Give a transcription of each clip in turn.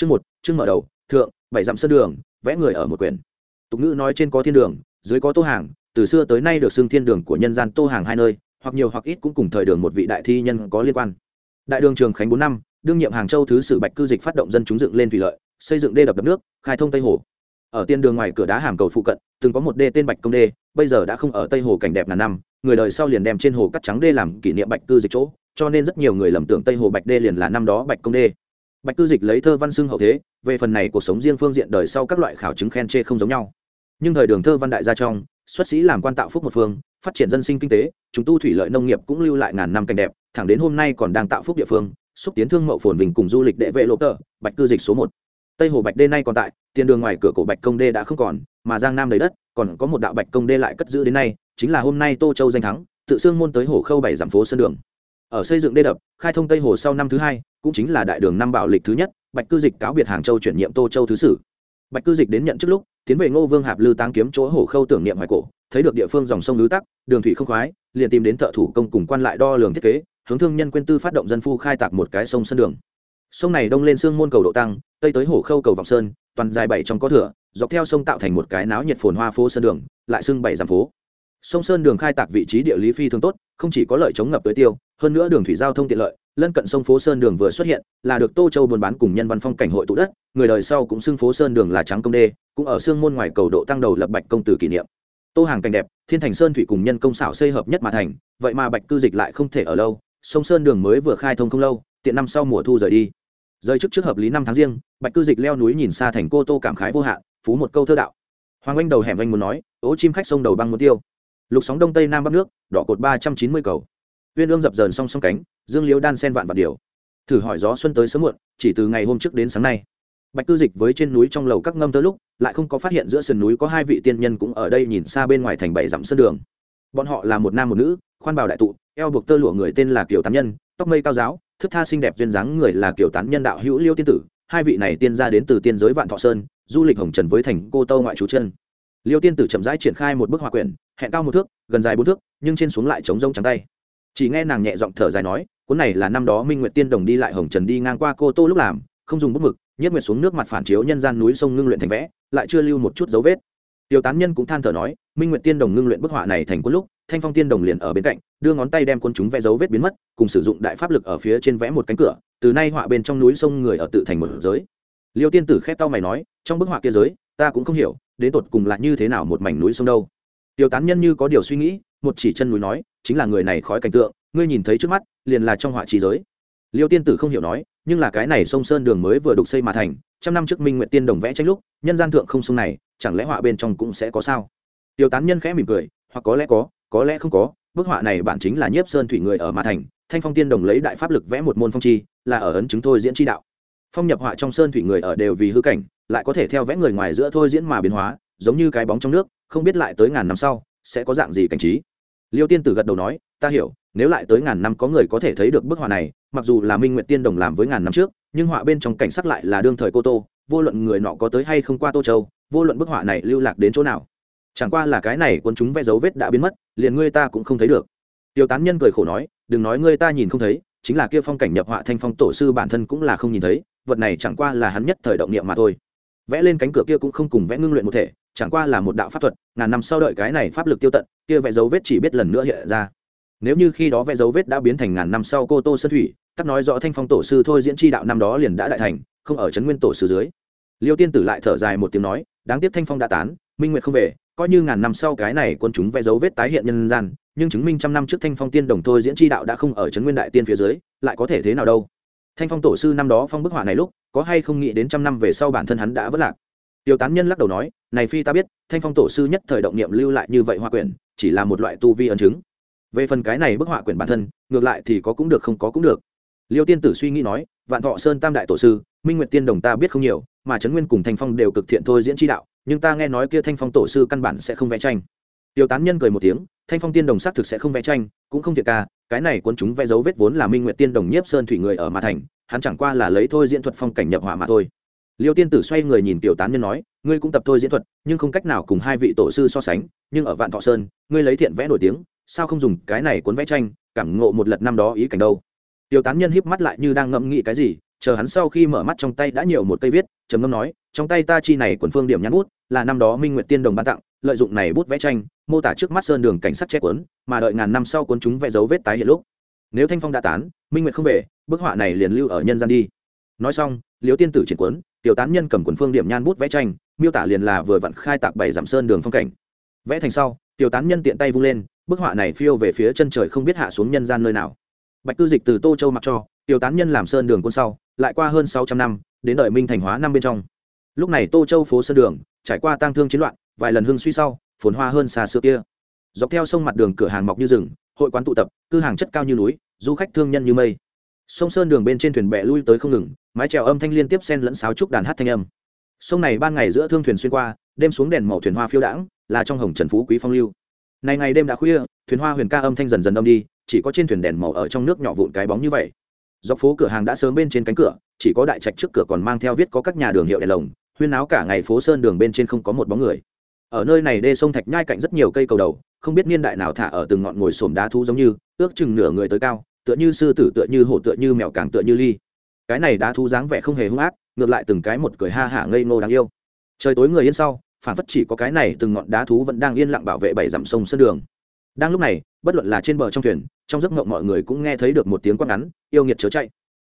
chương một, chương mở đầu, thượng, bảy dặm sân đường, vẽ người ở một quyển. Tục ngữ nói trên có thiên đường, dưới có tô hàng, từ xưa tới nay được xưng thiên đường của nhân gian tô hàng hai nơi, hoặc nhiều hoặc ít cũng cùng thời đường một vị đại thi nhân có liên quan. Đại đường trường khánh bốn năm, đương nhiệm hàng châu thứ sử bạch cư dịch phát động dân chúng dựng lên thủy lợi, xây dựng đê đập đập nước, khai thông tây hồ. Ở tiên đường ngoài cửa đá hàm cầu phụ cận, từng có một đê tên bạch công đê, bây giờ đã không ở tây hồ cảnh đẹp ngàn năm, người đời sau liền đem trên hồ cắt trắng đê làm kỷ niệm bạch cư dịch chỗ, cho nên rất nhiều người lầm tưởng tây hồ bạch đê liền là năm đó bạch công đê bạch cư dịch lấy thơ văn xưng hậu thế, về phần này cuộc sống riêng phương diện đời sau các loại khảo chứng khen chê không giống nhau. Nhưng thời đường thơ văn đại gia trong, xuất sĩ làm quan tạo phúc một phương, phát triển dân sinh kinh tế chúng tu thủy lợi nông nghiệp cũng lưu lại ngàn năm cảnh đẹp, thẳng đến hôm nay còn đang tạo phúc địa phương, xúc tiến thương mậu phồn vinh cùng du lịch đệ vệ lộ tờ, bạch cư dịch số một. Tây hồ bạch đê nay còn tại, tiền đường ngoài cửa cổ bạch công đê đã không còn, mà giang nam đầy đất, còn có một đạo bạch công đê lại cất giữ đến nay, chính là hôm nay tô châu danh thắng, tự xương môn tới hồ khâu bảy giảm phố sân đường. Ở xây dựng đê đập, khai thông tây hồ sau năm thứ hai cũng chính là đại đường năm bảo lịch thứ nhất, bạch cư dịch cáo biệt hàng châu chuyển nhiệm tô châu thứ sử. Bạch cư dịch đến nhận trước lúc, tiến về ngô vương hạp lư táng kiếm chỗ hồ khâu tưởng niệm hoài cổ, thấy được địa phương dòng sông lứ tắc, đường thủy không khoái, liền tìm đến thợ thủ công cùng quan lại đo lường thiết kế, hướng thương nhân quên tư phát động dân phu khai tạc một cái sông sân đường. Sông này đông lên sương môn cầu độ tăng, tây tới hồ khâu cầu vọng sơn, toàn dài bảy trong có thửa, dọc theo sông tạo thành một cái náo nhiệt phồn hoa phố sơn đường, lại xưng bảy giảm phố. Sông sơn đường khai tạc vị trí địa lý phi thường tốt, không chỉ có lợi chống ngập tới tiêu hơn nữa đường thủy giao thông tiện lợi, lân cận sông phố sơn đường vừa xuất hiện, là được tô châu buôn bán cùng nhân văn phong cảnh hội tụ đất, người đời sau cũng xưng phố sơn đường là trắng công đê, cũng ở xương môn ngoài cầu độ tăng đầu lập bạch công tử kỷ niệm. Tô hàng cảnh đẹp, thiên thành sơn thủy cùng nhân công xảo xây hợp nhất mà thành, vậy mà bạch cư dịch lại không thể ở lâu, sông sơn đường mới vừa khai thông không lâu, tiện năm sau mùa thu rời đi. Rời trước trước hợp lý năm tháng riêng, bạch cư dịch leo núi nhìn xa thành cô tô cảm khái vô hạn, phú một câu thơ đạo. Hoàng anh đầu hẻm anh muốn nói, ố chim khách sông đầu băng muốn tiêu. Lục sóng đông tây nam bắc nước, đỏ cột ba trăm chín mươi cầu uyên ương dập dờn song song cánh, dương liễu đan sen vạn vạn điều. Thử hỏi gió xuân tới sớm muộn, chỉ từ ngày hôm trước đến sáng nay. Bạch cư dịch với trên núi trong lầu các ngâm tới lúc, lại không có phát hiện giữa sườn núi có hai vị tiên nhân cũng ở đây nhìn xa bên ngoài thành bảy dặm sân đường. Bọn họ là một nam một nữ, khoan bào đại tụ, eo buộc tơ lụa người tên là kiều tán nhân, tóc mây cao giáo, thức tha xinh đẹp duyên dáng người là kiều tán nhân đạo hữu liêu tiên tử. Hai vị này tiên ra đến từ tiên giới vạn thọ sơn, du lịch hồng trần với thành cô tâu ngoại trú chân. Liêu tiên tử chậm rãi triển khai một bức họa quyển, hẹn cao một thước, gần dài bốn thước, nhưng trên xuống lại trống rông trắng tay chỉ nghe nàng nhẹ giọng thở dài nói, cuốn này là năm đó minh nguyệt tiên đồng đi lại hồng trần đi ngang qua cô tô lúc làm, không dùng bút mực nhất nguyệt xuống nước mặt phản chiếu nhân gian núi sông ngưng luyện thành vẽ, lại chưa lưu một chút dấu vết. Tiêu tán nhân cũng than thở nói, minh nguyệt tiên đồng ngưng luyện bức họa này thành cuốn lúc, thanh phong tiên đồng liền ở bên cạnh, đưa ngón tay đem quân chúng vẽ dấu vết biến mất, cùng sử dụng đại pháp lực ở phía trên vẽ một cánh cửa, từ nay họa bên trong núi sông người ở tự thành một giới. Liêu tiên tử khép tao mày nói, trong bức họa kia giới, ta cũng không hiểu, đến tột cùng là như thế nào một mảnh núi sông đâu? Tiêu tán nhân như có điều suy nghĩ, một chỉ chân núi nói, chính là người này khói cảnh tượng, ngươi nhìn thấy trước mắt, liền là trong họa trí giới. Liêu tiên tử không hiểu nói, nhưng là cái này sông sơn đường mới vừa đục xây mà thành, trăm năm trước minh nguyện tiên đồng vẽ tranh lúc, nhân gian thượng không sông này, chẳng lẽ họa bên trong cũng sẽ có sao? Tiêu tán nhân khẽ mỉm cười, hoặc có lẽ có có lẽ không có, bức họa này bản chính là nhiếp sơn thủy người ở mà thành, thanh phong tiên đồng lấy đại pháp lực vẽ một môn phong chi, là ở ấn chứng thôi diễn chi đạo. Phong nhập họa trong sơn thủy người ở đều vì hư cảnh, lại có thể theo vẽ người ngoài giữa thôi diễn mà biến hóa giống như cái bóng trong nước, không biết lại tới ngàn năm sau, sẽ có dạng gì cảnh trí. Liêu tiên tử gật đầu nói, ta hiểu, nếu lại tới ngàn năm có người có thể thấy được bức họa này, mặc dù là minh nguyện tiên đồng làm với ngàn năm trước, nhưng họa bên trong cảnh sắc lại là đương thời cô tô, vô luận người nọ có tới hay không qua tô châu, vô luận bức họa này lưu lạc đến chỗ nào, chẳng qua là cái này quân chúng vẽ dấu vết đã biến mất, liền ngươi ta cũng không thấy được. Tiêu tán nhân cười khổ nói, đừng nói ngươi ta nhìn không thấy, chính là kia phong cảnh nhập họa thanh phong tổ sư bản thân cũng là không nhìn thấy, vật này chẳng qua là hắn nhất thời động niệm mà thôi. Vẽ lên cánh cửa kia cũng không cùng vẽ ngưng luyện một thể chẳng qua là một đạo pháp thuật, ngàn năm sau đợi cái này pháp lực tiêu tận, kia vẽ dấu vết chỉ biết lần nữa hiện ra. Nếu như khi đó vẽ dấu vết đã biến thành ngàn năm sau cô tô sơn thủy, tắc nói rõ thanh phong tổ sư thôi diễn tri đạo năm đó liền đã đại thành, không ở trấn nguyên tổ sư dưới. Liêu tiên tử lại thở dài một tiếng nói, đáng tiếc thanh phong đã tán, minh nguyệt không về, coi như ngàn năm sau cái này quân chúng vẽ dấu vết tái hiện nhân gian, nhưng chứng minh trăm năm trước thanh phong tiên đồng thôi diễn tri đạo đã không ở trấn nguyên đại tiên phía dưới, lại có thể thế nào đâu? Thanh phong tổ sư năm đó phong bức họa này lúc, có hay không nghĩ đến trăm năm về sau bản thân hắn đã vất lạc? Tiêu tán nhân lắc đầu nói này phi ta biết, thanh phong tổ sư nhất thời động niệm lưu lại như vậy hoa quyển, chỉ là một loại tu vi ấn chứng. Về phần cái này bức họa quyển bản thân, ngược lại thì có cũng được không có cũng được. Liêu tiên tử suy nghĩ nói, vạn thọ sơn tam đại tổ sư, minh nguyệt tiên đồng ta biết không nhiều, mà trấn nguyên cùng thanh phong đều cực thiện thôi diễn tri đạo, nhưng ta nghe nói kia thanh phong tổ sư căn bản sẽ không vẽ tranh. Tiêu tán nhân cười một tiếng, thanh phong tiên đồng xác thực sẽ không vẽ tranh, cũng không thiệt ca, cái này quân chúng vẽ dấu vết vốn là minh nguyệt tiên đồng nhiếp sơn thủy người ở mà thành, hắn chẳng qua là lấy thôi diễn thuật phong cảnh nhập họa mà thôi. Liêu tiên tử xoay người nhìn tiểu tán nhân nói ngươi cũng tập thôi diễn thuật, nhưng không cách nào cùng hai vị tổ sư so sánh, nhưng ở vạn thọ sơn, ngươi lấy thiện vẽ nổi tiếng, sao không dùng cái này cuốn vẽ tranh, cảm ngộ một lật năm đó ý cảnh đâu? Tiêu tán nhân híp mắt lại như đang ngẫm nghĩ cái gì, chờ hắn sau khi mở mắt trong tay đã nhiều một cây viết, trầm ngâm nói, trong tay ta chi này quần phương điểm nhắn bút, là năm đó minh nguyệt tiên đồng ban tặng, lợi dụng này bút vẽ tranh, mô tả trước mắt sơn đường cảnh sát che cuốn, mà đợi ngàn năm sau cuốn chúng vẽ dấu vết tái hiện lúc. Nếu thanh phong đã tán, minh nguyệt không về, bức họa này liền lưu ở nhân gian đi. Nói xong liếu tiên tử triển cuốn tiểu tán nhân cầm quần phương điểm nhan bút vẽ tranh, miêu tả liền là vừa vặn khai tạc bảy dặm sơn đường phong cảnh. Vẽ thành sau, tiểu tán nhân tiện tay vung lên, bức họa này phiêu về phía chân trời không biết hạ xuống nhân gian nơi nào. Bạch cư dịch từ tô châu mặc cho, tiểu tán nhân làm sơn đường quân sau, lại qua hơn sáu trăm năm, đến đợi minh thành hóa năm bên trong. Lúc này tô châu phố sơn đường, trải qua tang thương chiến loạn, vài lần hưng suy sau, phồn hoa hơn xa xưa kia. Dọc theo sông mặt đường cửa hàng mọc như rừng, hội quán tụ tập, cư hàng chất cao như núi, du khách thương nhân như mây sông sơn đường bên trên thuyền bè lui tới không ngừng, mái trèo âm thanh liên tiếp xen lẫn sáo trúc đàn hát thanh âm. Sông này ban ngày giữa thương thuyền xuyên qua, đêm xuống đèn màu thuyền hoa phiêu đãng, là trong hồng trần phú quý phong lưu. Này ngày đêm đã khuya, thuyền hoa huyền ca âm thanh dần dần âm đi, chỉ có trên thuyền đèn màu ở trong nước nhỏ vụn cái bóng như vậy. Dọc phố cửa hàng đã sớm bên trên cánh cửa, chỉ có đại trạch trước cửa còn mang theo viết có các nhà đường hiệu đèn lồng, huyên áo cả ngày phố sơn đường bên trên không có một bóng người. Ở nơi này đê sông thạch nhai cạnh rất nhiều cây cầu đầu, không biết niên đại nào thả ở từng ngọn ngồi xổm đá thu giống như, ước chừng nửa người tới cao tựa như sư tử, tựa như hổ, tựa như mèo càng tựa như ly. Cái này đã thu dáng vẻ không hề hung ác, ngược lại từng cái một cười ha hả ngây ngô đáng yêu. Trời tối người yên sau phản phất chỉ có cái này từng ngọn đá thú vẫn đang yên lặng bảo vệ bảy dặm sông sân đường. Đang lúc này, bất luận là trên bờ trong thuyền, trong giấc mộng mọi người cũng nghe thấy được một tiếng quát ngắn, yêu nghiệt chớ chạy.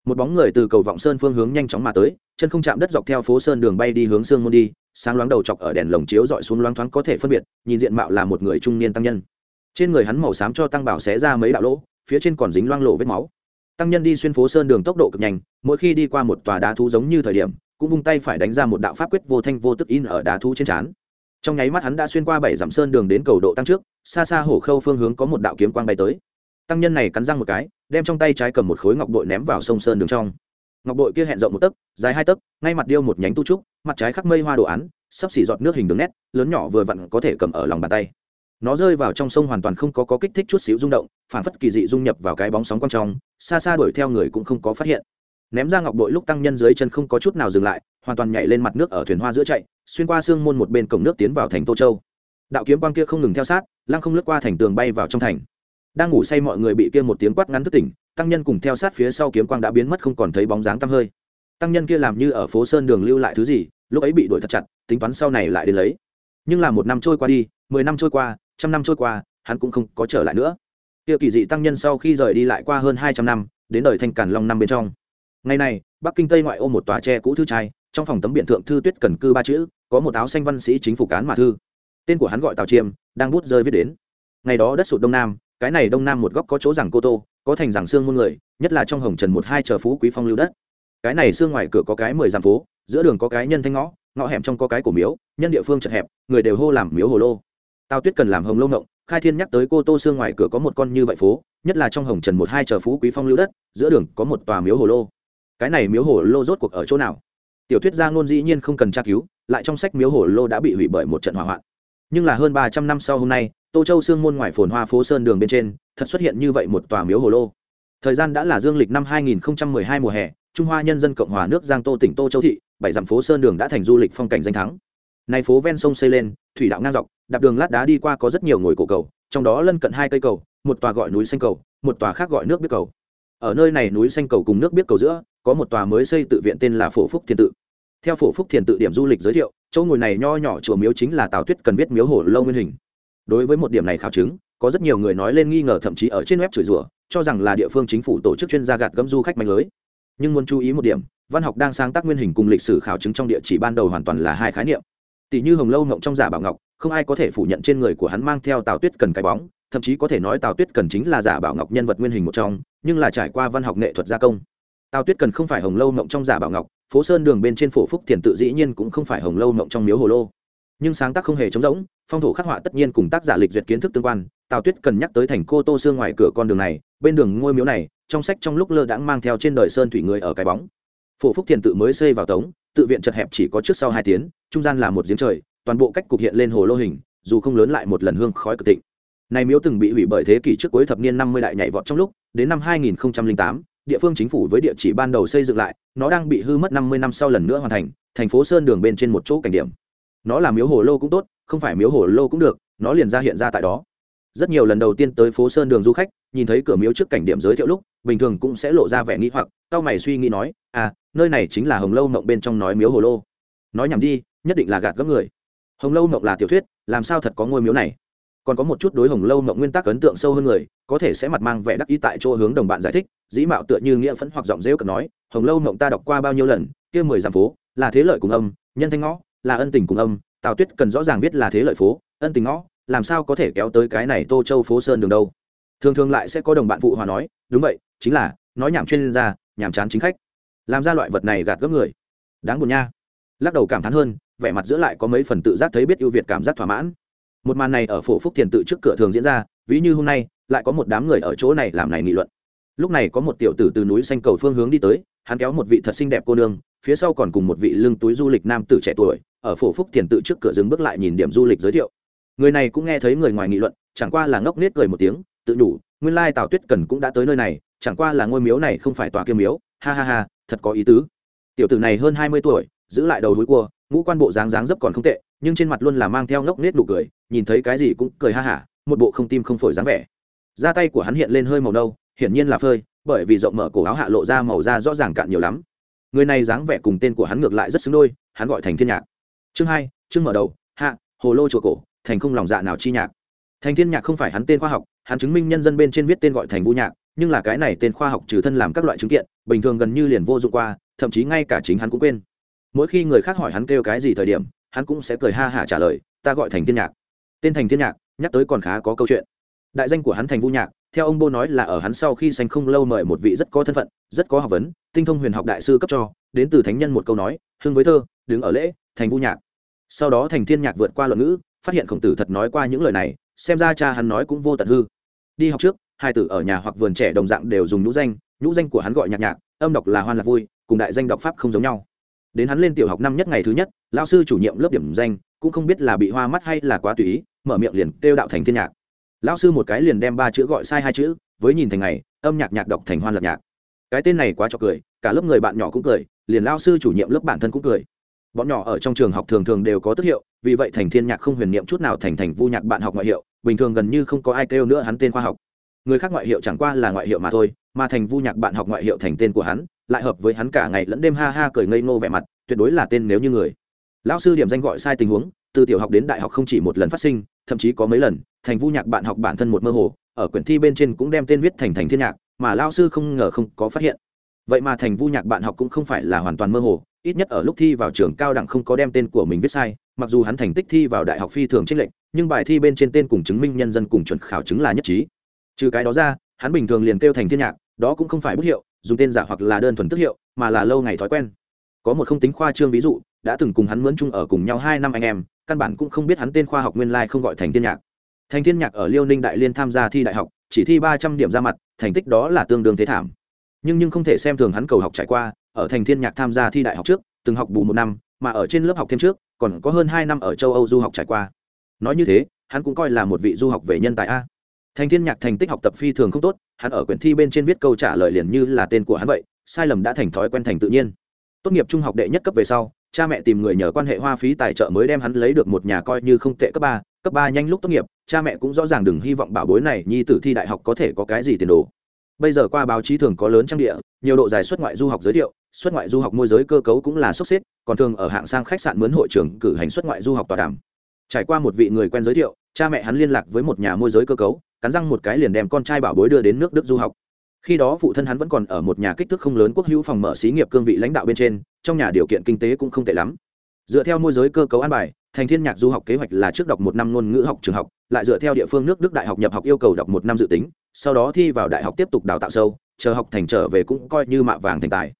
Một bóng người từ cầu vọng sơn phương hướng nhanh chóng mà tới, chân không chạm đất dọc theo phố sơn đường bay đi hướng sương môn đi, sáng loáng đầu chọc ở đèn lồng chiếu dọi xuống loáng thoáng có thể phân biệt, nhìn diện mạo là một người trung niên tăng nhân. Trên người hắn màu xám cho tăng bảo xé ra mấy đạo lỗ phía trên còn dính loang lộ vết máu. Tăng nhân đi xuyên phố sơn đường tốc độ cực nhanh, mỗi khi đi qua một tòa đá thú giống như thời điểm, cũng vung tay phải đánh ra một đạo pháp quyết vô thanh vô tức in ở đá thú trên trán. Trong nháy mắt hắn đã xuyên qua bảy dặm sơn đường đến cầu độ tăng trước, xa xa hổ khâu phương hướng có một đạo kiếm quang bay tới. Tăng nhân này cắn răng một cái, đem trong tay trái cầm một khối ngọc bội ném vào sông sơn đường trong. Ngọc bội kia hẹn rộng một tấc, dài hai tấc, ngay mặt điêu một nhánh tu trúc, mặt trái khắc mây hoa đồ án, sắp xỉ giọt nước hình đường nét, lớn nhỏ vừa vặn có thể cầm ở lòng bàn tay nó rơi vào trong sông hoàn toàn không có, có kích thích chút xíu rung động phản phất kỳ dị dung nhập vào cái bóng sóng quang trong xa xa đuổi theo người cũng không có phát hiện. Ném ra ngọc bội lúc tăng nhân dưới chân không có chút nào dừng lại hoàn toàn nhảy lên mặt nước ở thuyền hoa giữa chạy xuyên qua sương môn một bên cổng nước tiến vào thành tô châu. Đạo kiếm quang kia không ngừng theo sát lăng không lướt qua thành tường bay vào trong thành. Đang ngủ say mọi người bị kia một tiếng quát ngắn thức tỉnh tăng nhân cùng theo sát phía sau kiếm quang đã biến mất không còn thấy bóng dáng tăm hơi. Tăng nhân kia làm như ở phố sơn đường lưu lại thứ gì lúc ấy bị đuổi thật chặt tính toán sau này lại đến lấy. Nhưng là một năm trôi qua đi mười năm trôi qua trăm năm trôi qua, hắn cũng không có trở lại nữa. Kia kỳ dị tăng nhân sau khi rời đi lại qua hơn hai trăm năm, đến đời thanh cản long năm bên trong. Ngày này, bắc kinh tây ngoại ô một tòa tre cũ thư trai, trong phòng tấm biện thượng thư tuyết cần cư ba chữ, có một áo xanh văn sĩ chính phủ cán mà thư. Tên của hắn gọi tào chiêm, đang bút rơi viết đến. Ngày đó đất sụt đông nam, cái này đông nam một góc có chỗ rằng cô tô, có thành rằng xương muôn người, nhất là trong hồng trần một hai chờ phú quý phong lưu đất. Cái này xương ngoài cửa có cái mười dặm phố, giữa đường có cái nhân thanh ngõ ngõ hẻm trong có cái cổ miếu, nhân địa phương chật hẹp, người đều hô làm miếu hồ lô tào tuyết cần làm hồng lâu ngộng, khai thiên nhắc tới cô tô xương ngoài cửa có một con như vậy phố, nhất là trong hồng trần một hai chờ phú quý phong lưu đất, giữa đường có một tòa miếu hồ lô. Cái này miếu hồ lô rốt cuộc ở chỗ nào? Tiểu thuyết gia ngôn dĩ nhiên không cần tra cứu, lại trong sách miếu hồ lô đã bị hủy bởi một trận hỏa hoạn. Nhưng là hơn ba trăm năm sau hôm nay, tô châu sương môn ngoài phồn hoa phố sơn đường bên trên, thật xuất hiện như vậy một tòa miếu hồ lô. Thời gian đã là dương lịch năm 2012 mùa hè, trung hoa nhân dân cộng hòa nước giang tô tỉnh tô châu thị, bảy dặm phố sơn đường đã thành du lịch phong cảnh danh thắng nay phố ven sông xây lên, thủy đạo ngang dọc, đạp đường lát đá đi qua có rất nhiều ngồi cổ cầu, trong đó lân cận hai cây cầu, một tòa gọi núi xanh cầu, một tòa khác gọi nước biết cầu. Ở nơi này núi xanh cầu cùng nước biết cầu giữa, có một tòa mới xây tự viện tên là phổ phúc thiên tự. Theo phổ phúc thiền tự điểm du lịch giới thiệu, chỗ ngồi này nho nhỏ chùa miếu chính là tào tuyết cần viết miếu hồ lâu nguyên hình. Đối với một điểm này khảo chứng, có rất nhiều người nói lên nghi ngờ thậm chí ở trên web chửi rủa, cho rằng là địa phương chính phủ tổ chức chuyên gia gạt gẫm du khách mạnh lưới. Nhưng muốn chú ý một điểm, văn học đang sáng tác nguyên hình cùng lịch sử khảo chứng trong địa chỉ ban đầu hoàn toàn là hai khái niệm tỷ như hồng lâu ngộng trong giả bảo ngọc, không ai có thể phủ nhận trên người của hắn mang theo tào tuyết cần cái bóng, thậm chí có thể nói tào tuyết cần chính là giả bảo ngọc nhân vật nguyên hình một trong, nhưng là trải qua văn học nghệ thuật gia công. Tào tuyết cần không phải hồng lâu ngộng trong giả bảo ngọc, phố sơn đường bên trên phổ phúc thiền tự dĩ nhiên cũng không phải hồng lâu ngộng trong miếu hồ lô. Nhưng sáng tác không hề trống rỗng, phong thổ khắc họa tất nhiên cùng tác giả lịch duyệt kiến thức tương quan. Tào tuyết cần nhắc tới thành cô tô xương ngoài cửa con đường này, bên đường ngôi miếu này, trong sách trong lúc lơ đãng mang theo trên đời sơn thủy người ở cái bóng. Phổ phúc thiền tự mới xây vào tống, tự viện chật hẹp chỉ có trước sau hai tiếng trung gian là một giếng trời, toàn bộ cách cục hiện lên hồ lô hình, dù không lớn lại một lần hương khói cực thịnh. Này miếu từng bị hủy bởi thế kỷ trước cuối thập niên năm mươi đại nhảy vọt trong lúc, đến năm hai nghìn tám, địa phương chính phủ với địa chỉ ban đầu xây dựng lại, nó đang bị hư mất năm mươi năm sau lần nữa hoàn thành thành phố sơn đường bên trên một chỗ cảnh điểm. Nó là miếu hồ lô cũng tốt, không phải miếu hồ lô cũng được, nó liền ra hiện ra tại đó. Rất nhiều lần đầu tiên tới phố sơn đường du khách, nhìn thấy cửa miếu trước cảnh điểm giới thiệu lúc, bình thường cũng sẽ lộ ra vẻ nghĩ hoặc cao mày suy nghĩ nói à nơi này chính là hồng lâu mộng bên trong nói miếu hồ lô. Nói nhầm đi nhất định là gạt gấp người. Hồng lâu mộng là tiểu thuyết, làm sao thật có ngôi miếu này? Còn có một chút đối hồng lâu mộng nguyên tắc ấn tượng sâu hơn người, có thể sẽ mặt mang vẻ đắc ý tại chỗ hướng đồng bạn giải thích, dĩ mạo tựa như nghĩa phẫn hoặc giọng rêu cần nói, hồng lâu mộng ta đọc qua bao nhiêu lần, kia mười dặm phố, là thế lợi cùng âm, nhân thanh ngõ, là ân tình cùng âm, tào tuyết cần rõ ràng viết là thế lợi phố, ân tình ngõ, làm sao có thể kéo tới cái này tô châu phố sơn đường đâu? Thường thường lại sẽ có đồng bạn phụ hòa nói, đúng vậy, chính là, nói nhảm chuyên gia, nhảm chán chính khách. Làm ra loại vật này gạt gấp người. Đáng buồn nha. Lắc đầu cảm thán hơn vẻ mặt giữa lại có mấy phần tự giác thấy biết ưu việt cảm giác thỏa mãn. Một màn này ở phổ phúc thiền tự trước cửa thường diễn ra, ví như hôm nay, lại có một đám người ở chỗ này làm này nghị luận. Lúc này có một tiểu tử từ núi xanh cầu phương hướng đi tới, hắn kéo một vị thật xinh đẹp cô nương, phía sau còn cùng một vị lưng túi du lịch nam tử trẻ tuổi, ở phổ phúc thiền tự trước cửa dừng bước lại nhìn điểm du lịch giới thiệu. Người này cũng nghe thấy người ngoài nghị luận, chẳng qua là ngốc nết cười một tiếng, tự nhủ, nguyên lai tào tuyết cần cũng đã tới nơi này, chẳng qua là ngôi miếu này không phải tòa kiêm miếu, ha ha ha, thật có ý tứ. Tiểu tử này hơn hai mươi tuổi, giữ lại đầu đuôi cua ngũ quan bộ dáng dáng dấp còn không tệ, nhưng trên mặt luôn là mang theo ngốc nết nụ cười, nhìn thấy cái gì cũng cười ha hả, một bộ không tim không phổi dáng vẻ. Da tay của hắn hiện lên hơi màu nâu, hiển nhiên là phơi, bởi vì rộng mở cổ áo hạ lộ ra màu da rõ ràng cạn nhiều lắm. Người này dáng vẻ cùng tên của hắn ngược lại rất xứng đôi, hắn gọi thành thiên nhạc. Chương hai, chương mở đầu, hạ, hồ lô chùa cổ, thành không lòng dạ nào chi nhạc. Thành thiên nhạc không phải hắn tên khoa học, hắn chứng minh nhân dân bên trên viết tên gọi thành vũ nhạc, nhưng là cái này tên khoa học trừ thân làm các loại chứng kiện, bình thường gần như liền vô dụng qua, thậm chí ngay cả chính hắn cũng quên mỗi khi người khác hỏi hắn kêu cái gì thời điểm, hắn cũng sẽ cười ha hả trả lời, ta gọi thành thiên nhạc. Tên thành thiên nhạc nhắc tới còn khá có câu chuyện. Đại danh của hắn thành vũ nhạc, theo ông bô nói là ở hắn sau khi sanh không lâu mời một vị rất có thân phận, rất có học vấn, tinh thông huyền học đại sư cấp cho, đến từ thánh nhân một câu nói hương với thơ, đứng ở lễ, thành vũ nhạc. Sau đó thành thiên nhạc vượt qua luận ngữ, phát hiện khổng tử thật nói qua những lời này, xem ra cha hắn nói cũng vô tận hư. Đi học trước, hai tử ở nhà hoặc vườn trẻ đồng dạng đều dùng nhũ danh nhũ danh của hắn gọi nhạc nhạc, âm đọc là hoan lạc vui, cùng đại danh đọc pháp không giống nhau đến hắn lên tiểu học năm nhất ngày thứ nhất lao sư chủ nhiệm lớp điểm danh cũng không biết là bị hoa mắt hay là quá tùy ý, mở miệng liền kêu đạo thành thiên nhạc. Lao sư một cái liền đem ba chữ gọi sai hai chữ, với nhìn thành ngày, âm nhạc nhạc đọc thành hoan lạc nhạc. Cái tên này quá cho cười, cả lớp người bạn nhỏ cũng cười, liền lao sư chủ nhiệm lớp bản thân cũng cười. Bọn nhỏ ở trong trường học thường thường đều có tức hiệu, vì vậy thành thiên nhạc không huyền niệm chút nào thành thành vu nhạc bạn học ngoại hiệu, bình thường gần như không có ai kêu nữa hắn tên khoa học. Người khác ngoại hiệu chẳng qua là ngoại hiệu mà thôi, mà thành vu nhạc bạn học ngoại hiệu thành tên của hắn lại hợp với hắn cả ngày lẫn đêm ha ha cười ngây ngô vẻ mặt, tuyệt đối là tên nếu như người. Lão sư điểm danh gọi sai tình huống, từ tiểu học đến đại học không chỉ một lần phát sinh, thậm chí có mấy lần, thành vu nhạc bạn học bản thân một mơ hồ, ở quyển thi bên trên cũng đem tên viết thành thành thiên nhạc, mà lao sư không ngờ không có phát hiện. Vậy mà thành vu nhạc bạn học cũng không phải là hoàn toàn mơ hồ, ít nhất ở lúc thi vào trường cao đẳng không có đem tên của mình viết sai, mặc dù hắn thành tích thi vào đại học phi thường trích lệnh nhưng bài thi bên trên tên cùng chứng minh nhân dân cùng chuẩn khảo chứng là nhất trí. Trừ cái đó ra, hắn bình thường liền kêu thành thiên nhạc, đó cũng không phải bút hiệu dùng tên giả hoặc là đơn thuần tức hiệu, mà là lâu ngày thói quen. Có một không tính khoa trương ví dụ, đã từng cùng hắn mướn chung ở cùng nhau hai năm anh em, căn bản cũng không biết hắn tên khoa học nguyên lai không gọi thành thiên nhạc. Thành thiên nhạc ở liêu ninh đại liên tham gia thi đại học, chỉ thi ba trăm điểm ra mặt, thành tích đó là tương đương thế thảm. Nhưng nhưng không thể xem thường hắn cầu học trải qua, ở thành thiên nhạc tham gia thi đại học trước, từng học bù một năm, mà ở trên lớp học thêm trước, còn có hơn hai năm ở châu âu du học trải qua. Nói như thế, hắn cũng coi là một vị du học về nhân tài a. Thành thiên nhạc thành tích học tập phi thường không tốt hắn ở quyển thi bên trên viết câu trả lời liền như là tên của hắn vậy, sai lầm đã thành thói quen thành tự nhiên. Tốt nghiệp trung học đệ nhất cấp về sau, cha mẹ tìm người nhờ quan hệ hoa phí tài trợ mới đem hắn lấy được một nhà coi như không tệ cấp ba cấp ba nhanh lúc tốt nghiệp, cha mẹ cũng rõ ràng đừng hy vọng bảo bối này nhi tử thi đại học có thể có cái gì tiền đồ. Bây giờ qua báo chí thường có lớn trang địa, nhiều độ dài xuất ngoại du học giới thiệu, xuất ngoại du học môi giới cơ cấu cũng là sốc xếp, còn thường ở hạng sang khách sạn mướn hội trưởng cử hành xuất ngoại du học tọa đàm. Trải qua một vị người quen giới thiệu, cha mẹ hắn liên lạc với một nhà môi giới cơ cấu cắn răng một cái liền đem con trai bảo bối đưa đến nước đức du học. Khi đó phụ thân hắn vẫn còn ở một nhà kích thước không lớn quốc hữu phòng mở xí nghiệp cương vị lãnh đạo bên trên, trong nhà điều kiện kinh tế cũng không tệ lắm. Dựa theo môi giới cơ cấu an bài, thành thiên nhạc du học kế hoạch là trước đọc một năm ngôn ngữ học trường học, lại dựa theo địa phương nước đức đại học nhập học yêu cầu đọc một năm dự tính, sau đó thi vào đại học tiếp tục đào tạo sâu, chờ học thành trở về cũng coi như mạ vàng thành tài.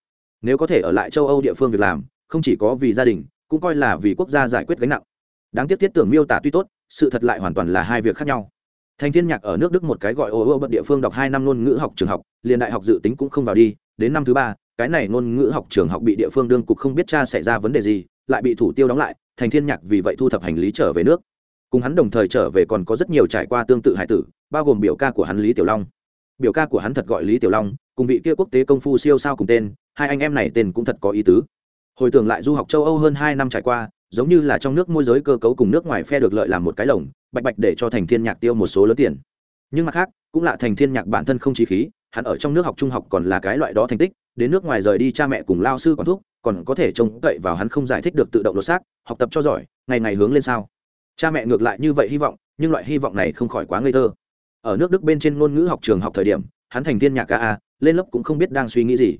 Nếu có thể ở lại châu âu địa phương việc làm, không chỉ có vì gia đình, cũng coi là vì quốc gia giải quyết gánh nặng. Đáng tiếc thiết tưởng miêu tả tuy tốt, sự thật lại hoàn toàn là hai việc khác nhau thành thiên nhạc ở nước đức một cái gọi ô ô bận địa phương đọc hai năm ngôn ngữ học trường học, liền đại học dự tính cũng không vào đi, đến năm thứ ba, cái này ngôn ngữ học trường học bị địa phương đương cục không biết cha xảy ra vấn đề gì, lại bị thủ tiêu đóng lại thành thiên nhạc vì vậy thu thập hành lý trở về nước. Cùng hắn đồng thời trở về còn có rất nhiều trải qua tương tự hải tử, bao gồm biểu ca của hắn lý tiểu long. Biểu ca của hắn thật gọi lý tiểu long, cùng vị kia quốc tế công phu siêu sao cùng tên, hai anh em này tên cũng thật có ý tứ. Hồi tưởng lại du học châu âu hơn hai năm trải qua giống như là trong nước môi giới cơ cấu cùng nước ngoài phe được lợi làm một cái lồng, bạch bạch để cho thành thiên nhạc tiêu một số lớn tiền. Nhưng mặt khác, cũng là thành thiên nhạc bản thân không trí khí, hắn ở trong nước học trung học còn là cái loại đó thành tích, đến nước ngoài rời đi cha mẹ cùng lao sư còn thuốc còn có thể trông cậy vào hắn không giải thích được tự động lột xác, học tập cho giỏi, ngày ngày hướng lên sao. Cha mẹ ngược lại như vậy hy vọng, nhưng loại hy vọng này không khỏi quá ngây thơ. Ở nước đức bên trên ngôn ngữ học trường học thời điểm, hắn thành thiên nhạc ca a, lên lớp cũng không biết đang suy nghĩ gì.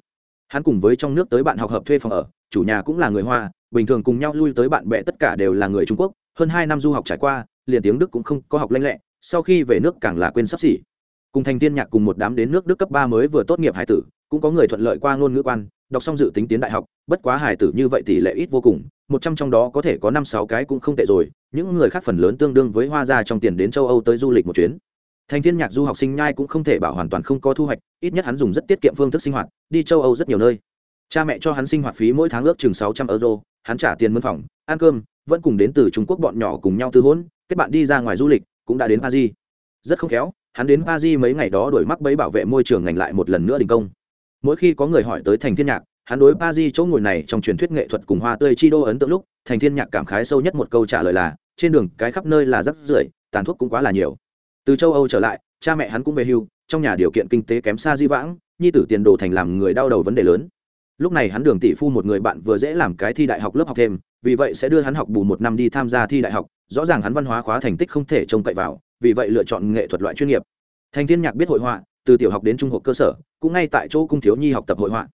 Hắn cùng với trong nước tới bạn học hợp thuê phòng ở, chủ nhà cũng là người hoa bình thường cùng nhau lui tới bạn bè tất cả đều là người trung quốc, hơn hai năm du học trải qua, liền tiếng đức cũng không có học lanh lẹ, sau khi về nước càng là quên sắp xỉ. Cùng thành thiên nhạc cùng một đám đến nước đức cấp ba mới vừa tốt nghiệp hải tử, cũng có người thuận lợi qua ngôn ngữ quan, đọc xong dự tính tiến đại học, bất quá hải tử như vậy tỷ lệ ít vô cùng, một trăm trong đó có thể có năm sáu cái cũng không tệ rồi, những người khác phần lớn tương đương với hoa gia trong tiền đến châu âu tới du lịch một chuyến. Thành thiên nhạc du học sinh nhai cũng không thể bảo hoàn toàn không có thu hoạch, ít nhất hắn dùng rất tiết kiệm phương thức sinh hoạt, đi châu âu rất nhiều nơi cha mẹ cho hắn sinh hoạt phí mỗi tháng ước chừng sáu trăm euro, hắn trả tiền mân phòng, ăn cơm, vẫn cùng đến từ trung quốc bọn nhỏ cùng nhau tư hôn, kết bạn đi ra ngoài du lịch, cũng đã đến paris. Rất không khéo, hắn đến paris mấy ngày đó đổi mắc bấy bảo vệ môi trường ngành lại một lần nữa đình công. Mỗi khi có người hỏi tới thành thiên nhạc, hắn đối paris chỗ ngồi này trong truyền thuyết nghệ thuật cùng hoa tươi chi đô ấn tượng lúc, thành thiên nhạc cảm khái sâu nhất một câu trả lời là, trên đường, cái khắp nơi là rắc rưởi, tàn thuốc cũng quá là nhiều. Từ châu âu trở lại, cha mẹ hắn cũng về hưu, trong nhà điều kiện kinh tế kém xa di vãng, nhi tử tiền đồ thành làm người đau đầu vấn đề lớn lúc này hắn đường tỷ phu một người bạn vừa dễ làm cái thi đại học lớp học thêm, vì vậy sẽ đưa hắn học bù một năm đi tham gia thi đại học, rõ ràng hắn văn hóa khóa thành tích không thể trông cậy vào, vì vậy lựa chọn nghệ thuật loại chuyên nghiệp. Thành thiên nhạc biết hội họa, từ tiểu học đến trung học cơ sở, cũng ngay tại chỗ cung thiếu nhi học tập hội họa.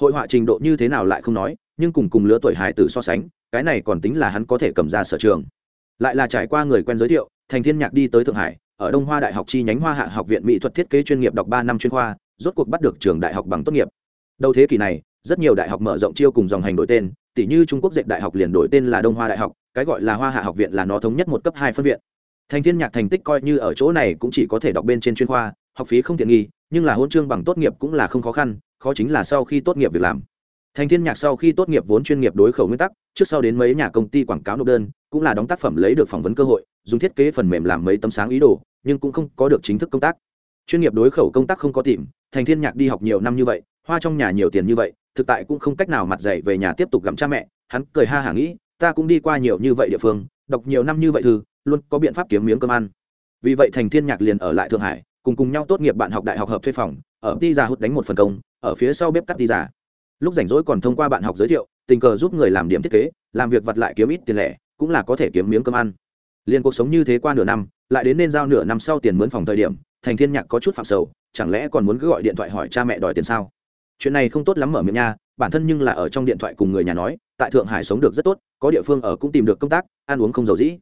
Hội họa trình độ như thế nào lại không nói, nhưng cùng cùng lứa tuổi hải tử so sánh, cái này còn tính là hắn có thể cầm ra sở trường. Lại là trải qua người quen giới thiệu, thành thiên nhạc đi tới thượng hải, ở đông hoa đại học chi nhánh hoa hạ học viện mỹ thuật thiết kế chuyên nghiệp đọc ba năm chuyên khoa, rốt cuộc bắt được trường đại học bằng tốt nghiệp. Đầu thế kỷ này rất nhiều đại học mở rộng chiêu cùng dòng hành đổi tên tỷ như trung quốc dệt đại học liền đổi tên là đông hoa đại học, cái gọi là hoa hạ học viện là nó thống nhất một cấp hai phân viện. Thành thiên nhạc thành tích coi như ở chỗ này cũng chỉ có thể đọc bên trên chuyên khoa, học phí không tiện nghi, nhưng là hôn chương bằng tốt nghiệp cũng là không khó khăn, khó chính là sau khi tốt nghiệp việc làm. Thành thiên nhạc sau khi tốt nghiệp vốn chuyên nghiệp đối khẩu nguyên tắc, trước sau đến mấy nhà công ty quảng cáo nộp đơn, cũng là đóng tác phẩm lấy được phỏng vấn cơ hội, dùng thiết kế phần mềm làm mấy tấm sáng ý đồ, nhưng cũng không có được chính thức công tác. Chuyên nghiệp đối khẩu công tác không có tìm, thành thiên nhạc đi học nhiều năm như vậy, hoa trong nhà nhiều tiền như vậy thực tại cũng không cách nào mặt dạy về nhà tiếp tục gặm cha mẹ, hắn cười ha hả nghĩ, ta cũng đi qua nhiều như vậy địa phương, đọc nhiều năm như vậy thư, luôn có biện pháp kiếm miếng cơm ăn. Vì vậy thành thiên nhạc liền ở lại thượng hải, cùng cùng nhau tốt nghiệp bạn học đại học hợp thuê phòng, ở đi già hút đánh một phần công, ở phía sau bếp cắt đi giả lúc rảnh rỗi còn thông qua bạn học giới thiệu, tình cờ giúp người làm điểm thiết kế, làm việc vặt lại kiếm ít tiền lẻ, cũng là có thể kiếm miếng cơm ăn. Liền cuộc sống như thế qua nửa năm, lại đến nên giao nửa năm sau tiền mướn phòng thời điểm, thành thiên nhạc có chút phạm sầu, chẳng lẽ còn muốn cứ gọi điện thoại hỏi cha mẹ đòi tiền sao? Chuyện này không tốt lắm mở miệng nha, bản thân nhưng là ở trong điện thoại cùng người nhà nói, tại thượng hải sống được rất tốt, có địa phương ở cũng tìm được công tác, ăn uống không giàu dĩ.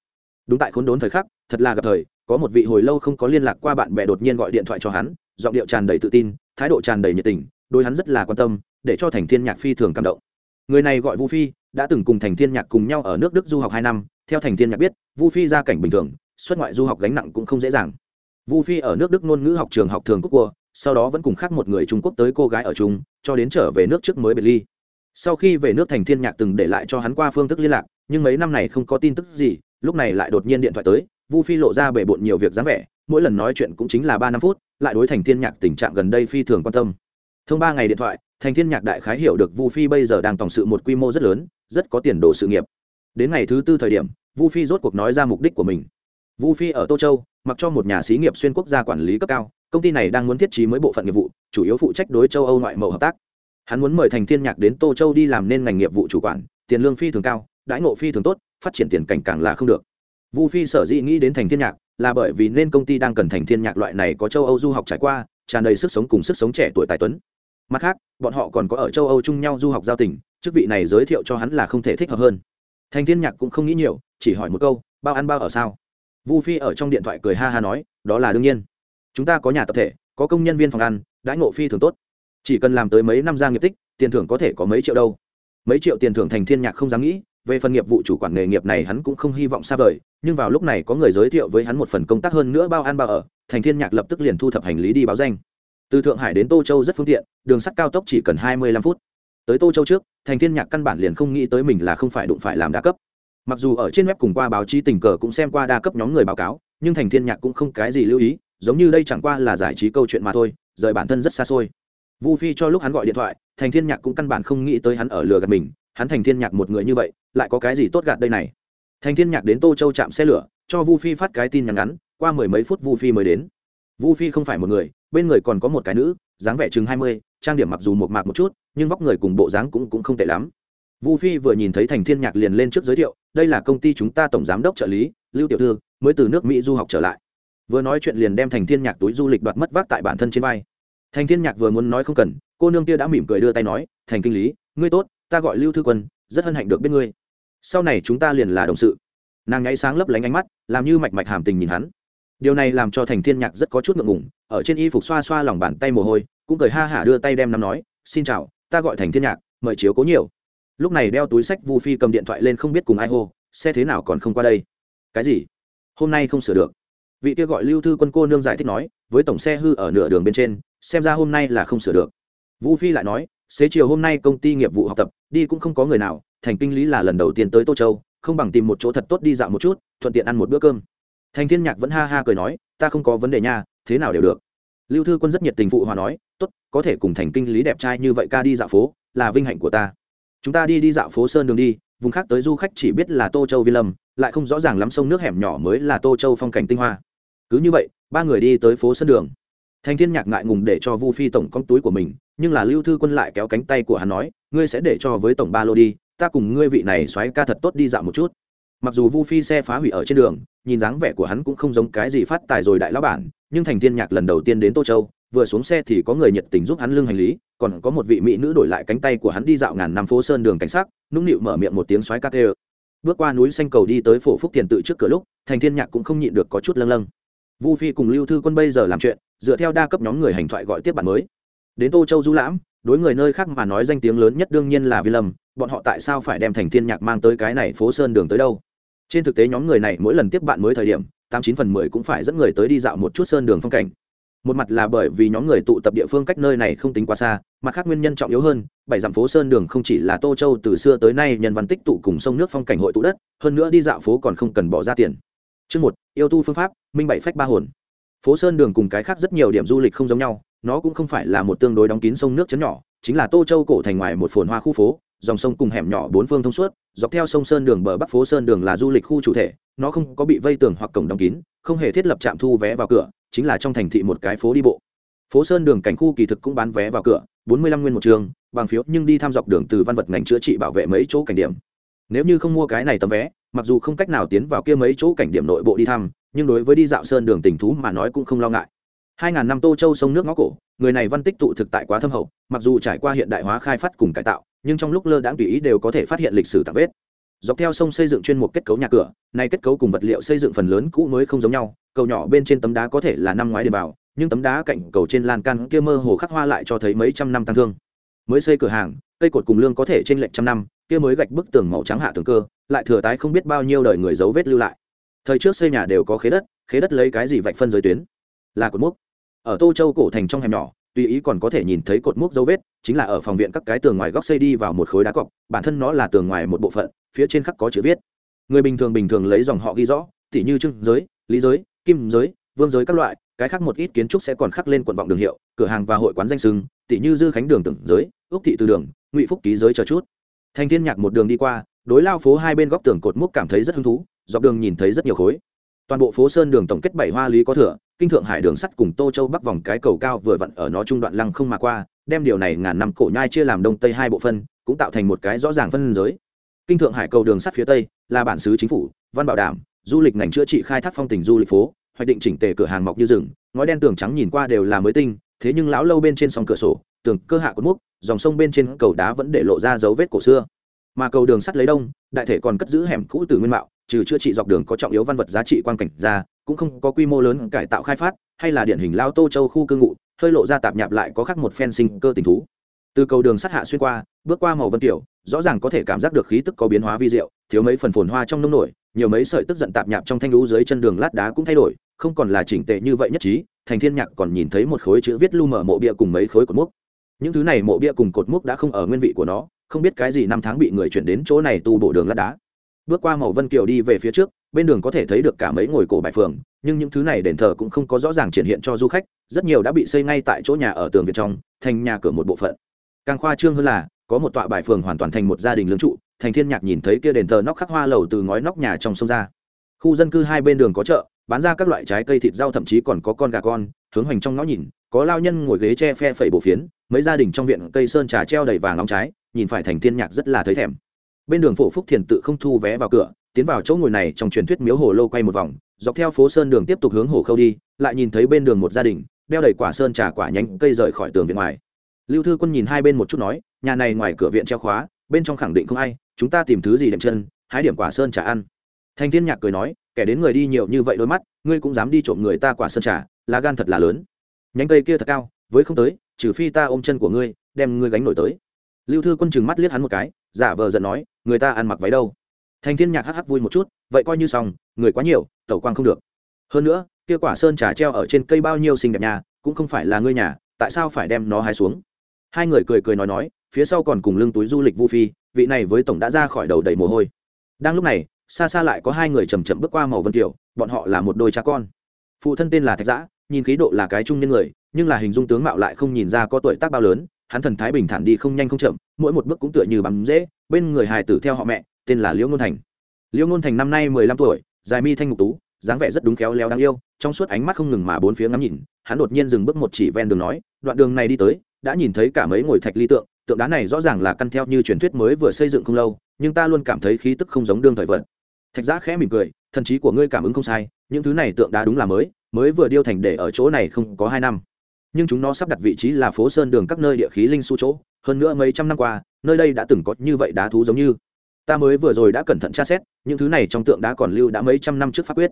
Đúng tại khốn đốn thời khắc, thật là gặp thời, có một vị hồi lâu không có liên lạc qua bạn bè đột nhiên gọi điện thoại cho hắn, giọng điệu tràn đầy tự tin, thái độ tràn đầy nhiệt tình đôi hắn rất là quan tâm, để cho thành thiên nhạc phi thường cảm động. Người này gọi vu phi, đã từng cùng thành thiên nhạc cùng nhau ở nước đức du học hai năm, theo thành thiên nhạc biết, vu phi gia cảnh bình thường, xuất ngoại du học gánh nặng cũng không dễ dàng. Vu phi ở nước đức ngôn ngữ học trường học thường quốc cua sau đó vẫn cùng khác một người trung quốc tới cô gái ở chung, cho đến trở về nước trước mới biệt ly. Sau khi về nước thành thiên nhạc từng để lại cho hắn qua phương thức liên lạc, nhưng mấy năm này không có tin tức gì, lúc này lại đột nhiên điện thoại tới, vu phi lộ ra bể bộn nhiều việc dáng vẻ, mỗi lần nói chuyện cũng chính là ba năm phút, lại đối thành thiên nhạc tình trạng gần đây phi thường quan tâm. Thông ba ngày điện thoại, thành thiên nhạc đại khái hiểu được vu phi bây giờ đang tổng sự một quy mô rất lớn, rất có tiền đồ sự nghiệp. Đến ngày thứ tư thời điểm, vu phi rốt cuộc nói ra mục đích của mình. Vu phi ở tô châu, mặc cho một nhà xí nghiệp xuyên quốc gia quản lý cấp cao công ty này đang muốn thiết trí mới bộ phận nghiệp vụ, chủ yếu phụ trách đối châu âu ngoại mẫu hợp tác. Hắn muốn mời thành thiên nhạc đến tô châu đi làm nên ngành nghiệp vụ chủ quản, tiền lương phi thường cao, đãi ngộ phi thường tốt, phát triển tiền cảnh càng là không được. Vu phi sở dĩ nghĩ đến thành thiên nhạc là bởi vì nên công ty đang cần thành thiên nhạc loại này có châu âu du học trải qua, tràn đầy sức sống cùng sức sống trẻ tuổi tài tuấn. Mặt khác, bọn họ còn có ở châu âu chung nhau du học giao tình, chức vị này giới thiệu cho hắn là không thể thích hợp hơn. Thành thiên nhạc cũng không nghĩ nhiều, chỉ hỏi một câu, bao ăn bao ở sao? Vu phi ở trong điện thoại cười ha ha nói, đó là đương nhiên chúng ta có nhà tập thể, có công nhân viên phòng ăn, đãi ngộ phi thường tốt. Chỉ cần làm tới mấy năm gia nghiệp tích, tiền thưởng có thể có mấy triệu đâu. Mấy triệu tiền thưởng thành thiên nhạc không dám nghĩ, về phần nghiệp vụ chủ quản nghề nghiệp này hắn cũng không hy vọng xa vời, nhưng vào lúc này có người giới thiệu với hắn một phần công tác hơn nữa bao ăn bao ở, thành thiên nhạc lập tức liền thu thập hành lý đi báo danh. Từ thượng hải đến tô châu rất phương tiện, đường sắt cao tốc chỉ cần hai mươi lăm phút. Tới tô châu trước, thành thiên nhạc căn bản liền không nghĩ tới mình là không phải đụng phải làm đa cấp. Mặc dù ở trên web cùng qua báo chí tình cờ cũng xem qua đa cấp nhóm người báo cáo, nhưng thành thiên nhạc cũng không cái gì lưu ý giống như đây chẳng qua là giải trí câu chuyện mà thôi, rời bản thân rất xa xôi. Vu phi cho lúc hắn gọi điện thoại, thành thiên nhạc cũng căn bản không nghĩ tới hắn ở lừa gạt mình, hắn thành thiên nhạc một người như vậy, lại có cái gì tốt gạt đây này? Thành thiên nhạc đến tô châu chạm xe lửa, cho vu phi phát cái tin nhắn ngắn, qua mười mấy phút vu phi mới đến. Vu phi không phải một người, bên người còn có một cái nữ, dáng vẻ chừng hai mươi, trang điểm mặc dù một mạc một chút, nhưng vóc người cùng bộ dáng cũng cũng không tệ lắm. Vu phi vừa nhìn thấy thành thiên nhạc liền lên trước giới thiệu, đây là công ty chúng ta tổng giám đốc trợ lý, lưu tiểu thư, mới từ nước mỹ du học trở lại vừa nói chuyện liền đem thành thiên nhạc túi du lịch đoạt mất vác tại bản thân trên vai. Thành thiên nhạc vừa muốn nói không cần, cô nương kia đã mỉm cười đưa tay nói, thành kinh lý, ngươi tốt, ta gọi lưu thư quân, rất hân hạnh được biết ngươi. Sau này chúng ta liền là đồng sự. Nàng nháy sáng lấp lánh ánh mắt, làm như mạch mạch hàm tình nhìn hắn. Điều này làm cho thành thiên nhạc rất có chút ngượng ngùng, ở trên y phục xoa xoa lòng bàn tay mồ hôi, cũng cười ha hả đưa tay đem nắm nói, xin chào, ta gọi thành thiên nhạc, mời chiếu cố nhiều. Lúc này đeo túi sách vu phi cầm điện thoại lên không biết cùng ai hô, xe thế nào còn không qua đây? Cái gì? Hôm nay không sửa được vị kia gọi lưu thư quân cô nương giải thích nói, với tổng xe hư ở nửa đường bên trên, xem ra hôm nay là không sửa được. Vũ phi lại nói, xế chiều hôm nay công ty nghiệp vụ học tập, đi cũng không có người nào, thành kinh lý là lần đầu tiên tới tô châu, không bằng tìm một chỗ thật tốt đi dạo một chút, thuận tiện ăn một bữa cơm. Thành thiên nhạc vẫn ha ha cười nói, ta không có vấn đề nha, thế nào đều được. Lưu thư quân rất nhiệt tình phụ hòa nói, tốt, có thể cùng thành kinh lý đẹp trai như vậy ca đi dạo phố, là vinh hạnh của ta. Chúng ta đi đi dạo phố sơn đường đi, vùng khác tới du khách chỉ biết là tô châu vi lâm, lại không rõ ràng lắm sông nước hẻm nhỏ mới là tô châu phong cảnh tinh hoa cứ như vậy, ba người đi tới phố sơn đường. Thành thiên nhạc ngại ngùng để cho vu phi tổng con túi của mình, nhưng là lưu thư quân lại kéo cánh tay của hắn nói, ngươi sẽ để cho với tổng ba lô đi, ta cùng ngươi vị này xoáy ca thật tốt đi dạo một chút. Mặc dù vu phi xe phá hủy ở trên đường, nhìn dáng vẻ của hắn cũng không giống cái gì phát tài rồi đại lão bản, nhưng thành thiên nhạc lần đầu tiên đến tô châu, vừa xuống xe thì có người nhiệt tình giúp hắn lưng hành lý, còn có một vị mỹ nữ đổi lại cánh tay của hắn đi dạo ngàn năm phố sơn đường cảnh sát nũng nịu mở miệng một tiếng xoáy ca tê bước qua núi xanh cầu đi tới phổ phúc tiền tự trước cửa lúc thành thiên nhạc cũng không nhịn được có chút lâng lâng vu phi cùng lưu thư quân bây giờ làm chuyện, dựa theo đa cấp nhóm người hành thoại gọi tiếp bạn mới. Đến tô châu du lãm, đối người nơi khác mà nói danh tiếng lớn nhất đương nhiên là vi lâm, bọn họ tại sao phải đem thành thiên nhạc mang tới cái này phố sơn đường tới đâu? Trên thực tế nhóm người này mỗi lần tiếp bạn mới thời điểm, tám chín phần mười cũng phải dẫn người tới đi dạo một chút sơn đường phong cảnh. Một mặt là bởi vì nhóm người tụ tập địa phương cách nơi này không tính quá xa, mặt khác nguyên nhân trọng yếu hơn, bảy dặm phố sơn đường không chỉ là tô châu từ xưa tới nay nhân văn tích tụ cùng sông nước phong cảnh hội tụ đất, hơn nữa đi dạo phố còn không cần bỏ ra tiền chương một, yêu tu phương pháp, minh bảy phách ba hồn. Phố sơn đường cùng cái khác rất nhiều điểm du lịch không giống nhau, nó cũng không phải là một tương đối đóng kín sông nước chấn nhỏ, chính là tô châu cổ thành ngoài một phồn hoa khu phố, dòng sông cùng hẻm nhỏ bốn phương thông suốt, dọc theo sông sơn đường bờ bắc phố sơn đường là du lịch khu chủ thể, nó không có bị vây tường hoặc cổng đóng kín, không hề thiết lập trạm thu vé vào cửa, chính là trong thành thị một cái phố đi bộ. Phố sơn đường cảnh khu kỳ thực cũng bán vé vào cửa, bốn mươi lăm nguyên một trường, bằng phiếu nhưng đi tham dọc đường từ văn vật ngành chữa trị bảo vệ mấy chỗ cảnh điểm. Nếu như không mua cái này tấm vé mặc dù không cách nào tiến vào kia mấy chỗ cảnh điểm nội bộ đi thăm, nhưng đối với đi dạo sơn đường tình thú mà nói cũng không lo ngại. Hai ngàn năm tô châu sông nước ngõ cổ, người này văn tích tụ thực tại quá thâm hậu, mặc dù trải qua hiện đại hóa khai phát cùng cải tạo, nhưng trong lúc lơ đãng tùy ý đều có thể phát hiện lịch sử tạp vết. Dọc theo sông xây dựng chuyên mục kết cấu nhà cửa, nay kết cấu cùng vật liệu xây dựng phần lớn cũ mới không giống nhau, cầu nhỏ bên trên tấm đá có thể là năm ngoái để vào, nhưng tấm đá cạnh cầu trên lan can kia mơ hồ khắc hoa lại cho thấy mấy trăm năm tăng thương. Mới xây cửa hàng, cây cột cùng lương có thể trên lệnh trăm năm kia mới gạch bức tường màu trắng hạ tường cơ, lại thừa tái không biết bao nhiêu đời người dấu vết lưu lại. Thời trước xây nhà đều có khế đất khế đất lấy cái gì vạch phân giới tuyến? Là cột mốc. Ở tô châu cổ thành trong hẻm nhỏ, tùy ý còn có thể nhìn thấy cột mốc dấu vết, chính là ở phòng viện các cái tường ngoài góc xây đi vào một khối đá cọc, bản thân nó là tường ngoài một bộ phận, phía trên khắc có chữ viết. Người bình thường bình thường lấy dòng họ ghi rõ, tỉ như trưng giới, lý giới, kim giới, vương giới các loại, cái khác một ít kiến trúc sẽ còn khắc lên quận vọng đường hiệu, cửa hàng và hội quán danh sưng, tỉ như dư khánh đường tưởng giới ước thị từ đường, ngụy phúc ký giới chờ chút thanh thiên nhạc một đường đi qua, đối lao phố hai bên góc tường cột mốc cảm thấy rất hứng thú, dọc đường nhìn thấy rất nhiều khối. Toàn bộ phố sơn đường tổng kết bảy hoa lý có thừa, kinh thượng hải đường sắt cùng tô châu bắc vòng cái cầu cao vừa vặn ở nó trung đoạn lăng không mà qua, đem điều này ngàn năm cổ nhai chia làm đông tây hai bộ phân, cũng tạo thành một cái rõ ràng phân giới. Kinh thượng hải cầu đường sắt phía tây là bản xứ chính phủ, văn bảo đảm, du lịch ngành chữa trị khai thác phong tình du lịch phố, hoạch định chỉnh tề cửa hàng mọc như rừng, ngói đen tường trắng nhìn qua đều là mới tinh, thế nhưng lão lâu bên trên sòng cửa sổ tường cơ hạ cột múc dòng sông bên trên cầu đá vẫn để lộ ra dấu vết cổ xưa. Mà cầu đường sắt lấy đông đại thể còn cất giữ hẻm cũ từ nguyên mạo trừ chữa trị dọc đường có trọng yếu văn vật giá trị quan cảnh ra cũng không có quy mô lớn cải tạo khai phát hay là điển hình lao tô châu khu cư ngụ hơi lộ ra tạp nhạp lại có khác một phen sinh cơ tình thú. Từ cầu đường sắt hạ xuyên qua bước qua màu vân tiểu, rõ ràng có thể cảm giác được khí tức có biến hóa vi diệu thiếu mấy phần phồn hoa trong nông nổi nhiều mấy sợi tức giận tạp nhạp trong thanh lũ dưới chân đường lát đá cũng thay đổi không còn là chỉnh tệ như vậy nhất trí thành thiên nhạc còn nhìn thấy một khối chữ viết lu mở mộ bia cùng mấy khối cột mốc những thứ này mộ bia cùng cột mốc đã không ở nguyên vị của nó, không biết cái gì năm tháng bị người chuyển đến chỗ này tu bổ đường lát đá. Bước qua màu vân kiều đi về phía trước, bên đường có thể thấy được cả mấy ngồi cổ bài phường, nhưng những thứ này đền thờ cũng không có rõ ràng triển hiện cho du khách, rất nhiều đã bị xây ngay tại chỗ nhà ở tường việt trong, thành nhà cửa một bộ phận. Càng khoa trương hơn là, có một tọa bài phường hoàn toàn thành một gia đình lương trụ, thành thiên nhạc nhìn thấy kia đền thờ nóc khắc hoa lầu từ ngói nóc nhà trong sông ra khu dân cư hai bên đường có chợ, bán ra các loại trái cây thịt rau thậm chí còn có con gà con, hướng hoành trong ngõ nhìn, có lao nhân ngồi ghế che phe phẩy bổ phiến, mấy gia đình trong viện cây sơn trà treo đầy vàng nóng trái, nhìn phải thành thiên nhạc rất là thấy thèm. Bên đường phổ phúc thiền tự không thu vé vào cửa, tiến vào chỗ ngồi này trong truyền thuyết miếu hồ lô quay một vòng, dọc theo phố sơn đường tiếp tục hướng hồ khâu đi, lại nhìn thấy bên đường một gia đình, đeo đầy quả sơn trà quả nhánh cây rời khỏi tường viện ngoài. Lưu thư quân nhìn hai bên một chút nói, nhà này ngoài cửa viện treo khóa, bên trong khẳng định không ai, chúng ta tìm thứ gì đệm chân, hái điểm quả sơn trà ăn thanh thiên nhạc cười nói, kẻ đến người đi nhiều như vậy đôi mắt, ngươi cũng dám đi trộm người ta quả sơn trà, lá gan thật là lớn. Nhánh cây kia thật cao, với không tới, trừ phi ta ôm chân của ngươi, đem ngươi gánh nổi tới. Lưu thư quân chừng mắt liếc hắn một cái, giả vờ giận nói, người ta ăn mặc váy đâu? Thành thiên nhạc hắc hắc vui một chút, vậy coi như xong, người quá nhiều, tẩu quang không được. Hơn nữa, kia quả sơn trà treo ở trên cây bao nhiêu xinh đẹp nhà, cũng không phải là ngươi nhà, tại sao phải đem nó hái xuống? Hai người cười cười nói nói, phía sau còn cùng lưng túi du lịch vu phi, vị này với tổng đã ra khỏi đầu đầy mồ hôi. Đang lúc này xa xa lại có hai người chầm chậm bước qua màu vân kiều bọn họ là một đôi cha con. Phụ thân tên là thạch giã nhìn khí độ là cái trung nhân người, nhưng là hình dung tướng mạo lại không nhìn ra có tuổi tác bao lớn, hắn thần thái bình thản đi không nhanh không chậm, mỗi một bước cũng tựa như bắm dễ, bên người hài tử theo họ mẹ, tên là liễu ngôn thành. Liễu ngôn thành năm nay mười lăm tuổi, dài mi thanh ngục tú, dáng vẻ rất đúng khéo léo đáng yêu, trong suốt ánh mắt không ngừng mà bốn phía ngắm nhìn, hắn đột nhiên dừng bước một chỉ ven đường nói, đoạn đường này đi tới, đã nhìn thấy cả mấy ngồi thạch ly tượng tượng đá này rõ ràng là căn theo như truyền thuyết mới vừa xây dựng không lâu, nhưng ta luôn cảm thấy khí tức không giống đương thời vật thạch giã khẽ mỉm cười, thần trí của ngươi cảm ứng không sai, những thứ này tượng đá đúng là mới mới vừa điêu thành để ở chỗ này không có hai năm. Nhưng chúng nó sắp đặt vị trí là phố sơn đường các nơi địa khí linh su chỗ, hơn nữa mấy trăm năm qua, nơi đây đã từng có như vậy đá thú giống như. Ta mới vừa rồi đã cẩn thận tra xét, những thứ này trong tượng đá còn lưu đã mấy trăm năm trước pháp quyết.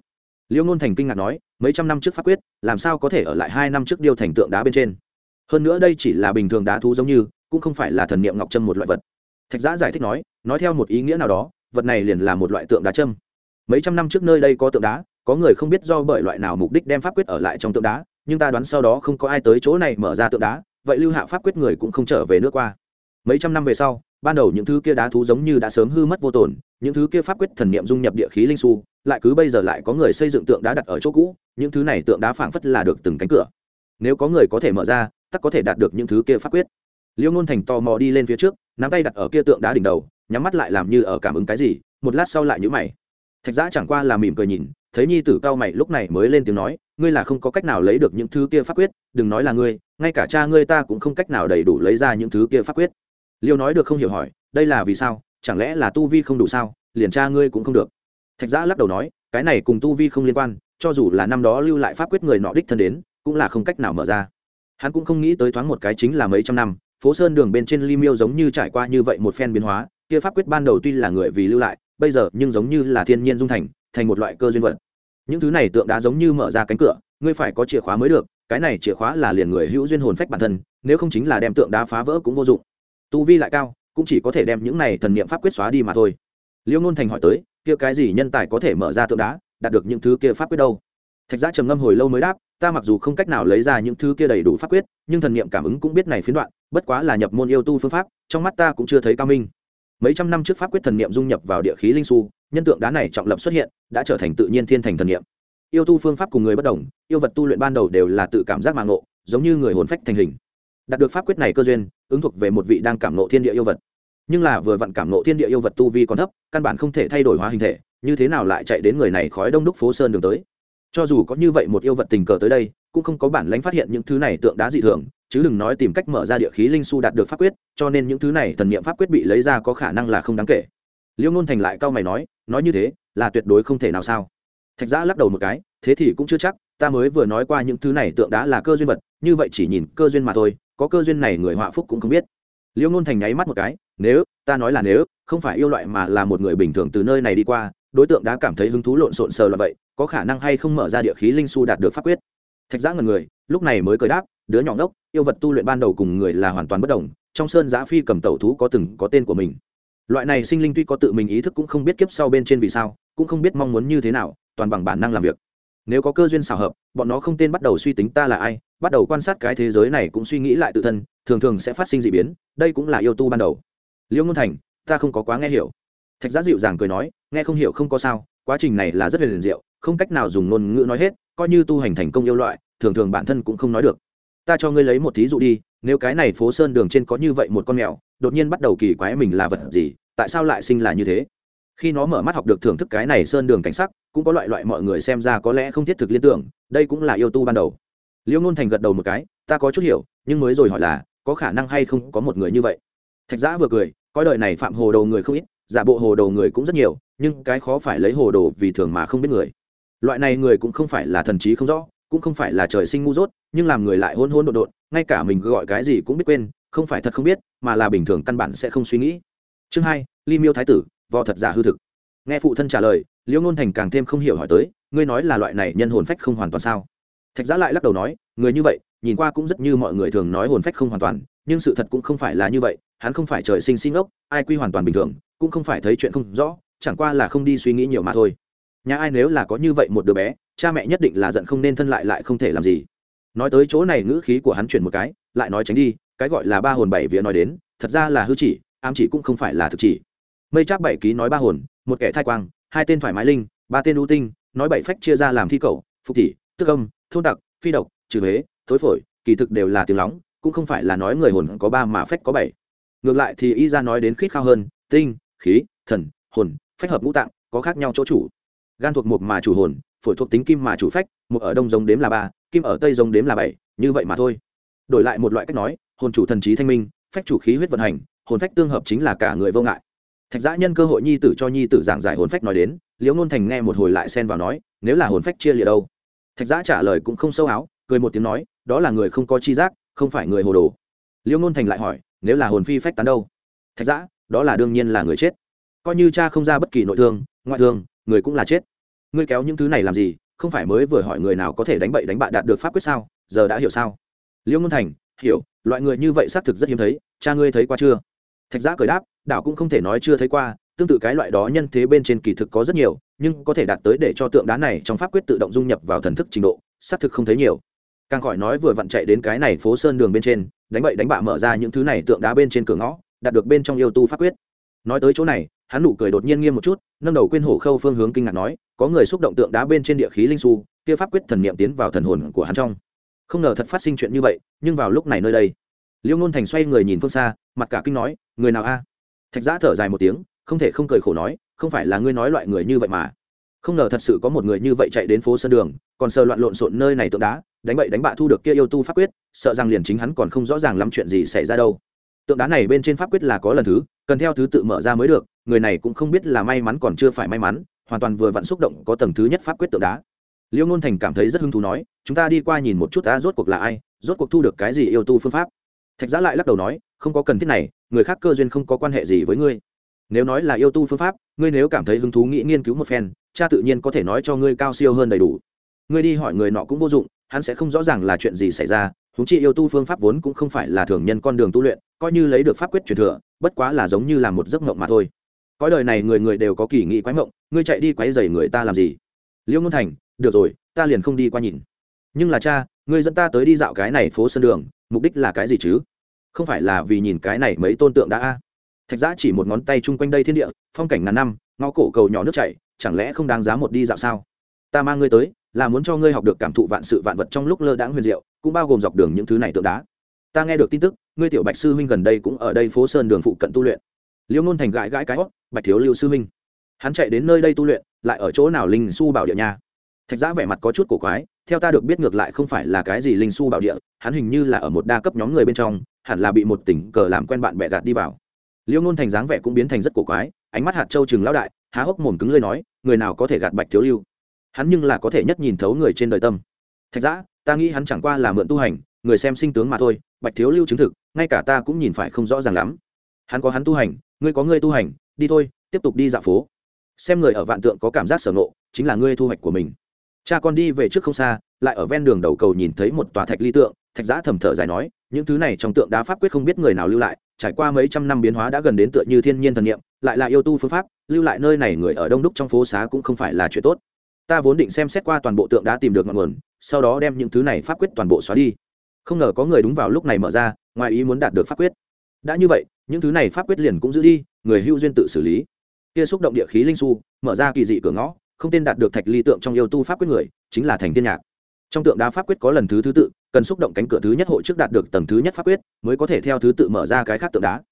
Liêu ngôn thành kinh ngạc nói, mấy trăm năm trước pháp quyết, làm sao có thể ở lại hai năm trước điêu thành tượng đá bên trên? Hơn nữa đây chỉ là bình thường đá thú giống như, cũng không phải là thần niệm ngọc trâm một loại vật. Thạch giã giải thích nói nói theo một ý nghĩa nào đó vật này liền là một loại tượng đá trâm mấy trăm năm trước nơi đây có tượng đá, có người không biết do bởi loại nào mục đích đem pháp quyết ở lại trong tượng đá, nhưng ta đoán sau đó không có ai tới chỗ này mở ra tượng đá, vậy lưu hạ pháp quyết người cũng không trở về nước qua. Mấy trăm năm về sau, ban đầu những thứ kia đá thú giống như đã sớm hư mất vô tổn những thứ kia pháp quyết thần niệm dung nhập địa khí linh su, lại cứ bây giờ lại có người xây dựng tượng đá đặt ở chỗ cũ, những thứ này tượng đá phảng phất là được từng cánh cửa. Nếu có người có thể mở ra tắc có thể đạt được những thứ kia pháp quyết. Liêu ngôn thành tò mò đi lên phía trước, nắm tay đặt ở kia tượng đá đỉnh đầu nhắm mắt lại làm như ở cảm ứng cái gì, một lát sau lại nhữ mày. Thạch giã chẳng qua là mỉm cười nhìn, thấy nhi tử cao mày lúc này mới lên tiếng nói, ngươi là không có cách nào lấy được những thứ kia pháp quyết, đừng nói là ngươi, ngay cả cha ngươi ta cũng không cách nào đầy đủ lấy ra những thứ kia pháp quyết. Liêu nói được không hiểu hỏi, đây là vì sao, chẳng lẽ là tu vi không đủ sao, liền cha ngươi cũng không được. Thạch giã lắc đầu nói, cái này cùng tu vi không liên quan, cho dù là năm đó lưu lại pháp quyết người nọ đích thân đến, cũng là không cách nào mở ra. Hắn cũng không nghĩ tới thoáng một cái chính là mấy trăm năm, phố sơn đường bên trên ly miêu giống như trải qua như vậy một phen biến hóa kia pháp quyết ban đầu tuy là người vì lưu lại, bây giờ nhưng giống như là thiên nhiên dung thành thành một loại cơ duyên vật. Những thứ này tượng đá giống như mở ra cánh cửa, ngươi phải có chìa khóa mới được, cái này chìa khóa là liền người hữu duyên hồn phách bản thân, nếu không chính là đem tượng đá phá vỡ cũng vô dụng. Tu vi lại cao, cũng chỉ có thể đem những này thần niệm pháp quyết xóa đi mà thôi. Liêu ngôn thành hỏi tới, kia cái gì nhân tài có thể mở ra tượng đá, đạt được những thứ kia pháp quyết đâu? Thạch giác trầm ngâm hồi lâu mới đáp, ta mặc dù không cách nào lấy ra những thứ kia đầy đủ pháp quyết, nhưng thần niệm cảm ứng cũng biết này phiến đoạn, bất quá là nhập môn yêu tu phương pháp, trong mắt ta cũng chưa thấy cao minh mấy trăm năm trước pháp quyết thần niệm dung nhập vào địa khí linh su, nhân tượng đá này trọng lập xuất hiện, đã trở thành tự nhiên thiên thành thần niệm. Yêu tu phương pháp cùng người bất đồng, yêu vật tu luyện ban đầu đều là tự cảm giác mạng ngộ, giống như người hồn phách thành hình. Đạt được pháp quyết này cơ duyên, ứng thuộc về một vị đang cảm ngộ thiên địa yêu vật. Nhưng là vừa vặn cảm ngộ thiên địa yêu vật tu vi còn thấp, căn bản không thể thay đổi hóa hình thể, như thế nào lại chạy đến người này khói đông đúc phố sơn đường tới? Cho dù có như vậy một yêu vật tình cờ tới đây, cũng không có bản lãnh phát hiện những thứ này tượng đá dị thường chứ đừng nói tìm cách mở ra địa khí linh su đạt được pháp quyết, cho nên những thứ này thần niệm pháp quyết bị lấy ra có khả năng là không đáng kể. Liêu ngôn thành lại cau mày nói nói như thế, là tuyệt đối không thể nào sao? Thạch giã lắc đầu một cái, thế thì cũng chưa chắc, ta mới vừa nói qua những thứ này tượng đá là cơ duyên vật, như vậy chỉ nhìn cơ duyên mà thôi, có cơ duyên này người họa phúc cũng không biết. Liêu ngôn thành nháy mắt một cái, nếu, ta nói là nếu, không phải yêu loại mà là một người bình thường từ nơi này đi qua, đối tượng đã cảm thấy hứng thú lộn xộn sờ là vậy, có khả năng hay không mở ra địa khí linh su đạt được pháp quyết? Thạch giã ngần người, lúc này mới cười đáp đứa nhỏ ngốc, yêu vật tu luyện ban đầu cùng người là hoàn toàn bất đồng, trong sơn giã phi cầm tẩu thú có từng có tên của mình. Loại này sinh linh tuy có tự mình ý thức cũng không biết kiếp sau bên trên vì sao, cũng không biết mong muốn như thế nào, toàn bằng bản năng làm việc. Nếu có cơ duyên xảo hợp, bọn nó không tên bắt đầu suy tính ta là ai, bắt đầu quan sát cái thế giới này cũng suy nghĩ lại tự thân, thường thường sẽ phát sinh d ị biến, đây cũng là yêu tu ban đầu. Liễu ngôn thành, ta không có quá nghe hiểu. Thạch giá dịu dàng cười nói, nghe không hiểu không có sao, quá trình này là rất liền diệu, không cách nào dùng ngôn ngữ nói hết, coi như tu hành thành công yêu loại, thường thường bản thân cũng không nói được ta cho ngươi lấy một thí dụ đi, nếu cái này phố sơn đường trên có như vậy một con mèo, đột nhiên bắt đầu kỳ quái mình là vật gì, tại sao lại sinh là như thế? Khi nó mở mắt học được thưởng thức cái này sơn đường cảnh sắc, cũng có loại loại mọi người xem ra có lẽ không thiết thực liên tưởng, đây cũng là yêu tu ban đầu. Liễu ngôn thành gật đầu một cái, ta có chút hiểu, nhưng mới rồi hỏi là, có khả năng hay không có một người như vậy? Thạch giã vừa cười, coi đời này phạm hồ đồ người không ít, giả bộ hồ đồ người cũng rất nhiều, nhưng cái khó phải lấy hồ đồ vì thường mà không biết người. Loại này người cũng không phải là thần trí không rõ cũng không phải là trời sinh ngu dốt, nhưng làm người lại hôn hôn đột đột, ngay cả mình gọi cái gì cũng biết quên, không phải thật không biết, mà là bình thường căn bản sẽ không suy nghĩ. Chương hai, ly miêu thái tử, vò thật giả hư thực. Nghe phụ thân trả lời, liễu ngôn thành càng thêm không hiểu hỏi tới, ngươi nói là loại này nhân hồn phách không hoàn toàn sao? Thạch giã lại lắc đầu nói, người như vậy, nhìn qua cũng rất như mọi người thường nói hồn phách không hoàn toàn, nhưng sự thật cũng không phải là như vậy, hắn không phải trời sinh sinh ốc, ai quy hoàn toàn bình thường, cũng không phải thấy chuyện không rõ, chẳng qua là không đi suy nghĩ nhiều mà thôi. Nhà ai nếu là có như vậy một đứa bé cha mẹ nhất định là giận không nên thân lại lại không thể làm gì. Nói tới chỗ này ngữ khí của hắn chuyển một cái, lại nói tránh đi, cái gọi là ba hồn bảy vía nói đến, thật ra là hư chỉ, ám chỉ cũng không phải là thực chỉ. Mây tráp bảy ký nói ba hồn, một kẻ thai quang, hai tên thoải mái linh, ba tên ưu tinh, nói bảy phách chia ra làm thi cầu, phục thị tức âm, thôn tặc, phi độc, trừ huế, thối phổi, kỳ thực đều là tiếng lóng, cũng không phải là nói người hồn có ba mà phách có bảy. Ngược lại thì y ra nói đến khít khao hơn, tinh, khí, thần, hồn, phách hợp ngũ tạng, có khác nhau chỗ chủ gan thuộc mộc mà chủ hồn, phổi thuộc tính kim mà chủ phách Mộc ở đông giống đếm là ba, kim ở tây giống đếm là bảy, như vậy mà thôi. Đổi lại một loại cách nói, hồn chủ thần trí thanh minh, phách chủ khí huyết vận hành, hồn phách tương hợp chính là cả người vô ngại. Thạch giã nhân cơ hội nhi tử cho nhi tử giảng giải hồn phách nói đến, liễu ngôn thành nghe một hồi lại xen vào nói, nếu là hồn phách chia lìa đâu? Thạch giã trả lời cũng không sâu áo, cười một tiếng nói, đó là người không có chi giác, không phải người hồ đồ. Liễu ngôn thành lại hỏi, nếu là hồn phi phách tán đâu? Thạch giã, đó là đương nhiên là người chết. Coi như cha không ra bất kỳ nội thương, ngoại thương người cũng là chết. Ngươi kéo những thứ này làm gì? Không phải mới vừa hỏi người nào có thể đánh bậy đánh bạ đạt được pháp quyết sao? Giờ đã hiểu sao? Liễu ngôn thành, hiểu, loại người như vậy xác thực rất hiếm thấy, cha ngươi thấy qua chưa? Thạch giã cười đáp, đảo cũng không thể nói chưa thấy qua, tương tự cái loại đó nhân thế bên trên kỳ thực có rất nhiều, nhưng có thể đạt tới để cho tượng đá này trong pháp quyết tự động dung nhập vào thần thức trình độ, xác thực không thấy nhiều. Càng khỏi nói vừa vặn chạy đến cái này phố sơn đường bên trên, đánh bậy đánh bạ mở ra những thứ này tượng đá bên trên cửa ngõ, đạt được bên trong yêu tu pháp quyết. Nói tới chỗ này hắn nụ cười đột nhiên nghiêm một chút, nâng đầu quên hổ khâu phương hướng kinh ngạc nói, có người xúc động tượng đá bên trên địa khí linh su, kia pháp quyết thần niệm tiến vào thần hồn của hắn trong. Không ngờ thật phát sinh chuyện như vậy, nhưng vào lúc này nơi đây, liêu ngôn thành xoay người nhìn phương xa, mặt cả kinh nói, người nào a? Thạch giã thở dài một tiếng, không thể không cười khổ nói, không phải là ngươi nói loại người như vậy mà. Không ngờ thật sự có một người như vậy chạy đến phố sân đường, còn sờ loạn lộn xộn nơi này tượng đá, đánh bậy đánh bạ thu được kia yêu tu pháp quyết, sợ rằng liền chính hắn còn không rõ ràng lắm chuyện gì xảy ra đâu. Tượng đá này bên trên pháp quyết là có lần thứ, cần theo thứ tự mở ra mới được người này cũng không biết là may mắn còn chưa phải may mắn, hoàn toàn vừa vặn xúc động có tầng thứ nhất pháp quyết tượng đá. Liêu ngôn thành cảm thấy rất hứng thú nói, chúng ta đi qua nhìn một chút ta rốt cuộc là ai, rốt cuộc thu được cái gì yêu tu phương pháp? Thạch giã lại lắc đầu nói, không có cần thiết này, người khác cơ duyên không có quan hệ gì với ngươi. Nếu nói là yêu tu phương pháp, ngươi nếu cảm thấy hứng thú nghĩ nghiên cứu một phen, cha tự nhiên có thể nói cho ngươi cao siêu hơn đầy đủ. Ngươi đi hỏi người nọ cũng vô dụng, hắn sẽ không rõ ràng là chuyện gì xảy ra húng chi yêu tu phương pháp vốn cũng không phải là thường nhân con đường tu luyện, coi như lấy được pháp quyết truyền thừa, bất quá là giống như là một giấc mộng mà thôi cõi đời này người người đều có kỳ nghị quái mộng, ngươi chạy đi quái dày người ta làm gì? Liễu ngôn thành, được rồi, ta liền không đi qua nhìn. Nhưng là cha, ngươi dẫn ta tới đi dạo cái này phố sân đường, mục đích là cái gì chứ? Không phải là vì nhìn cái này mấy tôn tượng đã a? Thạch giã chỉ một ngón tay chung quanh đây thiên địa, phong cảnh ngàn năm, ngõ cổ cầu nhỏ nước chảy, chẳng lẽ không đáng giá một đi dạo sao? Ta mang ngươi tới, là muốn cho ngươi học được cảm thụ vạn sự vạn vật trong lúc lơ đãng huyền diệu, cũng bao gồm dọc đường những thứ này tượng đá. Ta nghe được tin tức, ngươi tiểu bạch sư huynh gần đây cũng ở đây phố sơn đường phụ cận tu luyện liêu ngôn thành gãi gãi cái hót bạch thiếu lưu sư minh, hắn chạy đến nơi đây tu luyện lại ở chỗ nào linh su bảo địa nha? Thạch giã vẻ mặt có chút cổ quái theo ta được biết ngược lại không phải là cái gì linh su bảo địa hắn hình như là ở một đa cấp nhóm người bên trong hẳn là bị một tỉnh cờ làm quen bạn bè gạt đi vào. Liêu ngôn thành dáng vẻ cũng biến thành rất cổ quái ánh mắt hạt châu chừng lão đại há hốc mồm cứng lơi nói người nào có thể gạt bạch thiếu lưu? Hắn nhưng là có thể nhất nhìn thấu người trên đời tâm. Thạch giã ta nghĩ hắn chẳng qua là mượn tu hành người xem sinh tướng mà thôi bạch thiếu lưu chứng thực ngay cả ta cũng nhìn phải không rõ ràng lắm. Hắn có hắn tu hành ngươi có ngươi tu hành, đi thôi, tiếp tục đi dạo phố. Xem người ở vạn tượng có cảm giác sở nộ chính là ngươi thu hoạch của mình. Cha con đi về trước không xa, lại ở ven đường đầu cầu nhìn thấy một tòa thạch ly tượng, thạch giã thầm thở dài nói, những thứ này trong tượng đá pháp quyết không biết người nào lưu lại, trải qua mấy trăm năm biến hóa đã gần đến tựa như thiên nhiên thần niệm, lại là yêu tu phương pháp, lưu lại nơi này người ở đông đúc trong phố xá cũng không phải là chuyện tốt. Ta vốn định xem xét qua toàn bộ tượng đá tìm được ngọn nguồn, sau đó đem những thứ này pháp quyết toàn bộ xóa đi. Không ngờ có người đúng vào lúc này mở ra, ngoài ý muốn đạt được pháp quyết đã như vậy, những thứ này pháp quyết liền cũng giữ đi, người hưu duyên tự xử lý. Kia xúc động địa khí linh su, mở ra kỳ dị cửa ngõ, không tên đạt được thạch ly tượng trong yêu tu pháp quyết người, chính là thành thiên nhạc. Trong tượng đá pháp quyết có lần thứ thứ tự, cần xúc động cánh cửa thứ nhất hội trước đạt được tầng thứ nhất pháp quyết, mới có thể theo thứ tự mở ra cái khác tượng đá.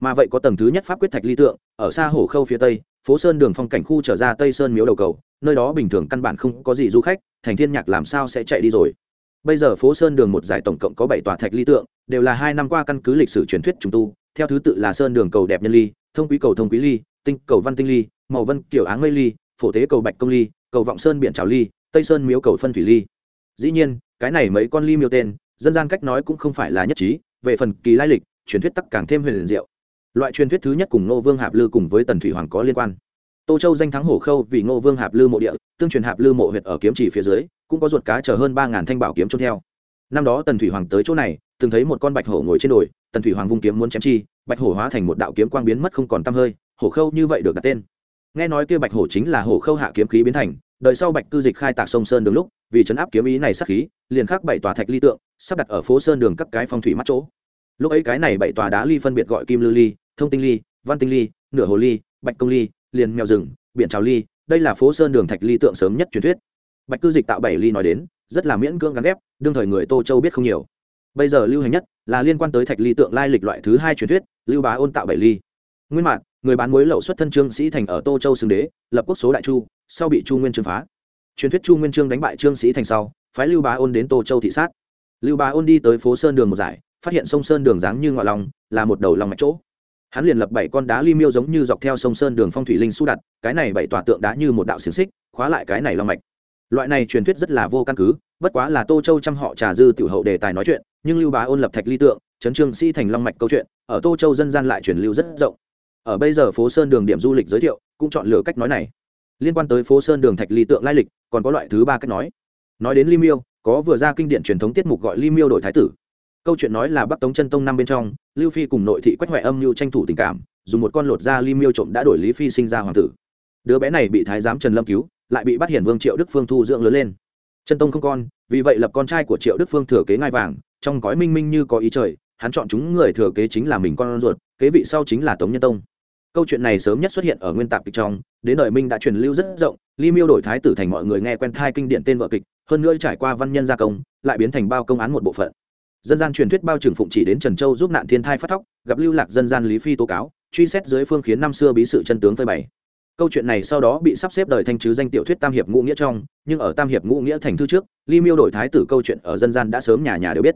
Mà vậy có tầng thứ nhất pháp quyết thạch ly tượng, ở xa hồ khâu phía tây, phố sơn đường phong cảnh khu trở ra tây sơn miếu đầu cầu, nơi đó bình thường căn bản không có gì du khách, thành thiên nhạc làm sao sẽ chạy đi rồi? Bây giờ phố sơn đường một giải tổng cộng có bảy tòa thạch ly tượng, đều là hai năm qua căn cứ lịch sử truyền thuyết trùng tu. Theo thứ tự là sơn đường cầu đẹp nhân ly, thông quý cầu thông quý ly, tinh cầu văn tinh ly, màu vân kiểu áng mây ly, phổ tế cầu bạch công ly, cầu vọng sơn biển trào ly, tây sơn miếu cầu phân thủy ly. Dĩ nhiên, cái này mấy con ly miêu tên, dân gian cách nói cũng không phải là nhất trí, về phần kỳ lai lịch, truyền thuyết tắc càng thêm huyền diệu. Loại truyền thuyết thứ nhất cùng ngô vương hạp lư cùng với tần thủy hoàng có liên quan. Tô châu danh thắng hổ khâu vì ngô vương hạp lư mộ địa, tương truyền hạp lư mộ huyệt ở kiếm chỉ phía dưới cũng có ruột cá chở hơn ba ngàn thanh bảo kiếm trôn theo. Năm đó tần thủy hoàng tới chỗ này, từng thấy một con bạch hổ ngồi trên đồi, tần thủy hoàng vung kiếm muốn chém chi, bạch hổ hóa thành một đạo kiếm quang biến mất không còn t hơi, hổ khâu như vậy được đặt tên. Nghe nói kia bạch hổ chính là hổ khâu hạ kiếm khí biến thành đợi sau bạch cư dịch khai tạc sông sơn đường lúc, vì chấn áp kiếm ý này sắc khí, liền khắc bảy tòa thạch ly tượng, sắp đặt ở phố sơn đường các cái phong thủy mắt chỗ. Lúc ấy cái này bảy tòa đá ly phân biệt gọi kim lư ly, thông tinh ly, văn tinh ly, nửa hồ ly, bạch công ly, liền mèo rừng, biển trào ly, đây là phố sơn đường thạch ly tượng sớm nhất truyền thuyết bạch cư dịch tạo bảy ly nói đến, rất là miễn cưỡng gắn ghép, đương thời người tô châu biết không nhiều. Bây giờ lưu hành nhất là liên quan tới thạch ly tượng lai lịch loại thứ hai truyền thuyết, lưu bá ôn tạo bảy ly. Nguyên mạng người bán muối lậu xuất thân trương sĩ thành ở tô châu xưng đế, lập quốc số đại chu, sau bị chu nguyên trương phá. Truyền thuyết chu nguyên trương đánh bại trương sĩ thành sau, phái lưu bá ôn đến tô châu thị sát. Lưu bá ôn đi tới phố sơn đường một giải phát hiện sông sơn đường dáng như ngoại lòng, là một đầu lòng mạch chỗ. Hắn liền lập bảy con đá ly miêu giống như dọc theo sông sơn đường phong thủy linh su đặt, cái này bảy tòa tượng đá như một đạo xiềng xích, khóa lại cái này long mạch loại này truyền thuyết rất là vô căn cứ, bất quá là tô châu trăm họ trà dư tiểu hậu đề tài nói chuyện, nhưng lưu bá ôn lập thạch ly tượng, trấn trương sĩ thành long mạch câu chuyện, ở tô châu dân gian lại truyền lưu rất rộng. Ở bây giờ phố sơn đường điểm du lịch giới thiệu, cũng chọn lựa cách nói này. Liên quan tới phố sơn đường thạch ly tượng lai lịch, còn có loại thứ ba cách nói. Nói đến ly miêu, có vừa ra kinh điển truyền thống tiết mục gọi ly miêu đổi thái tử. Câu chuyện nói là bắc tống chân tông năm bên trong, lưu phi cùng nội thị quách huệ âm mưu tranh thủ tình cảm, dùng một con lột da ly miêu trộm đã đổi lý phi sinh ra hoàng tử. Đứa bé này bị thái giám trần lâm cứu lại bị bắt hiển vương triệu đức phương thu dưỡng lớn lên. Chân tông không con, vì vậy lập con trai của triệu đức phương thừa kế ngai vàng, trong gói minh minh như có ý trời, hắn chọn chúng người thừa kế chính là mình con ruột, kế vị sau chính là tống nhân tông. Câu chuyện này sớm nhất xuất hiện ở nguyên tạp kịch trong, đến đời minh đã truyền lưu rất rộng ly miêu đổi thái tử thành mọi người nghe quen thai kinh điển tên vợ kịch, hơn nữa trải qua văn nhân gia công, lại biến thành bao công án một bộ phận. Dân gian truyền thuyết bao trường phụng chỉ đến trần châu giúp nạn thiên thai phát thóc, gặp lưu lạc dân gian lý phi tố cáo, truy xét dưới phương khiến năm xưa bí sự chân tướng phơi bày câu chuyện này sau đó bị sắp xếp đời thanh chứ danh tiểu thuyết tam hiệp ngũ nghĩa trong, nhưng ở tam hiệp ngũ nghĩa thành thư trước, ly miêu đổi thái tử câu chuyện ở dân gian đã sớm nhà nhà đều biết.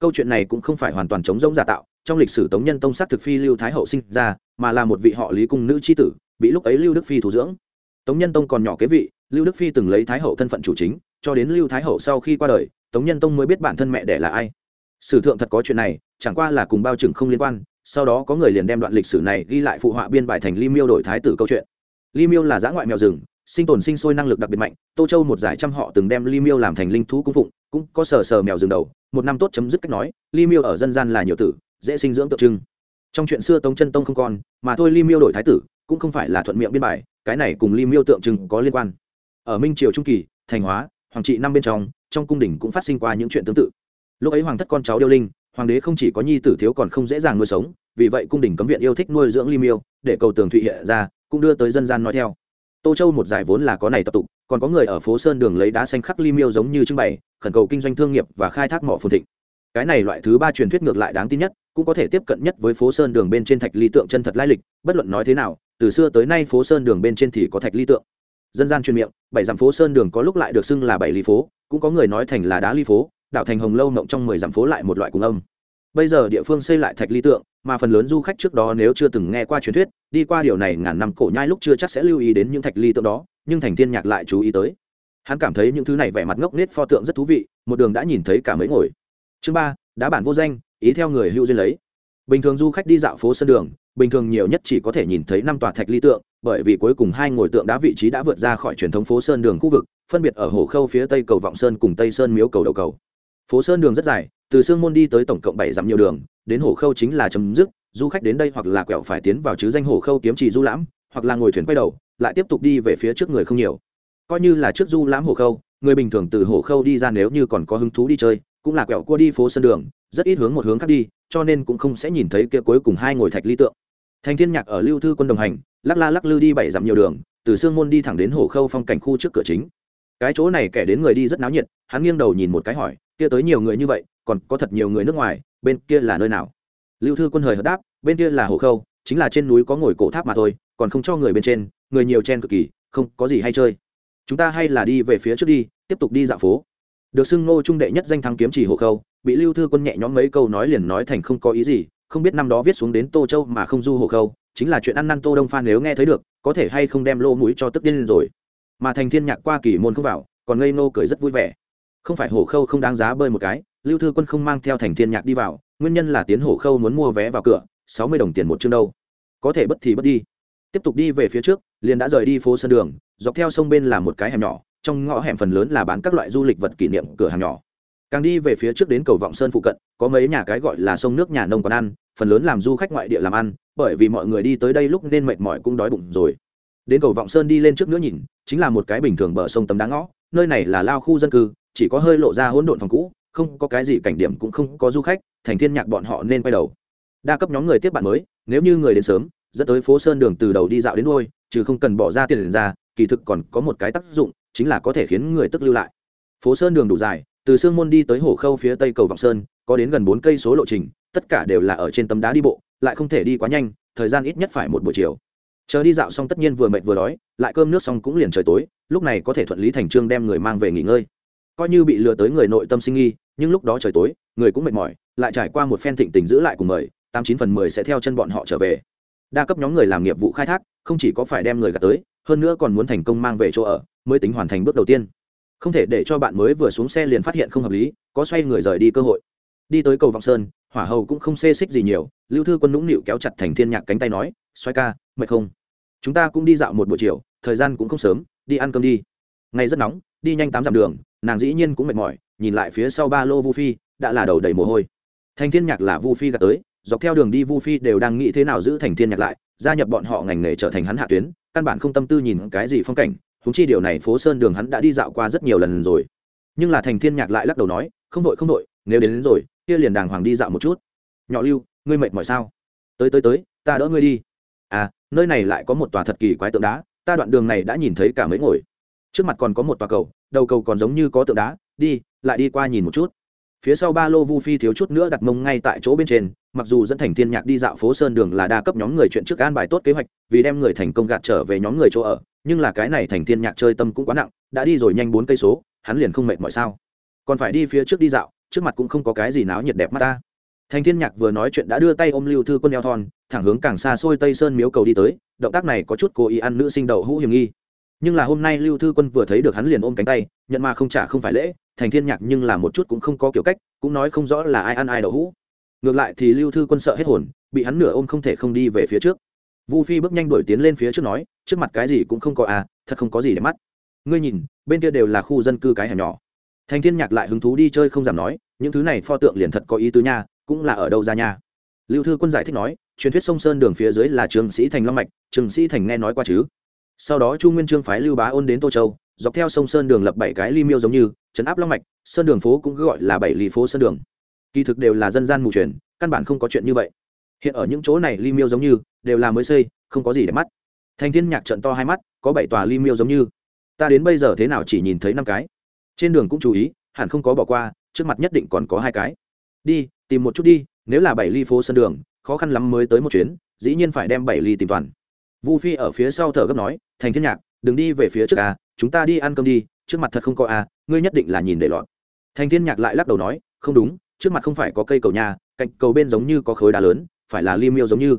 Câu chuyện này cũng không phải hoàn toàn chống giống giả tạo, trong lịch sử tống nhân tông sát thực phi lưu thái hậu sinh ra, mà là một vị họ lý cung nữ tri tử, bị lúc ấy lưu đức phi thủ dưỡng. Tống nhân tông còn nhỏ kế vị, lưu đức phi từng lấy thái hậu thân phận chủ chính, cho đến lưu thái hậu sau khi qua đời, tống nhân tông mới biết bản thân mẹ đẻ là ai. Sử thượng thật có chuyện này, chẳng qua là cùng bao trừng không liên quan, sau đó có người liền đem đoạn lịch sử này ghi lại phụ họa biên bài thành ly miêu đổi thái tử câu chuyện ly miêu là giã ngoại mèo rừng, sinh tồn sinh sôi năng lực đặc biệt mạnh, tô châu một giải trăm họ từng đem ly miêu làm thành linh thú cung phụng, cũng có sờ sờ mèo rừng đầu, một năm tốt chấm dứt cách nói, ly miêu ở dân gian là nhiều tử, dễ sinh dưỡng tượng trưng. Trong chuyện xưa tống chân tông không còn, mà thôi ly miêu đổi thái tử, cũng không phải là thuận miệng biên bài, cái này cùng ly miêu tượng trưng có liên quan. Ở minh triều trung kỳ, thành hóa, hoàng trị năm bên trong trong cung đình cũng phát sinh qua những chuyện tương tự. Lúc ấy hoàng thất con cháu điêu linh, hoàng đế không chỉ có nhi tử thiếu còn không dễ dàng nuôi sống, vì vậy cung đình cấm viện yêu thích nuôi dưỡng ly miêu, để cầu tường thụy hiện ra cũng đưa tới dân gian nói theo. Tô châu một giải vốn là có này tập tục, còn có người ở phố sơn đường lấy đá xanh khắc ly miêu giống như trưng bày, khẩn cầu kinh doanh thương nghiệp và khai thác mỏ phồn thịnh. Cái này loại thứ ba truyền thuyết ngược lại đáng tin nhất, cũng có thể tiếp cận nhất với phố sơn đường bên trên thạch ly tượng chân thật lai lịch, bất luận nói thế nào, từ xưa tới nay phố sơn đường bên trên thì có thạch ly tượng. Dân gian truyền miệng, bảy dặm phố sơn đường có lúc lại được xưng là bảy ly phố, cũng có người nói thành là đá ly phố đạo thành hồng lâu mộng trong mười dặm phố lại một loại cùng âm bây giờ địa phương xây lại thạch ly tượng, mà phần lớn du khách trước đó nếu chưa từng nghe qua truyền thuyết, đi qua điều này ngàn năm cổ nhai lúc chưa chắc sẽ lưu ý đến những thạch ly tượng đó, nhưng thành thiên nhạc lại chú ý tới. Hắn cảm thấy những thứ này vẻ mặt ngốc nết pho tượng rất thú vị, một đường đã nhìn thấy cả mấy ngồi. Chương ba, đá bản vô danh, ý theo người hưu duyên lấy. Bình thường du khách đi dạo phố sân đường, bình thường nhiều nhất chỉ có thể nhìn thấy năm tòa thạch ly tượng, bởi vì cuối cùng hai ngồi tượng đá vị trí đã vượt ra khỏi truyền thống phố sơn đường khu vực, phân biệt ở hồ khâu phía tây cầu vọng sơn cùng tây sơn miếu cầu đầu cầu. Phố sơn đường rất dài từ sương môn đi tới tổng cộng bảy dặm nhiều đường, đến hồ khâu chính là chấm dứt, du khách đến đây hoặc là quẹo phải tiến vào chứ danh hồ khâu kiếm trì du lãm, hoặc là ngồi thuyền quay đầu, lại tiếp tục đi về phía trước người không nhiều. Coi như là trước du lãm hồ khâu, người bình thường từ hồ khâu đi ra nếu như còn có hứng thú đi chơi, cũng là quẹo cua đi phố sân đường, rất ít hướng một hướng khác đi, cho nên cũng không sẽ nhìn thấy kia cuối cùng hai ngồi thạch ly tượng. Thành thiên nhạc ở lưu thư quân đồng hành, lắc la lắc lư đi bảy dặm nhiều đường, từ sương môn đi thẳng đến hồ khâu phong cảnh khu trước cửa chính. Cái chỗ này kẻ đến người đi rất náo nhiệt, hắn nghiêng đầu nhìn một cái hỏi, kia tới nhiều người như vậy còn có thật nhiều người nước ngoài, bên kia là nơi nào? Lưu thư quân hời hợt đáp, bên kia là hồ khâu, chính là trên núi có ngồi cổ tháp mà thôi, còn không cho người bên trên, người nhiều chen cực kỳ, không có gì hay chơi. Chúng ta hay là đi về phía trước đi, tiếp tục đi dạo phố. Được xưng ngô trung đệ nhất danh thắng kiếm chỉ hồ khâu, bị lưu thư quân nhẹ nhõm mấy câu nói liền nói thành không có ý gì, không biết năm đó viết xuống đến tô châu mà không du hồ khâu, chính là chuyện ăn năn tô đông phan nếu nghe thấy được, có thể hay không đem lô mũi cho tức điên lên rồi. Mà thành thiên nhạc qua kỳ môn không vào, còn ngây nô cười rất vui vẻ. Không phải hồ khâu không đáng giá bơi một cái lưu thư quân không mang theo thành thiên nhạc đi vào, nguyên nhân là tiến Hổ khâu muốn mua vé vào cửa, sáu mươi đồng tiền một chương đâu. Có thể bất thì bất đi. Tiếp tục đi về phía trước, liền đã rời đi phố sân đường, dọc theo sông bên là một cái hẻm nhỏ, trong ngõ hẻm phần lớn là bán các loại du lịch vật kỷ niệm cửa hàng nhỏ. Càng đi về phía trước đến cầu vọng sơn phụ cận, có mấy nhà cái gọi là sông nước nhà nông còn ăn, phần lớn làm du khách ngoại địa làm ăn, bởi vì mọi người đi tới đây lúc nên mệt mỏi cũng đói bụng rồi. Đến cầu vọng sơn đi lên trước nữa nhìn, chính là một cái bình thường bờ sông tấm đá ngõ, nơi này là lao khu dân cư, chỉ có hơi lộ ra hỗn độn phòng cũ không có cái gì cảnh điểm cũng không có du khách, thành thiên nhạc bọn họ nên quay đầu. Đa cấp nhóm người tiếp bạn mới, nếu như người đến sớm, dẫn tới phố sơn đường từ đầu đi dạo đến đôi chứ không cần bỏ ra tiền ra, kỳ thực còn có một cái tác dụng, chính là có thể khiến người tức lưu lại. Phố sơn đường đủ dài, từ sương môn đi tới hồ khâu phía tây cầu vọng sơn, có đến gần bốn cây số lộ trình, tất cả đều là ở trên tấm đá đi bộ, lại không thể đi quá nhanh, thời gian ít nhất phải một buổi chiều. Chờ đi dạo xong tất nhiên vừa mệt vừa đói, lại cơm nước xong cũng liền trời tối, lúc này có thể thuận lý thành trương đem người mang về nghỉ ngơi. Coi như bị lừa tới người nội tâm sinh nghi nhưng lúc đó trời tối, người cũng mệt mỏi, lại trải qua một phen thịnh tình giữ lại cùng mời, tám chín phần mười sẽ theo chân bọn họ trở về. Đa cấp nhóm người làm nghiệp vụ khai thác, không chỉ có phải đem người gạt tới, hơn nữa còn muốn thành công mang về chỗ ở, mới tính hoàn thành bước đầu tiên. Không thể để cho bạn mới vừa xuống xe liền phát hiện không hợp lý, có xoay người rời đi cơ hội. Đi tới cầu vọng sơn, hỏa hầu cũng không xê xích gì nhiều, lưu thư quân nũng nịu kéo chặt thành thiên nhạc cánh tay nói xoay ca, mệt không? Chúng ta cũng đi dạo một buổi chiều, thời gian cũng không sớm, đi ăn cơm đi. Ngày rất nóng, đi nhanh tám dặm đường, nàng dĩ nhiên cũng mệt mỏi nhìn lại phía sau ba lô vu phi đã là đầu đầy mồ hôi. Thành thiên nhạc là vu phi gạt tới dọc theo đường đi vu phi đều đang nghĩ thế nào giữ thành thiên nhạc lại gia nhập bọn họ ngành nghề trở thành hắn hạ tuyến căn bản không tâm tư nhìn cái gì phong cảnh húng chi điều này phố sơn đường hắn đã đi dạo qua rất nhiều lần rồi. Nhưng là thành thiên nhạc lại lắc đầu nói không đội không đội nếu đến, đến rồi kia liền đàng hoàng đi dạo một chút. Nhỏ lưu ngươi mệt mỏi sao? Tới tới tới ta đỡ ngươi đi. À nơi này lại có một tòa thật kỳ quái tượng đá ta đoạn đường này đã nhìn thấy cả mấy ngồi trước mặt còn có một tòa cầu, đầu cầu còn giống như có tượng đá, đi, lại đi qua nhìn một chút. Phía sau ba lô vu phi thiếu chút nữa đặt mông ngay tại chỗ bên trên, mặc dù dẫn thành thiên nhạc đi dạo phố sơn đường là đa cấp nhóm người chuyện trước an bài tốt kế hoạch, vì đem người thành công gạt trở về nhóm người chỗ ở, nhưng là cái này thành thiên nhạc chơi tâm cũng quá nặng, đã đi rồi nhanh bốn cây số, hắn liền không mệt mọi sao. Còn phải đi phía trước đi dạo, trước mặt cũng không có cái gì náo nhiệt đẹp mắt ta. Thành thiên nhạc vừa nói chuyện đã đưa tay ôm lưu thư quân eo thon, thẳng hướng càng xa xôi tây sơn miếu cầu đi tới, động tác này có chút cố ý ăn nữ sinh đậu hũ hiểm nghi nhưng là hôm nay lưu thư quân vừa thấy được hắn liền ôm cánh tay, nhận mà không trả không phải lễ, thành thiên nhạc nhưng là một chút cũng không có kiểu cách, cũng nói không rõ là ai ăn ai đậu hũ. Ngược lại thì lưu thư quân sợ hết hồn, bị hắn nửa ôm không thể không đi về phía trước. Vu phi bước nhanh đuổi tiến lên phía trước nói, trước mặt cái gì cũng không có à thật không có gì để mắt. Ngươi nhìn, bên kia đều là khu dân cư cái hẻm nhỏ. Thành thiên nhạc lại hứng thú đi chơi không giảm nói, những thứ này pho tượng liền thật có ý tứ nha, cũng là ở đâu ra nha. Lưu thư quân giải thích nói, truyền thuyết sông sơn đường phía dưới là trường sĩ thành long mạch, trường sĩ thành nghe nói qua chứ? Sau đó chu nguyên trương phái lưu bá ôn đến tô châu, dọc theo sông sơn đường lập bảy cái ly miêu giống như, trấn áp long mạch, sơn đường phố cũng gọi là bảy ly phố sơn đường. Kỳ thực đều là dân gian mù truyền, căn bản không có chuyện như vậy. Hiện ở những chỗ này ly miêu giống như, đều là mới xây, không có gì để mắt. Thành thiên nhạc trận to hai mắt, có bảy tòa ly miêu giống như. Ta đến bây giờ thế nào chỉ nhìn thấy năm cái? Trên đường cũng chú ý, hẳn không có bỏ qua, trước mặt nhất định còn có hai cái. Đi, tìm một chút đi, nếu là bảy ly phố sân đường, khó khăn lắm mới tới một chuyến, dĩ nhiên phải đem bảy ly tìm toàn vu phi ở phía sau thở gấp nói, thành thiên nhạc, đừng đi về phía trước à chúng ta đi ăn cơm đi, trước mặt thật không có à ngươi nhất định là nhìn để lọt. Thành thiên nhạc lại lắc đầu nói, không đúng, trước mặt không phải có cây cầu nhà, cạnh cầu bên giống như có khối đá lớn, phải là liêm miêu giống như.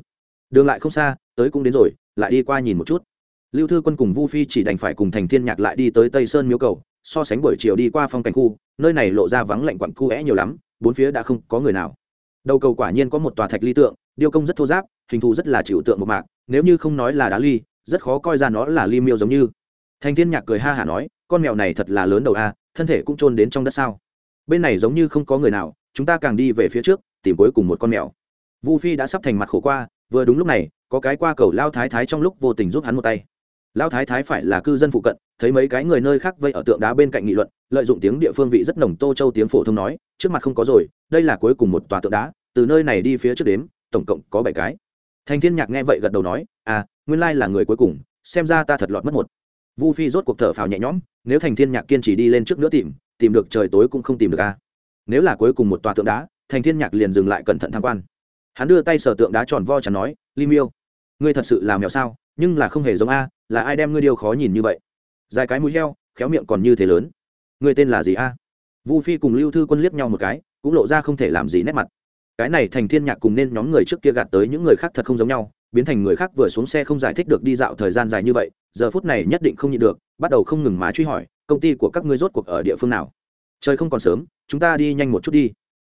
Đường lại không xa, tới cũng đến rồi, lại đi qua nhìn một chút. Lưu thư quân cùng vu phi chỉ đành phải cùng thành thiên nhạc lại đi tới tây sơn miếu cầu, so sánh buổi chiều đi qua phong cảnh khu, nơi này lộ ra vắng lạnh quặn khu é nhiều lắm, bốn phía đã không có người nào. Đầu cầu quả nhiên có một tòa thạch ly tượng, điêu công rất thô giáp, hình thù rất là chịu tượng một mạc nếu như không nói là đá ly, rất khó coi ra nó là ly miêu giống như. Thành thiên nhạc cười ha hả nói, con mèo này thật là lớn đầu a, thân thể cũng chôn đến trong đất sao? Bên này giống như không có người nào, chúng ta càng đi về phía trước, tìm cuối cùng một con mèo. Vu phi đã sắp thành mặt khổ qua, vừa đúng lúc này, có cái qua cầu lao thái thái trong lúc vô tình giúp hắn một tay. Lao thái thái phải là cư dân phụ cận, thấy mấy cái người nơi khác vây ở tượng đá bên cạnh nghị luận, lợi dụng tiếng địa phương vị rất nồng tô châu tiếng phổ thông nói, trước mặt không có rồi, đây là cuối cùng một tòa tượng đá, từ nơi này đi phía trước đếm, tổng cộng có bảy cái thành thiên nhạc nghe vậy gật đầu nói à nguyên lai là người cuối cùng, xem ra ta thật lọt mất một. Vu phi rốt cuộc thở phào nhẹ nhõm, nếu thành thiên nhạc kiên trì đi lên trước nữa tìm tìm được trời tối cũng không tìm được a. Nếu là cuối cùng một tòa tượng đá thành thiên nhạc liền dừng lại cẩn thận tham quan. Hắn đưa tay sờ tượng đá tròn vo chẳng nói li miêu, ngươi thật sự là mèo sao, nhưng là không hề giống a, là ai đem ngươi điều khó nhìn như vậy? Dài cái mũi heo, khéo miệng còn như thế lớn. Ngươi tên là gì a? Vu phi cùng lưu thư quân liếc nhau một cái, cũng lộ ra không thể làm gì nét mặt cái này thành thiên nhạc cùng nên nhóm người trước kia gạt tới những người khác thật không giống nhau, biến thành người khác vừa xuống xe không giải thích được đi dạo thời gian dài như vậy, giờ phút này nhất định không nhịn được, bắt đầu không ngừng má truy hỏi, công ty của các ngươi rốt cuộc ở địa phương nào? Trời không còn sớm, chúng ta đi nhanh một chút đi.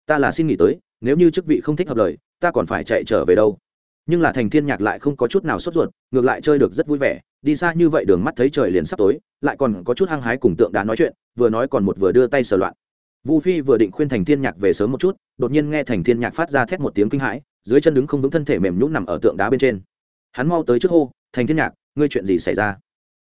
Ta là xin nghỉ tới, nếu như chức vị không thích hợp lời, ta còn phải chạy trở về đâu. Nhưng là thành thiên nhạc lại không có chút nào sốt ruột, ngược lại chơi được rất vui vẻ, đi xa như vậy đường mắt thấy trời liền sắp tối, lại còn có chút hăng hái cùng tượng đá nói chuyện, vừa nói còn một vừa đưa tay sờ loạn vu phi vừa định khuyên thành thiên nhạc về sớm một chút, đột nhiên nghe thành thiên nhạc phát ra thét một tiếng kinh hãi, dưới chân đứng không vững thân thể mềm nhũn nằm ở tượng đá bên trên. Hắn mau tới trước hô, thành thiên nhạc, ngươi chuyện gì xảy ra?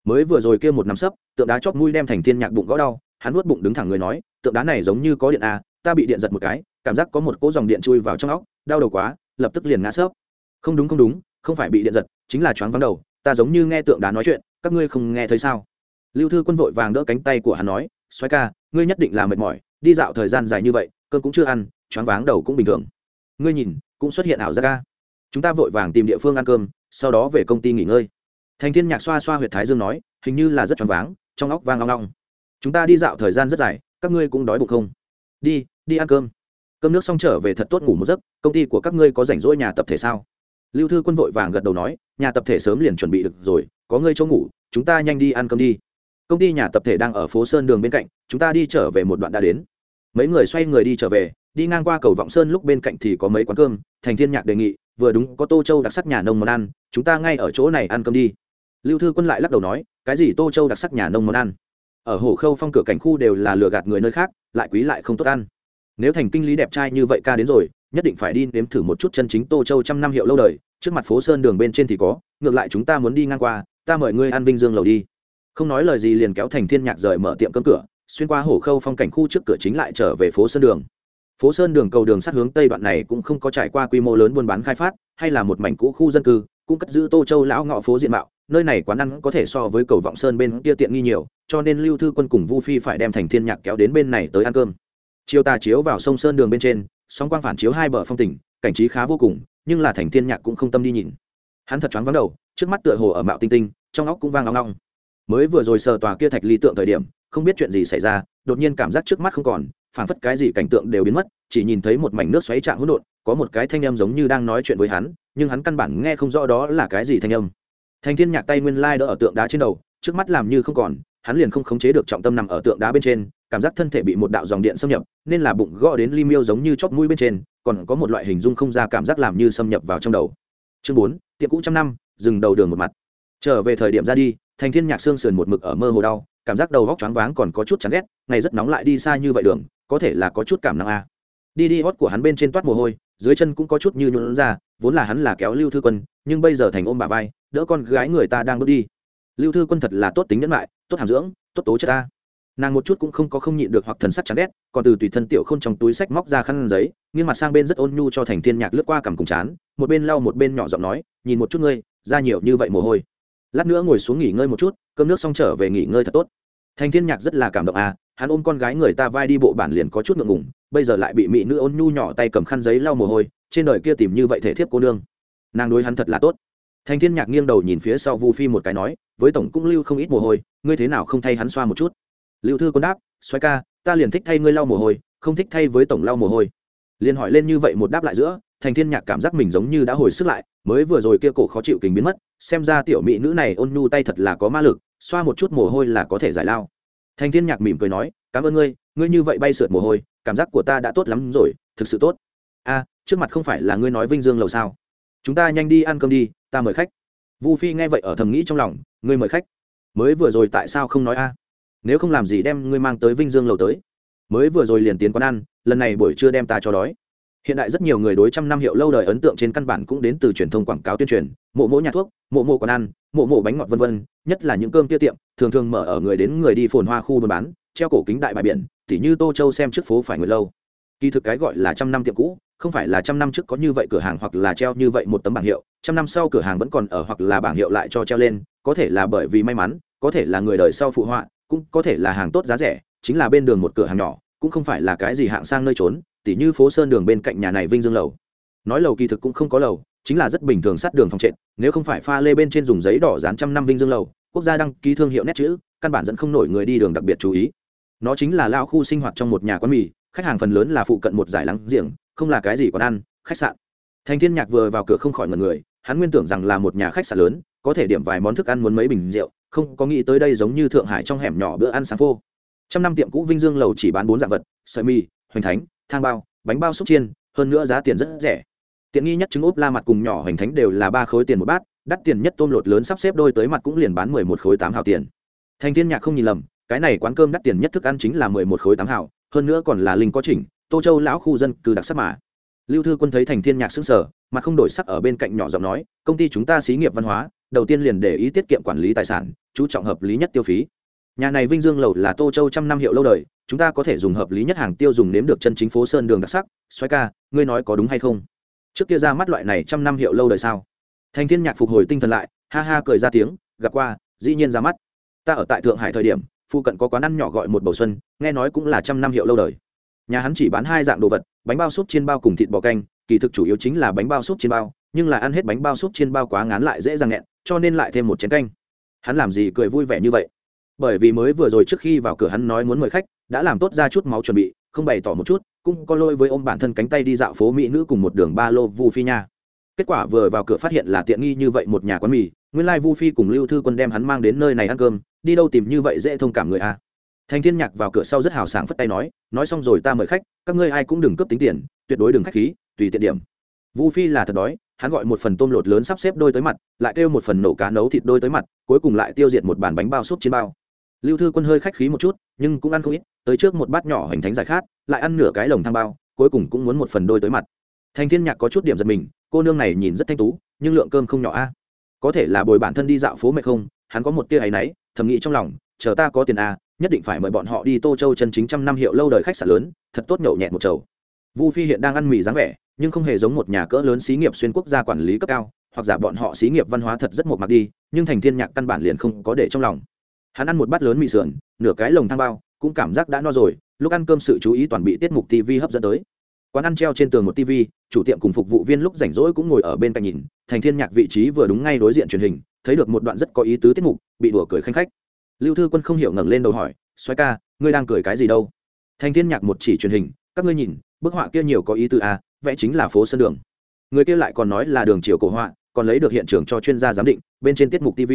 Mới vừa rồi kia một nắm sấp, tượng đá chóp mũi đem thành thiên nhạc bụng gõ đau, hắn nuốt bụng đứng thẳng người nói, tượng đá này giống như có điện à ta bị điện giật một cái, cảm giác có một cỗ dòng điện chui vào trong óc, đau đầu quá, lập tức liền ngã sấp. Không đúng không đúng, không phải bị điện giật, chính là choáng vắng đầu, ta giống như nghe tượng đá nói chuyện, các ngươi không nghe thấy sao? Lưu thư quân vội vàng đỡ cánh tay của hắn nói, Soái ca, ngươi nhất định là mệt mỏi đi dạo thời gian dài như vậy cơn cũng chưa ăn, choáng váng đầu cũng bình thường. Ngươi nhìn, cũng xuất hiện ảo giác ca chúng ta vội vàng tìm địa phương ăn cơm, sau đó về công ty nghỉ ngơi. Thành thiên nhạc xoa xoa huyệt thái dương nói, hình như là rất choáng váng, trong óc vang long long chúng ta đi dạo thời gian rất dài, các ngươi cũng đói bụng không? Đi đi ăn cơm. Cơm nước xong trở về thật tốt ngủ một giấc, công ty của các ngươi có rảnh rỗi nhà tập thể sao? Lưu thư quân vội vàng gật đầu nói, nhà tập thể sớm liền chuẩn bị được rồi, có ngươi chỗ ngủ, chúng ta nhanh đi ăn cơm đi công ty nhà tập thể đang ở phố sơn đường bên cạnh, chúng ta đi trở về một đoạn đã đến. Mấy người xoay người đi trở về, đi ngang qua cầu vọng sơn lúc bên cạnh thì có mấy quán cơm, thành thiên nhạc đề nghị, vừa đúng có tô châu đặc sắc nhà nông món ăn, chúng ta ngay ở chỗ này ăn cơm đi. Lưu thư quân lại lắc đầu nói, cái gì tô châu đặc sắc nhà nông món ăn? Ở hồ khâu phong cửa cảnh khu đều là lừa gạt người nơi khác, lại quý lại không tốt ăn. Nếu thành kinh lý đẹp trai như vậy ca đến rồi, nhất định phải đi nếm thử một chút chân chính tô châu trăm năm hiệu lâu đời, trước mặt phố sơn đường bên trên thì có, ngược lại chúng ta muốn đi ngang qua, ta mời ngươi ăn vinh dương lầu đi không nói lời gì liền kéo thành thiên nhạc rời mở tiệm cơm cửa, xuyên qua hồ khâu phong cảnh khu trước cửa chính lại trở về phố sơn đường. Phố sơn đường cầu đường sát hướng tây đoạn này cũng không có trải qua quy mô lớn buôn bán khai phát, hay là một mảnh cũ khu dân cư, cũng cất giữ tô châu lão ngõ phố diện mạo, nơi này quán ăn có thể so với cầu vọng sơn bên kia tiện nghi nhiều, cho nên lưu thư quân cùng vu phi phải đem thành thiên nhạc kéo đến bên này tới ăn cơm. Chiều tà chiếu vào sông sơn đường bên trên, sóng quang phản chiếu hai bờ phong tỉnh cảnh trí khá vô cùng, nhưng là thành thiên nhạc cũng không tâm đi nhìn. Hắn thật choáng vắng đầu, trước mắt tựa hồ ở mạo tinh tinh, trong óc cũng vang long long mới vừa rồi sờ tòa kia thạch ly tượng thời điểm, không biết chuyện gì xảy ra, đột nhiên cảm giác trước mắt không còn, phảng phất cái gì cảnh tượng đều biến mất, chỉ nhìn thấy một mảnh nước xoáy trạng hỗn độn, có một cái thanh âm giống như đang nói chuyện với hắn, nhưng hắn căn bản nghe không rõ đó là cái gì thanh âm. Thành thiên nhạc tay nguyên lai đỡ ở tượng đá trên đầu, trước mắt làm như không còn, hắn liền không khống chế được trọng tâm nằm ở tượng đá bên trên, cảm giác thân thể bị một đạo dòng điện xâm nhập, nên là bụng gõ đến li miêu giống như chóp mũi bên trên, còn có một loại hình dung không ra cảm giác làm như xâm nhập vào trong đầu. Chương bốn, tiệm cũ trăm năm, dừng đầu đường một mặt. Trở về thời điểm ra đi thành thiên nhạc xương sườn một mực ở mơ hồ đau, cảm giác đầu góc choáng váng còn có chút chán ghét, ngày rất nóng lại đi xa như vậy đường, có thể là có chút cảm năng a à. đi đi hót của hắn bên trên toát mồ hôi, dưới chân cũng có chút như nhuộn ra, vốn là hắn là kéo lưu thư quân, nhưng bây giờ thành ôm bà vai, đỡ con gái người ta đang bước đi. Lưu thư quân thật là tốt tính nhẫn lại tốt hàm dưỡng, tốt tố chất ta. Nàng một chút cũng không có không nhịn được hoặc thần sắc chán ghét, còn từ tùy thân tiểu không trong túi sách móc ra khăn giấy, nghiêng mặt sang bên rất ôn nhu cho thành thiên nhạc lướt qua cằm cùng chán, một bên lau một bên nhỏ giọng nói, nhìn một chút ngươi ra nhiều như vậy mồ hôi lát nữa ngồi xuống nghỉ ngơi một chút, cơm nước xong trở về nghỉ ngơi thật tốt. Thành thiên nhạc rất là cảm động à hắn ôm con gái người ta vai đi bộ bản liền có chút ngượng ngùng, bây giờ lại bị mỹ nữ ôn nhu nhỏ tay cầm khăn giấy lau mồ hôi, trên đời kia tìm như vậy thể thiếp cô nương. Nàng đối hắn thật là tốt. Thành thiên nhạc nghiêng đầu nhìn phía sau vu phi một cái nói, với tổng cũng lưu không ít mồ hôi, ngươi thế nào không thay hắn xoa một chút? Lưu thư quân đáp xoay ca, ta liền thích thay ngươi lau mồ hôi, không thích thay với tổng lau mồ hôi. Liền hỏi lên như vậy một đáp lại giữa thành thiên nhạc cảm giác mình giống như đã hồi sức lại mới vừa rồi kia cổ khó chịu kình biến mất, xem ra tiểu mỹ nữ này ôn nhu tay thật là có ma lực, xoa một chút mồ hôi là có thể giải lao. Thành thiên nhạc mỉm cười nói, cảm ơn ngươi ngươi như vậy bay sượt mồ hôi, cảm giác của ta đã tốt lắm rồi, thực sự tốt. A, trước mặt không phải là ngươi nói vinh dương lầu sao? Chúng ta nhanh đi ăn cơm đi, ta mời khách. Vu phi nghe vậy ở thầm nghĩ trong lòng, ngươi mời khách? Mới vừa rồi tại sao không nói a? Nếu không làm gì đem ngươi mang tới vinh dương lầu tới? Mới vừa rồi liền tiến quán ăn, lần này buổi trưa đem ta cho đói hiện đại rất nhiều người đối trăm năm hiệu lâu đời ấn tượng trên căn bản cũng đến từ truyền thông quảng cáo tuyên truyền, mộ mộ nhà thuốc, mộ mộ quán ăn, mộ mộ bánh ngọt vân vân, nhất là những cơm tiêu tiệm, thường thường mở ở người đến người đi phồn hoa khu buôn bán, treo cổ kính đại bãi biển, tỉ như tô châu xem trước phố phải người lâu. Kỳ thực cái gọi là trăm năm tiệm cũ, không phải là trăm năm trước có như vậy cửa hàng hoặc là treo như vậy một tấm bảng hiệu, trăm năm sau cửa hàng vẫn còn ở hoặc là bảng hiệu lại cho treo lên, có thể là bởi vì may mắn, có thể là người đời sau phụ họa, cũng có thể là hàng tốt giá rẻ, chính là bên đường một cửa hàng nhỏ, cũng không phải là cái gì hạng sang nơi trốn tỉ như phố sơn đường bên cạnh nhà này vinh dương lầu. Nói lầu kỳ thực cũng không có lầu, chính là rất bình thường sát đường phòng trệt, nếu không phải pha lê bên trên dùng giấy đỏ dán trăm năm vinh dương lầu, quốc gia đăng ký thương hiệu nét chữ, căn bản dẫn không nổi người đi đường đặc biệt chú ý. Nó chính là lao khu sinh hoạt trong một nhà quán mì, khách hàng phần lớn là phụ cận một giải lắng giềng, không là cái gì còn ăn, khách sạn. Thành thiên nhạc vừa vào cửa không khỏi ngần người, hắn nguyên tưởng rằng là một nhà khách sạn lớn, có thể điểm vài món thức ăn muốn mấy bình rượu, không có nghĩ tới đây giống như thượng hải trong hẻm nhỏ bữa ăn sáng phô. Trăm năm tiệm cũ vinh dương lầu chỉ bán bốn dạng vật, sợi mì, hoành thánh thang bao, bánh bao xúc chiên, hơn nữa giá tiền rất rẻ. Tiện nghi nhất trứng ốp la mặt cùng nhỏ hoành thánh đều là ba khối tiền một bát, đắt tiền nhất tôm lột lớn sắp xếp đôi tới mặt cũng liền bán mười một khối tám hào tiền. Thành thiên nhạc không nhìn lầm, cái này quán cơm đắt tiền nhất thức ăn chính là mười một khối tám hào, hơn nữa còn là linh có chỉnh, tô châu lão khu dân cư đặc sắc mà. Lưu thư quân thấy thành thiên nhạc sững sờ, mặt không đổi sắc ở bên cạnh nhỏ giọng nói, công ty chúng ta xí nghiệp văn hóa, đầu tiên liền để ý tiết kiệm quản lý tài sản, chú trọng hợp lý nhất tiêu phí. Nhà này vinh dương lầu là tô châu trăm năm hiệu lâu đời chúng ta có thể dùng hợp lý nhất hàng tiêu dùng nếm được chân chính phố sơn đường đặc sắc. Xoay ca, ngươi nói có đúng hay không? Trước kia ra mắt loại này trăm năm hiệu lâu đời sao? Thành thiên nhạc phục hồi tinh thần lại, ha ha cười ra tiếng, gặp qua, dĩ nhiên ra mắt. Ta ở tại thượng hải thời điểm phụ cận có quán ăn nhỏ gọi một bầu xuân, nghe nói cũng là trăm năm hiệu lâu đời. Nhà hắn chỉ bán hai dạng đồ vật, bánh bao súp trên bao cùng thịt bò canh, kỳ thực chủ yếu chính là bánh bao súp trên bao, nhưng là ăn hết bánh bao súp trên bao quá ngán lại dễ dàng nghẹn, cho nên lại thêm một chén canh. Hắn làm gì cười vui vẻ như vậy? Bởi vì mới vừa rồi trước khi vào cửa hắn nói muốn mời khách, đã làm tốt ra chút máu chuẩn bị, không bày tỏ một chút, cũng có lôi với ôm bản thân cánh tay đi dạo phố mỹ nữ cùng một đường ba lô vu phi nha. Kết quả vừa vào cửa phát hiện là tiện nghi như vậy một nhà quán mì, nguyên lai vu phi cùng lưu thư quân đem hắn mang đến nơi này ăn cơm, đi đâu tìm như vậy dễ thông cảm người a. Thành thiên nhạc vào cửa sau rất hào sảng phất tay nói nói xong rồi ta mời khách, các ngươi ai cũng đừng cướp tính tiền, tuyệt đối đừng khách khí, tùy tiện điểm. Vu phi là thật đói, hắn gọi một phần tôm lột lớn sắp xếp đôi tới mặt, lại kêu một phần nổ cá nấu thịt đôi tới mặt, cuối cùng lại tiêu diệt một bàn bánh bao súp trên bao lưu thư quân hơi khách khí một chút, nhưng cũng ăn không ít, tới trước một bát nhỏ hoành thánh giải khát, lại ăn nửa cái lồng thang bao, cuối cùng cũng muốn một phần đôi tới mặt. Thành thiên nhạc có chút điểm giật mình, cô nương này nhìn rất thanh tú, nhưng lượng cơm không nhỏ a. Có thể là bồi bản thân đi dạo phố mệt không, hắn có một tia ấy náy, thầm nghĩ trong lòng, chờ ta có tiền a, nhất định phải mời bọn họ đi tô châu chân chính trăm năm hiệu lâu đời khách sạn lớn, thật tốt nhậu nhẹt một chầu. Vu phi hiện đang ăn mì dáng vẻ, nhưng không hề giống một nhà cỡ lớn xí nghiệp xuyên quốc gia quản lý cấp cao, hoặc giả bọn họ xí nghiệp văn hóa thật rất một mặt đi, nhưng thành thiên nhạc căn bản liền không có để trong lòng hắn ăn một bát lớn mì sườn, nửa cái lồng thang bao, cũng cảm giác đã no rồi, lúc ăn cơm sự chú ý toàn bị tiết mục tv hấp dẫn tới. Quán ăn treo trên tường một tv chủ tiệm cùng phục vụ viên lúc rảnh rỗi cũng ngồi ở bên cạnh nhìn, thành thiên nhạc vị trí vừa đúng ngay đối diện truyền hình, thấy được một đoạn rất có ý tứ tiết mục, bị đùa cười khanh khách. Lưu thư quân không hiểu ngẩng lên đầu hỏi xoáy ca, ngươi đang cười cái gì đâu? Thành thiên nhạc một chỉ truyền hình, các ngươi nhìn, bức họa kia nhiều có ý tứ à vẽ chính là phố sân đường. Người kia lại còn nói là đường chiều cổ họa, còn lấy được hiện trường cho chuyên gia giám định, bên trên tiết mục tv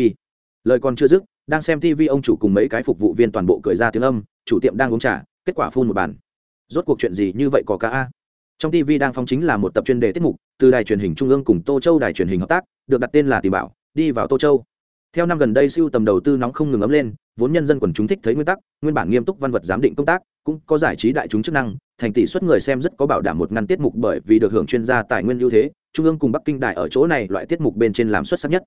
lời còn chưa dứt, đang xem tv ông chủ cùng mấy cái phục vụ viên toàn bộ cười ra tiếng âm, chủ tiệm đang uống trà, kết quả phun một bàn. Rốt cuộc chuyện gì như vậy có cả a? Trong tv đang phóng chính là một tập chuyên đề tiết mục, từ đài truyền hình trung ương cùng tô châu đài truyền hình hợp tác, được đặt tên là tìm bảo, đi vào tô châu. Theo năm gần đây siêu tầm đầu tư nóng không ngừng ấm lên, vốn nhân dân quần chúng thích thấy nguyên tắc, nguyên bản nghiêm túc văn vật giám định công tác, cũng có giải trí đại chúng chức năng, thành tỷ suất người xem rất có bảo đảm một ngăn tiết mục bởi vì được hưởng chuyên gia tài nguyên ưu thế, trung ương cùng bắc kinh đài ở chỗ này loại tiết mục bên trên làm xuất sắc nhất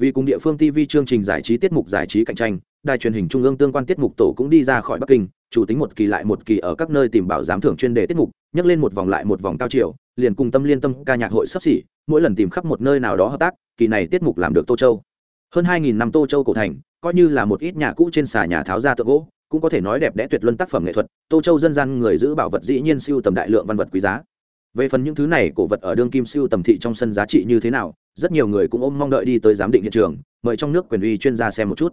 vì cùng địa phương tv chương trình giải trí tiết mục giải trí cạnh tranh, đài truyền hình trung ương tương quan tiết mục tổ cũng đi ra khỏi bắc kinh, chủ tính một kỳ lại một kỳ ở các nơi tìm bảo giám thưởng chuyên đề tiết mục, nhắc lên một vòng lại một vòng cao chiều, liền cùng tâm liên tâm ca nhạc hội sắp xỉ, mỗi lần tìm khắp một nơi nào đó hợp tác, kỳ này tiết mục làm được tô châu. Hơn hai nghìn năm tô châu cổ thành, coi như là một ít nhà cũ trên xà nhà tháo ra tượng gỗ, cũng có thể nói đẹp đẽ tuyệt luân tác phẩm nghệ thuật, tô châu dân gian người giữ bảo vật dĩ nhiên siêu tầm đại lượng văn vật quý giá về phần những thứ này, cổ vật ở đương kim siêu tầm thị trong sân giá trị như thế nào, rất nhiều người cũng ôm mong đợi đi tới giám định hiện trường, mời trong nước quyền uy chuyên gia xem một chút.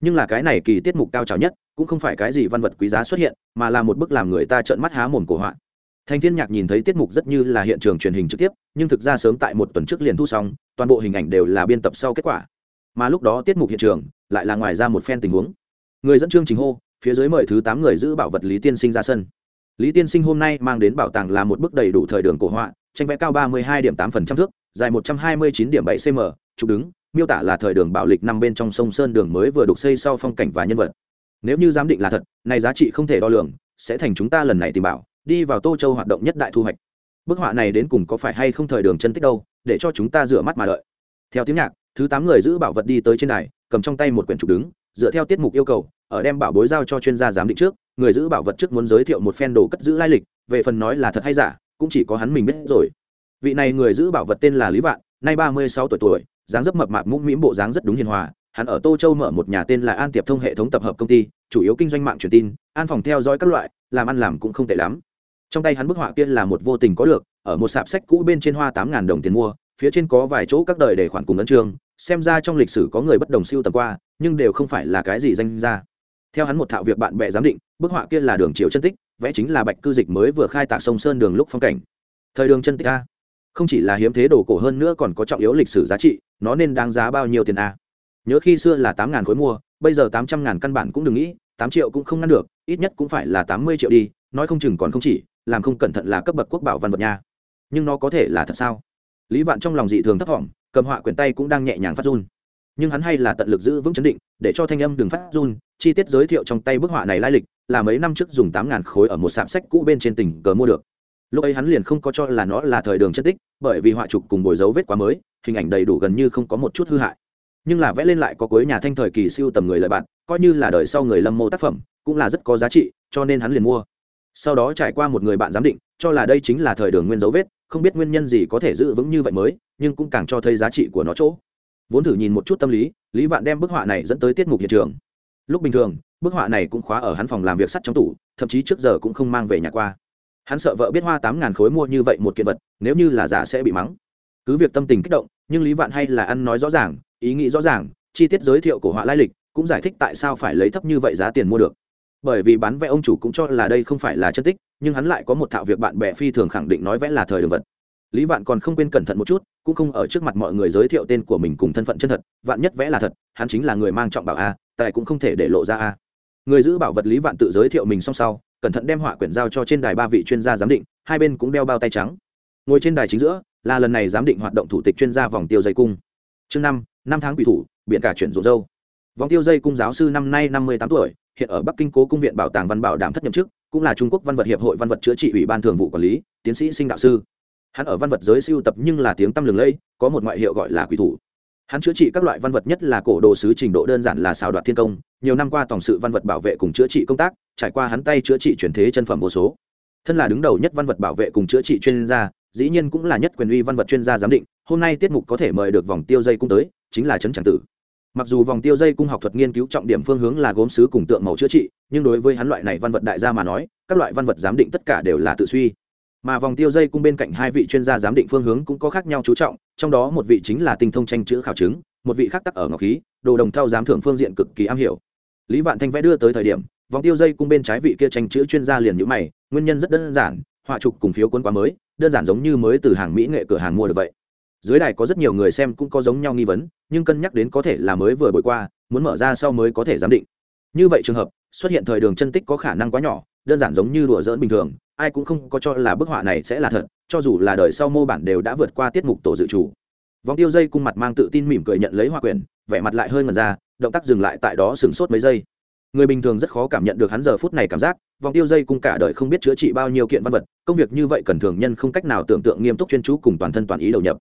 Nhưng là cái này kỳ tiết mục cao trào nhất, cũng không phải cái gì văn vật quý giá xuất hiện, mà là một bức làm người ta trợn mắt há mồm cổ họa. Thanh thiên nhạc nhìn thấy tiết mục rất như là hiện trường truyền hình trực tiếp, nhưng thực ra sớm tại một tuần trước liền thu xong, toàn bộ hình ảnh đều là biên tập sau kết quả. Mà lúc đó tiết mục hiện trường, lại là ngoài ra một phen tình huống. Người dẫn chương trình hô, phía dưới mời thứ tám người giữ bảo vật lý tiên sinh ra sân lý tiên sinh hôm nay mang đến bảo tàng là một bức đầy đủ thời đường cổ họa, tranh vẽ cao ba mươi hai điểm tám phần trăm thước, dài một trăm hai mươi chín điểm bảy cm chụp đứng, miêu tả là thời đường bảo lịch nằm bên trong sông sơn đường mới vừa đục xây sau phong cảnh và nhân vật. Nếu như giám định là thật, này giá trị không thể đo lường, sẽ thành chúng ta lần này tìm bảo, đi vào tô châu hoạt động nhất đại thu hoạch. Bức họa này đến cùng có phải hay không thời đường chân tích đâu, để cho chúng ta rửa mắt mà đợi. Theo tiếng nhạc, thứ tám người giữ bảo vật đi tới trên này cầm trong tay một quyển trục đứng, dựa theo tiết mục yêu cầu, ở đem bảo bối giao cho chuyên gia giám định trước người giữ bảo vật trước muốn giới thiệu một phen đồ cất giữ lai lịch, về phần nói là thật hay giả, cũng chỉ có hắn mình biết rồi. Vị này người giữ bảo vật tên là lý vạn, nay ba mươi sáu tuổi tuổi, dáng dấp mập mạp mũm mĩm bộ dáng rất đúng hiền hòa. Hắn ở tô châu mở một nhà tên là an tiệp thông hệ thống tập hợp công ty, chủ yếu kinh doanh mạng truyền tin, an phòng theo dõi các loại, làm ăn làm cũng không tệ lắm. Trong tay hắn bức họa kia là một vô tình có được, ở một sạp sách cũ bên trên hoa tám ngàn đồng tiền mua, phía trên có vài chỗ các đời để khoản cùng ấn trường xem ra trong lịch sử có người bất đồng siêu tầm qua, nhưng đều không phải là cái gì danh ra theo hắn một thạo việc bạn bè giám định bức họa kia là đường triều chân tích, vẽ chính là bạch cư dịch mới vừa khai tạc sông sơn đường lúc phong cảnh. Thời đường chân tích a. Không chỉ là hiếm thế đồ cổ hơn nữa còn có trọng yếu lịch sử giá trị, nó nên đáng giá bao nhiêu tiền a? Nhớ khi xưa là tám ngàn khối mua, bây giờ tám trăm ngàn căn bản cũng đừng nghĩ, tám triệu cũng không ngăn được, ít nhất cũng phải là tám mươi triệu đi, nói không chừng còn không chỉ, làm không cẩn thận là cấp bậc quốc bảo văn vật nha. Nhưng nó có thể là thật sao? Lý vạn trong lòng dị thường thấp thỏm, cầm họa quyển tay cũng đang nhẹ nhàng phát run. Nhưng hắn hay là tận lực giữ vững chấn định, để cho thanh âm đừng phát run, chi tiết giới thiệu trong tay bức họa này lai lịch là mấy năm trước dùng tám ngàn khối ở một sạp sách cũ bên trên tỉnh cờ mua được. Lúc ấy hắn liền không có cho là nó là thời đường chất tích, bởi vì họa trục cùng bồi dấu vết quá mới, hình ảnh đầy đủ gần như không có một chút hư hại. Nhưng là vẽ lên lại có cuối nhà thanh thời kỳ siêu tầm người lợi bạn, coi như là đời sau người lâm mô tác phẩm, cũng là rất có giá trị, cho nên hắn liền mua. Sau đó trải qua một người bạn giám định, cho là đây chính là thời đường nguyên dấu vết, không biết nguyên nhân gì có thể giữ vững như vậy mới, nhưng cũng càng cho thấy giá trị của nó chỗ. Vốn thử nhìn một chút tâm lý lý vạn đem bức họa này dẫn tới tiết mục hiện trường lúc bình thường, bức họa này cũng khóa ở hắn phòng làm việc sắt trong tủ, thậm chí trước giờ cũng không mang về nhà qua. Hắn sợ vợ biết hoa tám ngàn khối mua như vậy một kiện vật, nếu như là giả sẽ bị mắng. Cứ việc tâm tình kích động, nhưng lý vạn hay là ăn nói rõ ràng, ý nghĩ rõ ràng, chi tiết giới thiệu của họa lai lịch, cũng giải thích tại sao phải lấy thấp như vậy giá tiền mua được. Bởi vì bán vẽ ông chủ cũng cho là đây không phải là chân tích, nhưng hắn lại có một thạo việc bạn bè phi thường khẳng định nói vẽ là thời đường vật. Lý vạn còn không quên cẩn thận một chút, cũng không ở trước mặt mọi người giới thiệu tên của mình cùng thân phận chân thật, vạn nhất vẽ là thật, hắn chính là người mang trọng bảo a tại cũng không thể để lộ ra a. Người giữ bảo vật lý vạn tự giới thiệu mình xong sau, cẩn thận đem họa quyển giao cho trên đài ba vị chuyên gia giám định, hai bên cũng đeo bao tay trắng. Ngồi trên đài chính giữa, là lần này giám định hoạt động thủ tịch chuyên gia vòng tiêu dây cung. Chương năm năm tháng quỷ thủ biện cả chuyển rộ dâu. Vòng tiêu dây cung giáo sư năm nay năm mươi tám tuổi, hiện ở bắc kinh cố cung viện bảo tàng văn bảo đảm thất nhậm chức, cũng là trung quốc văn vật hiệp hội văn vật chữa trị ủy ban thường vụ quản lý, tiến sĩ sinh đạo sư. Hắn ở văn vật giới siêu tập nhưng là tiếng tăm lừng lẫy, có một ngoại hiệu gọi là quỷ thủ hắn chữa trị các loại văn vật nhất là cổ đồ sứ trình độ đơn giản là xào đoạt thiên công, nhiều năm qua tổng sự văn vật bảo vệ cùng chữa trị công tác, trải qua hắn tay chữa trị chuyển thế chân phẩm vô số. Thân là đứng đầu nhất văn vật bảo vệ cùng chữa trị chuyên gia, dĩ nhiên cũng là nhất quyền uy văn vật chuyên gia giám định, hôm nay tiết mục có thể mời được vòng tiêu dây cung tới, chính là trấn tràng tử. Mặc dù vòng tiêu dây cung học thuật nghiên cứu trọng điểm phương hướng là gốm sứ cùng tượng màu chữa trị, nhưng đối với hắn loại này văn vật đại gia mà nói, các loại văn vật giám định tất cả đều là tự suy mà vòng tiêu dây cung bên cạnh hai vị chuyên gia giám định phương hướng cũng có khác nhau chú trọng, trong đó một vị chính là tinh thông tranh chữ khảo chứng, một vị khác tắc ở ngọc khí, đồ đồng thao giám thưởng phương diện cực kỳ am hiểu. Lý vạn thanh vẽ đưa tới thời điểm, vòng tiêu dây cung bên trái vị kia tranh chữ chuyên gia liền nhữ mày, nguyên nhân rất đơn giản, họa trục cùng phiếu quân quá mới, đơn giản giống như mới từ hàng mỹ nghệ cửa hàng mua được vậy. Dưới đài có rất nhiều người xem cũng có giống nhau nghi vấn, nhưng cân nhắc đến có thể là mới vừa bội qua, muốn mở ra sau mới có thể giám định. Như vậy trường hợp xuất hiện thời đường chân tích có khả năng quá nhỏ, đơn giản giống như đùa dỡn bình thường, ai cũng không có cho là bức họa này sẽ là thật, cho dù là đời sau mô bản đều đã vượt qua tiết mục tổ dự chủ vòng tiêu dây cung mặt mang tự tin mỉm cười nhận lấy hoa quyển, vẻ mặt lại hơi ngần ra, động tác dừng lại tại đó sửng sốt mấy giây. Người bình thường rất khó cảm nhận được hắn giờ phút này cảm giác, vòng tiêu dây cung cả đời không biết chữa trị bao nhiêu kiện văn vật, công việc như vậy cần thường nhân không cách nào tưởng tượng nghiêm túc chuyên chú cùng toàn thân toàn ý đầu nhập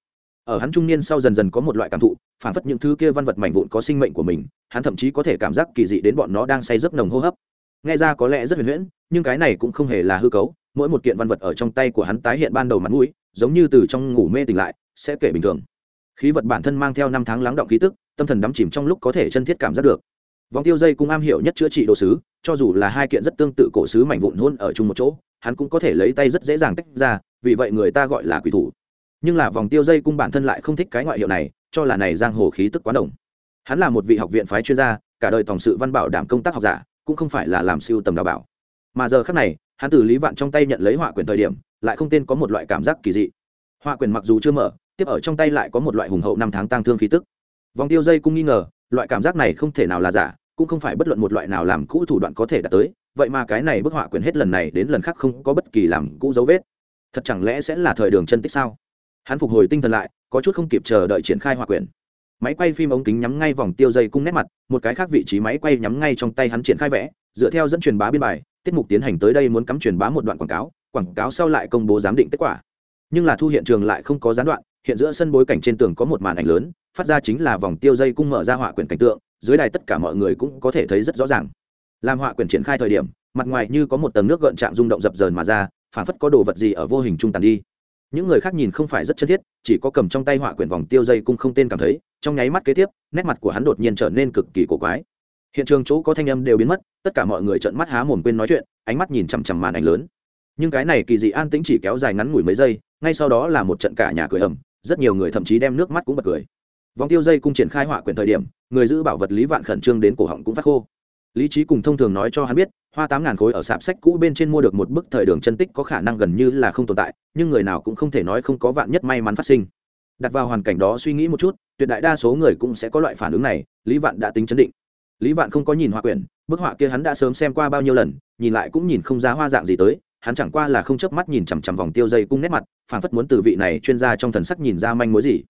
ở hắn trung niên sau dần dần có một loại cảm thụ phản phất những thứ kia văn vật mảnh vụn có sinh mệnh của mình, hắn thậm chí có thể cảm giác kỳ dị đến bọn nó đang say giấc nồng hô hấp. Nghe ra có lẽ rất huyền huyễn, nhưng cái này cũng không hề là hư cấu, mỗi một kiện văn vật ở trong tay của hắn tái hiện ban đầu mặt mũi, giống như từ trong ngủ mê tỉnh lại, sẽ kể bình thường. Khí vật bản thân mang theo năm tháng lắng động khí tức, tâm thần đắm chìm trong lúc có thể chân thiết cảm giác được. Vòng tiêu dây cũng am hiểu nhất chữa trị đồ sứ, cho dù là hai kiện rất tương tự cổ sứ mảnh vụn hôn ở chung một chỗ, hắn cũng có thể lấy tay rất dễ dàng tách ra, vì vậy người ta gọi là quỷ thủ nhưng là vòng tiêu dây cung bản thân lại không thích cái ngoại hiệu này, cho là này giang hồ khí tức quá đồng hắn là một vị học viện phái chuyên gia, cả đời tổng sự văn bảo đảm công tác học giả, cũng không phải là làm siêu tầm đào bảo. Mà giờ khác này, hắn từ lý vạn trong tay nhận lấy họa quyền thời điểm, lại không tên có một loại cảm giác kỳ dị. Họa quyền mặc dù chưa mở, tiếp ở trong tay lại có một loại hùng hậu năm tháng tăng thương khí tức. Vòng tiêu dây cũng nghi ngờ, loại cảm giác này không thể nào là giả, cũng không phải bất luận một loại nào làm cũ thủ đoạn có thể đạt tới, vậy mà cái này bức họa quyền hết lần này đến lần khác không có bất kỳ làm cũ dấu vết. Thật chẳng lẽ sẽ là thời đường chân tích sao? Hắn phục hồi tinh thần lại, có chút không kịp chờ đợi triển khai hòa quyền máy quay phim ống kính nhắm ngay vòng tiêu dây cung nét mặt, một cái khác vị trí máy quay nhắm ngay trong tay hắn triển khai vẽ, dựa theo dẫn truyền bá biên bài, tiết mục tiến hành tới đây muốn cắm truyền bá một đoạn quảng cáo quảng cáo sau lại công bố giám định kết quả. Nhưng là thu hiện trường lại không có gián đoạn, hiện giữa sân bối cảnh trên tường có một màn ảnh lớn, phát ra chính là vòng tiêu dây cung mở ra họa quyển cảnh tượng, dưới đài tất cả mọi người cũng có thể thấy rất rõ ràng. Làm họa quyển triển khai thời điểm, mặt ngoài như có một tầng nước gợn chạm rung động dập dờn mà ra, phản phất có đồ vật gì ở vô hình trung tàn đi những người khác nhìn không phải rất chân thiết chỉ có cầm trong tay họa quyển vòng tiêu dây cung không tên cảm thấy trong nháy mắt kế tiếp nét mặt của hắn đột nhiên trở nên cực kỳ cổ quái. Hiện trường chỗ có thanh âm đều biến mất tất cả mọi người trợn mắt há mồm quên nói chuyện ánh mắt nhìn chằm chằm màn ảnh lớn. Nhưng cái này kỳ dị an tĩnh chỉ kéo dài ngắn ngủi mấy giây ngay sau đó là một trận cả nhà cười ầm, rất nhiều người thậm chí đem nước mắt cũng bật cười. Vòng tiêu dây cung triển khai họa quyển thời điểm người giữ bảo vật lý vạn khẩn trương đến cổ họng cũng phát khô lý trí cùng thông thường nói cho hắn biết, hoa tám ngàn khối ở sạp sách cũ bên trên mua được một bức thời đường chân tích có khả năng gần như là không tồn tại, nhưng người nào cũng không thể nói không có vạn nhất may mắn phát sinh. Đặt vào hoàn cảnh đó suy nghĩ một chút, tuyệt đại đa số người cũng sẽ có loại phản ứng này, lý vạn đã tính chấn định. Lý vạn không có nhìn họa quyển, bức họa kia hắn đã sớm xem qua bao nhiêu lần, nhìn lại cũng nhìn không ra hoa dạng gì tới, hắn chẳng qua là không chớp mắt nhìn chằm chằm vòng tiêu dây cung nét mặt, phảng phất muốn từ vị này chuyên gia trong thần sắc nhìn ra manh mối gì.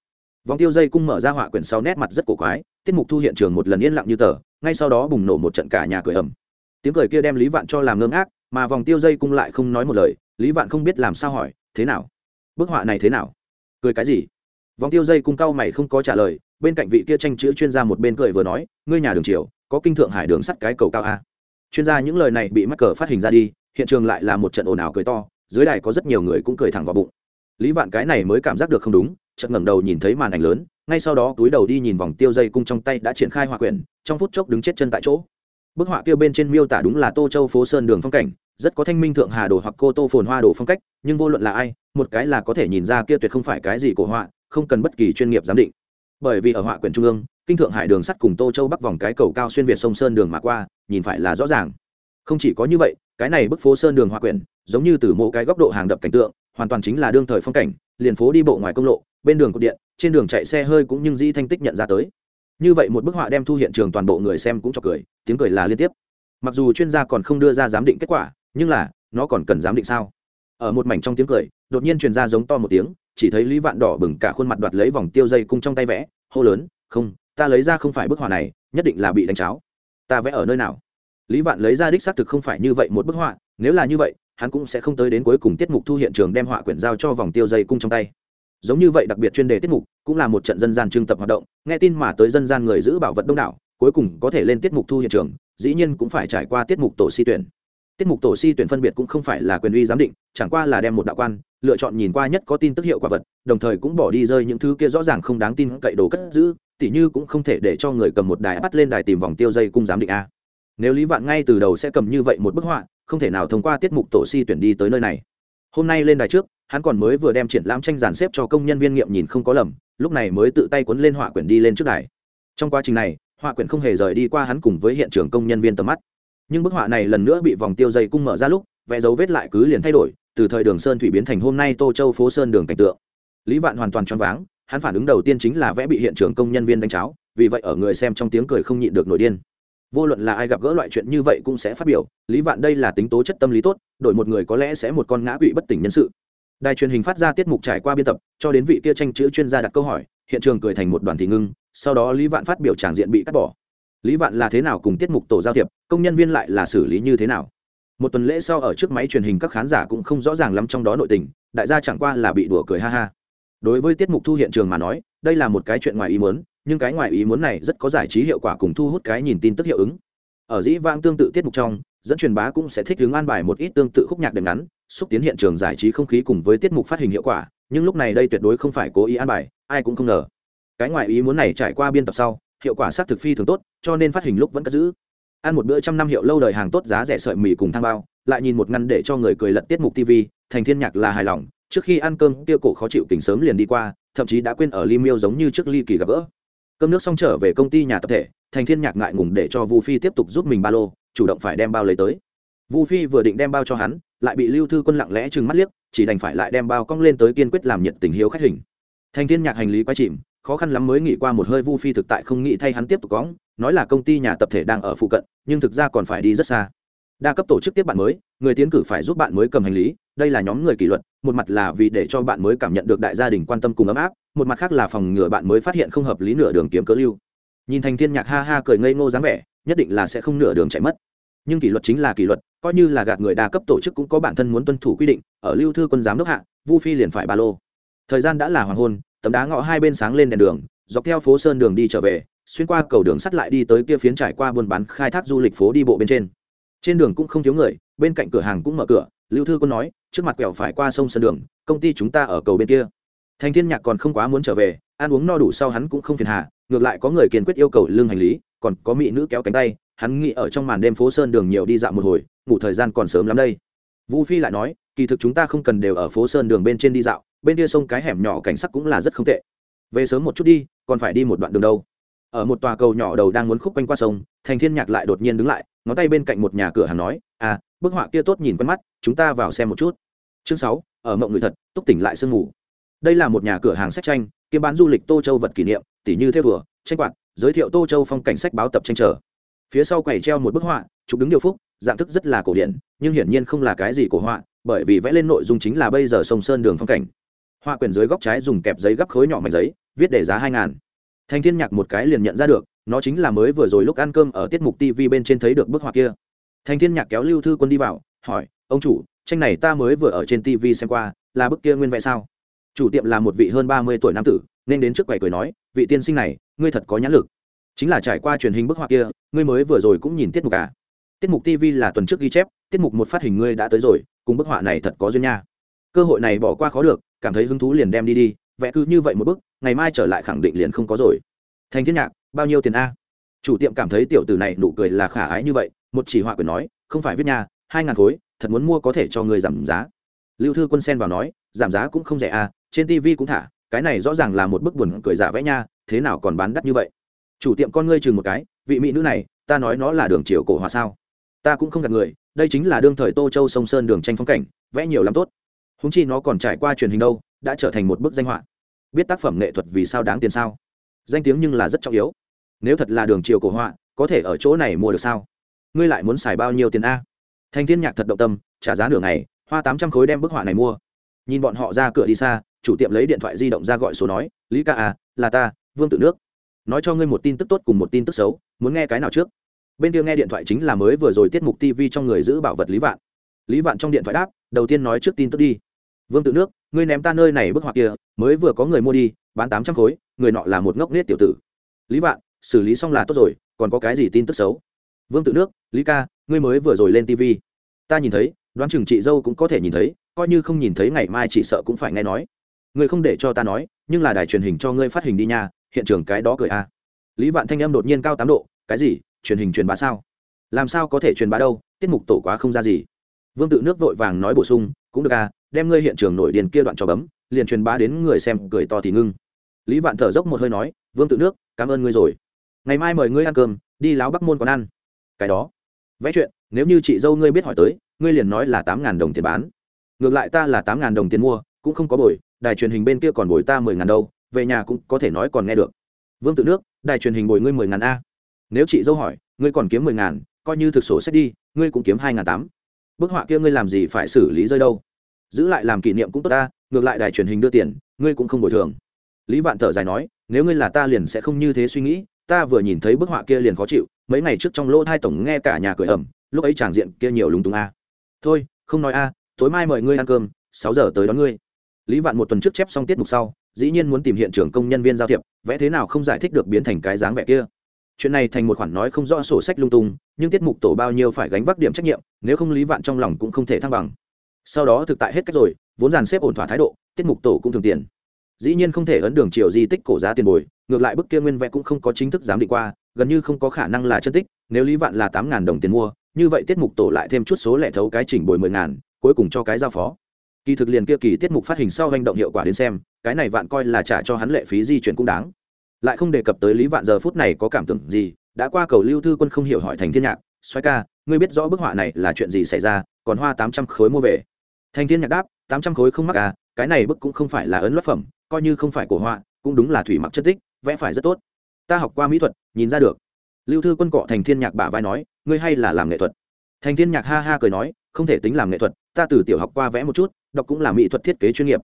Vòng tiêu dây cung mở ra họa quyển sau nét mặt rất cổ quái, tiết mục thu hiện trường một lần yên lặng như tờ ngay sau đó bùng nổ một trận cả nhà cười ầm. Tiếng cười kia đem lý vạn cho làm ngơ ngác, mà vòng tiêu dây cung lại không nói một lời, lý vạn không biết làm sao hỏi, thế nào? Bức họa này thế nào? Cười cái gì? Vòng tiêu dây cung cao mày không có trả lời, bên cạnh vị kia tranh chữ chuyên gia một bên cười vừa nói, ngươi nhà đường triều, có kinh thượng hải đường sắt cái cầu cao a. Chuyên gia những lời này bị mắc cờ phát hình ra đi, hiện trường lại là một trận ồn ào cười to, dưới đài có rất nhiều người cũng cười thẳng vào bụng. Lý vạn cái này mới cảm giác được không đúng chợt ngẩng đầu nhìn thấy màn ảnh lớn, ngay sau đó túi đầu đi nhìn vòng tiêu dây cung trong tay đã triển khai hòa quyển, trong phút chốc đứng chết chân tại chỗ. Bức họa kia bên trên miêu tả đúng là tô châu phố sơn đường phong cảnh, rất có thanh minh thượng hà đồ hoặc cô tô phồn hoa đồ phong cách, nhưng vô luận là ai, một cái là có thể nhìn ra kia tuyệt không phải cái gì cổ họa, không cần bất kỳ chuyên nghiệp giám định. Bởi vì ở họa quyển trung ương, kinh thượng hải đường sắt cùng tô châu bắc vòng cái cầu cao xuyên việt sông sơn đường mà qua, nhìn phải là rõ ràng. Không chỉ có như vậy, cái này bức phố sơn đường họa quyển, giống như từ mỗi cái góc độ hàng đập cảnh tượng, hoàn toàn chính là đương thời phong cảnh, liền phố đi bộ ngoài công lộ bên đường cột điện, trên đường chạy xe hơi cũng nhưng dĩ thanh tích nhận ra tới. Như vậy một bức họa đem thu hiện trường toàn bộ người xem cũng cho cười, tiếng cười là liên tiếp. Mặc dù chuyên gia còn không đưa ra giám định kết quả, nhưng là, nó còn cần giám định sao? Ở một mảnh trong tiếng cười, đột nhiên truyền ra giống to một tiếng, chỉ thấy lý vạn đỏ bừng cả khuôn mặt đoạt lấy vòng tiêu dây cung trong tay vẽ, hô lớn, không, ta lấy ra không phải bức họa này, nhất định là bị đánh cháo. Ta vẽ ở nơi nào? Lý vạn lấy ra đích xác thực không phải như vậy một bức họa, nếu là như vậy, hắn cũng sẽ không tới đến cuối cùng tiết mục thu hiện trường đem họa quyển giao cho vòng tiêu dây cung trong tay giống như vậy đặc biệt chuyên đề tiết mục, cũng là một trận dân gian trưng tập hoạt động, nghe tin mà tới dân gian người giữ bảo vật đông đảo, cuối cùng có thể lên tiết mục thu hiện trường, dĩ nhiên cũng phải trải qua tiết mục tổ si tuyển. Tiết mục tổ si tuyển phân biệt cũng không phải là quyền uy giám định, chẳng qua là đem một đạo quan, lựa chọn nhìn qua nhất có tin tức hiệu quả vật, đồng thời cũng bỏ đi rơi những thứ kia rõ ràng không đáng tin cậy đồ cất giữ, tỉ như cũng không thể để cho người cầm một đài bắt lên đài tìm vòng tiêu dây cung giám định a. Nếu lý vạn ngay từ đầu sẽ cầm như vậy một bức họa, không thể nào thông qua tiết mục tổ si tuyển đi tới nơi này hôm nay lên đài trước, hắn còn mới vừa đem triển lãm tranh dàn xếp cho công nhân viên nghiệm nhìn không có lầm, lúc này mới tự tay cuốn lên họa quyển đi lên trước đài. Trong quá trình này, họa quyển không hề rời đi qua hắn cùng với hiện trường công nhân viên tầm mắt. Nhưng bức họa này lần nữa bị vòng tiêu dây cung mở ra lúc, vẽ dấu vết lại cứ liền thay đổi, từ thời đường sơn thủy biến thành hôm nay tô châu phố sơn đường cảnh tượng. Lý vạn hoàn toàn choáng váng, hắn phản ứng đầu tiên chính là vẽ bị hiện trường công nhân viên đánh cháo, vì vậy ở người xem trong tiếng cười không nhịn được nổi điên vô luận là ai gặp gỡ loại chuyện như vậy cũng sẽ phát biểu, lý vạn đây là tính tố chất tâm lý tốt, đổi một người có lẽ sẽ một con ngã quỵ bất tỉnh nhân sự. Đài truyền hình phát ra tiết mục trải qua biên tập, cho đến vị kia tranh chữ chuyên gia đặt câu hỏi, hiện trường cười thành một đoàn thị ngưng, sau đó lý vạn phát biểu tràng diện bị cắt bỏ. Lý vạn là thế nào cùng tiết mục tổ giao thiệp, công nhân viên lại là xử lý như thế nào? Một tuần lễ sau ở trước máy truyền hình các khán giả cũng không rõ ràng lắm trong đó nội tình, đại gia chẳng qua là bị đùa cười ha ha. Đối với tiết mục thu hiện trường mà nói, đây là một cái chuyện ngoài ý muốn nhưng cái ngoài ý muốn này rất có giải trí hiệu quả cùng thu hút cái nhìn tin tức hiệu ứng. Ở dĩ vãng tương tự tiết mục trong, dẫn truyền bá cũng sẽ thích hướng an bài một ít tương tự khúc nhạc đệm ngắn, xúc tiến hiện trường giải trí không khí cùng với tiết mục phát hình hiệu quả, nhưng lúc này đây tuyệt đối không phải cố ý an bài, ai cũng không ngờ. Cái ngoài ý muốn này trải qua biên tập sau, hiệu quả sát thực phi thường tốt, cho nên phát hình lúc vẫn cất giữ. Ăn một bữa trăm năm hiệu lâu đời hàng tốt giá rẻ sợi mì cùng thang bao, lại nhìn một ngăn để cho người cười lật tiết mục tv thành thiên nhạc là hài lòng, trước khi ăn cơm, kia cổ khó chịu tình sớm liền đi qua, thậm chí đã quên ở ly miêu giống như trước ly kỳ gặp gỡ cơm nước xong trở về công ty nhà tập thể, thành thiên nhạc ngại ngùng để cho vu phi tiếp tục giúp mình ba lô, chủ động phải đem bao lấy tới. Vu phi vừa định đem bao cho hắn, lại bị lưu thư quân lặng lẽ trừng mắt liếc, chỉ đành phải lại đem bao cong lên tới kiên quyết làm nhiệt tình hiếu khách hình. Thành thiên nhạc hành lý quay chìm, khó khăn lắm mới nghĩ qua một hơi vu phi thực tại không nghĩ thay hắn tiếp tục cóng nói là công ty nhà tập thể đang ở phụ cận, nhưng thực ra còn phải đi rất xa. Đa cấp tổ chức tiếp bạn mới, người tiến cử phải giúp bạn mới cầm hành lý đây là nhóm người kỷ luật, một mặt là vì để cho bạn mới cảm nhận được đại gia đình quan tâm cùng ấm áp, một mặt khác là phòng ngừa bạn mới phát hiện không hợp lý nửa đường kiếm cớ lưu. Nhìn thành thiên nhạc ha ha cười ngây ngô dáng vẻ, nhất định là sẽ không nửa đường chạy mất. Nhưng kỷ luật chính là kỷ luật, coi như là gạt người đa cấp tổ chức cũng có bản thân muốn tuân thủ quy định, ở lưu thư quân giám đốc hạ, vu phi liền phải ba lô. Thời gian đã là hoàng hôn, tấm đá ngõ hai bên sáng lên đèn đường, dọc theo phố sơn đường đi trở về, xuyên qua cầu đường sắt lại đi tới kia phiến trải qua buôn bán khai thác du lịch phố đi bộ bên trên. Trên đường cũng không thiếu người, bên cạnh cửa hàng cũng mở cửa, lưu thư quân nói trước mặt quẹo phải qua sông sơn đường, công ty chúng ta ở cầu bên kia. Thành thiên nhạc còn không quá muốn trở về, ăn uống no đủ sau hắn cũng không phiền hà, ngược lại có người kiên quyết yêu cầu lương hành lý, còn có mỹ nữ kéo cánh tay, hắn nghĩ ở trong màn đêm phố sơn đường nhiều đi dạo một hồi, ngủ thời gian còn sớm lắm đây. Vu phi lại nói, kỳ thực chúng ta không cần đều ở phố sơn đường bên trên đi dạo, bên kia sông cái hẻm nhỏ cảnh sắc cũng là rất không tệ. Về sớm một chút đi, còn phải đi một đoạn đường đâu. Ở một tòa cầu nhỏ đầu đang muốn khúc quanh qua sông, thành thiên nhạc lại đột nhiên đứng lại, ngón tay bên cạnh một nhà cửa hàng nói à bức họa kia tốt nhìn quen mắt, chúng ta vào xem một chút. Chương sáu, ở mộng người thật, túc tỉnh lại sương ngủ đây là một nhà cửa hàng sách tranh, kiếm bán du lịch tô châu vật kỷ niệm tỷ như theo vừa tranh quạt, giới thiệu tô châu phong cảnh sách báo tập tranh trở phía sau quầy treo một bức họa, chụp đứng điều phúc, dạng thức rất là cổ điển, nhưng hiển nhiên không là cái gì cổ họa, bởi vì vẽ lên nội dung chính là bây giờ sông sơn đường phong cảnh. Họa quyển dưới góc trái dùng kẹp giấy gấp khối nhỏ mảnh giấy, viết để giá hai ngàn. Thanh thiên nhạc một cái liền nhận ra được, nó chính là mới vừa rồi lúc ăn cơm ở tiết mục tv bên trên thấy được bức họa kia thanh thiên nhạc kéo lưu thư quân đi vào, hỏi, ông chủ, tranh này ta mới vừa ở trên tv xem qua, là bức kia nguyên vẽ sao? Chủ tiệm là một vị hơn ba mươi tuổi nam tử, nên đến trước quầy cười nói, vị tiên sinh này, ngươi thật có nhãn lực. Chính là trải qua truyền hình bức họa kia, ngươi mới vừa rồi cũng nhìn tiết mục cả. tiết mục tv là tuần trước ghi chép, tiết mục một phát hình ngươi đã tới rồi, cùng bức họa này thật có duyên nha. Cơ hội này bỏ qua khó được, cảm thấy hứng thú liền đem đi đi, vẽ cứ như vậy một bức, ngày mai trở lại khẳng định liền không có rồi. Thành thiên nhạc, bao nhiêu tiền a? Chủ tiệm cảm thấy tiểu tử này nụ cười là khả ái như vậy một chỉ họa quyền nói không phải viết nhà, hai ngàn khối thật muốn mua có thể cho người giảm giá. Lưu thư quân sen vào nói giảm giá cũng không rẻ a trên tv cũng thả cái này rõ ràng là một bức buồn cười giả vẽ nha thế nào còn bán đắt như vậy? Chủ tiệm con ngươi chừng một cái vị mỹ nữ này ta nói nó là đường triều cổ hòa sao? Ta cũng không gạt người đây chính là đương thời tô châu sông sơn đường tranh phong cảnh vẽ nhiều lắm tốt. Húng chi nó còn trải qua truyền hình đâu đã trở thành một bức danh họa. Biết tác phẩm nghệ thuật vì sao đáng tiền sao? Danh tiếng nhưng là rất trọng yếu. Nếu thật là đường triều cổ họa có thể ở chỗ này mua được sao? Ngươi lại muốn xài bao nhiêu tiền a? Thanh thiên nhạc thật động tâm, trả giá nửa ngày, hoa tám trăm khối đem bức họa này mua. Nhìn bọn họ ra cửa đi xa, chủ tiệm lấy điện thoại di động ra gọi số nói, lý ca à là ta, vương tự nước. Nói cho ngươi một tin tức tốt cùng một tin tức xấu, muốn nghe cái nào trước? Bên kia nghe điện thoại chính là mới vừa rồi tiết mục tv trong người giữ bảo vật lý vạn. Lý vạn trong điện thoại đáp, đầu tiên nói trước tin tức đi. Vương tự nước, ngươi ném ta nơi này bức họa kia, mới vừa có người mua đi, bán tám trăm khối, người nọ là một ngốc nết tiểu tử. Lý vạn, xử lý xong là tốt rồi, còn có cái gì tin tức xấu? Vương tự nước, lý ca, ngươi mới vừa rồi lên tv ta nhìn thấy, đoán chừng chị dâu cũng có thể nhìn thấy, coi như không nhìn thấy ngày mai chị sợ cũng phải nghe nói. Ngươi không để cho ta nói, nhưng là đài truyền hình cho ngươi phát hình đi nha, hiện trường cái đó cười a. À. lý vạn thanh âm đột nhiên cao tám độ, cái gì, truyền hình truyền bá sao? Làm sao có thể truyền bá đâu, tiết mục tổ quá không ra gì. Vương tự nước vội vàng nói bổ sung, cũng được à đem ngươi hiện trường nổi điền kia đoạn cho bấm, liền truyền bá đến người xem, cười to thì ngưng. Lý vạn thở dốc một hơi nói, vương tự nước, cảm ơn ngươi rồi. Ngày mai mời ngươi ăn cơm, đi láo bắc môn còn ăn cái đó. Vẽ chuyện, nếu như chị dâu ngươi biết hỏi tới, ngươi liền nói là tám ngàn đồng tiền bán. Ngược lại ta là tám ngàn đồng tiền mua, cũng không có bồi, đài truyền hình bên kia còn bồi ta mười ngàn đâu, về nhà cũng có thể nói còn nghe được. Vương tự nước, đài truyền hình bồi ngươi mười ngàn a. Nếu chị dâu hỏi, ngươi còn kiếm mười ngàn, coi như thực số xét đi, ngươi cũng kiếm hai ngàn tám. Bức họa kia ngươi làm gì phải xử lý rơi đâu? Giữ lại làm kỷ niệm cũng tốt ta, ngược lại đài truyền hình đưa tiền, ngươi cũng không bồi thường. Lý vạn thở dài nói, nếu ngươi là ta liền sẽ không như thế suy nghĩ, ta vừa nhìn thấy bức họa kia liền khó chịu mấy ngày trước trong lỗ thai tổng nghe cả nhà cười ẩm lúc ấy tràng diện kia nhiều lúng túng a. Thôi, không nói a, tối mai mời ngươi ăn cơm, sáu giờ tới đón ngươi. Lý vạn một tuần trước chép xong tiết mục sau, dĩ nhiên muốn tìm hiện trường công nhân viên giao thiệp, vẽ thế nào không giải thích được biến thành cái dáng vẻ kia. Chuyện này thành một khoản nói không rõ sổ sách lung tung, nhưng tiết mục tổ bao nhiêu phải gánh vác điểm trách nhiệm, nếu không lý vạn trong lòng cũng không thể thăng bằng. Sau đó thực tại hết cách rồi, vốn dàn xếp ổn thỏa thái độ, tiết mục tổ cũng thường tiền. Dĩ nhiên không thể ấn đường chiều di tích cổ giá tiền bồi, ngược lại bức kia nguyên vẽ cũng không có chính thức giám định qua gần như không có khả năng là chân tích, nếu lý vạn là tám ngàn đồng tiền mua, như vậy tiết mục tổ lại thêm chút số lẻ thấu cái chỉnh bồi mười ngàn, cuối cùng cho cái giao phó. Kỳ thực liền kia kỳ tiết mục phát hình sau hành động hiệu quả đến xem, cái này vạn coi là trả cho hắn lệ phí di chuyển cũng đáng. Lại không đề cập tới lý vạn giờ phút này có cảm tưởng gì, đã qua cầu lưu thư quân không hiểu hỏi thành thiên nhạc xoay ca, ngươi biết rõ bức họa này là chuyện gì xảy ra, còn hoa tám trăm khối mua về. Thành thiên nhạc đáp, tám trăm khối không mắc à cái này bức cũng không phải là ấn loát phẩm, coi như không phải của họa, cũng đúng là thủy mặc chất tích, vẽ phải rất tốt ta học qua mỹ thuật, nhìn ra được. Lưu thư quân cọ thành thiên nhạc bả vai nói, ngươi hay là làm nghệ thuật. Thành thiên nhạc ha ha cười nói, không thể tính làm nghệ thuật, ta từ tiểu học qua vẽ một chút, đọc cũng là mỹ thuật thiết kế chuyên nghiệp.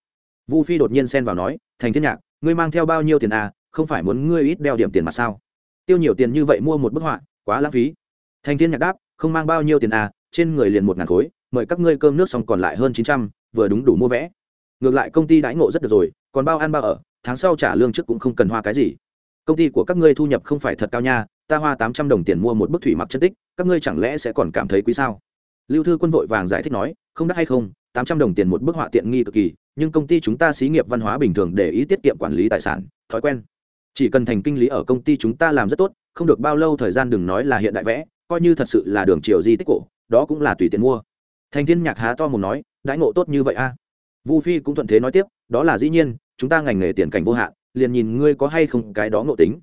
Vu phi đột nhiên xen vào nói, thành thiên nhạc, ngươi mang theo bao nhiêu tiền à không phải muốn ngươi ít đeo điểm tiền mặt sao? Tiêu nhiều tiền như vậy mua một bức họa, quá lãng phí. Thành thiên nhạc đáp, không mang bao nhiêu tiền à trên người liền một ngàn khối, mời các ngươi cơm nước xong còn lại hơn chín trăm, vừa đúng đủ mua vẽ. Ngược lại công ty đãi ngộ rất được rồi, còn bao ăn bao ở, tháng sau trả lương trước cũng không cần hoa cái gì công ty của các ngươi thu nhập không phải thật cao nha, ta hoa tám trăm đồng tiền mua một bức thủy mặc chân tích, các ngươi chẳng lẽ sẽ còn cảm thấy quý sao? Lưu thư quân vội vàng giải thích nói, không đắt hay không, tám trăm đồng tiền một bức họa tiện nghi cực kỳ, nhưng công ty chúng ta xí nghiệp văn hóa bình thường để ý tiết kiệm quản lý tài sản, thói quen. Chỉ cần thành kinh lý ở công ty chúng ta làm rất tốt, không được bao lâu thời gian đừng nói là hiện đại vẽ, coi như thật sự là đường triều di tích cổ, đó cũng là tùy tiền mua. Thành thiên nhạc há to một nói, đãi ngộ tốt như vậy a. Vu phi cũng thuận thế nói tiếp, đó là dĩ nhiên, chúng ta ngành nghề tiền cảnh vô hạn liền nhìn ngươi có hay không cái đó ngộ tính.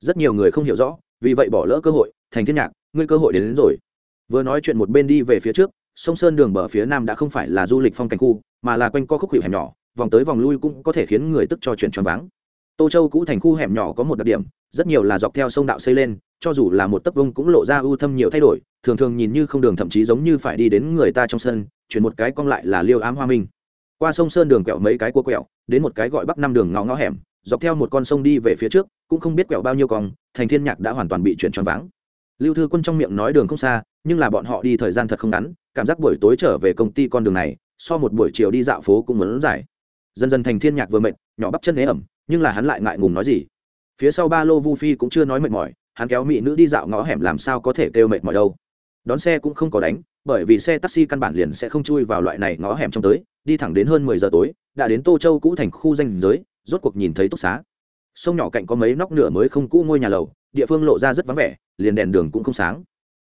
Rất nhiều người không hiểu rõ vì vậy bỏ lỡ cơ hội thành thiên nhạc ngươi cơ hội đến, đến rồi. Vừa nói chuyện một bên đi về phía trước sông sơn đường bờ phía nam đã không phải là du lịch phong cảnh khu mà là quanh co khúc hiệu hẻm nhỏ vòng tới vòng lui cũng có thể khiến người tức cho chuyện choáng váng. Tô châu cũ thành khu hẻm nhỏ có một đặc điểm rất nhiều là dọc theo sông đạo xây lên cho dù là một tấc vông cũng lộ ra ưu thâm nhiều thay đổi thường thường nhìn như không đường thậm chí giống như phải đi đến người ta trong sân chuyển một cái cong lại là liêu ám hoa minh. Qua sông sơn đường quẹo mấy cái cua quẹo đến một cái gọi bắc năm đường ngõ ngõ hẻm dọc theo một con sông đi về phía trước cũng không biết quẹo bao nhiêu còng, thành thiên nhạc đã hoàn toàn bị chuyển tròn váng. Lưu thư quân trong miệng nói đường không xa nhưng là bọn họ đi thời gian thật không ngắn cảm giác buổi tối trở về công ty con đường này so một buổi chiều đi dạo phố cũng muốn dài. Dần dần thành thiên nhạc vừa mệt nhỏ bắp chân ế ẩm nhưng là hắn lại ngại ngùng nói gì. Phía sau ba lô vu phi cũng chưa nói mệt mỏi hắn kéo mỹ nữ đi dạo ngõ hẻm làm sao có thể kêu mệt mỏi đâu. Đón xe cũng không có đánh bởi vì xe taxi căn bản liền sẽ không chui vào loại này ngõ hẻm trong tới đi thẳng đến hơn mười giờ tối đã đến tô châu cũ thành khu danh giới rốt cuộc nhìn thấy túc xá. Sông nhỏ cạnh có mấy nóc nửa mới không cũ ngôi nhà lầu, địa phương lộ ra rất vắng vẻ, liền đèn đường cũng không sáng.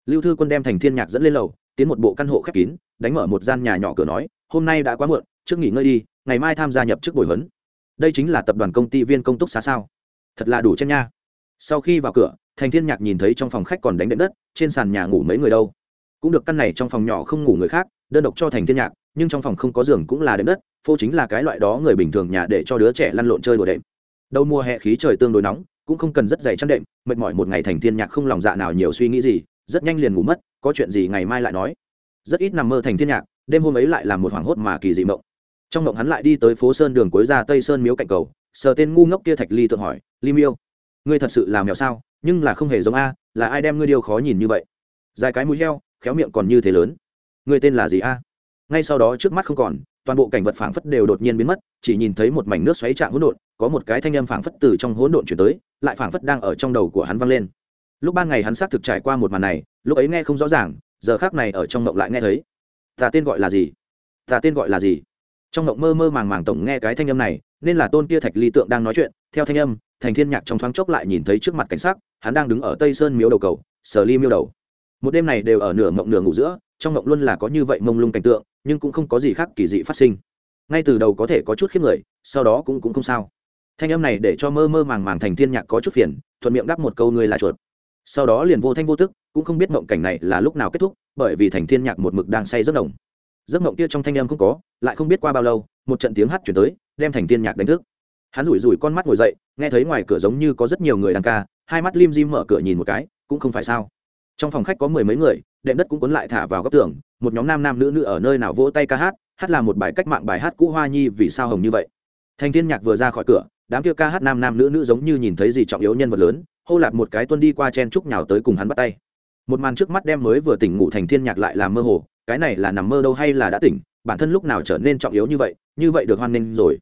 Lưu thư quân đem thành thiên nhạc dẫn lên lầu, tiến một bộ căn hộ khép kín, đánh mở một gian nhà nhỏ cửa nói, hôm nay đã quá muộn, trước nghỉ ngơi đi, ngày mai tham gia nhập chức buổi huấn. Đây chính là tập đoàn công ty viên công túc xá sao? Thật là đủ chân nha. Sau khi vào cửa, thành thiên nhạc nhìn thấy trong phòng khách còn đánh đệm đất, trên sàn nhà ngủ mấy người đâu. Cũng được căn này trong phòng nhỏ không ngủ người khác, đơn độc cho thành thiên nhạc nhưng trong phòng không có giường cũng là đệm đất phô chính là cái loại đó người bình thường nhà để cho đứa trẻ lăn lộn chơi đồ đệm. Đầu mùa hè khí trời tương đối nóng, cũng không cần rất dày chăn đệm, mệt mỏi một ngày thành thiên nhạc không lòng dạ nào nhiều suy nghĩ gì, rất nhanh liền ngủ mất, có chuyện gì ngày mai lại nói. Rất ít nằm mơ thành thiên nhạc, đêm hôm ấy lại làm một hoảng hốt mà kỳ dị mộng. Trong mộng hắn lại đi tới phố sơn đường cuối ra tây sơn miếu cạnh cầu, sờ tên ngu ngốc kia thạch ly tự hỏi, ly miêu, ngươi thật sự là mèo sao? Nhưng là không hề giống a, là ai đem ngươi điều khó nhìn như vậy? Dài cái mũi heo, khéo miệng còn như thế lớn. Ngươi tên là gì a? Ngay sau đó trước mắt không còn, toàn bộ cảnh vật phảng phất đều đột nhiên biến mất, chỉ nhìn thấy một mảnh nước xoáy trạng hỗn độn, có một cái thanh âm phảng phất từ trong hỗn độn chuyển tới, lại phảng phất đang ở trong đầu của hắn vang lên. Lúc ban ngày hắn xác thực trải qua một màn này, lúc ấy nghe không rõ ràng, giờ khác này ở trong mộng lại nghe thấy. Ta tên gọi là gì? Ta tên gọi là gì? Trong mộng mơ mơ màng màng tổng nghe cái thanh âm này, nên là tôn kia thạch ly tượng đang nói chuyện, theo thanh âm, thành thiên nhạc trong thoáng chốc lại nhìn thấy trước mặt cảnh sát hắn đang đứng ở tây sơn miếu đầu cầu sờ ly miêu đầu. Một đêm này đều ở nửa mộng nửa ngủ giữa, trong mộng luôn là có như vậy mông lung cảnh tượng nhưng cũng không có gì khác kỳ dị phát sinh. Ngay từ đầu có thể có chút khiếp người, sau đó cũng cũng không sao. Thanh âm này để cho mơ mơ màng màng thành thiên nhạc có chút phiền, thuận miệng đáp một câu người là chuột. Sau đó liền vô thanh vô tức, cũng không biết mộng cảnh này là lúc nào kết thúc, bởi vì thành thiên nhạc một mực đang say giấc đồng giấc mộng kia trong thanh âm không có, lại không biết qua bao lâu, một trận tiếng hát chuyển tới, đem thành thiên nhạc đánh thức. Hắn rủi rủi con mắt ngồi dậy, nghe thấy ngoài cửa giống như có rất nhiều người đang ca, hai mắt lim dim mở cửa nhìn một cái, cũng không phải sao trong phòng khách có mười mấy người, đệm đất cũng cuốn lại thả vào góc tường, một nhóm nam nam nữ nữ ở nơi nào vỗ tay ca hát hát là một bài cách mạng bài hát cũ hoa nhi, vì sao hồng như vậy. Thành thiên nhạc vừa ra khỏi cửa, đám kia ca hát nam nam nữ nữ giống như nhìn thấy gì trọng yếu nhân vật lớn, hô lạp một cái tuân đi qua chen trúc nhào tới cùng hắn bắt tay. Một màn trước mắt đem mới vừa tỉnh ngủ thành thiên nhạc lại làm mơ hồ, cái này là nằm mơ đâu hay là đã tỉnh, bản thân lúc nào trở nên trọng yếu như vậy như vậy được hoan nghênh rồi.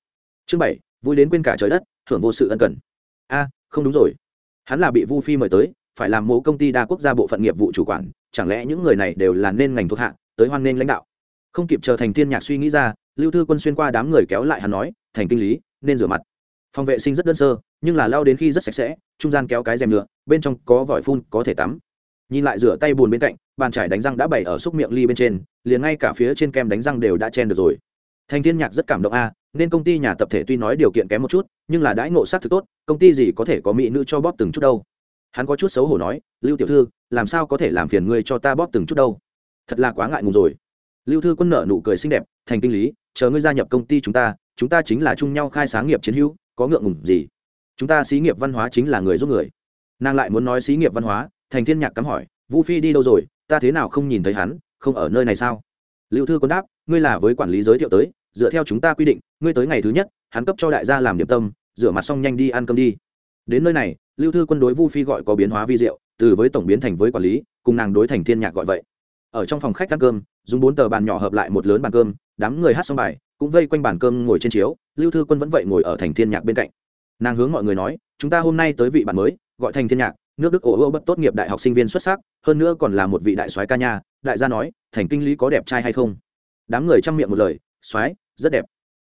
Chương bảy, vui đến quên cả trời đất, hưởng vô sự ân cần. A, không đúng rồi. Hắn là bị vu phi mời tới phải làm mẫu công ty đa quốc gia bộ phận nghiệp vụ chủ quản, chẳng lẽ những người này đều là nên ngành thuộc hạ, tới hoan nghênh lãnh đạo? Không kịp chờ thành thiên nhạc suy nghĩ ra, lưu thư quân xuyên qua đám người kéo lại hắn nói, thành kinh lý, nên rửa mặt. Phòng vệ sinh rất đơn sơ, nhưng là lao đến khi rất sạch sẽ, trung gian kéo cái rèm nhựa, bên trong có vòi phun, có thể tắm. Nhìn lại rửa tay bùn bên cạnh, bàn trải đánh răng đã bày ở xúc miệng ly bên trên, liền ngay cả phía trên kem đánh răng đều đã chen được rồi. Thành thiên nhạc rất cảm động a, nên công ty nhà tập thể tuy nói điều kiện kém một chút, nhưng là đãi ngộ sát thực tốt, công ty gì có thể có mỹ nữ cho bóp từng chút đâu hắn có chút xấu hổ nói, lưu tiểu thư, làm sao có thể làm phiền ngươi cho ta bóp từng chút đâu? Thật là quá ngại ngùng rồi. Lưu thư quân nợ nụ cười xinh đẹp, thành kinh lý, chờ ngươi gia nhập công ty chúng ta chúng ta chính là chung nhau khai sáng nghiệp chiến hữu, có ngượng ngùng gì? Chúng ta xí nghiệp văn hóa chính là người giúp người. Nàng lại muốn nói xí nghiệp văn hóa, thành thiên nhạc cắm hỏi vũ phi đi đâu rồi? Ta thế nào không nhìn thấy hắn, không ở nơi này sao? Lưu thư quân đáp, ngươi là với quản lý giới thiệu tới, dựa theo chúng ta quy định, ngươi tới ngày thứ nhất, hắn cấp cho đại gia làm điểm tâm, rửa mặt xong nhanh đi ăn cơm đi. Đến nơi này lưu thư quân đối vu phi gọi có biến hóa vi diệu, từ với tổng biến thành với quản lý, cùng nàng đối thành thiên nhạc gọi vậy. Ở trong phòng khách ăn cơm, dùng bốn tờ bàn nhỏ hợp lại một lớn bàn cơm, đám người hát xong bài, cũng vây quanh bàn cơm ngồi trên chiếu, lưu thư quân vẫn vậy ngồi ở thành thiên nhạc bên cạnh. Nàng hướng mọi người nói, chúng ta hôm nay tới vị bạn mới, gọi thành thiên nhạc, nước đức ổ ô bất tốt nghiệp đại học sinh viên xuất sắc, hơn nữa còn là một vị đại soái ca nha. Đại gia nói, thành kinh lý có đẹp trai hay không? Đám người chăm miệng một lời, soái, rất đẹp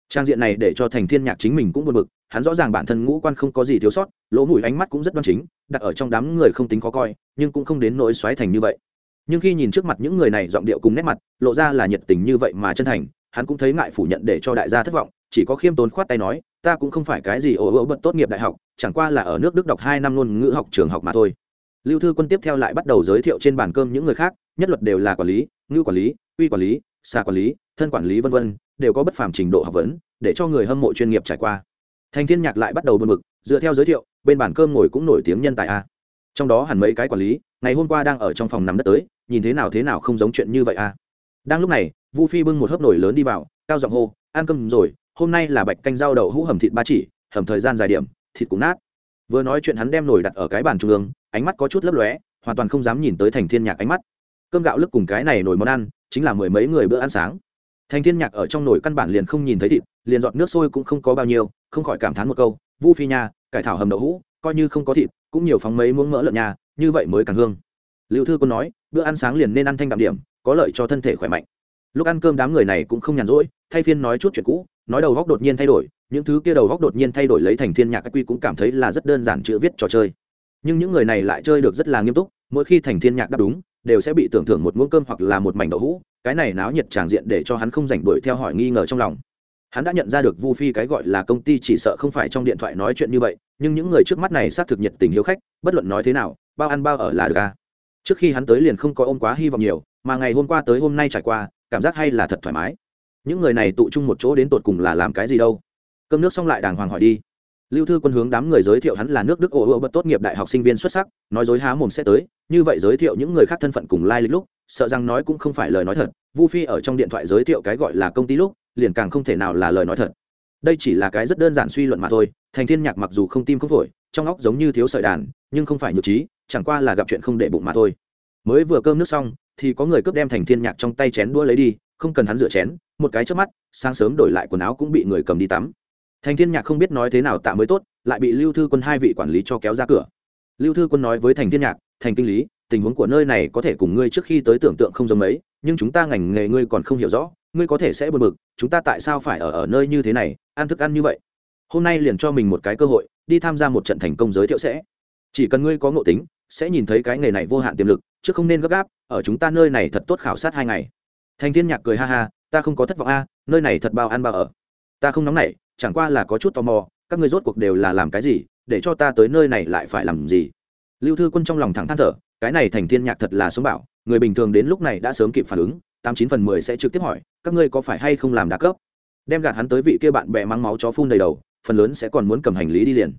trang diện này để cho thành thiên nhạc chính mình cũng buồn bực, hắn rõ ràng bản thân ngũ quan không có gì thiếu sót, lỗ mũi ánh mắt cũng rất đoan chính, đặt ở trong đám người không tính khó coi, nhưng cũng không đến nỗi xoáy thành như vậy nhưng khi nhìn trước mặt những người này giọng điệu cùng nét mặt, lộ ra là nhiệt tình như vậy mà chân thành, hắn cũng thấy ngại phủ nhận để cho đại gia thất vọng, chỉ có khiêm tốn khoát tay nói, ta cũng không phải cái gì ồ ồ bận tốt nghiệp đại học, chẳng qua là ở nước đức đọc hai năm ngôn ngữ học trường học mà thôi lưu thư quân tiếp theo lại bắt đầu giới thiệu trên bàn cơm những người khác, nhất luật đều là quản lý, ngữ quản lý uy quản lý xa quản lý, thân quản lý vân vân đều có bất phàm trình độ học vấn, để cho người hâm mộ chuyên nghiệp trải qua. Thành thiên nhạc lại bắt đầu buồn bực, dựa theo giới thiệu, bên bàn cơm ngồi cũng nổi tiếng nhân tài a. Trong đó hẳn mấy cái quản lý, ngày hôm qua đang ở trong phòng nằm đất tới, nhìn thế nào thế nào không giống chuyện như vậy a. Đang lúc này, vu phi bưng một hớp nổi lớn đi vào, cao giọng hô, ăn cơm rồi, hôm nay là bạch canh rau đậu hũ hầm thịt ba chỉ, hầm thời gian dài điểm, thịt cũng nát. Vừa nói chuyện hắn đem nổi đặt ở cái bàn trung ương, ánh mắt có chút lấp lóe, hoàn toàn không dám nhìn tới thành thiên nhạc ánh mắt. Cơm gạo lức cùng cái này nổi món ăn, chính là mười mấy người bữa ăn sáng thành thiên nhạc ở trong nồi căn bản liền không nhìn thấy thịt liền giọt nước sôi cũng không có bao nhiêu không khỏi cảm thán một câu vu phi nha cải thảo hầm đậu hũ coi như không có thịt cũng nhiều phóng mấy muỗng mỡ lợn nhà, như vậy mới càng hương. Lưu thư quân nói bữa ăn sáng liền nên ăn thanh đạm điểm có lợi cho thân thể khỏe mạnh. Lúc ăn cơm đám người này cũng không nhàn rỗi thay phiên nói chút chuyện cũ nói đầu góc đột nhiên thay đổi những thứ kia đầu góc đột nhiên thay đổi lấy thành thiên nhạc quy cũng cảm thấy là rất đơn giản chữ viết trò chơi. Nhưng những người này lại chơi được rất là nghiêm túc mỗi khi thành thiên nhạc đáp đúng đều sẽ bị tưởng thưởng một muỗng cơm hoặc là một mảnh đậu hũ. Cái này náo nhiệt tràng diện để cho hắn không rảnh đuổi theo hỏi nghi ngờ trong lòng. Hắn đã nhận ra được vu phi cái gọi là công ty chỉ sợ không phải trong điện thoại nói chuyện như vậy, nhưng những người trước mắt này xác thực nhiệt tình hiếu khách, bất luận nói thế nào, bao ăn bao ở là được a trước khi hắn tới liền không có ôm quá hy vọng nhiều, mà ngày hôm qua tới hôm nay trải qua, cảm giác hay là thật thoải mái. Những người này tụ chung một chỗ đến tột cùng là làm cái gì đâu. Cơm nước xong lại đàng hoàng hỏi đi lưu thư quân hướng đám người giới thiệu hắn là nước đức ô ồ bật tốt nghiệp đại học sinh viên xuất sắc, nói dối há mồm sẽ tới, như vậy giới thiệu những người khác thân phận cùng lai、like、lịch lúc, sợ rằng nói cũng không phải lời nói thật, vu phi ở trong điện thoại giới thiệu cái gọi là công ty lúc, liền càng không thể nào là lời nói thật. Đây chỉ là cái rất đơn giản suy luận mà thôi, thành thiên nhạc mặc dù không tim không phổi, trong óc giống như thiếu sợi đàn, nhưng không phải nhược trí, chẳng qua là gặp chuyện không để bụng mà thôi. Mới vừa cơm nước xong, thì có người cướp đem thành thiên nhạc trong tay chén đua lấy đi, không cần hắn rửa chén, một cái trước mắt, sáng sớm đổi lại quần áo cũng bị người cầm đi tắm thành thiên nhạc không biết nói thế nào tạ mới tốt, lại bị lưu thư quân hai vị quản lý cho kéo ra cửa. Lưu thư quân nói với thành thiên nhạc, thành kinh lý, tình huống của nơi này có thể cùng ngươi trước khi tới tưởng tượng không giống mấy, nhưng chúng ta ngành nghề ngươi còn không hiểu rõ, ngươi có thể sẽ buồn bực, chúng ta tại sao phải ở ở nơi như thế này, ăn thức ăn như vậy? Hôm nay liền cho mình một cái cơ hội, đi tham gia một trận thành công giới thiệu sẽ. Chỉ cần ngươi có ngộ tính, sẽ nhìn thấy cái nghề này vô hạn tiềm lực, chứ không nên gấp gáp, ở chúng ta nơi này thật tốt khảo sát hai ngày. Thành thiên nhạc cười ha ha, ta không có thất vọng a, nơi này thật bao ăn bao ở. Ta không nóng nảy chẳng qua là có chút tò mò, các ngươi rốt cuộc đều là làm cái gì, để cho ta tới nơi này lại phải làm gì? Lưu thư quân trong lòng thẳng than thở, cái này thành thiên nhạc thật là sống bảo, người bình thường đến lúc này đã sớm kịp phản ứng, tám chín phần mười sẽ trực tiếp hỏi, các ngươi có phải hay không làm đa cấp? Đem gạt hắn tới vị kia bạn bè mang máu chó phun đầy đầu, phần lớn sẽ còn muốn cầm hành lý đi liền.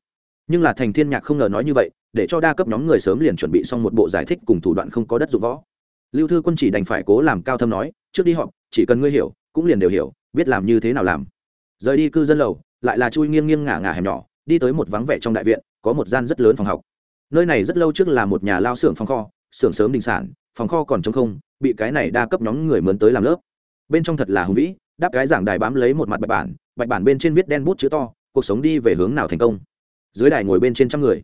Nhưng là thành thiên nhạc không ngờ nói như vậy, để cho đa cấp nhóm người sớm liền chuẩn bị xong một bộ giải thích cùng thủ đoạn không có đất dụng võ. Lưu thư quân chỉ đành phải cố làm cao thâm nói, trước đi họp, chỉ cần ngươi hiểu, cũng liền đều hiểu, biết làm như thế nào làm rời đi cư dân lầu, lại là chui nghiêng nghiêng ngả ngả hẻm nhỏ, đi tới một vắng vẻ trong đại viện, có một gian rất lớn phòng học. Nơi này rất lâu trước là một nhà lao xưởng phòng kho, xưởng sớm đình sản, phòng kho còn trống không, bị cái này đa cấp nhóm người mướn tới làm lớp. Bên trong thật là hùng vĩ, đáp cái giảng đài bám lấy một mặt bạch bản bạch bản bên trên viết đen bút chữ to, cuộc sống đi về hướng nào thành công. Dưới đài ngồi bên trên trăm người.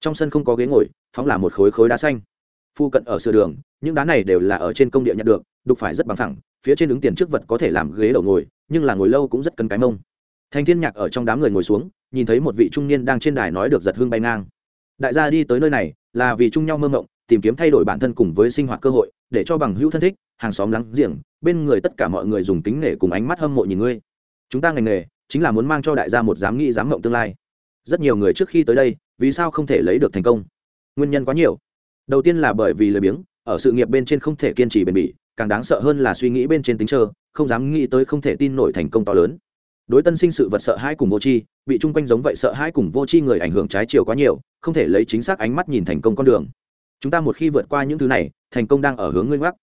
Trong sân không có ghế ngồi, phóng là một khối khối đá xanh. Phu cận ở sửa đường, những đá này đều là ở trên công địa nhận được, đục phải rất bằng thẳng phía trên ứng tiền trước vật có thể làm ghế đầu ngồi nhưng là ngồi lâu cũng rất cân cái mông. Thành thiên nhạc ở trong đám người ngồi xuống, nhìn thấy một vị trung niên đang trên đài nói được giật hương bay ngang. Đại gia đi tới nơi này, là vì chung nhau mơ mộng, tìm kiếm thay đổi bản thân cùng với sinh hoạt cơ hội, để cho bằng hữu thân thích, hàng xóm lắng giềng, bên người tất cả mọi người dùng kính nể cùng ánh mắt hâm mộ nhìn ngươi. Chúng ta ngành nghề, chính là muốn mang cho đại gia một dám nghĩ dám mộng tương lai. Rất nhiều người trước khi tới đây, vì sao không thể lấy được thành công? Nguyên nhân quá nhiều. Đầu tiên là bởi vì lười biếng, ở sự nghiệp bên trên không thể kiên trì bền bỉ càng đáng sợ hơn là suy nghĩ bên trên tính trơ, không dám nghĩ tới không thể tin nổi thành công to lớn. Đối tân sinh sự vật sợ hãi cùng vô tri, bị chung quanh giống vậy sợ hãi cùng vô tri người ảnh hưởng trái chiều quá nhiều, không thể lấy chính xác ánh mắt nhìn thành công con đường. Chúng ta một khi vượt qua những thứ này, thành công đang ở hướng ngươi ngoắc.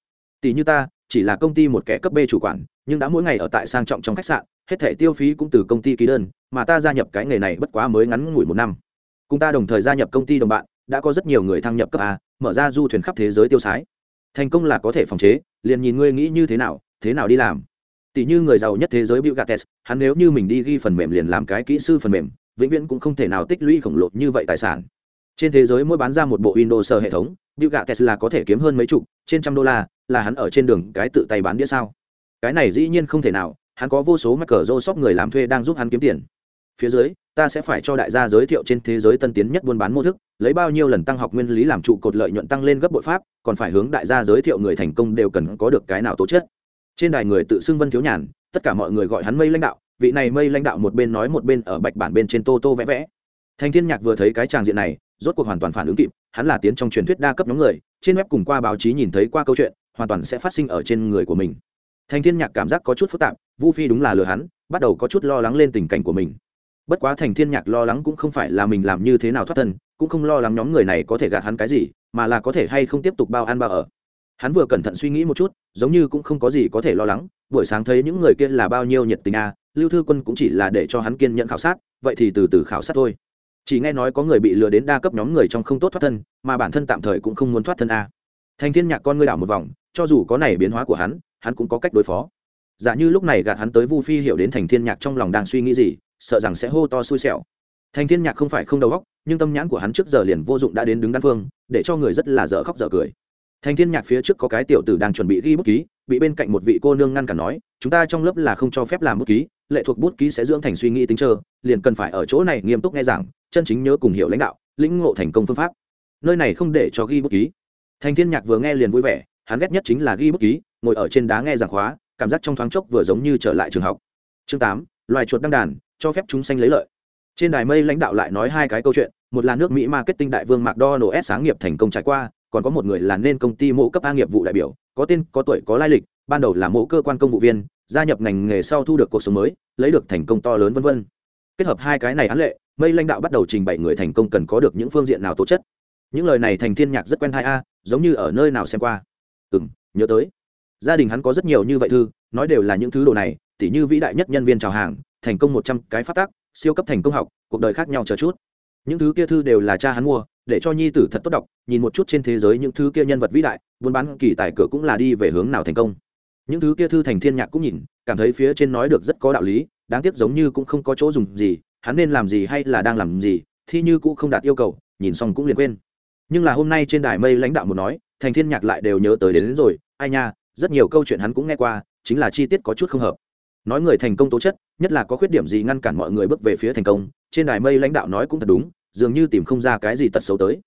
Tỷ như ta, chỉ là công ty một kẻ cấp b chủ quản, nhưng đã mỗi ngày ở tại sang trọng trong khách sạn, hết thẻ tiêu phí cũng từ công ty ký đơn, mà ta gia nhập cái nghề này bất quá mới ngắn ngủi một năm. Cùng ta đồng thời gia nhập công ty đồng bạn, đã có rất nhiều người thăng nhập cấp a, mở ra du thuyền khắp thế giới tiêu sái thành công là có thể phòng chế liền nhìn ngươi nghĩ như thế nào thế nào đi làm tỷ như người giàu nhất thế giới Bill Gates, hắn nếu như mình đi ghi phần mềm liền làm cái kỹ sư phần mềm, vĩnh viễn cũng không thể nào tích lũy khổng lồ như vậy tài sản. Trên thế giới mỗi bán ra một bộ Windows hệ thống, Bill Gates là có thể kiếm hơn mấy chục, trên trăm đô la, là hắn ở trên đường cái tự tay bán đĩa sao? Cái này dĩ nhiên không thể nào, hắn có vô số Microsoft người làm thuê đang giúp hắn kiếm tiền. Phía dưới, ta sẽ phải cho đại gia giới thiệu trên thế giới tân tiến nhất buôn bán mô thức, lấy bao nhiêu lần tăng học nguyên lý làm trụ cột lợi nhuận tăng lên gấp bội pháp, còn phải hướng đại gia giới thiệu người thành công đều cần có được cái nào tố chất. Trên đài người tự xưng vân thiếu nhàn tất cả mọi người gọi hắn mây lãnh đạo vị này mây lãnh đạo một bên nói một bên ở bạch bản bên trên tô tô vẽ vẽ. Thành thiên nhạc vừa thấy cái tràng diện này rốt cuộc hoàn toàn phản ứng kịp hắn là tiến trong truyền thuyết đa cấp nhóm người trên web cùng qua báo chí nhìn thấy qua câu chuyện hoàn toàn sẽ phát sinh ở trên người của mình. Thành thiên nhạc cảm giác có chút phức tạp vu phi đúng là lừa hắn bắt đầu có chút lo lắng lên tình cảnh của mình bất quá thành thiên nhạc lo lắng cũng không phải là mình làm như thế nào thoát thân, cũng không lo lắng nhóm người này có thể gạt hắn cái gì, mà là có thể hay không tiếp tục bao ăn bao ở. Hắn vừa cẩn thận suy nghĩ một chút, giống như cũng không có gì có thể lo lắng, buổi sáng thấy những người kia là bao nhiêu nhiệt tình à lưu thư quân cũng chỉ là để cho hắn kiên nhận khảo sát, vậy thì từ từ khảo sát thôi. Chỉ nghe nói có người bị lừa đến đa cấp nhóm người trong không tốt thoát thân, mà bản thân tạm thời cũng không muốn thoát thân a à. thành thiên nhạc con ngươi đảo một vòng, cho dù có này biến hóa của hắn hắn cũng có cách đối phó. Giả như lúc này gạt hắn tới vu phi hiểu đến thành thiên nhạc trong lòng đang suy nghĩ gì sợ rằng sẽ hô to xui xẻo. Thành thiên nhạc không phải không đầu óc, nhưng tâm nhãn của hắn trước giờ liền vô dụng đã đến đứng đan phương, để cho người rất là dở khóc dở cười. Thành thiên nhạc phía trước có cái tiểu tử đang chuẩn bị ghi bút ký, bị bên cạnh một vị cô nương ngăn cản nói, chúng ta trong lớp là không cho phép làm bút ký, lệ thuộc bút ký sẽ dưỡng thành suy nghĩ tính trơ, liền cần phải ở chỗ này nghiêm túc nghe giảng, chân chính nhớ cùng hiểu lãnh đạo, lĩnh ngộ thành công phương pháp. Nơi này không để cho ghi bút ký. Thành thiên nhạc vừa nghe liền vui vẻ, hắn ghét nhất chính là ghi bút ký, ngồi ở trên đá nghe giảng khóa, cảm giác trong thoáng chốc vừa giống như trở lại trường học. Chương tám, loài chuột đăng đàn cho phép chúng sanh lấy lợi. Trên đài mây lãnh đạo lại nói hai cái câu chuyện, một là nước mỹ marketing đại vương mcdonald s sáng nghiệp thành công trải qua, còn có một người là nên công ty mẫu cấp a nghiệp vụ đại biểu, có tên, có tuổi, có lai lịch, ban đầu là mẫu cơ quan công vụ viên, gia nhập ngành nghề sau thu được cuộc sống mới, lấy được thành công to lớn vân vân. Kết hợp hai cái này án lệ, mây lãnh đạo bắt đầu trình bày người thành công cần có được những phương diện nào tố chất. Những lời này thành thiên nhạc rất quen hai a, giống như ở nơi nào xem qua. Ừ nhớ tới. Gia đình hắn có rất nhiều như vậy thư, nói đều là những thứ đồ này, tỉ như vĩ đại nhất nhân viên chào hàng thành công một trăm cái phát tác siêu cấp thành công học cuộc đời khác nhau chờ chút. Những thứ kia thư đều là cha hắn mua để cho nhi tử thật tốt đọc nhìn một chút trên thế giới những thứ kia nhân vật vĩ đại buôn bán kỳ tài cửa cũng là đi về hướng nào thành công. Những thứ kia thư thành thiên nhạc cũng nhìn cảm thấy phía trên nói được rất có đạo lý đáng tiếc giống như cũng không có chỗ dùng gì hắn nên làm gì hay là đang làm gì thi như cũng không đạt yêu cầu nhìn xong cũng liền quên. Nhưng là hôm nay trên đài mây lãnh đạo một nói thành thiên nhạc lại đều nhớ tới đến, đến rồi ai nha rất nhiều câu chuyện hắn cũng nghe qua chính là chi tiết có chút không hợp nói người thành công tố chất, nhất là có khuyết điểm gì ngăn cản mọi người bước về phía thành công, trên đài mây lãnh đạo nói cũng thật đúng, dường như tìm không ra cái gì tật xấu tới.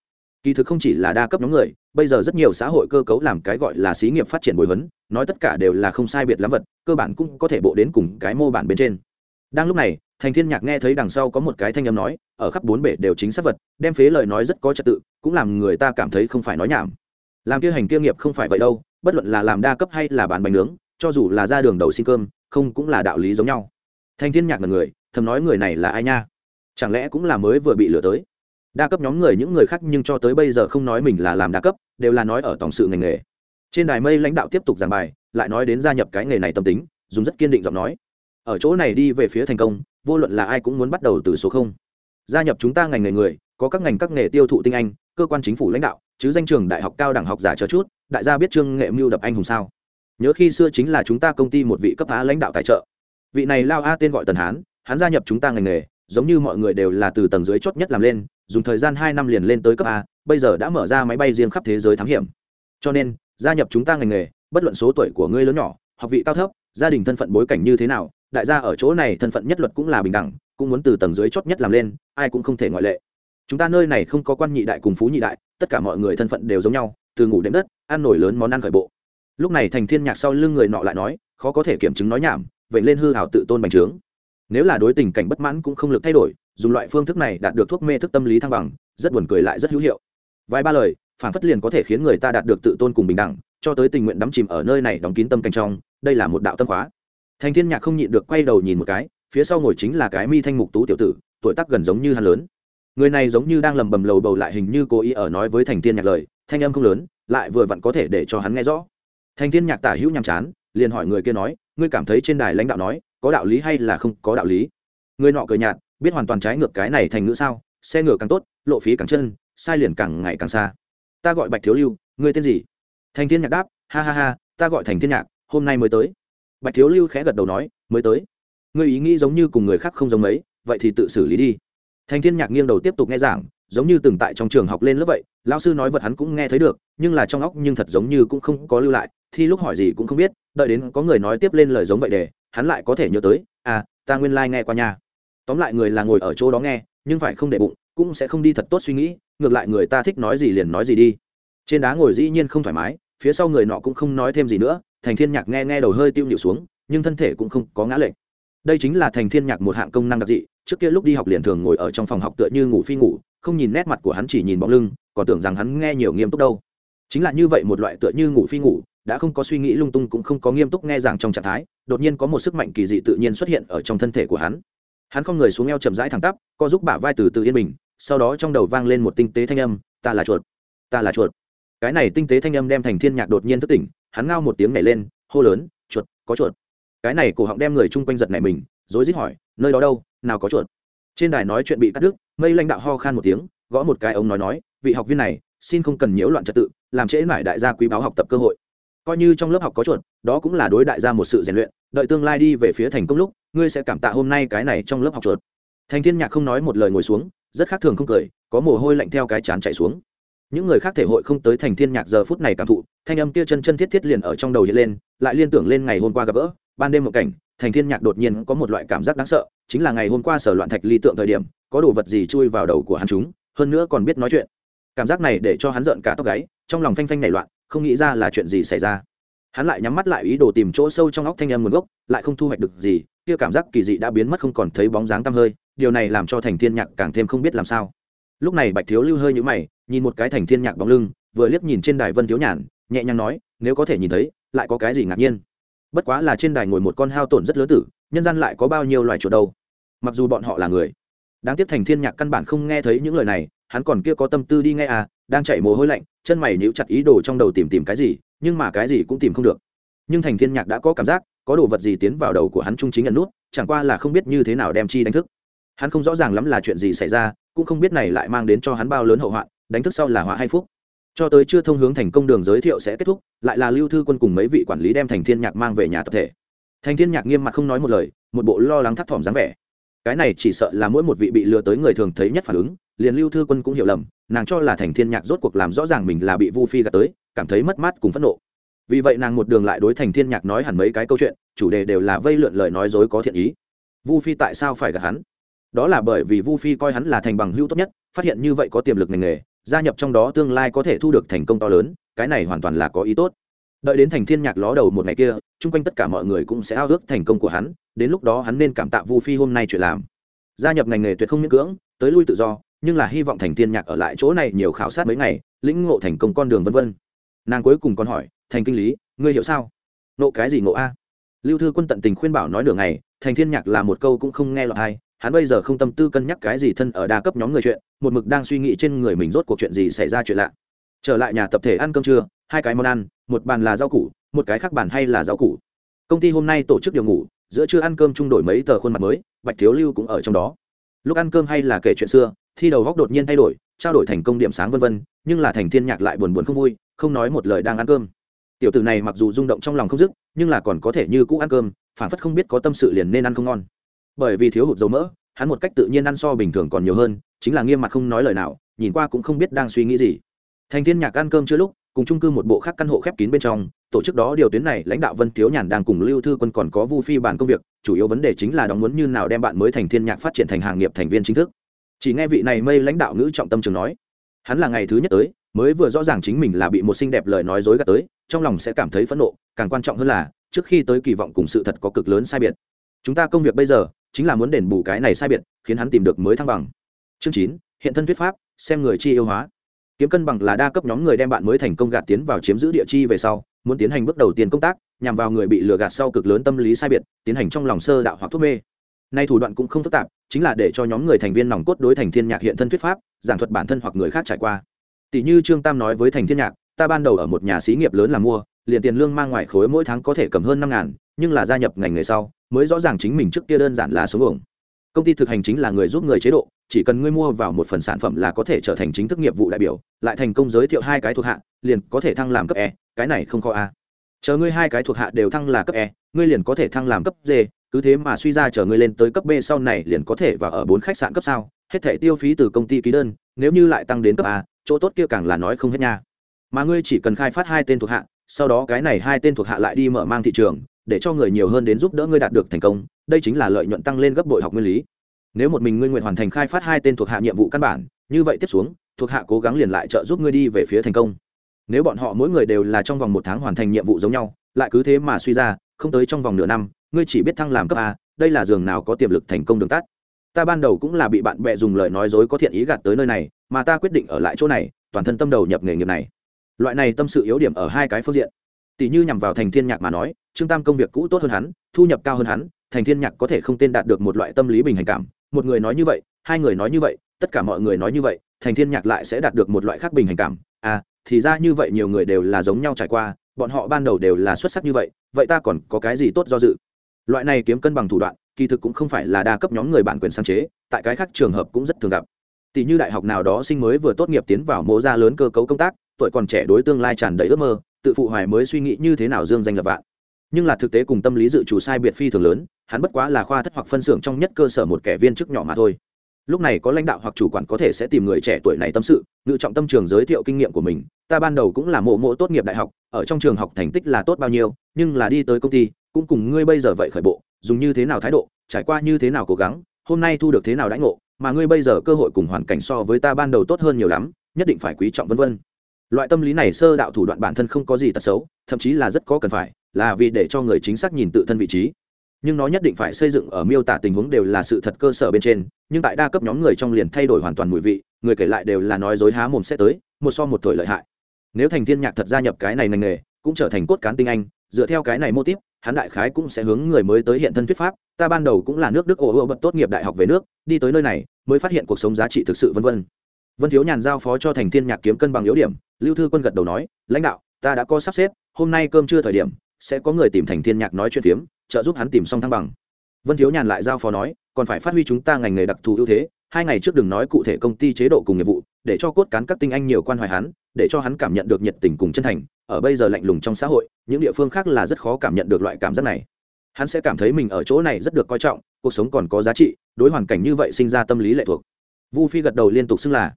Kỳ thực không chỉ là đa cấp nhóm người, bây giờ rất nhiều xã hội cơ cấu làm cái gọi là xí nghiệp phát triển bồi vấn nói tất cả đều là không sai biệt lắm vật, cơ bản cũng có thể bộ đến cùng cái mô bản bên trên. Đang lúc này, thành thiên nhạc nghe thấy đằng sau có một cái thanh âm nói, ở khắp bốn bể đều chính xác vật, đem phế lời nói rất có trật tự, cũng làm người ta cảm thấy không phải nói nhảm. Làm kia hành kia nghiệp không phải vậy đâu, bất luận là làm đa cấp hay là bán bánh nướng, cho dù là ra đường đầu xin cơm không cũng là đạo lý giống nhau. Thanh thiên nhạc là người, thầm nói người này là ai nha? Chẳng lẽ cũng là mới vừa bị lừa tới? Đa cấp nhóm người, những người khác nhưng cho tới bây giờ không nói mình là làm đa cấp, đều là nói ở tổng sự ngành nghề. Trên đài mây lãnh đạo tiếp tục giảng bài, lại nói đến gia nhập cái nghề này tâm tính, dùng rất kiên định giọng nói. Ở chỗ này đi về phía thành công, vô luận là ai cũng muốn bắt đầu từ số không. Gia nhập chúng ta ngành nghề người, có các ngành các nghề tiêu thụ tinh anh, cơ quan chính phủ lãnh đạo, chứ danh trường đại học cao đẳng học giả chờ chút, đại gia biết trương nghệ mưu đập anh hùng sao? Nhớ khi xưa chính là chúng ta công ty một vị cấp á lãnh đạo tài trợ. Vị này lao a tên gọi tần hán, hắn gia nhập chúng ta ngành nghề, giống như mọi người đều là từ tầng dưới chót nhất làm lên, dùng thời gian hai năm liền lên tới cấp a, bây giờ đã mở ra máy bay riêng khắp thế giới thám hiểm. Cho nên, gia nhập chúng ta ngành nghề, bất luận số tuổi của ngươi lớn nhỏ, học vị cao thấp, gia đình thân phận bối cảnh như thế nào, đại gia ở chỗ này thân phận nhất luật cũng là bình đẳng, cũng muốn từ tầng dưới chót nhất làm lên, ai cũng không thể ngoại lệ. Chúng ta nơi này không có quan nhị đại cùng phú nhị đại, tất cả mọi người thân phận đều giống nhau, từ ngủ đến đất, ăn nổi lớn món ăn khởi bộ lúc này thành thiên nhạc sau lưng người nọ lại nói, khó có thể kiểm chứng nói nhảm, vậy lên hư hào tự tôn bành trướng. Nếu là đối tình cảnh bất mãn cũng không lực thay đổi, dùng loại phương thức này đạt được thuốc mê thức tâm lý thăng bằng, rất buồn cười lại rất hữu hiệu. Vài ba lời, phản phất liền có thể khiến người ta đạt được tự tôn cùng bình đẳng, cho tới tình nguyện đắm chìm ở nơi này đóng kín tâm cảnh trong, đây là một đạo tâm khóa. Thành thiên nhạc không nhịn được quay đầu nhìn một cái, phía sau ngồi chính là cái mi thanh mục tú tiểu tử, tuổi tác gần giống như hắn lớn. Người này giống như đang lầm bầm lầu bầu lại hình như cố ý ở nói với thành thiên nhạc lời, thanh âm không lớn, lại vừa vặn có thể để cho hắn nghe rõ thành thiên nhạc tả hữu nhàm chán, liền hỏi người kia nói, ngươi cảm thấy trên đài lãnh đạo nói, có đạo lý hay là không có đạo lý? Người nọ cười nhạt, biết hoàn toàn trái ngược cái này thành ngữ sao? Xe ngựa càng tốt, lộ phí càng chân, sai liền càng ngày càng xa. Ta gọi bạch thiếu lưu, ngươi tên gì? Thành thiên nhạc đáp, ha ha ha, ta gọi thành thiên nhạc, hôm nay mới tới. Bạch thiếu lưu khẽ gật đầu nói, mới tới. Ngươi ý nghĩ giống như cùng người khác không giống mấy, vậy thì tự xử lý đi. Thành thiên nhạc nghiêng đầu tiếp tục nghe giảng giống như từng tại trong trường học lên lớp vậy lao sư nói vật hắn cũng nghe thấy được, nhưng là trong óc nhưng thật giống như cũng không có lưu lại, thì lúc hỏi gì cũng không biết, đợi đến có người nói tiếp lên lời giống vậy để, hắn lại có thể nhớ tới à ta nguyên lai、like、nghe qua nhà tóm lại người là ngồi ở chỗ đó nghe, nhưng phải không để bụng, cũng sẽ không đi thật tốt suy nghĩ, ngược lại người ta thích nói gì liền nói gì đi. Trên đá ngồi dĩ nhiên không thoải mái, phía sau người nọ cũng không nói thêm gì nữa, thành thiên nhạc nghe nghe đầu hơi tiêu nhịu xuống, nhưng thân thể cũng không có ngã lệch. Đây chính là thành thiên nhạc một hạng công năng đặc dị, trước kia lúc đi học liền thường ngồi ở trong phòng học tựa như ngủ phi ngủ không nhìn nét mặt của hắn chỉ nhìn bóng lưng, còn tưởng rằng hắn nghe nhiều nghiêm túc đâu. Chính là như vậy một loại tựa như ngủ phi ngủ, đã không có suy nghĩ lung tung cũng không có nghiêm túc nghe rằng trong trạng thái, đột nhiên có một sức mạnh kỳ dị tự nhiên xuất hiện ở trong thân thể của hắn. Hắn không người xuống eo chậm rãi thẳng tắp, co giúp bả vai từ từ yên bình, sau đó trong đầu vang lên một tinh tế thanh âm, ta là chuột, ta là chuột. Cái này tinh tế thanh âm đem thành thiên nhạc đột nhiên thức tỉnh, hắn ngao một tiếng nhảy lên, hô lớn, chuột, có chuột. Cái này cổ họng đem người chung quanh giật này mình, rối rít hỏi, nơi đó đâu? Nào có chuột? Trên đài nói chuyện bị cắt đứt, mây lãnh đạo ho khan một tiếng, gõ một cái ống nói nói, vị học viên này, xin không cần nhiễu loạn trật tự, làm trễ mải đại gia quý báo học tập cơ hội. Coi như trong lớp học có chuột, đó cũng là đối đại gia một sự rèn luyện, đợi tương lai đi về phía thành công lúc, ngươi sẽ cảm tạ hôm nay cái này trong lớp học chuột. Thành thiên nhạc không nói một lời ngồi xuống, rất khác thường không cười, có mồ hôi lạnh theo cái chán chạy xuống. Những người khác thể hội không tới thành thiên nhạc giờ phút này cảm thụ, thanh âm kia chân chân thiết thiết liền ở trong đầu hiện lên, lại liên tưởng lên ngày hôm qua gặp gỡ, ban đêm một cảnh thành thiên nhạc đột nhiên có một loại cảm giác đáng sợ, chính là ngày hôm qua sở loạn thạch ly tượng thời điểm, có đồ vật gì chui vào đầu của hắn chúng, hơn nữa còn biết nói chuyện. Cảm giác này để cho hắn giận cả tóc gáy, trong lòng phanh phanh nảy loạn, không nghĩ ra là chuyện gì xảy ra. Hắn lại nhắm mắt lại ý đồ tìm chỗ sâu trong óc thanh âm nguồn gốc, lại không thu hoạch được gì, kia cảm giác kỳ dị đã biến mất không còn thấy bóng dáng tăm hơi, điều này làm cho thành thiên nhạc càng thêm không biết làm sao. Lúc này bạch thiếu lưu hơi nhũ mày, nhìn một cái thành thiên nhạc bóng lưng, vừa liếc nhìn trên đài vân thiếu nhàn, nhẹ nhàng nói, nếu có thể nhìn thấy, lại có cái gì ngạc nhiên? Bất quá là trên đài ngồi một con hao tổn rất lớn tử, nhân gian lại có bao nhiêu loài chuột đâu. Mặc dù bọn họ là người. Đáng tiếc thành thiên nhạc căn bản không nghe thấy những lời này, hắn còn kia có tâm tư đi nghe à đang chạy mồ hôi lạnh, chân mày níu chặt ý đồ trong đầu tìm tìm cái gì, nhưng mà cái gì cũng tìm không được. Nhưng thành thiên nhạc đã có cảm giác, có đồ vật gì tiến vào đầu của hắn trung chính nhận nút, chẳng qua là không biết như thế nào đem chi đánh thức. Hắn không rõ ràng lắm là chuyện gì xảy ra, cũng không biết này lại mang đến cho hắn bao lớn hậu hoạn, đánh thức sau là họa hay phúc cho tới chưa thông hướng thành công đường giới thiệu sẽ kết thúc, lại là lưu thư quân cùng mấy vị quản lý đem thành thiên nhạc mang về nhà tập thể. Thành thiên nhạc nghiêm mặt không nói một lời, một bộ lo lắng thấp thỏm dáng vẻ. Cái này chỉ sợ là mỗi một vị bị lừa tới người thường thấy nhất phản ứng, liền lưu thư quân cũng hiểu lầm, nàng cho là thành thiên nhạc rốt cuộc làm rõ ràng mình là bị vu phi gạt tới, cảm thấy mất mát cùng phẫn nộ. Vì vậy nàng một đường lại đối thành thiên nhạc nói hẳn mấy cái câu chuyện, chủ đề đều là vây lượn lời nói dối có thiện ý. Vu phi tại sao phải gạt hắn? Đó là bởi vì vu phi coi hắn là thành bằng hữu tốt nhất, phát hiện như vậy có tiềm lực ngành nghề gia nhập trong đó tương lai có thể thu được thành công to lớn, cái này hoàn toàn là có ý tốt. Đợi đến thành thiên nhạc ló đầu một ngày kia, chung quanh tất cả mọi người cũng sẽ ao ước thành công của hắn, đến lúc đó hắn nên cảm tạ vu phi hôm nay chuyện làm. Gia nhập ngành nghề tuyệt không miễn cưỡng, tới lui tự do, nhưng là hy vọng thành thiên nhạc ở lại chỗ này nhiều khảo sát mấy ngày, lĩnh ngộ thành công con đường vân vân. Nàng cuối cùng còn hỏi, thành kinh lý, ngươi hiểu sao? Nộ cái gì ngộ a? Lưu thư quân tận tình khuyên bảo nói nửa ngày, thành thiên nhạc là một câu cũng không nghe lọt hay hắn bây giờ không tâm tư cân nhắc cái gì thân ở đa cấp nhóm người chuyện, một mực đang suy nghĩ trên người mình rốt cuộc chuyện gì xảy ra chuyện lạ. Trở lại nhà tập thể ăn cơm trưa, hai cái món ăn, một bàn là rau củ, một cái khác bàn hay là rau củ. Công ty hôm nay tổ chức điều ngủ, giữa trưa ăn cơm chung đổi mấy tờ khuôn mặt mới, bạch thiếu lưu cũng ở trong đó. Lúc ăn cơm hay là kể chuyện xưa, thi đầu góc đột nhiên thay đổi, trao đổi thành công điểm sáng vân vân, nhưng là thành thiên nhạc lại buồn buồn không vui, không nói một lời đang ăn cơm. Tiểu tử này mặc dù rung động trong lòng không dứt, nhưng là còn có thể như cũ ăn cơm phản phất không biết có tâm sự liền nên ăn không ngon bởi vì thiếu hụt dầu mỡ, hắn một cách tự nhiên ăn so bình thường còn nhiều hơn, chính là nghiêm mặt không nói lời nào, nhìn qua cũng không biết đang suy nghĩ gì. Thành thiên nhạc ăn cơm chưa lúc, cùng chung cư một bộ khác căn hộ khép kín bên trong, tổ chức đó điều tuyến này, lãnh đạo vân thiếu nhàn đang cùng lưu thư quân còn có vu phi bản công việc, chủ yếu vấn đề chính là đóng muốn như nào đem bạn mới thành thiên nhạc phát triển thành hàng nghiệp thành viên chính thức. Chỉ nghe vị này mây lãnh đạo ngữ trọng tâm trường nói, hắn là ngày thứ nhất tới, mới vừa rõ ràng chính mình là bị một xinh đẹp lời nói dối gạt tới, trong lòng sẽ cảm thấy phẫn nộ, càng quan trọng hơn là, trước khi tới kỳ vọng cùng sự thật có cực lớn sai biệt. Chúng ta công việc bây giờ chính là muốn đền bù cái này sai biệt, khiến hắn tìm được mới thăng bằng. Chương chín, hiện thân thuyết pháp, xem người chi yêu hóa. Kiếm cân bằng là đa cấp nhóm người đem bạn mới thành công gạt tiến vào chiếm giữ địa chi về sau, muốn tiến hành bước đầu tiên công tác, nhằm vào người bị lừa gạt sau cực lớn tâm lý sai biệt, tiến hành trong lòng sơ đạo hoặc thuốc mê. Nay thủ đoạn cũng không phức tạp, chính là để cho nhóm người thành viên nòng cốt đối thành thiên nhạc hiện thân thuyết pháp, giảng thuật bản thân hoặc người khác trải qua. Tỷ như trương tam nói với thành thiên nhạc, ta ban đầu ở một nhà xí nghiệp lớn là mua, liền tiền lương mang ngoài khối mỗi tháng có thể cầm hơn năm ngàn nhưng là gia nhập ngành nghề sau, mới rõ ràng chính mình trước kia đơn giản là xuống hưởng công ty thực hành chính là người giúp người chế độ, chỉ cần ngươi mua vào một phần sản phẩm là có thể trở thành chính thức nghiệp vụ đại biểu, lại thành công giới thiệu hai cái thuộc hạ, liền có thể thăng làm cấp e cái này không khó a chờ ngươi hai cái thuộc hạ đều thăng là cấp e ngươi liền có thể thăng làm cấp d, cứ thế mà suy ra chờ ngươi lên tới cấp b sau này liền có thể vào ở bốn khách sạn cấp sao, hết thẻ tiêu phí từ công ty ký đơn, nếu như lại tăng đến cấp a, chỗ tốt kia càng là nói không hết nha. Mà ngươi chỉ cần khai phát hai tên thuộc hạ, sau đó cái này hai tên thuộc hạ lại đi mở mang thị trường để cho người nhiều hơn đến giúp đỡ ngươi đạt được thành công, đây chính là lợi nhuận tăng lên gấp bội học nguyên lý. Nếu một mình ngươi nguyện hoàn thành khai phát hai tên thuộc hạ nhiệm vụ căn bản, như vậy tiếp xuống, thuộc hạ cố gắng liền lại trợ giúp ngươi đi về phía thành công. Nếu bọn họ mỗi người đều là trong vòng một tháng hoàn thành nhiệm vụ giống nhau, lại cứ thế mà suy ra, không tới trong vòng nửa năm, ngươi chỉ biết thăng làm cấp a, đây là giường nào có tiềm lực thành công đường tắt. Ta ban đầu cũng là bị bạn bè dùng lời nói dối có thiện ý gạt tới nơi này, mà ta quyết định ở lại chỗ này, toàn thân tâm đầu nhập nghề nghiệp này. Loại này tâm sự yếu điểm ở hai cái phương diện tỷ như nhằm vào thành thiên nhạc mà nói, trương tam công việc cũ tốt hơn hắn, thu nhập cao hơn hắn, thành thiên nhạc có thể không tên đạt được một loại tâm lý bình hành cảm. Một người nói như vậy, hai người nói như vậy, tất cả mọi người nói như vậy, thành thiên nhạc lại sẽ đạt được một loại khác bình hành cảm. À thì ra như vậy nhiều người đều là giống nhau trải qua, bọn họ ban đầu đều là xuất sắc như vậy vậy ta còn có cái gì tốt do dự? Loại này kiếm cân bằng thủ đoạn, kỳ thực cũng không phải là đa cấp nhóm người bản quyền sáng chế, tại cái khác trường hợp cũng rất thường gặp. Tỷ như đại học nào đó sinh mới vừa tốt nghiệp tiến vào mô gia lớn cơ cấu công tác, tuổi còn trẻ đối tương lai tràn đầy ước mơ tự phụ hoài mới suy nghĩ như thế nào dương danh lập vạn. Nhưng là thực tế cùng tâm lý dự chủ sai biệt phi thường lớn, hắn bất quá là khoa thất hoặc phân xưởng trong nhất cơ sở một kẻ viên chức nhỏ mà thôi. Lúc này có lãnh đạo hoặc chủ quản có thể sẽ tìm người trẻ tuổi này tâm sự, ngự trọng tâm trường giới thiệu kinh nghiệm của mình, ta ban đầu cũng là mộ mộ tốt nghiệp đại học, ở trong trường học thành tích là tốt bao nhiêu, nhưng là đi tới công ty, cũng cùng ngươi bây giờ vậy khởi bộ, dùng như thế nào thái độ, trải qua như thế nào cố gắng, hôm nay thu được thế nào đãi ngộ, mà ngươi bây giờ cơ hội cùng hoàn cảnh so với ta ban đầu tốt hơn nhiều lắm, nhất định phải quý trọng vân vân loại tâm lý này sơ đạo thủ đoạn bản thân không có gì tật xấu thậm chí là rất có cần phải là vì để cho người chính xác nhìn tự thân vị trí. Nhưng nó nhất định phải xây dựng ở miêu tả tình huống đều là sự thật cơ sở bên trên nhưng tại đa cấp nhóm người trong liền thay đổi hoàn toàn mùi vị người kể lại đều là nói dối há mồm sẽ tới một so một tuổi lợi hại. Nếu thành thiên nhạc thật gia nhập cái này ngành nghề cũng trở thành cốt cán tinh anh dựa theo cái này mô tiếp, hắn đại khái cũng sẽ hướng người mới tới hiện thân thuyết pháp ta ban đầu cũng là nước đức ồ ồ bật tốt nghiệp đại học về nước đi tới nơi này mới phát hiện cuộc sống giá trị thực sự vân vân vân thiếu nhàn giao phó cho thành thiên nhạc kiếm cân bằng yếu điểm, lưu thư quân gật đầu nói, lãnh đạo, ta đã có sắp xếp, hôm nay cơm trưa thời điểm, sẽ có người tìm thành thiên nhạc nói chuyện phiếm, trợ giúp hắn tìm xong thăng bằng. Vân thiếu nhàn lại giao phó nói, còn phải phát huy chúng ta ngành nghề đặc thù ưu thế, hai ngày trước đừng nói cụ thể công ty chế độ cùng nghiệp vụ, để cho cốt cán các tinh anh nhiều quan hoài hắn, để cho hắn cảm nhận được nhiệt tình cùng chân thành, ở bây giờ lạnh lùng trong xã hội, những địa phương khác là rất khó cảm nhận được loại cảm giác này. Hắn sẽ cảm thấy mình ở chỗ này rất được coi trọng, cuộc sống còn có giá trị, đối hoàn cảnh như vậy sinh ra tâm lý lệ thuộc. Vu phi gật đầu liên tục xưng là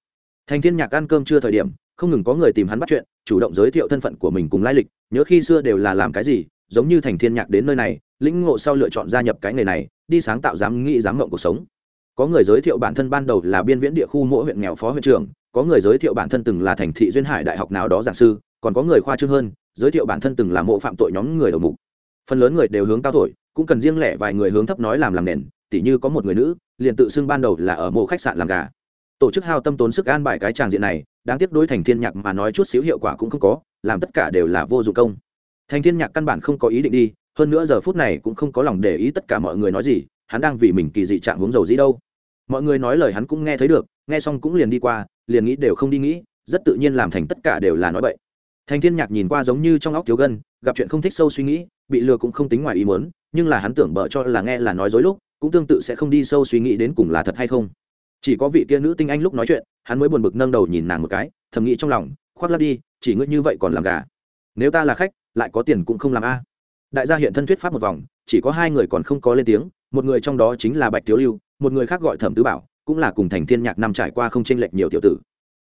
thành thiên nhạc ăn cơm chưa thời điểm, không ngừng có người tìm hắn bắt chuyện, chủ động giới thiệu thân phận của mình cùng lai lịch, nhớ khi xưa đều là làm cái gì, giống như thành thiên nhạc đến nơi này, lĩnh ngộ sau lựa chọn gia nhập cái nghề này, đi sáng tạo dám nghĩ dám ngộng cuộc sống. Có người giới thiệu bản thân ban đầu là biên viễn địa khu mỗi huyện nghèo phó huyện trưởng, có người giới thiệu bản thân từng là thành thị duyên hải đại học nào đó giảng sư, còn có người khoa trương hơn, giới thiệu bản thân từng là mộ phạm tội nhóm người đầu mục. Phần lớn người đều hướng cao tuổi, cũng cần riêng lẻ vài người hướng thấp nói làm làm nền, tỉ như có một người nữ, liền tự xưng ban đầu là ở mộ khách sạn làm gà tổ chức hao tâm tốn sức an bài cái tràng diện này, đáng tiếc đối thành thiên nhạc mà nói chút xíu hiệu quả cũng không có, làm tất cả đều là vô dụng công. Thành thiên nhạc căn bản không có ý định đi, hơn nữa giờ phút này cũng không có lòng để ý tất cả mọi người nói gì, hắn đang vì mình kỳ dị trạng hướng dầu dĩ đâu. Mọi người nói lời hắn cũng nghe thấy được, nghe xong cũng liền đi qua, liền nghĩ đều không đi nghĩ, rất tự nhiên làm thành tất cả đều là nói bậy. Thành thiên nhạc nhìn qua giống như trong óc thiếu gân, gặp chuyện không thích sâu suy nghĩ, bị lừa cũng không tính ngoài ý muốn, nhưng là hắn tưởng bợ cho là nghe là nói dối lúc, cũng tương tự sẽ không đi sâu suy nghĩ đến cùng là thật hay không chỉ có vị kia nữ tinh anh lúc nói chuyện, hắn mới buồn bực nâng đầu nhìn nàng một cái, thầm nghĩ trong lòng, khoác lắp đi, chỉ ngươi như vậy còn làm gà. Nếu ta là khách, lại có tiền cũng không làm a. Đại gia hiện thân thuyết pháp một vòng, chỉ có hai người còn không có lên tiếng, một người trong đó chính là bạch thiếu lưu, một người khác gọi thẩm tứ bảo, cũng là cùng thành thiên nhạc năm trải qua không chênh lệch nhiều tiểu tử.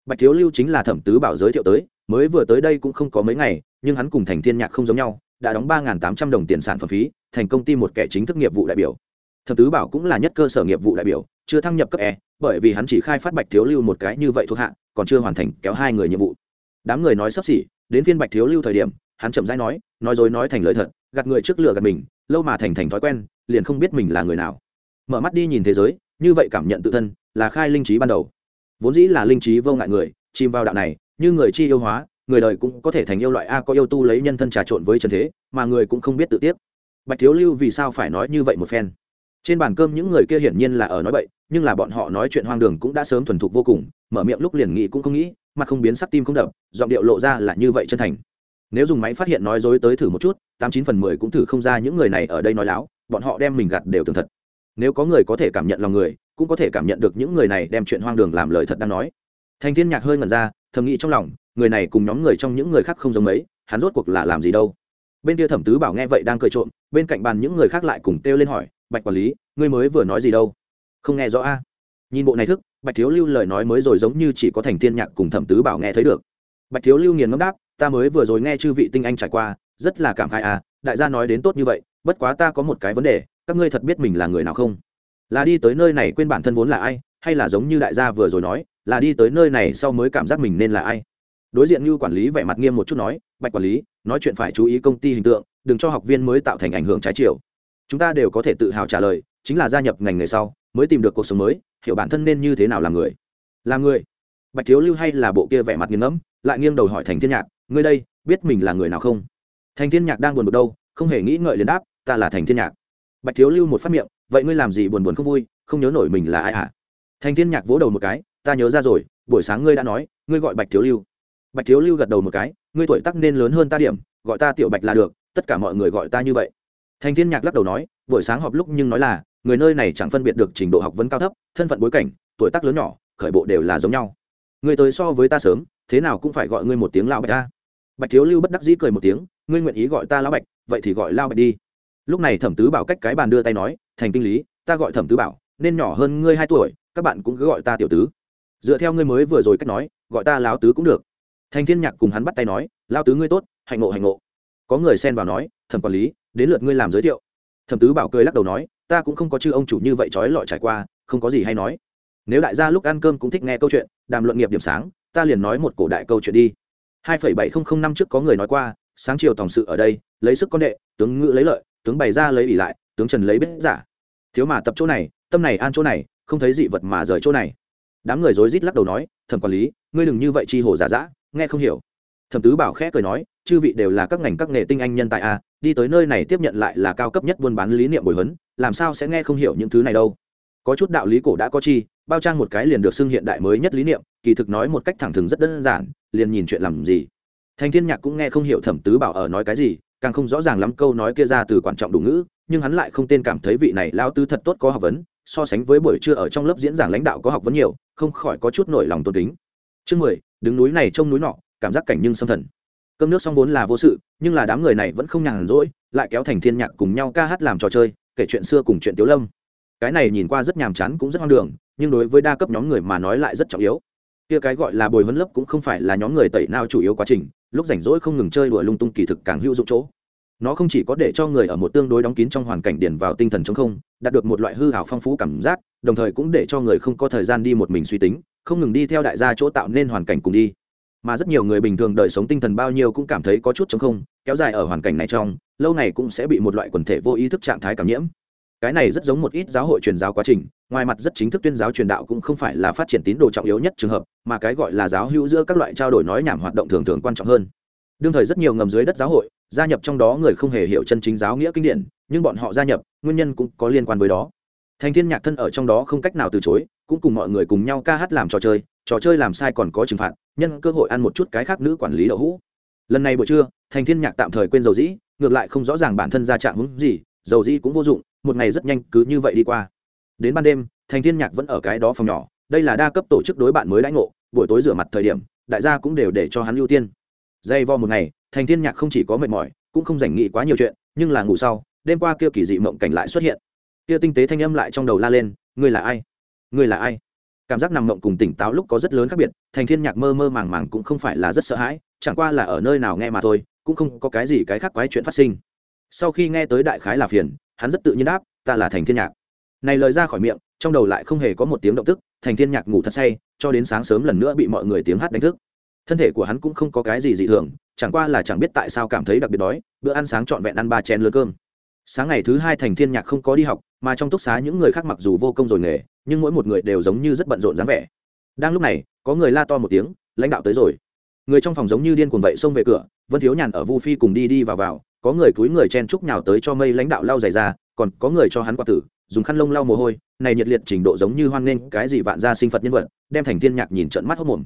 Bạch thiếu lưu chính là thẩm tứ bảo giới thiệu tới, mới vừa tới đây cũng không có mấy ngày, nhưng hắn cùng thành thiên nhạc không giống nhau, đã đóng ba tám trăm đồng tiền sản phẩm phí, thành công ty một kẻ chính thức nghiệp vụ đại biểu thập tứ bảo cũng là nhất cơ sở nghiệp vụ đại biểu, chưa thăng nhập cấp e bởi vì hắn chỉ khai phát bạch thiếu lưu một cái như vậy thuộc hạ, còn chưa hoàn thành kéo hai người nhiệm vụ. Đám người nói sắp xỉ, đến phiên bạch thiếu lưu thời điểm, hắn chậm rãi nói nói dối nói thành lời thật, gạt người trước lửa gạt mình, lâu mà thành thành thói quen, liền không biết mình là người nào. Mở mắt đi nhìn thế giới, như vậy cảm nhận tự thân, là khai linh trí ban đầu. Vốn dĩ là linh trí vô ngại người, chìm vào đạo này, như người chi yêu hóa, người đời cũng có thể thành yêu loại a, có yêu tu lấy nhân thân trà trộn với trần thế, mà người cũng không biết tự tiếp. Bạch thiếu lưu vì sao phải nói như vậy một phen? Trên bàn cơm những người kia hiển nhiên là ở nói bậy, nhưng là bọn họ nói chuyện hoang đường cũng đã sớm thuần thục vô cùng, mở miệng lúc liền nghĩ cũng không nghĩ, mặt không biến sắc tim không đập, giọng điệu lộ ra là như vậy chân thành. Nếu dùng máy phát hiện nói dối tới thử một chút, tám chín phần mười cũng thử không ra những người này ở đây nói láo, bọn họ đem mình gạt đều tường thật. Nếu có người có thể cảm nhận lòng người, cũng có thể cảm nhận được những người này đem chuyện hoang đường làm lời thật đang nói. Thành thiên nhạc hơi ngẩn ra, thầm nghĩ trong lòng, người này cùng nhóm người trong những người khác không giống mấy, hắn rốt cuộc là làm gì đâu. Bên kia thẩm tứ bảo nghe vậy đang cười trộm, bên cạnh bàn những người khác lại cùng kêu lên hỏi bạch quản lý, ngươi mới vừa nói gì đâu? Không nghe rõ a. Nhìn bộ này thức, bạch thiếu lưu lời nói mới rồi giống như chỉ có thành thiên nhạc cùng thẩm tứ bảo nghe thấy được. Bạch thiếu lưu nghiền ngẫm đáp, ta mới vừa rồi nghe chư vị tinh anh trải qua, rất là cảm khai à đại gia nói đến tốt như vậy, bất quá ta có một cái vấn đề, các ngươi thật biết mình là người nào không? Là đi tới nơi này quên bản thân vốn là ai, hay là giống như đại gia vừa rồi nói, là đi tới nơi này sau mới cảm giác mình nên là ai? Đối diện như quản lý vẻ mặt nghiêm một chút nói, bạch quản lý, nói chuyện phải chú ý công ty hình tượng, đừng cho học viên mới tạo thành ảnh hưởng trái chiều chúng ta đều có thể tự hào trả lời, chính là gia nhập ngành nghề sau, mới tìm được cuộc sống mới, hiểu bản thân nên như thế nào làm người. Làm người. Bạch thiếu lưu hay là bộ kia vẻ mặt nghiêng ngẫm, lại nghiêng đầu hỏi thành thiên nhạc, ngươi đây, biết mình là người nào không? Thành thiên nhạc đang buồn bực đâu, không hề nghĩ ngợi liền đáp, ta là thành thiên nhạc. Bạch thiếu lưu một phát miệng, vậy ngươi làm gì buồn buồn không vui, không nhớ nổi mình là ai hả? À? thành thiên nhạc vỗ đầu một cái, ta nhớ ra rồi, buổi sáng ngươi đã nói, ngươi gọi bạch thiếu lưu. Bạch thiếu lưu gật đầu một cái, ngươi tuổi tác nên lớn hơn ta điểm, gọi ta tiểu bạch là được, tất cả mọi người gọi ta như vậy thành thiên nhạc lắc đầu nói, buổi sáng họp lúc nhưng nói là, người nơi này chẳng phân biệt được trình độ học vấn cao thấp, thân phận bối cảnh, tuổi tác lớn nhỏ, khởi bộ đều là giống nhau. Người tới so với ta sớm, thế nào cũng phải gọi ngươi một tiếng lão bạch ta bạch thiếu lưu bất đắc dĩ cười một tiếng, ngươi nguyện ý gọi ta lão bạch, vậy thì gọi lao bạch đi. Lúc này thẩm tứ bảo cách cái bàn đưa tay nói, thành kinh lý, ta gọi thẩm tứ bảo, nên nhỏ hơn ngươi hai tuổi, các bạn cũng cứ gọi ta tiểu tứ. Dựa theo ngươi mới vừa rồi cách nói, gọi ta Lão tứ cũng được. Thành thiên nhạc cùng hắn bắt tay nói lao tứ ngươi tốt, hạnh ngộ hạnh ngộ. Có người xen vào nói, thẩm quản lý đến lượt ngươi làm giới thiệu. Thẩm tứ bảo cười lắc đầu nói, ta cũng không có chư ông chủ như vậy trói lọi trải qua, không có gì hay nói. Nếu đại gia lúc ăn cơm cũng thích nghe câu chuyện, đàm luận nghiệp điểm sáng, ta liền nói một cổ đại câu chuyện đi. hai phẩy bảy không không năm trước có người nói qua, sáng chiều tổng sự ở đây, lấy sức con đệ, tướng ngự lấy lợi, tướng bày ra lấy ỉ lại, tướng trần lấy biết giả. Thiếu mà tập chỗ này, tâm này an chỗ này, không thấy dị vật mà rời chỗ này. Đám người rối rít lắc đầu nói, thẩm quản lý, ngươi đừng như vậy chi hồ giả dã, nghe không hiểu. Thẩm tứ bảo khẽ cười nói chư vị đều là các ngành các nghề tinh anh nhân tại a, đi tới nơi này tiếp nhận lại là cao cấp nhất buôn bán lý niệm bồi huấn, làm sao sẽ nghe không hiểu những thứ này đâu. Có chút đạo lý cổ đã có chi, bao trang một cái liền được xưng hiện đại mới nhất lý niệm, kỳ thực nói một cách thẳng thừng rất đơn giản, liền nhìn chuyện làm gì. Thành thiên nhạc cũng nghe không hiểu thẩm tứ bảo ở nói cái gì, càng không rõ ràng lắm câu nói kia ra từ quan trọng đủ ngữ, nhưng hắn lại không tên cảm thấy vị này lao tứ thật tốt có học vấn, so sánh với buổi trưa ở trong lớp diễn giảng lãnh đạo có học vấn nhiều, không khỏi có chút nổi lòng tôn kính. Chương mười, đứng núi này trông núi nọ, cảm giác cảnh nhưng xâm thần cơm nước xong vốn là vô sự, nhưng là đám người này vẫn không nhàn rỗi, lại kéo thành thiên nhạc cùng nhau ca hát làm trò chơi, kể chuyện xưa cùng chuyện tiếu lâm. Cái này nhìn qua rất nhàm chán cũng rất hoang đường, nhưng đối với đa cấp nhóm người mà nói lại rất trọng yếu. Kia cái gọi là bồi vấn lớp cũng không phải là nhóm người tẩy nào chủ yếu quá trình, lúc rảnh rỗi không ngừng chơi đùa lung tung kỳ thực càng hữu dụng chỗ. Nó không chỉ có để cho người ở một tương đối đóng kín trong hoàn cảnh điền vào tinh thần chống không, đạt được một loại hư hảo phong phú cảm giác, đồng thời cũng để cho người không có thời gian đi một mình suy tính, không ngừng đi theo đại gia chỗ tạo nên hoàn cảnh cùng đi mà rất nhiều người bình thường đời sống tinh thần bao nhiêu cũng cảm thấy có chút chống không, kéo dài ở hoàn cảnh này trong, lâu này cũng sẽ bị một loại quần thể vô ý thức trạng thái cảm nhiễm. Cái này rất giống một ít giáo hội truyền giáo quá trình, ngoài mặt rất chính thức tuyên giáo truyền đạo cũng không phải là phát triển tín đồ trọng yếu nhất trường hợp, mà cái gọi là giáo hữu giữa các loại trao đổi nói nhảm hoạt động thường thường quan trọng hơn. Đương thời rất nhiều ngầm dưới đất giáo hội, gia nhập trong đó người không hề hiểu chân chính giáo nghĩa kinh điển, nhưng bọn họ gia nhập, nguyên nhân cũng có liên quan với đó. Thành thiên nhạc thân ở trong đó không cách nào từ chối, cũng cùng mọi người cùng nhau ca hát làm trò chơi trò chơi làm sai còn có trừng phạt, nhân cơ hội ăn một chút cái khác nữ quản lý đậu hũ. Lần này buổi trưa, thành thiên nhạc tạm thời quên dầu dĩ, ngược lại không rõ ràng bản thân ra trạng hứng gì, dầu dĩ cũng vô dụng, một ngày rất nhanh cứ như vậy đi qua. Đến ban đêm, thành thiên nhạc vẫn ở cái đó phòng nhỏ, đây là đa cấp tổ chức đối bạn mới đãi ngộ, buổi tối rửa mặt thời điểm, đại gia cũng đều để cho hắn ưu tiên. Dây vo một ngày, thành thiên nhạc không chỉ có mệt mỏi, cũng không rảnh nghị quá nhiều chuyện, nhưng là ngủ sau, đêm qua kia kỳ dị mộng cảnh lại xuất hiện. Kia tinh tế thanh âm lại trong đầu la lên, ngươi là ai? Ngươi là ai? Cảm giác nằm mộng cùng tỉnh táo lúc có rất lớn khác biệt, thành thiên nhạc mơ mơ màng màng cũng không phải là rất sợ hãi, chẳng qua là ở nơi nào nghe mà thôi, cũng không có cái gì cái khác quái chuyện phát sinh. Sau khi nghe tới đại khái là phiền, hắn rất tự nhiên đáp, ta là thành thiên nhạc. Này lời ra khỏi miệng, trong đầu lại không hề có một tiếng động tức, thành thiên nhạc ngủ thật say, cho đến sáng sớm lần nữa bị mọi người tiếng hát đánh thức. Thân thể của hắn cũng không có cái gì dị thường, chẳng qua là chẳng biết tại sao cảm thấy đặc biệt đói, bữa ăn sáng trọn vẹn ăn ba chén lứa cơm sáng ngày thứ hai thành thiên nhạc không có đi học, mà trong túc xá những người khác mặc dù vô công rồi nghề, nhưng mỗi một người đều giống như rất bận rộn dáng vẻ. Đang lúc này, có người la to một tiếng, lãnh đạo tới rồi. Người trong phòng giống như điên cuồng vậy xông về cửa, vân thiếu nhàn ở vu phi cùng đi đi vào vào, có người cúi người chen chúc nhào tới cho mây lãnh đạo lau giày ra, còn có người cho hắn quạt tử, dùng khăn lông lau mồ hôi, này nhiệt liệt trình độ giống như hoan nghênh cái gì vạn gia sinh phật nhân vật, đem thành thiên nhạc nhìn trận mắt hốc mồm.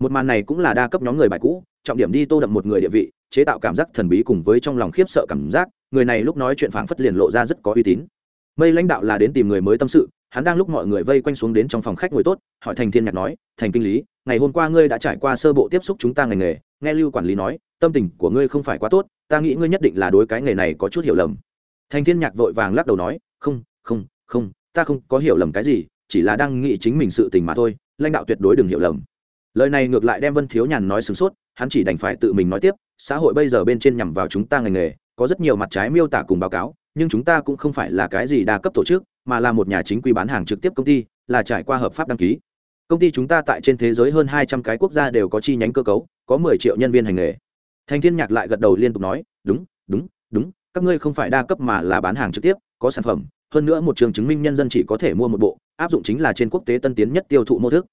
Một màn này cũng là đa cấp nhóm người bài cũ, trọng điểm đi tô đậm một người địa vị, chế tạo cảm giác thần bí cùng với trong lòng khiếp sợ cảm giác người này lúc nói chuyện phảng phất liền lộ ra rất có uy tín. Mây lãnh đạo là đến tìm người mới tâm sự, hắn đang lúc mọi người vây quanh xuống đến trong phòng khách ngồi tốt, hỏi thành thiên nhạc nói, thành kinh lý, ngày hôm qua ngươi đã trải qua sơ bộ tiếp xúc chúng ta ngành nghề, nghe lưu quản lý nói, tâm tình của ngươi không phải quá tốt, ta nghĩ ngươi nhất định là đối cái nghề này có chút hiểu lầm. Thành thiên nhạc vội vàng lắc đầu nói, không không không, ta không có hiểu lầm cái gì, chỉ là đang nghĩ chính mình sự tình mà thôi, lãnh đạo tuyệt đối đừng hiểu lầm. Lời này ngược lại đem vân thiếu nhàn nói sửng sốt, hắn chỉ đành phải tự mình nói tiếp, xã hội bây giờ bên trên nhằm vào chúng ta ngành nghề có rất nhiều mặt trái miêu tả cùng báo cáo, nhưng chúng ta cũng không phải là cái gì đa cấp tổ chức, mà là một nhà chính quy bán hàng trực tiếp công ty, là trải qua hợp pháp đăng ký. Công ty chúng ta tại trên thế giới hơn hai trăm cái quốc gia đều có chi nhánh cơ cấu, có mười triệu nhân viên hành nghề. Thành thiên nhạc lại gật đầu liên tục nói, đúng đúng đúng, các ngươi không phải đa cấp mà là bán hàng trực tiếp, có sản phẩm, hơn nữa một trường chứng minh nhân dân chỉ có thể mua một bộ, áp dụng chính là trên quốc tế tân tiến nhất tiêu thụ mô thức.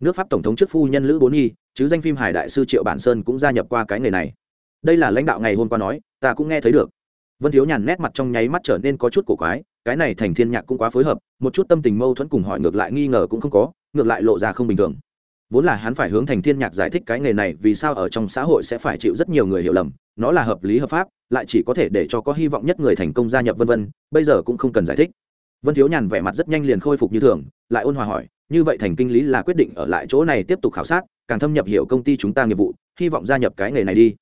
Nước pháp tổng thống trước phu nhân lữ bốn nhi, chứ danh phim hải đại sư triệu bản sơn cũng gia nhập qua cái nghề này. Đây là lãnh đạo ngày hôm qua nói ta cũng nghe thấy được. Vân thiếu nhàn nét mặt trong nháy mắt trở nên có chút cổ quái, cái này thành thiên nhạc cũng quá phối hợp, một chút tâm tình mâu thuẫn cùng hỏi ngược lại nghi ngờ cũng không có, ngược lại lộ ra không bình thường. Vốn là hắn phải hướng thành thiên nhạc giải thích cái nghề này vì sao ở trong xã hội sẽ phải chịu rất nhiều người hiểu lầm, nó là hợp lý hợp pháp, lại chỉ có thể để cho có hy vọng nhất người thành công gia nhập vân vân, bây giờ cũng không cần giải thích. Vân thiếu nhàn vẻ mặt rất nhanh liền khôi phục như thường, lại ôn hòa hỏi, như vậy thành kinh lý là quyết định ở lại chỗ này tiếp tục khảo sát, càng thâm nhập hiểu công ty chúng ta nghiệp vụ, hy vọng gia nhập cái nghề này đi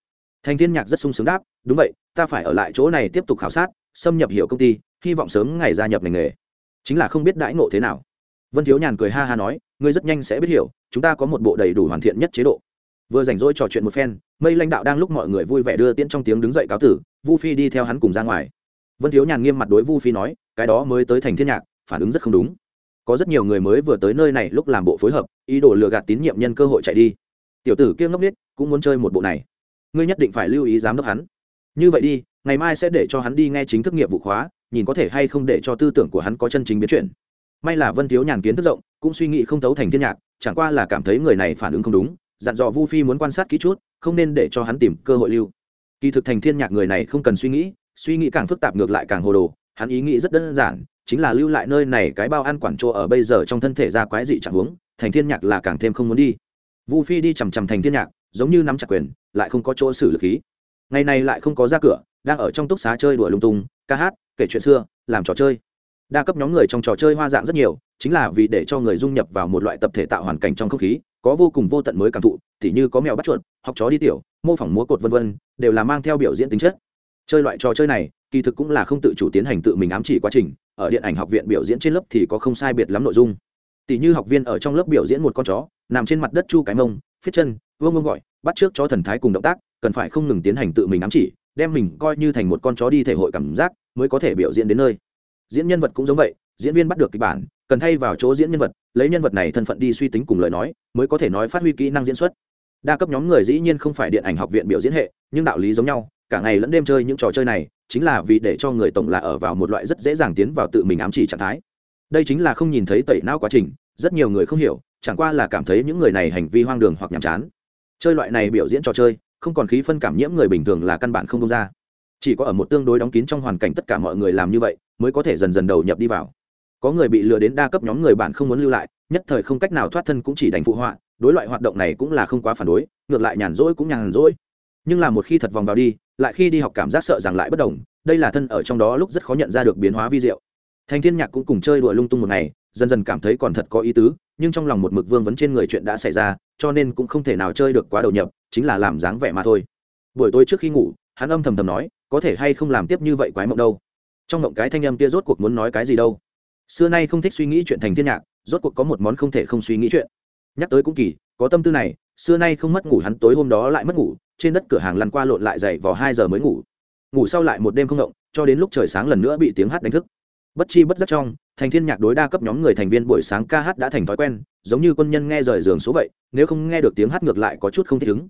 thành thiên nhạc rất sung sướng đáp, đúng vậy, ta phải ở lại chỗ này tiếp tục khảo sát, xâm nhập hiểu công ty, hy vọng sớm ngày gia nhập ngành nghề. Chính là không biết đãi ngộ thế nào. Vân thiếu nhàn cười ha ha nói, ngươi rất nhanh sẽ biết hiểu, chúng ta có một bộ đầy đủ hoàn thiện nhất chế độ. Vừa rảnh rỗi trò chuyện một phen, mây lãnh đạo đang lúc mọi người vui vẻ đưa tiễn trong tiếng đứng dậy cáo tử, vu phi đi theo hắn cùng ra ngoài. Vân thiếu nhàn nghiêm mặt đối vu phi nói, cái đó mới tới thành thiên nhạc, phản ứng rất không đúng. Có rất nhiều người mới vừa tới nơi này lúc làm bộ phối hợp, ý đồ lừa gạt tín nhiệm nhân cơ hội chạy đi. Tiểu tử kia ngốc biết cũng muốn chơi một bộ này ngươi nhất định phải lưu ý giám đốc hắn. Như vậy đi, ngày mai sẽ để cho hắn đi nghe chính thức nghiệp vụ khóa, nhìn có thể hay không để cho tư tưởng của hắn có chân chính biến chuyển. May là vân thiếu nhàn kiến thức rộng, cũng suy nghĩ không thấu thành thiên nhạc, chẳng qua là cảm thấy người này phản ứng không đúng, dặn dò vu phi muốn quan sát kỹ chút, không nên để cho hắn tìm cơ hội lưu. Kỳ thực thành thiên nhạc người này không cần suy nghĩ suy nghĩ càng phức tạp ngược lại càng hồ đồ, hắn ý nghĩ rất đơn giản, chính là lưu lại nơi này cái bao ăn quản chỗ ở bây giờ trong thân thể ra quái dị chẳng huống, thành thiên nhạc là càng thêm không muốn đi. Vu phi đi chằm chằm thành thiên nhạc giống như nắm chặt quyền, lại không có chỗ xử lực khí. Ngày này lại không có ra cửa, đang ở trong túc xá chơi đùa lung tung, ca hát, kể chuyện xưa, làm trò chơi. Đa cấp nhóm người trong trò chơi hoa dạng rất nhiều, chính là vì để cho người dung nhập vào một loại tập thể tạo hoàn cảnh trong không khí, có vô cùng vô tận mới cảm thụ, tỉ như có mèo bắt chuột, học chó đi tiểu, mô phỏng múa cột vân vân, đều là mang theo biểu diễn tính chất. Chơi loại trò chơi này, kỳ thực cũng là không tự chủ tiến hành tự mình ám chỉ quá trình, ở điện ảnh học viện biểu diễn trên lớp thì có không sai biệt lắm nội dung. Tỷ như học viên ở trong lớp biểu diễn một con chó, nằm trên mặt đất chu cái mông, phiết chân vương vương gọi, bắt trước chó thần thái cùng động tác, cần phải không ngừng tiến hành tự mình ám chỉ, đem mình coi như thành một con chó đi thể hội cảm giác, mới có thể biểu diễn đến nơi. Diễn nhân vật cũng giống vậy, diễn viên bắt được kịch bản, cần thay vào chỗ diễn nhân vật, lấy nhân vật này thân phận đi suy tính cùng lời nói, mới có thể nói phát huy kỹ năng diễn xuất. Đa cấp nhóm người dĩ nhiên không phải điện ảnh học viện biểu diễn hệ, nhưng đạo lý giống nhau, cả ngày lẫn đêm chơi những trò chơi này, chính là vì để cho người tổng là ở vào một loại rất dễ dàng tiến vào tự mình ám chỉ trạng thái. Đây chính là không nhìn thấy tẩy não quá trình, rất nhiều người không hiểu, chẳng qua là cảm thấy những người này hành vi hoang đường hoặc nhàm chán chơi loại này biểu diễn trò chơi, không còn khí phân cảm nhiễm người bình thường là căn bản không công ra. Chỉ có ở một tương đối đóng kín trong hoàn cảnh tất cả mọi người làm như vậy, mới có thể dần dần đầu nhập đi vào. Có người bị lừa đến đa cấp nhóm người bạn không muốn lưu lại, nhất thời không cách nào thoát thân cũng chỉ đành phụ họa, đối loại hoạt động này cũng là không quá phản đối, ngược lại nhàn rỗi cũng nhàn rỗi. Nhưng là một khi thật vòng vào đi, lại khi đi học cảm giác sợ rằng lại bất đồng, đây là thân ở trong đó lúc rất khó nhận ra được biến hóa vi diệu. Thành thiên nhạc cũng cùng chơi đùa lung tung một ngày, dần dần cảm thấy còn thật có ý tứ, nhưng trong lòng một mực vương vấn trên người chuyện đã xảy ra cho nên cũng không thể nào chơi được quá đầu nhập, chính là làm dáng vẻ mà thôi. Buổi tối trước khi ngủ, hắn âm thầm thầm nói, có thể hay không làm tiếp như vậy quái mộng đâu. Trong mộng cái thanh âm kia rốt cuộc muốn nói cái gì đâu. Xưa nay không thích suy nghĩ chuyện thành thiên nhạc, rốt cuộc có một món không thể không suy nghĩ chuyện. Nhắc tới cũng kỳ, có tâm tư này, xưa nay không mất ngủ hắn tối hôm đó lại mất ngủ, trên đất cửa hàng lăn qua lộn lại dậy vào hai giờ mới ngủ. Ngủ sau lại một đêm không động, cho đến lúc trời sáng lần nữa bị tiếng hát đánh thức. Bất chi bất giác trong, thành thiên nhạc đối đa cấp nhóm người thành viên buổi sáng ca hát đã thành thói quen giống như quân nhân nghe rời giường số vậy, nếu không nghe được tiếng hát ngược lại có chút không thích ứng.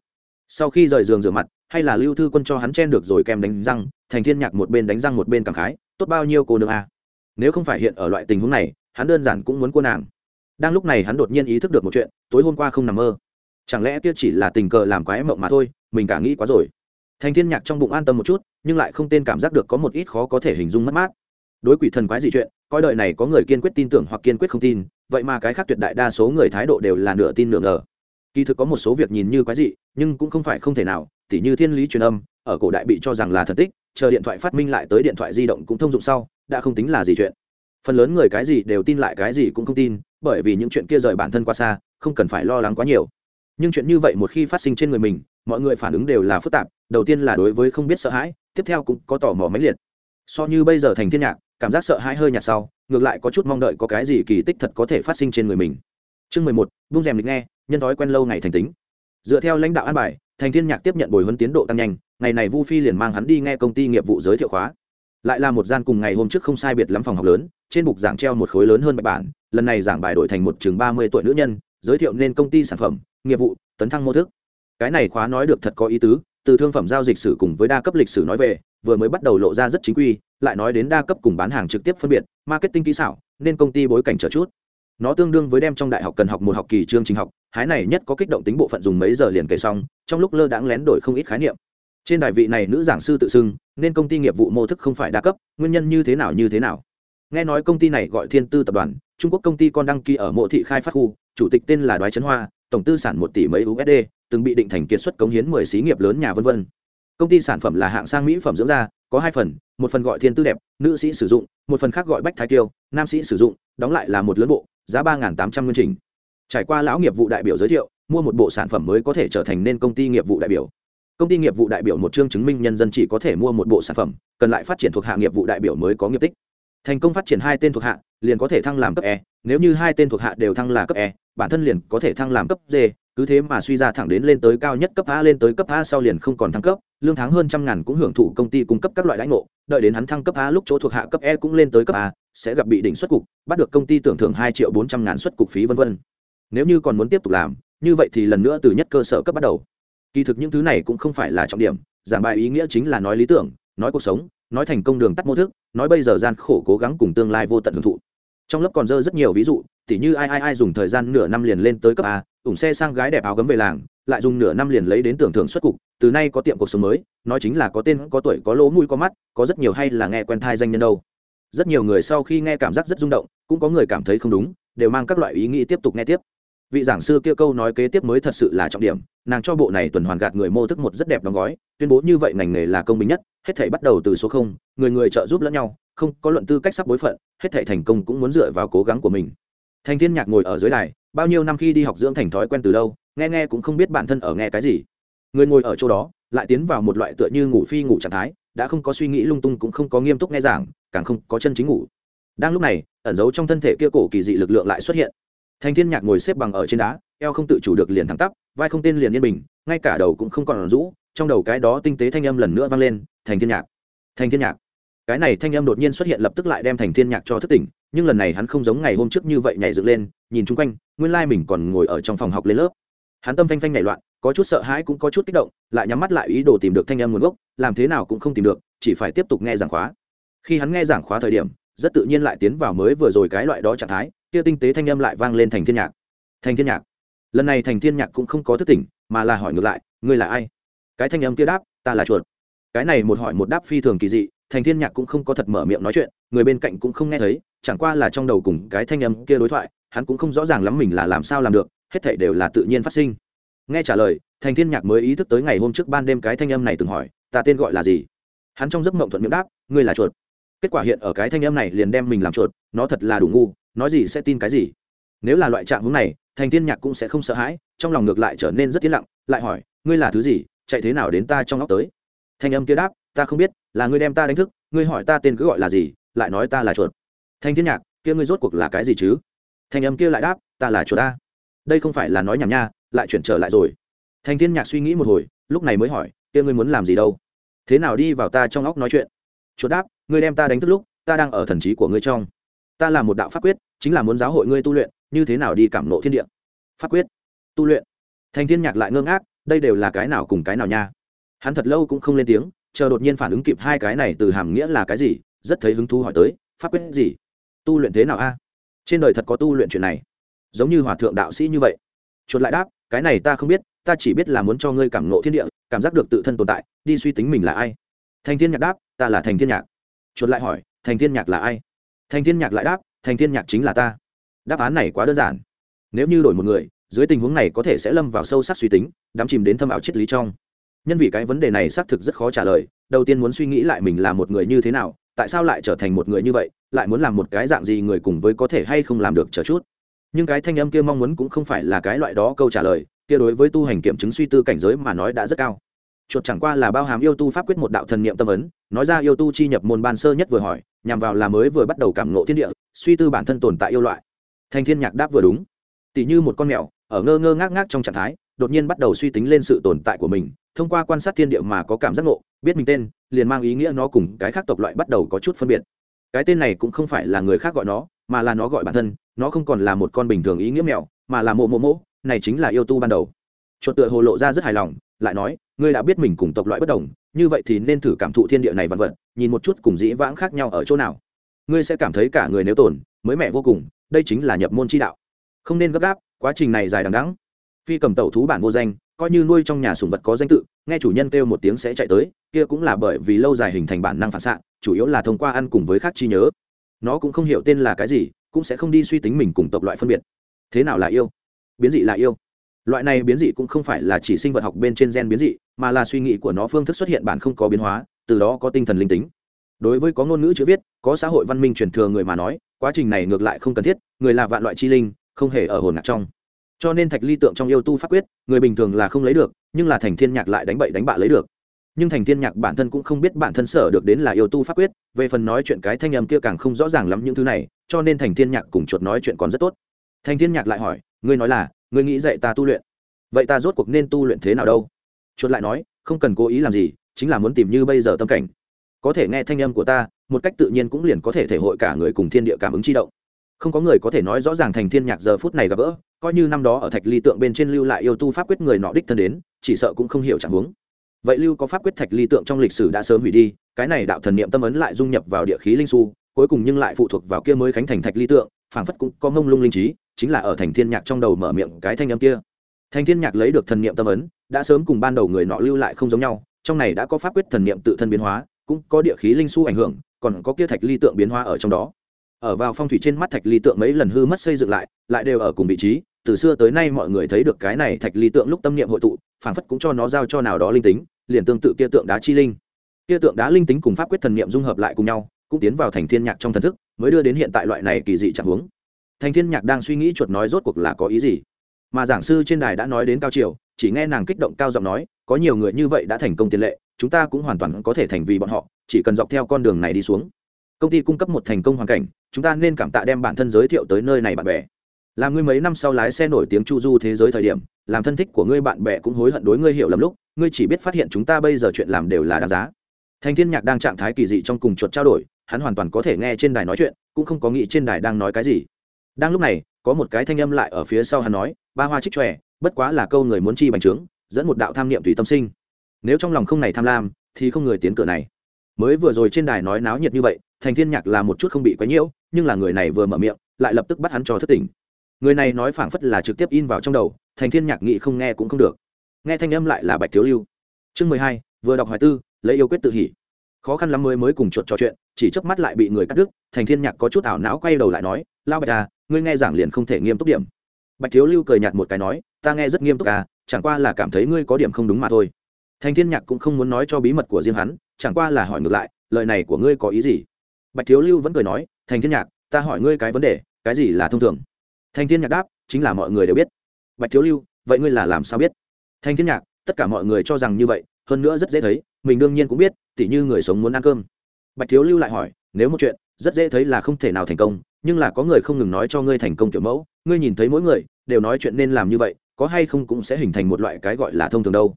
Sau khi rời giường rửa mặt, hay là lưu thư quân cho hắn chen được rồi kem đánh răng, thành thiên nhạc một bên đánh răng một bên cảm khái, tốt bao nhiêu cô nương a nếu không phải hiện ở loại tình huống này, hắn đơn giản cũng muốn cô nàng. Đang lúc này hắn đột nhiên ý thức được một chuyện, tối hôm qua không nằm mơ. Chẳng lẽ kia chỉ là tình cờ làm quái mộng mà thôi, mình cả nghĩ quá rồi. Thành thiên nhạc trong bụng an tâm một chút, nhưng lại không tên cảm giác được có một ít khó có thể hình dung mất mát. Đối quỷ thần quái gì chuyện, coi đời này có người kiên quyết tin tưởng hoặc kiên quyết không tin vậy mà cái khác tuyệt đại đa số người thái độ đều là nửa tin nửa ngờ. Kỳ thực có một số việc nhìn như quái dị, nhưng cũng không phải không thể nào, tỉ như thiên lý truyền âm, ở cổ đại bị cho rằng là thần tích, chờ điện thoại phát minh lại tới điện thoại di động cũng thông dụng sau, đã không tính là gì chuyện. Phần lớn người cái gì đều tin lại cái gì cũng không tin, bởi vì những chuyện kia rời bản thân qua xa, không cần phải lo lắng quá nhiều. Nhưng chuyện như vậy một khi phát sinh trên người mình, mọi người phản ứng đều là phức tạp, đầu tiên là đối với không biết sợ hãi, tiếp theo cũng có tò mò mãnh liệt. So như bây giờ thành thiên nhạc, cảm giác sợ hãi hơi nhạt sau ngược lại có chút mong đợi có cái gì kỳ tích thật có thể phát sinh trên người mình. Chương mười một, vung rèm lịch nghe, nhân thói quen lâu ngày thành tính. Dựa theo lãnh đạo an bài, thành thiên nhạc tiếp nhận bồi huấn tiến độ tăng nhanh, ngày này vu phi liền mang hắn đi nghe công ty nghiệp vụ giới thiệu khóa. Lại là một gian cùng ngày hôm trước không sai biệt lắm phòng học lớn, trên bục giảng treo một khối lớn hơn bạch bản, lần này giảng bài đổi thành một chừng ba mươi tuổi nữ nhân, giới thiệu nên công ty sản phẩm, nghiệp vụ, tấn thăng mô thức. Cái này khóa nói được thật có ý tứ từ thương phẩm giao dịch sử cùng với đa cấp lịch sử nói về, vừa mới bắt đầu lộ ra rất chính quy, lại nói đến đa cấp cùng bán hàng trực tiếp phân biệt, marketing kỹ xảo, nên công ty bối cảnh trở chút. Nó tương đương với đem trong đại học cần học một học kỳ chương trình học, hái này nhất có kích động tính bộ phận dùng mấy giờ liền kể xong, trong lúc lơ đãng lén đổi không ít khái niệm. Trên đài vị này nữ giảng sư tự xưng, nên công ty nghiệp vụ mô thức không phải đa cấp, nguyên nhân như thế nào như thế nào. Nghe nói công ty này gọi thiên tư tập đoàn, trung quốc công ty con đăng ký ở mộ thị khai phát khu, chủ tịch tên là đoái trấn hoa, tổng tư sản một tỷ mấy usd từng bị định thành kiệt xuất cống hiến mười xí nghiệp lớn nhà vân vân. Công ty sản phẩm là hạng sang mỹ phẩm dưỡng da, có hai phần, một phần gọi thiên tư đẹp, nữ sĩ sử dụng, một phần khác gọi bách thái kiêu, nam sĩ sử dụng, đóng lại là một lớn bộ, giá ba tám trăm nguyên trình. Trải qua lão nghiệp vụ đại biểu giới thiệu, mua một bộ sản phẩm mới có thể trở thành nên công ty nghiệp vụ đại biểu. Công ty nghiệp vụ đại biểu một chương chứng minh nhân dân chỉ có thể mua một bộ sản phẩm, cần lại phát triển thuộc hạ nghiệp vụ đại biểu mới có nghiệp tích. Thành công phát triển hai tên thuộc hạ, liền có thể thăng làm cấp e nếu như hai tên thuộc hạ đều thăng là cấp e bản thân liền có thể thăng làm cấp d cứ thế mà suy ra thẳng đến lên tới cao nhất cấp a, lên tới cấp a sau liền không còn thăng cấp, lương tháng hơn trăm ngàn cũng hưởng thụ công ty cung cấp các loại lãnh ngộ, đợi đến hắn thăng cấp a lúc chỗ thuộc hạ cấp e cũng lên tới cấp a, sẽ gặp bị đỉnh xuất cục, bắt được công ty tưởng thưởng hai triệu bốn trăm ngàn xuất cục phí vân vân. Nếu như còn muốn tiếp tục làm, như vậy thì lần nữa từ nhất cơ sở cấp bắt đầu. Kỳ thực những thứ này cũng không phải là trọng điểm, giảng bài ý nghĩa chính là nói lý tưởng, nói cuộc sống, nói thành công đường tắt mô thức, nói bây giờ gian khổ cố gắng cùng tương lai vô tận hưởng thụ. Trong lớp còn dơ rất nhiều ví dụ tỉ như ai ai ai dùng thời gian nửa năm liền lên tới cấp a, ủng xe sang gái đẹp áo gấm về làng, lại dùng nửa năm liền lấy đến tưởng thưởng xuất cục, từ nay có tiệm cuộc sống mới, nói chính là có tên, có tuổi, có lỗ mũi, có mắt, có rất nhiều hay là nghe quen thai danh nhân đâu. Rất nhiều người sau khi nghe cảm giác rất rung động, cũng có người cảm thấy không đúng, đều mang các loại ý nghĩ tiếp tục nghe tiếp. Vị giảng sư kia câu nói kế tiếp mới thật sự là trọng điểm, nàng cho bộ này tuần hoàn gạt người mô thức một rất đẹp đóng gói, tuyên bố như vậy ngành nghề là công bình nhất, hết thể bắt đầu từ số không, người người trợ giúp lẫn nhau, không có luận tư cách sắp bối phận, hết thể thành công cũng muốn dựa vào cố gắng của mình thành thiên nhạc ngồi ở dưới đài, bao nhiêu năm khi đi học dưỡng thành thói quen từ lâu nghe nghe cũng không biết bản thân ở nghe cái gì. Người ngồi ở chỗ đó, lại tiến vào một loại tựa như ngủ phi ngủ trạng thái, đã không có suy nghĩ lung tung cũng không có nghiêm túc nghe giảng, càng không có chân chính ngủ. Đang lúc này, ẩn giấu trong thân thể kia cổ kỳ dị lực lượng lại xuất hiện. Thành thiên nhạc ngồi xếp bằng ở trên đá, eo không tự chủ được liền thẳng tắp, vai không tên liền yên bình, ngay cả đầu cũng không còn rũ, trong đầu cái đó tinh tế thanh âm lần nữa vang lên, thành thiên nhạc! Thành thiên nhạc! Cái này thanh âm đột nhiên xuất hiện lập tức lại đem thành thiên nhạc cho thức tỉnh nhưng lần này hắn không giống ngày hôm trước như vậy nhảy dựng lên, nhìn chung quanh, nguyên lai mình còn ngồi ở trong phòng học lên lớp. Hắn tâm phanh phanh nhảy loạn, có chút sợ hãi cũng có chút kích động, lại nhắm mắt lại ý đồ tìm được thanh âm nguồn gốc, làm thế nào cũng không tìm được, chỉ phải tiếp tục nghe giảng khóa. Khi hắn nghe giảng khóa thời điểm, rất tự nhiên lại tiến vào mới vừa rồi cái loại đó trạng thái, kia tinh tế thanh âm lại vang lên thành thiên nhạc. Thành thiên nhạc. Lần này thành thiên nhạc cũng không có thức tỉnh, mà là hỏi ngược lại, ngươi là ai? Cái thanh âm kia đáp, ta là chuột. Cái này một hỏi một đáp phi thường kỳ dị thành thiên nhạc cũng không có thật mở miệng nói chuyện, người bên cạnh cũng không nghe thấy, chẳng qua là trong đầu cùng cái thanh âm kia đối thoại, hắn cũng không rõ ràng lắm mình là làm sao làm được, hết thảy đều là tự nhiên phát sinh. Nghe trả lời, thành thiên nhạc mới ý thức tới ngày hôm trước ban đêm cái thanh âm này từng hỏi, ta tên gọi là gì? Hắn trong giấc mộng thuận miệng đáp, ngươi là chuột. Kết quả hiện ở cái thanh âm này liền đem mình làm chuột, nó thật là đủ ngu, nói gì sẽ tin cái gì. Nếu là loại trạng hướng này, thành thiên nhạc cũng sẽ không sợ hãi, trong lòng ngược lại trở nên rất tiến lặng, lại hỏi, ngươi là thứ gì? Chạy thế nào đến ta trong óc tới? Thanh âm kia đáp ta không biết, là ngươi đem ta đánh thức, ngươi hỏi ta tên cứ gọi là gì, lại nói ta là chuột. Thanh thiên nhạc, kia ngươi rốt cuộc là cái gì chứ? Thanh âm kia lại đáp, ta là chuột ta. Đây không phải là nói nhảm nha, lại chuyển trở lại rồi. Thanh thiên nhạc suy nghĩ một hồi, lúc này mới hỏi, kia ngươi muốn làm gì đâu? Thế nào đi vào ta trong óc nói chuyện? Chuột đáp, ngươi đem ta đánh thức lúc, ta đang ở thần trí của ngươi trong. Ta là một đạo pháp quyết, chính là muốn giáo hội ngươi tu luyện, như thế nào đi cảm nộ thiên địa? Pháp quyết, tu luyện. Thanh thiên nhạc lại ngơ ngác, đây đều là cái nào cùng cái nào nha? Hắn thật lâu cũng không lên tiếng chờ đột nhiên phản ứng kịp hai cái này từ hàm nghĩa là cái gì, rất thấy hứng thú hỏi tới, pháp quyết gì? Tu luyện thế nào a? Trên đời thật có tu luyện chuyện này. Giống như hòa thượng đạo sĩ như vậy. Chuột lại đáp, cái này ta không biết, ta chỉ biết là muốn cho ngươi cảm nộ thiên địa, cảm giác được tự thân tồn tại, đi suy tính mình là ai. Thành thiên nhạc đáp, ta là thành thiên nhạc. Chuột lại hỏi, thành thiên nhạc là ai? Thành thiên nhạc lại đáp, thành thiên nhạc chính là ta. Đáp án này quá đơn giản. Nếu như đổi một người, dưới tình huống này có thể sẽ lâm vào sâu sắc suy tính, đắm chìm đến thâm ảo triết lý trong nhân vì cái vấn đề này xác thực rất khó trả lời, đầu tiên muốn suy nghĩ lại mình là một người như thế nào, tại sao lại trở thành một người như vậy, lại muốn làm một cái dạng gì người cùng với có thể hay không làm được chờ chút. Nhưng cái thanh âm kia mong muốn cũng không phải là cái loại đó câu trả lời, kia đối với tu hành kiểm chứng suy tư cảnh giới mà nói đã rất cao. Chuột chẳng qua là bao hàm yêu tu pháp quyết một đạo thần niệm tâm ấn, nói ra yêu tu chi nhập môn ban sơ nhất vừa hỏi, nhằm vào là mới vừa bắt đầu cảm ngộ thiên địa, suy tư bản thân tồn tại yêu loại. Thanh thiên nhạc đáp vừa đúng. Tỷ như một con mèo, ở ngơ ngơ ngác ngác trong trạng thái đột nhiên bắt đầu suy tính lên sự tồn tại của mình, thông qua quan sát thiên địa mà có cảm giác ngộ, biết mình tên, liền mang ý nghĩa nó cùng cái khác tộc loại bắt đầu có chút phân biệt. Cái tên này cũng không phải là người khác gọi nó, mà là nó gọi bản thân, nó không còn là một con bình thường ý nghĩa mèo mà là mộ mộ mộ, này chính là yêu tu ban đầu. Chuột tựa hồ lộ ra rất hài lòng, lại nói, ngươi đã biết mình cùng tộc loại bất đồng, như vậy thì nên thử cảm thụ thiên địa này vạn vật, nhìn một chút cùng dĩ vãng khác nhau ở chỗ nào. Ngươi sẽ cảm thấy cả người nếu tổn mới mẹ vô cùng, đây chính là nhập môn chi đạo. Không nên gấp gáp, quá trình này dài đằng đẵng phi cầm tẩu thú bản vô danh, coi như nuôi trong nhà sùng vật có danh tự, nghe chủ nhân kêu một tiếng sẽ chạy tới, kia cũng là bởi vì lâu dài hình thành bản năng phản xạ, chủ yếu là thông qua ăn cùng với khác chi nhớ. Nó cũng không hiểu tên là cái gì, cũng sẽ không đi suy tính mình cùng tộc loại phân biệt. Thế nào là yêu? Biến dị là yêu. Loại này biến dị cũng không phải là chỉ sinh vật học bên trên gen biến dị, mà là suy nghĩ của nó phương thức xuất hiện bản không có biến hóa, từ đó có tinh thần linh tính. Đối với có ngôn ngữ chữ viết, có xã hội văn minh truyền thừa người mà nói, quá trình này ngược lại không cần thiết, người là vạn loại chi linh, không hề ở hồn ngạc trong cho nên thạch ly tượng trong yêu tu pháp quyết, người bình thường là không lấy được, nhưng là thành thiên nhạc lại đánh bậy đánh bạ lấy được. Nhưng thành thiên nhạc bản thân cũng không biết bản thân sở được đến là yêu tu pháp quyết, về phần nói chuyện cái thanh âm kia càng không rõ ràng lắm những thứ này, cho nên thành thiên nhạc cùng chuột nói chuyện còn rất tốt. Thành thiên nhạc lại hỏi, ngươi nói là, ngươi nghĩ dạy ta tu luyện? Vậy ta rốt cuộc nên tu luyện thế nào đâu? Chuột lại nói, không cần cố ý làm gì, chính là muốn tìm như bây giờ tâm cảnh. Có thể nghe thanh âm của ta, một cách tự nhiên cũng liền có thể thể hội cả người cùng thiên địa cảm ứng chi động. Không có người có thể nói rõ ràng thành thiên nhạc giờ phút này gặp gỡ coi như năm đó ở thạch ly tượng bên trên lưu lại yêu tu pháp quyết người nọ đích thân đến, chỉ sợ cũng không hiểu chẳng huống. Vậy lưu có pháp quyết thạch ly tượng trong lịch sử đã sớm hủy đi, cái này đạo thần niệm tâm ấn lại dung nhập vào địa khí linh su, cuối cùng nhưng lại phụ thuộc vào kia mới khánh thành thạch ly tượng, phảng phất cũng có ngông lung linh trí, chính là ở thành thiên nhạc trong đầu mở miệng cái thanh âm kia. Thành thiên nhạc lấy được thần niệm tâm ấn, đã sớm cùng ban đầu người nọ lưu lại không giống nhau, trong này đã có pháp quyết thần niệm tự thân biến hóa, cũng có địa khí linh su ảnh hưởng, còn có kia thạch ly tượng biến hóa ở trong đó ở vào phong thủy trên mắt thạch ly tượng mấy lần hư mất xây dựng lại lại đều ở cùng vị trí. Từ xưa tới nay mọi người thấy được cái này thạch ly tượng lúc tâm niệm hội tụ phản phất cũng cho nó giao cho nào đó linh tính, liền tương tự kia tượng đá chi linh. Kia tượng đá linh tính cùng pháp quyết thần niệm dung hợp lại cùng nhau, cũng tiến vào thành thiên nhạc trong thần thức, mới đưa đến hiện tại loại này kỳ dị trạng huống. Thành thiên nhạc đang suy nghĩ chuột nói rốt cuộc là có ý gì. Mà giảng sư trên đài đã nói đến cao triều, chỉ nghe nàng kích động cao giọng nói, có nhiều người như vậy đã thành công tiền lệ, chúng ta cũng hoàn toàn có thể thành vì bọn họ, chỉ cần dọc theo con đường này đi xuống công ty cung cấp một thành công hoàn cảnh, chúng ta nên cảm tạ đem bản thân giới thiệu tới nơi này bạn bè. Làm ngươi mấy năm sau lái xe nổi tiếng chu du thế giới thời điểm, làm thân thích của ngươi bạn bè cũng hối hận đối ngươi hiểu lầm lúc, ngươi chỉ biết phát hiện chúng ta bây giờ chuyện làm đều là đáng giá. Thành thiên nhạc đang trạng thái kỳ dị trong cùng chuột trao đổi, hắn hoàn toàn có thể nghe trên đài nói chuyện, cũng không có nghĩ trên đài đang nói cái gì. Đang lúc này, có một cái thanh âm lại ở phía sau hắn nói, ba hoa trích tròe bất quá là câu người muốn chi bành trướng, dẫn một đạo tham niệm tùy tâm sinh. Nếu trong lòng không này tham lam, thì không người tiến cửa này mới vừa rồi trên đài nói náo nhiệt như vậy, thành thiên nhạc là một chút không bị quấy nhiễu, nhưng là người này vừa mở miệng, lại lập tức bắt hắn cho thất tỉnh người này nói phảng phất là trực tiếp in vào trong đầu, thành thiên nhạc nghĩ không nghe cũng không được. Nghe thanh âm lại là bạch thiếu lưu. Chương mười hai, vừa đọc hoài tư, lấy yêu quyết tự hỉ. Khó khăn lắm mới mới cùng chuột trò chuyện, chỉ chớp mắt lại bị người cắt đứt, thành thiên nhạc có chút ảo não quay đầu lại nói lao bạch à ngươi nghe giảng liền không thể nghiêm túc điểm. Bạch thiếu lưu cười nhạt một cái nói, ta nghe rất nghiêm túc à chẳng qua là cảm thấy ngươi có điểm không đúng mà thôi. Thành thiên nhạc cũng không muốn nói cho bí mật của riêng hắn chẳng qua là hỏi ngược lại, lời này của ngươi có ý gì? Bạch thiếu lưu vẫn cười nói, thành thiên nhạc, ta hỏi ngươi cái vấn đề, cái gì là thông thường? Thành thiên nhạc đáp, chính là mọi người đều biết. Bạch thiếu lưu, vậy ngươi là làm sao biết? Thành thiên nhạc, tất cả mọi người cho rằng như vậy, hơn nữa rất dễ thấy, mình đương nhiên cũng biết, tỉ như người sống muốn ăn cơm. Bạch thiếu lưu lại hỏi, nếu một chuyện, rất dễ thấy là không thể nào thành công, nhưng là có người không ngừng nói cho ngươi thành công kiểu mẫu, ngươi nhìn thấy mỗi người đều nói chuyện nên làm như vậy, có hay không cũng sẽ hình thành một loại cái gọi là thông thường đâu.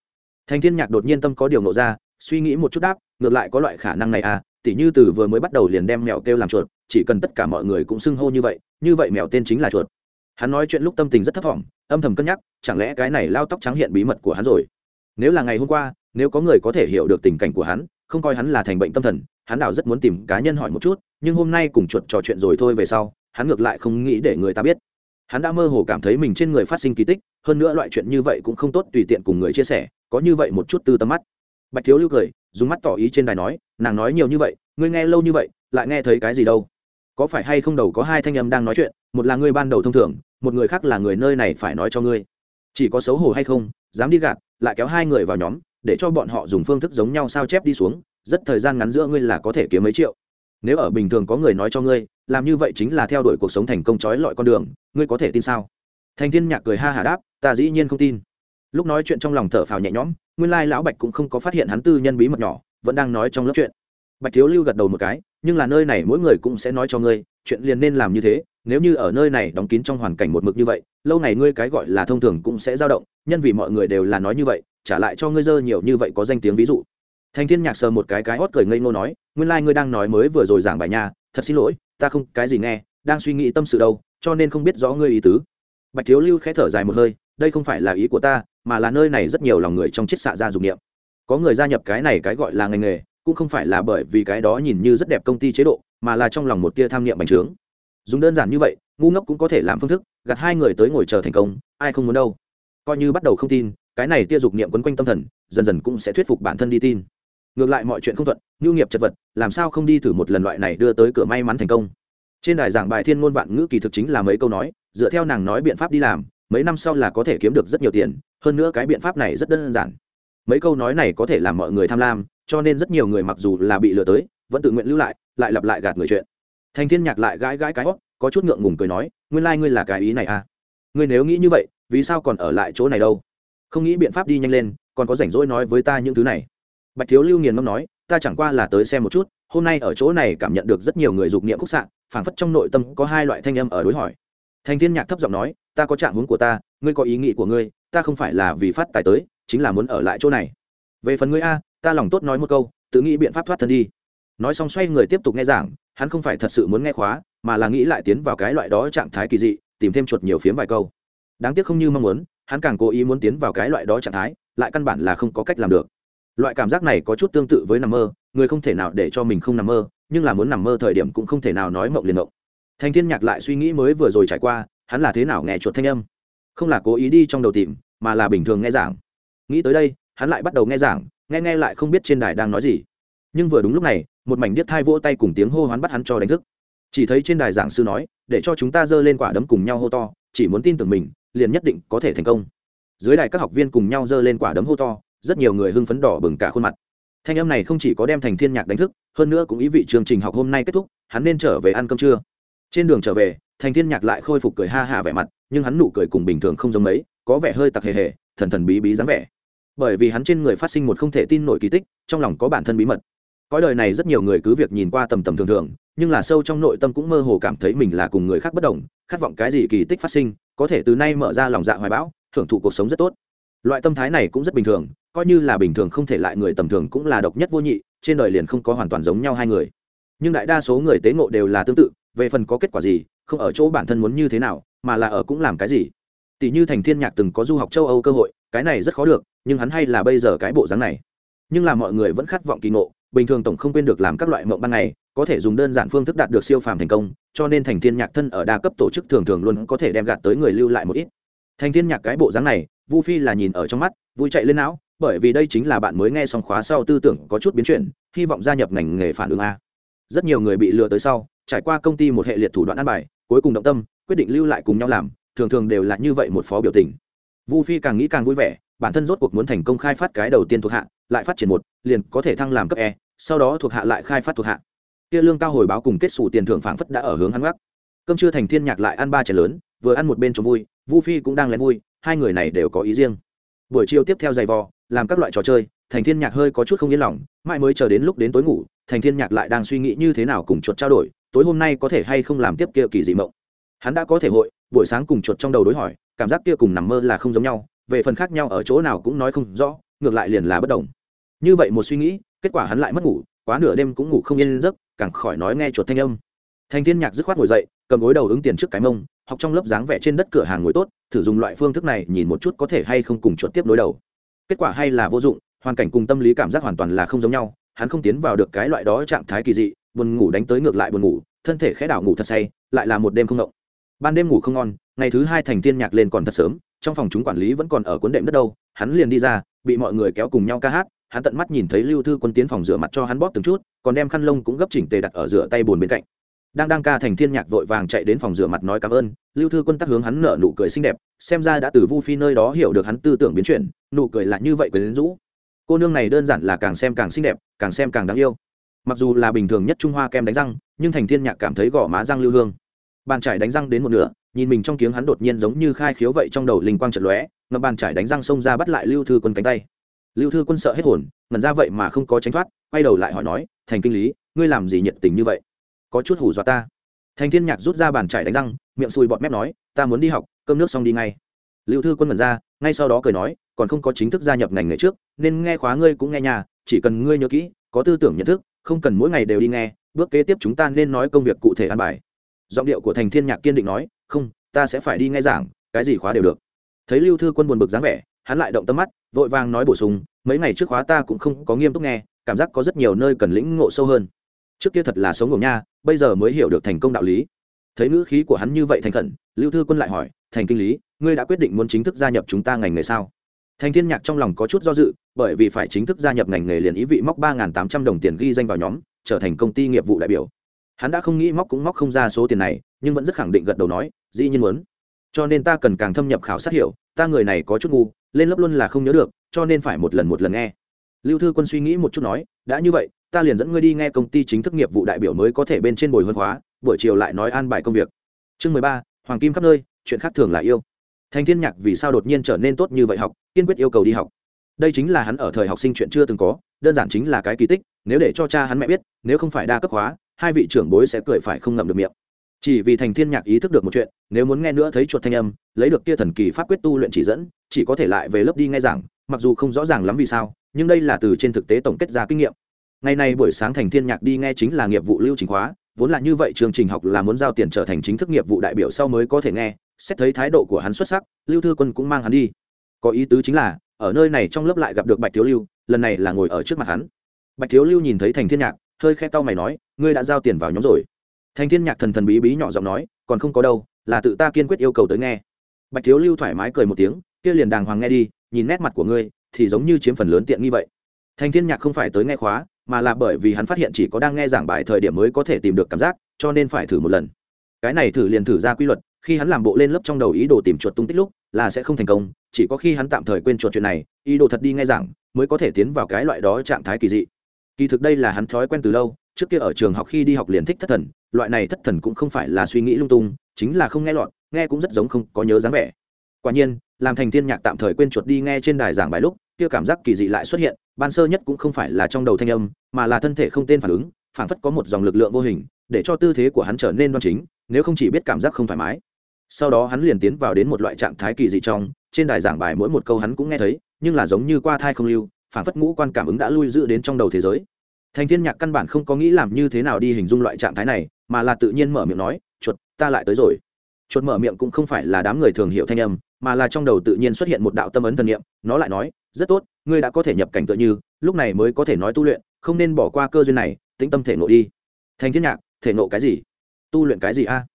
Thành thiên nhạc đột nhiên tâm có điều nộ ra suy nghĩ một chút đáp, ngược lại có loại khả năng này à tỉ như từ vừa mới bắt đầu liền đem mèo kêu làm chuột, chỉ cần tất cả mọi người cũng xưng hô như vậy như vậy mèo tên chính là chuột. Hắn nói chuyện lúc tâm tình rất thấp thỏm, âm thầm cân nhắc, chẳng lẽ cái này lao tóc trắng hiện bí mật của hắn rồi? Nếu là ngày hôm qua, nếu có người có thể hiểu được tình cảnh của hắn, không coi hắn là thành bệnh tâm thần, hắn đảo rất muốn tìm cá nhân hỏi một chút, nhưng hôm nay cùng chuột trò chuyện rồi thôi về sau, hắn ngược lại không nghĩ để người ta biết. Hắn đã mơ hồ cảm thấy mình trên người phát sinh kỳ tích, hơn nữa loại chuyện như vậy cũng không tốt tùy tiện cùng người chia sẻ, có như vậy một chút tư tâm mắt bạch thiếu lưu cười, dùng mắt tỏ ý trên đài nói, nàng nói nhiều như vậy, ngươi nghe lâu như vậy, lại nghe thấy cái gì đâu? Có phải hay không đầu có hai thanh âm đang nói chuyện, một là ngươi ban đầu thông thường, một người khác là người nơi này phải nói cho ngươi. Chỉ có xấu hổ hay không, dám đi gạt, lại kéo hai người vào nhóm, để cho bọn họ dùng phương thức giống nhau sao chép đi xuống, rất thời gian ngắn giữa ngươi là có thể kiếm mấy triệu. Nếu ở bình thường có người nói cho ngươi, làm như vậy chính là theo đuổi cuộc sống thành công trói lọi con đường, ngươi có thể tin sao? Thành thiên nhạc cười ha hà đáp, ta dĩ nhiên không tin lúc nói chuyện trong lòng thở phào nhẹ nhõm, nguyên lai lão bạch cũng không có phát hiện hắn tư nhân bí mật nhỏ, vẫn đang nói trong lớp chuyện. Bạch thiếu lưu gật đầu một cái, nhưng là nơi này mỗi người cũng sẽ nói cho ngươi, chuyện liền nên làm như thế, nếu như ở nơi này đóng kín trong hoàn cảnh một mực như vậy, lâu này ngươi cái gọi là thông thường cũng sẽ dao động, nhân vì mọi người đều là nói như vậy, trả lại cho ngươi dơ nhiều như vậy có danh tiếng ví dụ. Thành thiên nhạc sờ một cái cái hót cười ngây ngô nói, nguyên lai ngươi đang nói mới vừa rồi giảng bài nhà thật xin lỗi, ta không cái gì nghe, đang suy nghĩ tâm sự đâu, cho nên không biết rõ ngươi ý tứ. Bạch thiếu lưu khẽ thở dài một hơi, đây không phải là ý của ta mà là nơi này rất nhiều lòng người trong chiết xạ ra dụng niệm. Có người gia nhập cái này cái gọi là ngành nghề, cũng không phải là bởi vì cái đó nhìn như rất đẹp công ty chế độ, mà là trong lòng một tia tham niệm bành trướng. Dùng đơn giản như vậy, ngu ngốc cũng có thể làm phương thức, gạt hai người tới ngồi chờ thành công, ai không muốn đâu. Coi như bắt đầu không tin, cái này tia dục niệm quấn quanh tâm thần, dần dần cũng sẽ thuyết phục bản thân đi tin. Ngược lại mọi chuyện không thuận, nhu nghiệp chật vật, làm sao không đi thử một lần loại này đưa tới cửa may mắn thành công. Trên đài giảng bài thiên ngôn vạn ngữ kỳ thực chính là mấy câu nói, dựa theo nàng nói biện pháp đi làm mấy năm sau là có thể kiếm được rất nhiều tiền, hơn nữa cái biện pháp này rất đơn giản. Mấy câu nói này có thể làm mọi người tham lam, cho nên rất nhiều người mặc dù là bị lừa tới, vẫn tự nguyện lưu lại lại lặp lại gạt người chuyện. Thành thiên nhạc lại gãi gãi cái hót có chút ngượng ngùng cười nói, nguyên lai、like、ngươi là cái ý này à? Ngươi nếu nghĩ như vậy, vì sao còn ở lại chỗ này đâu? Không nghĩ biện pháp đi nhanh lên, còn có rảnh rỗi nói với ta những thứ này. Bạch thiếu lưu nghiền ngâm nói, ta chẳng qua là tới xem một chút, hôm nay ở chỗ này cảm nhận được rất nhiều người dục niệm khúc sạn phảng phất trong nội tâm có hai loại thanh âm ở đối hỏi. Thành thiên nhạc thấp giọng nói ta có trạng hướng của ta, ngươi có ý nghĩ của ngươi, ta không phải là vì phát tài tới, chính là muốn ở lại chỗ này. Về phần ngươi a, ta lòng tốt nói một câu, tự nghĩ biện pháp thoát thân đi. Nói xong xoay người tiếp tục nghe giảng, hắn không phải thật sự muốn nghe khóa, mà là nghĩ lại tiến vào cái loại đó trạng thái kỳ dị, tìm thêm chuột nhiều phiếm vài câu. Đáng tiếc không như mong muốn, hắn càng cố ý muốn tiến vào cái loại đó trạng thái, lại căn bản là không có cách làm được. Loại cảm giác này có chút tương tự với nằm mơ, người không thể nào để cho mình không nằm mơ, nhưng là muốn nằm mơ thời điểm cũng không thể nào nói mộng liền mộng. Thành thiên nhạc lại suy nghĩ mới vừa rồi trải qua hắn là thế nào nghe chuột thanh âm? Không là cố ý đi trong đầu tìm, mà là bình thường nghe giảng. Nghĩ tới đây, hắn lại bắt đầu nghe giảng, nghe nghe lại không biết trên đài đang nói gì. Nhưng vừa đúng lúc này, một mảnh điếc thai vỗ tay cùng tiếng hô hoán bắt hắn cho đánh thức. Chỉ thấy trên đài giảng sư nói, để cho chúng ta giơ lên quả đấm cùng nhau hô to, chỉ muốn tin tưởng mình, liền nhất định có thể thành công. Dưới đài các học viên cùng nhau giơ lên quả đấm hô to, rất nhiều người hưng phấn đỏ bừng cả khuôn mặt. Thanh âm này không chỉ có đem thành thiên nhạc đánh thức, hơn nữa cũng ý vị chương trình học hôm nay kết thúc, hắn nên trở về ăn cơm trưa. Trên đường trở về thành thiên nhạc lại khôi phục cười ha hạ vẻ mặt, nhưng hắn nụ cười cùng bình thường không giống mấy, có vẻ hơi tặc hề hề, thần thần bí bí dáng vẻ. Bởi vì hắn trên người phát sinh một không thể tin nổi kỳ tích, trong lòng có bản thân bí mật. Cõi đời này rất nhiều người cứ việc nhìn qua tầm tầm thường thường, nhưng là sâu trong nội tâm cũng mơ hồ cảm thấy mình là cùng người khác bất đồng, khát vọng cái gì kỳ tích phát sinh, có thể từ nay mở ra lòng dạ hoài bão thưởng thụ cuộc sống rất tốt. Loại tâm thái này cũng rất bình thường, coi như là bình thường không thể lại người tầm thường cũng là độc nhất vô nhị, trên đời liền không có hoàn toàn giống nhau hai người. Nhưng đại đa số người tế ngộ đều là tương tự, về phần có kết quả gì không ở chỗ bản thân muốn như thế nào, mà là ở cũng làm cái gì. Tỷ như thành thiên nhạc từng có du học châu âu cơ hội, cái này rất khó được, nhưng hắn hay là bây giờ cái bộ dáng này. Nhưng là mọi người vẫn khát vọng kỳ ngộ, bình thường tổng không quên được làm các loại mộng ban ngày, có thể dùng đơn giản phương thức đạt được siêu phàm thành công, cho nên thành thiên nhạc thân ở đa cấp tổ chức thường thường luôn có thể đem gạt tới người lưu lại một ít. Thành thiên nhạc cái bộ dáng này, vu phi là nhìn ở trong mắt, vui chạy lên não, bởi vì đây chính là bạn mới nghe xong khóa sau tư tưởng có chút biến chuyển, hy vọng gia nhập ngành nghề phản ứng a. Rất nhiều người bị lừa tới sau, trải qua công ty một hệ liệt thủ đoạn ăn bài cuối cùng động tâm, quyết định lưu lại cùng nhau làm, thường thường đều là như vậy một phó biểu tình. Vu phi càng nghĩ càng vui vẻ, bản thân rốt cuộc muốn thành công khai phát cái đầu tiên thuộc hạ, lại phát triển một, liền có thể thăng làm cấp e sau đó thuộc hạ lại khai phát thuộc hạ. Kia lương cao hồi báo cùng kết xù tiền thưởng phảng phất đã ở hướng hắn gác cơm trưa thành thiên nhạc lại ăn ba chén lớn, vừa ăn một bên cho vui, vu phi cũng đang lén vui, hai người này đều có ý riêng. Buổi chiều tiếp theo giày vò, làm các loại trò chơi, thành thiên nhạc hơi có chút không yên lòng, mãi mới chờ đến lúc đến tối ngủ, thành thiên nhạc lại đang suy nghĩ như thế nào cùng chuột trao đổi tối hôm nay có thể hay không làm tiếp kia kỳ dị mộng? Hắn đã có thể hội, buổi sáng cùng chuột trong đầu đối hỏi, cảm giác kia cùng nằm mơ là không giống nhau, về phần khác nhau ở chỗ nào cũng nói không rõ, ngược lại liền là bất đồng. Như vậy một suy nghĩ, kết quả hắn lại mất ngủ, quá nửa đêm cũng ngủ không yên giấc, càng khỏi nói nghe chuột thanh âm. Thành thiên nhạc dứt khoát ngồi dậy, cầm gối đầu ứng tiền trước cái mông, học trong lớp dáng vẻ trên đất cửa hàng ngồi tốt, thử dùng loại phương thức này nhìn một chút có thể hay không cùng chuột tiếp nối đầu. Kết quả hay là vô dụng, hoàn cảnh cùng tâm lý cảm giác hoàn toàn là không giống nhau, hắn không tiến vào được cái loại đó trạng thái kỳ dị buồn ngủ đánh tới ngược lại buồn ngủ, thân thể khẽ đảo ngủ thật say, lại là một đêm không động ban đêm ngủ không ngon, ngày thứ hai thành tiên nhạc lên còn thật sớm, trong phòng chúng quản lý vẫn còn ở cuốn đệm đất đâu, hắn liền đi ra, bị mọi người kéo cùng nhau ca hát, hắn tận mắt nhìn thấy lưu thư quân tiến phòng rửa mặt cho hắn bóp từng chút, còn đem khăn lông cũng gấp chỉnh tề đặt ở rửa tay bồn bên cạnh. Đang đang ca thành thiên nhạc vội vàng chạy đến phòng rửa mặt nói cảm ơn, lưu thư quân tắc hướng hắn nở nụ cười xinh đẹp, xem ra đã từ vu phi nơi đó hiểu được hắn tư tưởng biến chuyển, nụ cười lại như vậy quyến rũ. Cô nương này đơn giản là càng xem càng xinh đẹp, càng xem càng đáng yêu mặc dù là bình thường nhất trung hoa kem đánh răng, nhưng thành thiên nhạc cảm thấy gò má răng lưu hương. Bàn trải đánh răng đến một nửa, nhìn mình trong kiếng hắn đột nhiên giống như khai khiếu vậy trong đầu linh quang trận lóe ngập bàn trải đánh răng xông ra bắt lại lưu thư quân cánh tay. Lưu thư quân sợ hết hồn, ngẩn ra vậy mà không có tránh thoát, quay đầu lại hỏi nói, thành kinh lý, ngươi làm gì nhiệt tình như vậy? Có chút hủ dọa ta. Thành thiên nhạc rút ra bàn trải đánh răng, miệng sùi bọt mép nói, ta muốn đi học, cơm nước xong đi ngay. Lưu thư quân ngẩn ra, ngay sau đó cười nói, còn không có chính thức gia nhập ngành nghề trước, nên nghe khóa ngươi cũng nghe nhà, chỉ cần ngươi nhớ kỹ, có tư tưởng nhận thức không cần mỗi ngày đều đi nghe, bước kế tiếp chúng ta nên nói công việc cụ thể an bài. Giọng điệu của thành thiên nhạc kiên định nói, không, ta sẽ phải đi nghe giảng, cái gì khóa đều được. Thấy lưu thư quân buồn bực dáng vẻ, hắn lại động tâm mắt, vội vàng nói bổ sung, mấy ngày trước khóa ta cũng không có nghiêm túc nghe, cảm giác có rất nhiều nơi cần lĩnh ngộ sâu hơn. Trước kia thật là sống ngủ nha, bây giờ mới hiểu được thành công đạo lý. Thấy ngữ khí của hắn như vậy thành khẩn, lưu thư quân lại hỏi, thành kinh lý, ngươi đã quyết định muốn chính thức gia nhập chúng ta ngành nghề sao? Thành thiên nhạc trong lòng có chút do dự, bởi vì phải chính thức gia nhập ngành nghề liền ý vị móc ba tám trăm đồng tiền ghi danh vào nhóm, trở thành công ty nghiệp vụ đại biểu. Hắn đã không nghĩ móc cũng móc không ra số tiền này, nhưng vẫn rất khẳng định gật đầu nói, dĩ nhiên muốn. Cho nên ta cần càng thâm nhập khảo sát hiểu, ta người này có chút ngu, lên lớp luôn là không nhớ được, cho nên phải một lần một lần nghe. Lưu thư quân suy nghĩ một chút nói, đã như vậy, ta liền dẫn ngươi đi nghe công ty chính thức nghiệp vụ đại biểu mới có thể bên trên bồi huân hóa buổi chiều lại nói an bài công việc. Chương mười ba, hoàng kim khắp nơi, chuyện khác thường là yêu thành thiên nhạc vì sao đột nhiên trở nên tốt như vậy học, kiên quyết yêu cầu đi học. Đây chính là hắn ở thời học sinh chuyện chưa từng có, đơn giản chính là cái kỳ tích, nếu để cho cha hắn mẹ biết, nếu không phải đa cấp hóa, hai vị trưởng bối sẽ cười phải không ngậm được miệng. Chỉ vì thành thiên nhạc ý thức được một chuyện, nếu muốn nghe nữa thấy chuột thanh âm, lấy được kia thần kỳ pháp quyết tu luyện chỉ dẫn, chỉ có thể lại về lớp đi nghe giảng, mặc dù không rõ ràng lắm vì sao, nhưng đây là từ trên thực tế tổng kết ra kinh nghiệm. Ngày nay buổi sáng thành thiên nhạc đi nghe chính là nghiệp vụ lưu trình khóa, vốn là như vậy chương trình học là muốn giao tiền trở thành chính thức nghiệp vụ đại biểu sau mới có thể nghe xét thấy thái độ của hắn xuất sắc, lưu thư quân cũng mang hắn đi. Có ý tứ chính là, ở nơi này trong lớp lại gặp được bạch thiếu lưu, lần này là ngồi ở trước mặt hắn. Bạch thiếu lưu nhìn thấy thành thiên nhạc, hơi khe tao mày nói, ngươi đã giao tiền vào nhóm rồi. Thành thiên nhạc thần thần bí bí nhỏ giọng nói, còn không có đâu, là tự ta kiên quyết yêu cầu tới nghe. Bạch thiếu lưu thoải mái cười một tiếng, kia liền đàng hoàng nghe đi, nhìn nét mặt của ngươi, thì giống như chiếm phần lớn tiện nghi vậy. Thành thiên nhạc không phải tới nghe khóa, mà là bởi vì hắn phát hiện chỉ có đang nghe giảng bài thời điểm mới có thể tìm được cảm giác, cho nên phải thử một lần. Cái này thử liền thử ra quy luật khi hắn làm bộ lên lớp trong đầu ý đồ tìm chuột tung tích lúc, là sẽ không thành công, chỉ có khi hắn tạm thời quên chuột chuyện này, ý đồ thật đi nghe giảng, mới có thể tiến vào cái loại đó trạng thái kỳ dị. Kỳ thực đây là hắn thói quen từ lâu, trước kia ở trường học khi đi học liền thích thất thần, loại này thất thần cũng không phải là suy nghĩ lung tung, chính là không nghe lọt, nghe cũng rất giống không có nhớ dáng vẻ. Quả nhiên, làm thành thiên nhạc tạm thời quên chuột đi nghe trên đài giảng bài lúc, kia cảm giác kỳ dị lại xuất hiện, ban sơ nhất cũng không phải là trong đầu thanh âm, mà là thân thể không tên phản ứng phản phất có một dòng lực lượng vô hình, để cho tư thế của hắn trở nên đoan chính, nếu không chỉ biết cảm giác không thoải mái sau đó hắn liền tiến vào đến một loại trạng thái kỳ dị trong, trên đài giảng bài mỗi một câu hắn cũng nghe thấy, nhưng là giống như qua thai không lưu, phản phất ngũ quan cảm ứng đã lui giữ đến trong đầu thế giới. Thành thiên nhạc căn bản không có nghĩ làm như thế nào đi hình dung loại trạng thái này, mà là tự nhiên mở miệng nói, chuột, ta lại tới rồi. Chuột mở miệng cũng không phải là đám người thường hiểu thanh âm, mà là trong đầu tự nhiên xuất hiện một đạo tâm ấn thần niệm, nó lại nói, rất tốt, ngươi đã có thể nhập cảnh tự như, lúc này mới có thể nói tu luyện, không nên bỏ qua cơ duyên này, tĩnh tâm thể nộ đi. Thành thiên nhạc, thể nộ cái gì? Tu luyện cái gì a?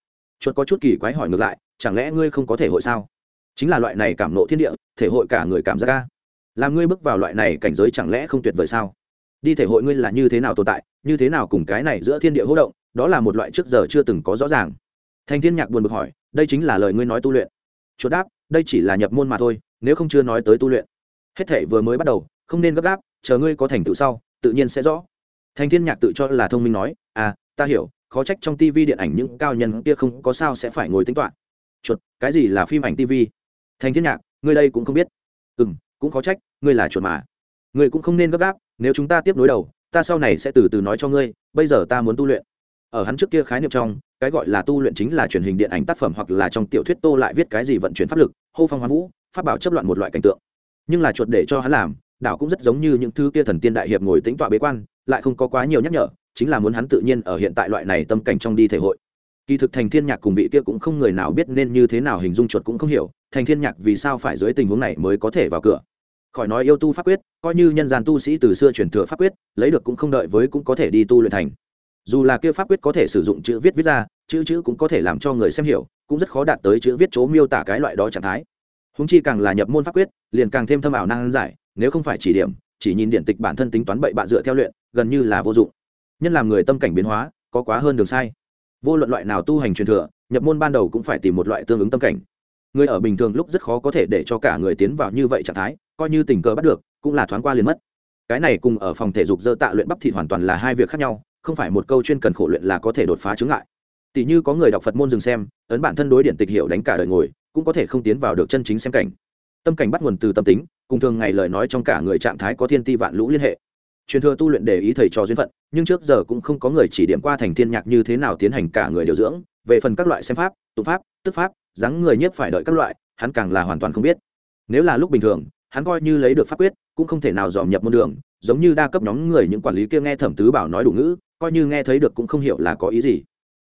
Chuột có chút kỳ quái hỏi ngược lại chẳng lẽ ngươi không có thể hội sao? Chính là loại này cảm nộ thiên địa, thể hội cả người cảm giác ca làm ngươi bước vào loại này cảnh giới chẳng lẽ không tuyệt vời sao? Đi thể hội ngươi là như thế nào tồn tại, như thế nào cùng cái này giữa thiên địa hỗ động, đó là một loại trước giờ chưa từng có rõ ràng. Thành thiên nhạc buồn bực hỏi, đây chính là lời ngươi nói tu luyện. Chuột đáp, đây chỉ là nhập môn mà thôi, nếu không chưa nói tới tu luyện. Hết thể vừa mới bắt đầu, không nên gấp gáp, chờ ngươi có thành tựu sau, tự nhiên sẽ rõ. Thành thiên nhạc tự cho là thông minh nói à ta hiểu, khó trách trong tivi điện ảnh những cao nhân kia không có sao sẽ phải ngồi tính toán chuột cái gì là phim ảnh TV, thành thiên nhạc ngươi đây cũng không biết. Ừ cũng khó trách ngươi là chuột mà. Ngươi cũng không nên gấp gáp nếu chúng ta tiếp nối đầu ta sau này sẽ từ từ nói cho ngươi bây giờ ta muốn tu luyện. Ở hắn trước kia khái niệm trong cái gọi là tu luyện chính là truyền hình điện ảnh tác phẩm hoặc là trong tiểu thuyết tô lại viết cái gì vận chuyển pháp lực hô phong hoán vũ pháp bảo chấp loạn một loại cảnh tượng. Nhưng là chuột để cho hắn làm đảo cũng rất giống như những thứ kia thần tiên đại hiệp ngồi tính tọa bế quan lại không có quá nhiều nhắc nhở chính là muốn hắn tự nhiên ở hiện tại loại này tâm cảnh trong đi thể hội kỳ thực thành thiên nhạc cùng vị kia cũng không người nào biết nên như thế nào hình dung chuột cũng không hiểu, thành thiên nhạc vì sao phải dưới tình huống này mới có thể vào cửa. Khỏi nói yêu tu pháp quyết, coi như nhân gian tu sĩ từ xưa truyền thừa pháp quyết, lấy được cũng không đợi với cũng có thể đi tu luyện thành. Dù là kia pháp quyết có thể sử dụng chữ viết viết ra, chữ chữ cũng có thể làm cho người xem hiểu, cũng rất khó đạt tới chữ viết chỗ miêu tả cái loại đó trạng thái. Húng chi càng là nhập môn pháp quyết, liền càng thêm thâm ảo năng giải, nếu không phải chỉ điểm, chỉ nhìn điện tịch bản thân tính toán bậy bạ dựa theo luyện, gần như là vô dụng. Nhân làm người tâm cảnh biến hóa, có quá hơn đường sai vô luận loại nào tu hành truyền thừa, nhập môn ban đầu cũng phải tìm một loại tương ứng tâm cảnh. Người ở bình thường lúc rất khó có thể để cho cả người tiến vào như vậy trạng thái, coi như tình cờ bắt được, cũng là thoáng qua liền mất. Cái này cùng ở phòng thể dục dơ tạ luyện bắp thịt hoàn toàn là hai việc khác nhau, không phải một câu chuyên cần khổ luyện là có thể đột phá chứng ngại. Tỷ như có người đọc phật môn dừng xem, ấn bản thân đối điện tịch hiểu đánh cả đời ngồi, cũng có thể không tiến vào được chân chính xem cảnh. Tâm cảnh bắt nguồn từ tâm tính, cùng thường ngày lời nói trong cả người trạng thái có thiên ti vạn lũ liên hệ. Truyền thừa tu luyện để ý thầy trò duyên phận nhưng trước giờ cũng không có người chỉ điểm qua thành thiên nhạc như thế nào tiến hành cả người điều dưỡng, về phần các loại xem pháp tụ pháp, tức pháp, dáng người nhất phải đợi các loại, hắn càng là hoàn toàn không biết. Nếu là lúc bình thường, hắn coi như lấy được pháp quyết, cũng không thể nào dòm nhập môn đường, giống như đa cấp nhóm người những quản lý kia nghe thẩm tứ bảo nói đủ ngữ, coi như nghe thấy được cũng không hiểu là có ý gì.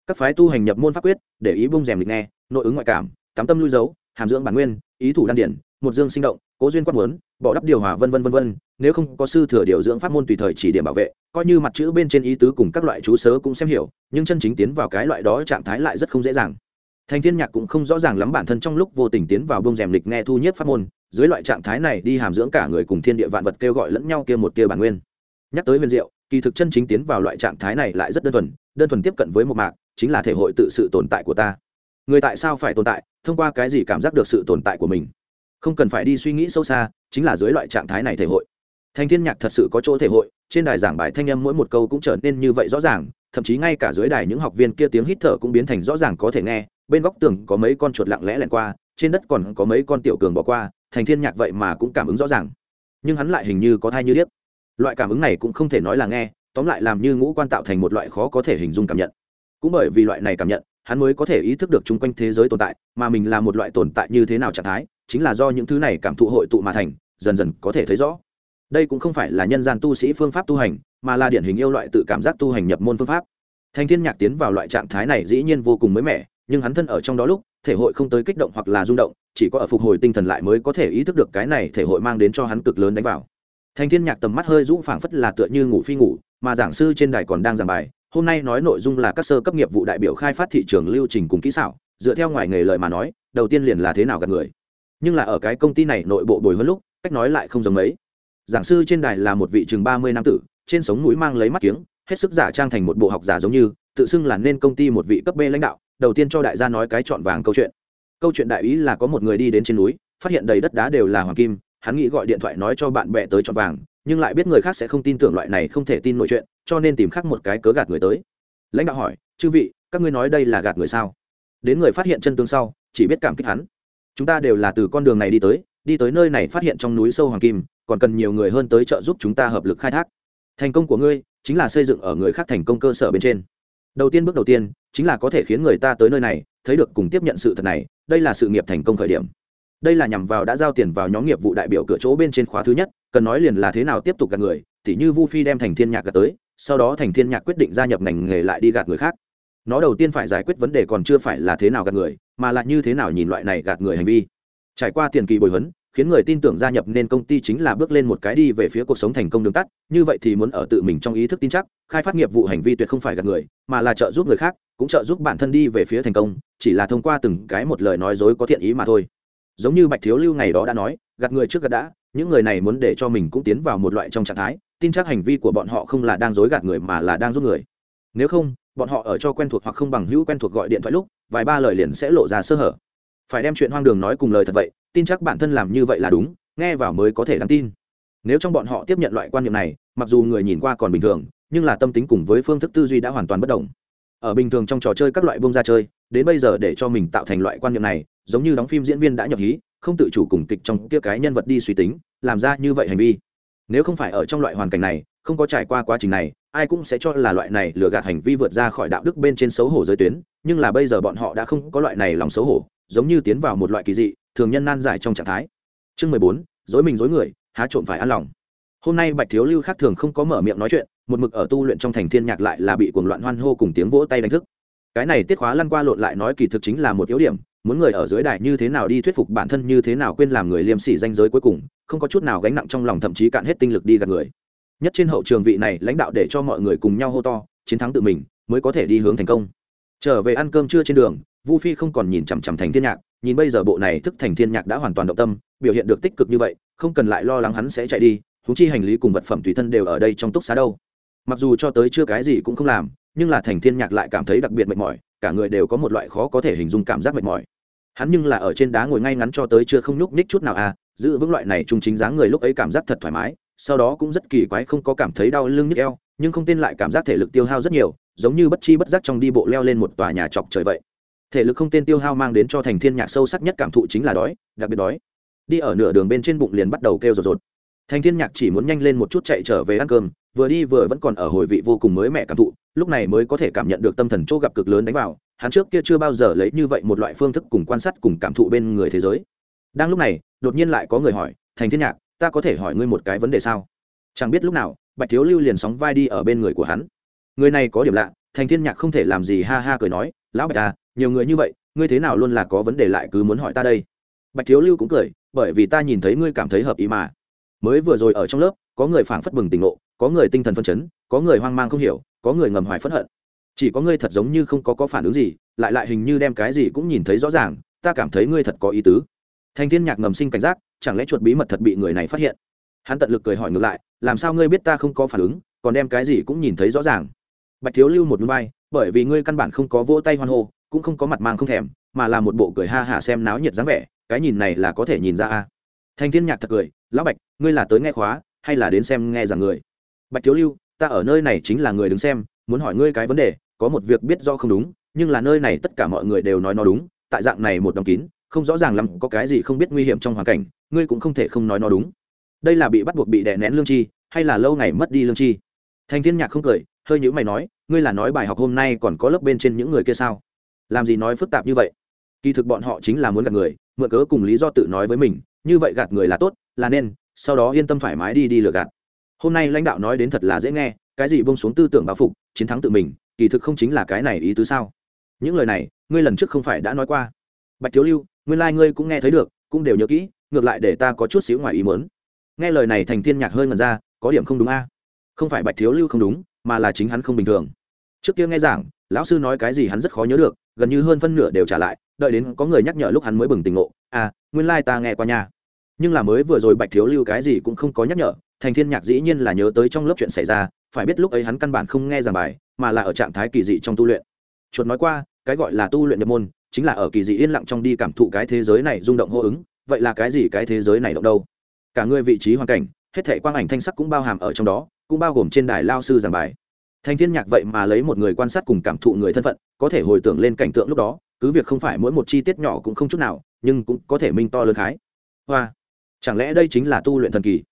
Các phái tu hành nhập môn pháp quyết, để ý bung rèm lịch nghe, nội ứng ngoại cảm tám tâm lui dấu hàm dưỡng bản nguyên, ý thủ đan điển, một dương sinh động, cố duyên quát muốn, bỏ đắp điều hòa vân vân vân vân, nếu không có sư thừa điều dưỡng pháp môn tùy thời chỉ điểm bảo vệ, coi như mặt chữ bên trên ý tứ cùng các loại chú sớ cũng xem hiểu, nhưng chân chính tiến vào cái loại đó trạng thái lại rất không dễ dàng. Thành thiên nhạc cũng không rõ ràng lắm bản thân trong lúc vô tình tiến vào bông rèm lịch nghe thu nhiếp pháp môn, dưới loại trạng thái này đi hàm dưỡng cả người cùng thiên địa vạn vật kêu gọi lẫn nhau kia một tia bản nguyên. Nhắc tới huyền diệu, kỳ thực chân chính tiến vào loại trạng thái này lại rất đơn thuần đơn thuần tiếp cận với một mạc, chính là thể hội tự sự tồn tại của ta người tại sao phải tồn tại, thông qua cái gì cảm giác được sự tồn tại của mình? Không cần phải đi suy nghĩ sâu xa, chính là dưới loại trạng thái này thể hội. Thanh thiên nhạc thật sự có chỗ thể hội, trên đài giảng bài thanh âm mỗi một câu cũng trở nên như vậy rõ ràng, thậm chí ngay cả dưới đài những học viên kia tiếng hít thở cũng biến thành rõ ràng có thể nghe, bên góc tường có mấy con chuột lặng lẽ lẻn qua, trên đất còn có mấy con tiểu cường bỏ qua, thành thiên nhạc vậy mà cũng cảm ứng rõ ràng. Nhưng hắn lại hình như có thai như điếc. Loại cảm ứng này cũng không thể nói là nghe, tóm lại làm như ngũ quan tạo thành một loại khó có thể hình dung cảm nhận. Cũng bởi vì loại này cảm nhận hắn mới có thể ý thức được chung quanh thế giới tồn tại, mà mình là một loại tồn tại như thế nào trạng thái, chính là do những thứ này cảm thụ hội tụ mà thành, dần dần có thể thấy rõ. Đây cũng không phải là nhân gian tu sĩ phương pháp tu hành, mà là điển hình yêu loại tự cảm giác tu hành nhập môn phương pháp. Thanh thiên nhạc tiến vào loại trạng thái này dĩ nhiên vô cùng mới mẻ, nhưng hắn thân ở trong đó lúc, thể hội không tới kích động hoặc là rung động, chỉ có ở phục hồi tinh thần lại mới có thể ý thức được cái này thể hội mang đến cho hắn cực lớn đánh vào. Thanh thiên nhạc tầm mắt hơi rũ phảng phất là tựa như ngủ phi ngủ, mà giảng sư trên đài còn đang giảng bài hôm nay nói nội dung là các sơ cấp nghiệp vụ đại biểu khai phát thị trường lưu trình cùng kỹ xảo, dựa theo ngoài nghề lời mà nói, đầu tiên liền là thế nào gặp người. Nhưng là ở cái công ty này nội bộ bồi hơn lúc, cách nói lại không giống mấy. Giảng sư trên đài là một vị chừng ba mươi năm tử, trên sống mũi mang lấy mắt kiếng, hết sức giả trang thành một bộ học giả giống như, tự xưng là nên công ty một vị cấp b lãnh đạo, đầu tiên cho đại gia nói cái chọn vàng câu chuyện. Câu chuyện đại ý là có một người đi đến trên núi, phát hiện đầy đất đá đều là hoàng kim, hắn nghĩ gọi điện thoại nói cho bạn bè tới chọn vàng, nhưng lại biết người khác sẽ không tin tưởng loại này không thể tin nội chuyện cho nên tìm khác một cái cớ gạt người tới. Lãnh đạo hỏi, chư vị, các ngươi nói đây là gạt người sao? Đến người phát hiện chân tướng sau, chỉ biết cảm kích hắn. Chúng ta đều là từ con đường này đi tới đi tới nơi này phát hiện trong núi sâu hoàng kim, còn cần nhiều người hơn tới trợ giúp chúng ta hợp lực khai thác. Thành công của ngươi, chính là xây dựng ở người khác thành công cơ sở bên trên. Đầu tiên bước đầu tiên, chính là có thể khiến người ta tới nơi này, thấy được cùng tiếp nhận sự thật này, đây là sự nghiệp thành công khởi điểm. Đây là nhằm vào đã giao tiền vào nhóm nghiệp vụ đại biểu cửa chỗ bên trên khóa thứ nhất, cần nói liền là thế nào tiếp tục gạt người, tỉ như vu phi đem thành thiên nhạc gạt tới sau đó thành thiên nhạc quyết định gia nhập ngành nghề lại đi gạt người khác. Nó đầu tiên phải giải quyết vấn đề còn chưa phải là thế nào gạt người, mà là như thế nào nhìn loại này gạt người hành vi. Trải qua tiền kỳ bồi huấn, khiến người tin tưởng gia nhập nên công ty chính là bước lên một cái đi về phía cuộc sống thành công đường tắt, như vậy thì muốn ở tự mình trong ý thức tin chắc, khai phát nghiệp vụ hành vi tuyệt không phải gạt người, mà là trợ giúp người khác, cũng trợ giúp bản thân đi về phía thành công, chỉ là thông qua từng cái một lời nói dối có thiện ý mà thôi. Giống như bạch thiếu lưu ngày đó đã nói, gạt người trước gạt đã, những người này muốn để cho mình cũng tiến vào một loại trong trạng thái tin chắc hành vi của bọn họ không là đang dối gạt người mà là đang giúp người. Nếu không, bọn họ ở cho quen thuộc hoặc không bằng hữu quen thuộc gọi điện thoại lúc, vài ba lời liền sẽ lộ ra sơ hở. Phải đem chuyện hoang đường nói cùng lời thật vậy, tin chắc bản thân làm như vậy là đúng, nghe vào mới có thể đáng tin. Nếu trong bọn họ tiếp nhận loại quan niệm này, mặc dù người nhìn qua còn bình thường, nhưng là tâm tính cùng với phương thức tư duy đã hoàn toàn bất đồng. Ở bình thường trong trò chơi các loại bông ra chơi, đến bây giờ để cho mình tạo thành loại quan niệm này, giống như đóng phim diễn viên đã nhập hí, không tự chủ cùng kịch trong kia cái nhân vật đi suy tính, làm ra như vậy hành vi nếu không phải ở trong loại hoàn cảnh này, không có trải qua quá trình này, ai cũng sẽ cho là loại này lừa gạt hành vi vượt ra khỏi đạo đức bên trên xấu hổ giới tuyến. Nhưng là bây giờ bọn họ đã không có loại này lòng xấu hổ, giống như tiến vào một loại kỳ dị, thường nhân nan giải trong trạng thái. Chương mười bốn, dối mình dối người, há trộm phải ăn lòng. Hôm nay bạch thiếu lưu khác thường không có mở miệng nói chuyện, một mực ở tu luyện trong thành thiên nhạc lại là bị cuồng loạn hoan hô cùng tiếng vỗ tay đánh thức. Cái này tiết khóa lăn qua lộn lại nói kỳ thực chính là một yếu điểm muốn người ở dưới đài như thế nào đi thuyết phục bản thân như thế nào quên làm người liêm sỉ danh giới cuối cùng, không có chút nào gánh nặng trong lòng thậm chí cạn hết tinh lực đi gặp người. Nhất trên hậu trường vị này lãnh đạo để cho mọi người cùng nhau hô to, chiến thắng tự mình, mới có thể đi hướng thành công. Trở về ăn cơm trưa trên đường, vu phi không còn nhìn chằm chằm thành thiên nhạc, nhìn bây giờ bộ này thức thành thiên nhạc đã hoàn toàn động tâm, biểu hiện được tích cực như vậy, không cần lại lo lắng hắn sẽ chạy đi thú chi hành lý cùng vật phẩm tùy thân đều ở đây trong túc xá đâu. Mặc dù cho tới chưa cái gì cũng không làm, nhưng là thành thiên nhạc lại cảm thấy đặc biệt mệt mỏi, cả người đều có một loại khó có thể hình dung cảm giác mệt mỏi hắn nhưng là ở trên đá ngồi ngay ngắn cho tới chưa không nhúc nhích chút nào à giữ vững loại này trung chính dáng người lúc ấy cảm giác thật thoải mái, sau đó cũng rất kỳ quái không có cảm thấy đau lưng nhức eo, nhưng không tên lại cảm giác thể lực tiêu hao rất nhiều, giống như bất chi bất giác trong đi bộ leo lên một tòa nhà chọc trời vậy. Thể lực không tên tiêu hao mang đến cho thành thiên nhạc sâu sắc nhất cảm thụ chính là đói, đặc biệt đói. Đi ở nửa đường bên trên bụng liền bắt đầu kêu rột rột. Thành thiên nhạc chỉ muốn nhanh lên một chút chạy trở về ăn cơm, vừa đi vừa vẫn còn ở hồi vị vô cùng mới mẻ cảm thụ lúc này mới có thể cảm nhận được tâm thần chỗ gặp cực lớn đánh vào, hắn trước kia chưa bao giờ lấy như vậy một loại phương thức cùng quan sát cùng cảm thụ bên người thế giới. Đang lúc này, đột nhiên lại có người hỏi, thành thiên nhạc, ta có thể hỏi ngươi một cái vấn đề sao? Chẳng biết lúc nào, bạch thiếu lưu liền sóng vai đi ở bên người của hắn. Người này có điểm lạ, thành thiên nhạc không thể làm gì ha ha cười nói, lão bạch à nhiều người như vậy, ngươi thế nào luôn là có vấn đề lại cứ muốn hỏi ta đây? Bạch thiếu lưu cũng cười, bởi vì ta nhìn thấy ngươi cảm thấy hợp ý mà. Mới vừa rồi ở trong lớp, có người phảng phất bừng tỉnh ngộ, có người tinh thần phân chấn, có người hoang mang không hiểu có người ngầm hoài phẫn hận. Chỉ có ngươi thật giống như không có có phản ứng gì, lại lại hình như đem cái gì cũng nhìn thấy rõ ràng, ta cảm thấy ngươi thật có ý tứ. Thành thiên nhạc ngầm sinh cảnh giác, chẳng lẽ chuột bí mật thật bị người này phát hiện? Hắn tận lực cười hỏi ngược lại, làm sao ngươi biết ta không có phản ứng, còn đem cái gì cũng nhìn thấy rõ ràng? Bạch thiếu lưu một núi bay, bởi vì ngươi căn bản không có vỗ tay hoan hô, cũng không có mặt mang không thèm, mà là một bộ cười ha hả xem náo nhiệt dáng vẻ, cái nhìn này là có thể nhìn ra a. Thành thiên nhạc thật cười, lão bạch, ngươi là tới nghe khóa, hay là đến xem nghe rằng người? Bạch thiếu lưu ta ở nơi này chính là người đứng xem, muốn hỏi ngươi cái vấn đề, có một việc biết do không đúng, nhưng là nơi này tất cả mọi người đều nói nó đúng, tại dạng này một đóng kín, không rõ ràng lắm có cái gì không biết nguy hiểm trong hoàn cảnh, ngươi cũng không thể không nói nó đúng. Đây là bị bắt buộc bị đè nén lương chi hay là lâu ngày mất đi lương chi thành thiên nhạc không cười, hơi nhữ mày nói, ngươi là nói bài học hôm nay còn có lớp bên trên những người kia sao? Làm gì nói phức tạp như vậy? Kỳ thực bọn họ chính là muốn gạt người, mượn cớ cùng lý do tự nói với mình, như vậy gạt người là tốt, là nên, sau đó yên tâm thoải mái đi đi lừa gạt hôm nay lãnh đạo nói đến thật là dễ nghe, cái gì bông xuống tư tưởng báo phục, chiến thắng tự mình, kỳ thực không chính là cái này ý tứ sao? Những lời này, ngươi lần trước không phải đã nói qua. Bạch thiếu lưu, nguyên lai、like、ngươi cũng nghe thấy được, cũng đều nhớ kỹ, ngược lại để ta có chút xíu ngoài ý mớn nghe lời này thành thiên nhạc hơi ngần ra, có điểm không đúng a. Không phải bạch thiếu lưu không đúng, mà là chính hắn không bình thường. Trước kia nghe giảng, lão sư nói cái gì hắn rất khó nhớ được, gần như hơn phân nửa đều trả lại, đợi đến có người nhắc nhở lúc hắn mới bừng tỉnh ngộ. À nguyên lai、like、ta nghe qua nhà nhưng là mới vừa rồi bạch thiếu lưu cái gì cũng không có nhắc nhở thành thiên nhạc dĩ nhiên là nhớ tới trong lớp chuyện xảy ra, phải biết lúc ấy hắn căn bản không nghe giảng bài, mà là ở trạng thái kỳ dị trong tu luyện. Chuột nói qua, cái gọi là tu luyện nhập môn, chính là ở kỳ dị yên lặng trong đi cảm thụ cái thế giới này rung động hô ứng, vậy là cái gì cái thế giới này động đâu? Cả người vị trí hoàn cảnh, hết thể quang ảnh thanh sắc cũng bao hàm ở trong đó, cũng bao gồm trên đài lao sư giảng bài. Thành thiên nhạc vậy mà lấy một người quan sát cùng cảm thụ người thân phận, có thể hồi tưởng lên cảnh tượng lúc đó, cứ việc không phải mỗi một chi tiết nhỏ cũng không chút nào, nhưng cũng có thể minh to lớn khái. Hoa, chẳng lẽ đây chính là tu luyện thần kỳ?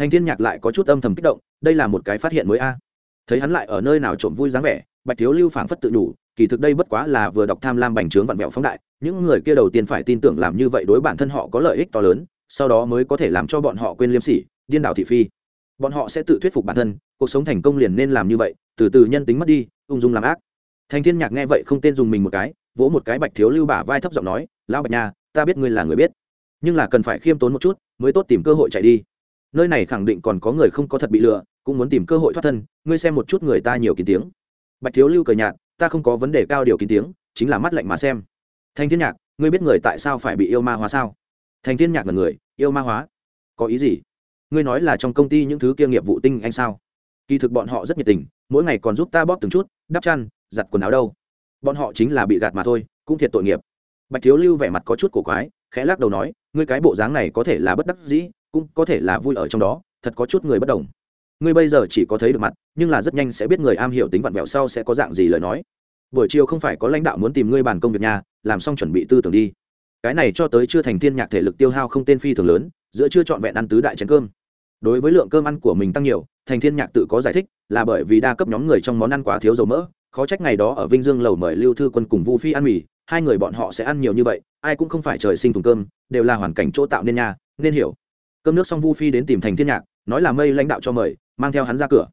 Thanh thiên nhạc lại có chút âm thầm kích động, đây là một cái phát hiện mới a. Thấy hắn lại ở nơi nào trộm vui dáng vẻ, bạch thiếu lưu phảng phất tự đủ, kỳ thực đây bất quá là vừa đọc tham lam bành trướng vặn vẹo phóng đại, những người kia đầu tiên phải tin tưởng làm như vậy đối bản thân họ có lợi ích to lớn, sau đó mới có thể làm cho bọn họ quên liêm sỉ, điên đảo thị phi. Bọn họ sẽ tự thuyết phục bản thân, cuộc sống thành công liền nên làm như vậy, từ từ nhân tính mất đi, ung dung làm ác. Thanh thiên nhạc nghe vậy không tên dùng mình một cái, vỗ một cái bạch thiếu lưu bả vai thấp giọng nói, lão bạch nha, ta biết ngươi là người biết, nhưng là cần phải khiêm tốn một chút, mới tốt tìm cơ hội chạy đi nơi này khẳng định còn có người không có thật bị lừa, cũng muốn tìm cơ hội thoát thân, ngươi xem một chút người ta nhiều kín tiếng. Bạch thiếu lưu cờ nhạt, ta không có vấn đề cao điều kín tiếng, chính là mắt lạnh mà xem. Thanh thiên nhạc, ngươi biết người tại sao phải bị yêu ma hóa sao? Thành thiên nhạc là người, yêu ma hóa? Có ý gì? Ngươi nói là trong công ty những thứ kia nghiệp vụ tinh anh sao? Kỳ thực bọn họ rất nhiệt tình, mỗi ngày còn giúp ta bóp từng chút, đắp chăn, giặt quần áo đâu. Bọn họ chính là bị gạt mà thôi, cũng thiệt tội nghiệp. Bạch thiếu lưu vẻ mặt có chút cổ quái, khẽ lắc đầu nói, ngươi cái bộ dáng này có thể là bất đắc dĩ cũng có thể là vui ở trong đó, thật có chút người bất đồng. Ngươi bây giờ chỉ có thấy được mặt, nhưng là rất nhanh sẽ biết người am hiểu tính vặn vẹo sau sẽ có dạng gì lời nói. Buổi chiều không phải có lãnh đạo muốn tìm ngươi bàn công việc nhà, làm xong chuẩn bị tư tưởng đi. Cái này cho tới chưa thành thiên nhạc thể lực tiêu hao không tên phi thường lớn, giữa chưa trọn vẹn ăn tứ đại chén cơm. Đối với lượng cơm ăn của mình tăng nhiều, thành thiên nhạc tự có giải thích, là bởi vì đa cấp nhóm người trong món ăn quá thiếu dầu mỡ, khó trách ngày đó ở vinh dương lầu mời lưu thư quân cùng vu phi ăn mì, hai người bọn họ sẽ ăn nhiều như vậy, ai cũng không phải trời sinh thùng cơm, đều là hoàn cảnh chỗ tạo nên nha, nên hiểu cơm nước xong vu phi đến tìm thành thiên nhạc, nói là mây lãnh đạo cho mời, mang theo hắn ra cửa.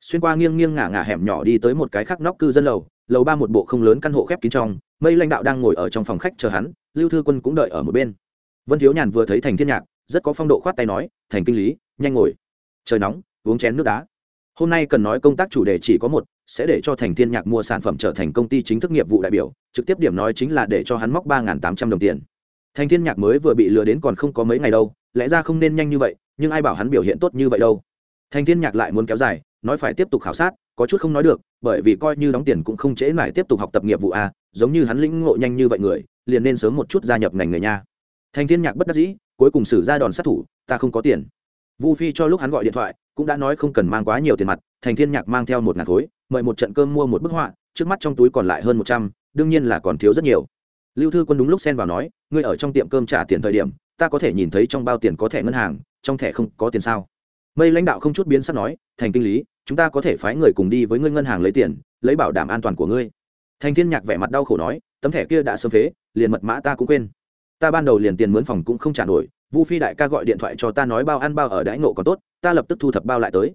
Xuyên qua nghiêng nghiêng ngả ngả hẻm nhỏ đi tới một cái khắc nóc cư dân lầu lầu ba một bộ không lớn căn hộ khép kín trong, mây lãnh đạo đang ngồi ở trong phòng khách chờ hắn, lưu thư quân cũng đợi ở một bên. Vân thiếu nhàn vừa thấy thành thiên nhạc, rất có phong độ khoát tay nói, thành kinh lý, nhanh ngồi. Trời nóng, uống chén nước đá. Hôm nay cần nói công tác chủ đề chỉ có một, sẽ để cho thành thiên nhạc mua sản phẩm trở thành công ty chính thức nghiệp vụ đại biểu, trực tiếp điểm nói chính là để cho hắn móc ba tám trăm đồng tiền. Thành thiên nhạc mới vừa bị lừa đến còn không có mấy ngày đâu lẽ ra không nên nhanh như vậy, nhưng ai bảo hắn biểu hiện tốt như vậy đâu. Thành thiên nhạc lại muốn kéo dài, nói phải tiếp tục khảo sát, có chút không nói được, bởi vì coi như đóng tiền cũng không trễ lại tiếp tục học tập nghiệp vụ a giống như hắn lĩnh ngộ nhanh như vậy người, liền nên sớm một chút gia nhập ngành người nha. Thành thiên nhạc bất đắc dĩ, cuối cùng xử ra đòn sát thủ, ta không có tiền. Vu phi cho lúc hắn gọi điện thoại, cũng đã nói không cần mang quá nhiều tiền mặt, thành thiên nhạc mang theo một ngàn khối, mời một trận cơm mua một bức họa, trước mắt trong túi còn lại hơn một trăm, đương nhiên là còn thiếu rất nhiều. Lưu thư quân đúng lúc xen vào nói, ngươi ở trong tiệm cơm trả tiền thời điểm ta có thể nhìn thấy trong bao tiền có thẻ ngân hàng, trong thẻ không có tiền sao? Mây lãnh đạo không chút biến sắc nói, thành kinh lý, chúng ta có thể phái người cùng đi với ngươi ngân hàng lấy tiền, lấy bảo đảm an toàn của ngươi. Thành thiên nhạc vẻ mặt đau khổ nói, tấm thẻ kia đã sớm phế, liền mật mã ta cũng quên. Ta ban đầu liền tiền mướn phòng cũng không trả nổi, vu phi đại ca gọi điện thoại cho ta nói bao ăn bao ở đãi ngộ còn tốt, ta lập tức thu thập bao lại tới.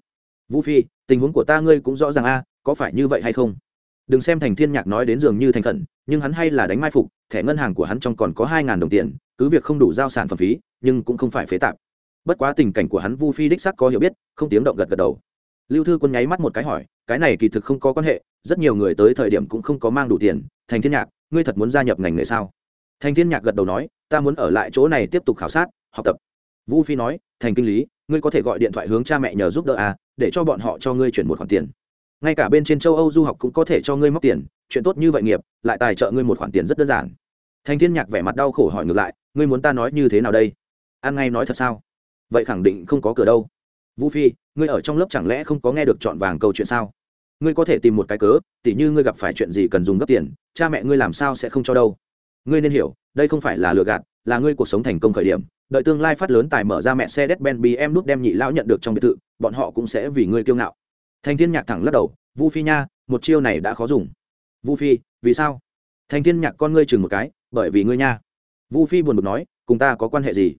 Vu phi, tình huống của ta ngươi cũng rõ ràng a, có phải như vậy hay không? Đừng xem thành thiên nhạc nói đến dường như thành khẩn, nhưng hắn hay là đánh mai phục, thẻ ngân hàng của hắn trong còn có hai ngàn đồng tiền, cứ việc không đủ giao sản phẩm phí, nhưng cũng không phải phế tạp. Bất quá tình cảnh của hắn vu phi đích sắc có hiểu biết, không tiếng động gật gật đầu. Lưu thư quân nháy mắt một cái hỏi, cái này kỳ thực không có quan hệ, rất nhiều người tới thời điểm cũng không có mang đủ tiền. Thành thiên nhạc, ngươi thật muốn gia nhập ngành nghề sao? Thành thiên nhạc gật đầu nói, ta muốn ở lại chỗ này tiếp tục khảo sát, học tập. Vu phi nói, thành kinh lý, ngươi có thể gọi điện thoại hướng cha mẹ nhờ giúp đỡ à để cho bọn họ cho ngươi chuyển một khoản tiền ngay cả bên trên châu âu du học cũng có thể cho ngươi móc tiền, chuyện tốt như vậy nghiệp, lại tài trợ ngươi một khoản tiền rất đơn giản. Thành thiên nhạc vẻ mặt đau khổ hỏi ngược lại, ngươi muốn ta nói như thế nào đây? An ngay nói thật sao? Vậy khẳng định không có cửa đâu. Vũ phi, ngươi ở trong lớp chẳng lẽ không có nghe được chọn vàng câu chuyện sao? Ngươi có thể tìm một cái cớ, tỉ như ngươi gặp phải chuyện gì cần dùng gấp tiền, cha mẹ ngươi làm sao sẽ không cho đâu? Ngươi nên hiểu, đây không phải là lừa gạt, là ngươi cuộc sống thành công khởi điểm. Đợi tương lai phát lớn tài mở ra mẹ xe đét ben bm em đem nhị lão nhận được trong biệt thự, bọn họ cũng sẽ vì ngươi kiêu ngạo thành thiên nhạc thẳng lắc đầu, vu phi nha, một chiêu này đã khó dùng. Vu phi, vì sao? Thành thiên nhạc con ngươi chừng một cái, bởi vì ngươi nha. Vu phi buồn bực nói, cùng ta có quan hệ gì?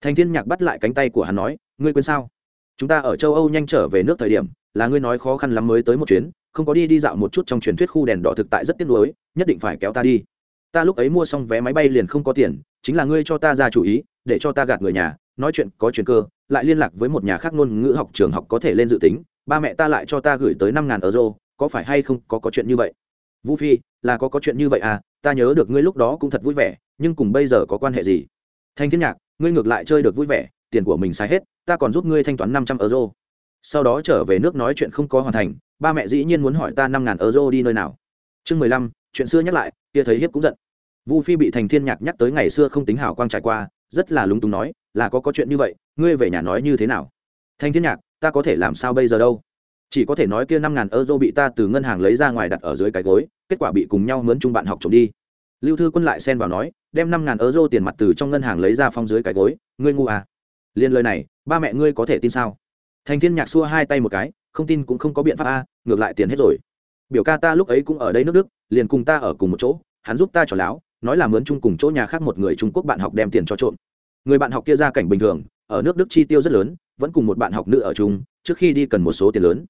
Thành thiên nhạc bắt lại cánh tay của hắn nói, ngươi quên sao? Chúng ta ở châu âu nhanh trở về nước thời điểm, là ngươi nói khó khăn lắm mới tới một chuyến, không có đi đi dạo một chút trong truyền thuyết khu đèn đỏ thực tại rất tiếc nuối, nhất định phải kéo ta đi. Ta lúc ấy mua xong vé máy bay liền không có tiền, chính là ngươi cho ta ra chủ ý, để cho ta gạt người nhà, nói chuyện có chuyện cơ, lại liên lạc với một nhà khác ngôn ngữ học trường học có thể lên dự tính ba mẹ ta lại cho ta gửi tới năm ngàn euro, có phải hay không, có có chuyện như vậy? Vũ phi, là có có chuyện như vậy à ta nhớ được ngươi lúc đó cũng thật vui vẻ, nhưng cùng bây giờ có quan hệ gì? Thanh thiên nhạc, ngươi ngược lại chơi được vui vẻ, tiền của mình xài hết, ta còn giúp ngươi thanh toán năm trăm euro. Sau đó trở về nước nói chuyện không có hoàn thành, ba mẹ dĩ nhiên muốn hỏi ta năm ngàn euro đi nơi nào. Chương mười lăm, chuyện xưa nhắc lại, kia thấy hiếp cũng giận. Vu phi bị thành thiên nhạc nhắc tới ngày xưa không tính hào quang trải qua, rất là lúng túng nói, là có có chuyện như vậy, ngươi về nhà nói như thế nào? Thành thiên nhạc ta có thể làm sao bây giờ đâu? Chỉ có thể nói kia năm ngàn euro bị ta từ ngân hàng lấy ra ngoài đặt ở dưới cái gối, kết quả bị cùng nhau mướn chung bạn học trộm đi. Lưu thư quân lại xen vào nói, đem năm ngàn euro tiền mặt từ trong ngân hàng lấy ra phong dưới cái gối, ngươi ngu à? Liên lời này, ba mẹ ngươi có thể tin sao? Thành thiên nhạc xua hai tay một cái, không tin cũng không có biện pháp a, ngược lại tiền hết rồi. Biểu ca ta lúc ấy cũng ở đây nước đức, liền cùng ta ở cùng một chỗ, hắn giúp ta trò láo, nói là mướn chung cùng chỗ nhà khác một người trung quốc bạn học đem tiền cho trộm. Người bạn học kia ra cảnh bình thường, ở nước đức chi tiêu rất lớn vẫn cùng một bạn học nữ ở chung, trước khi đi cần một số tiền lớn.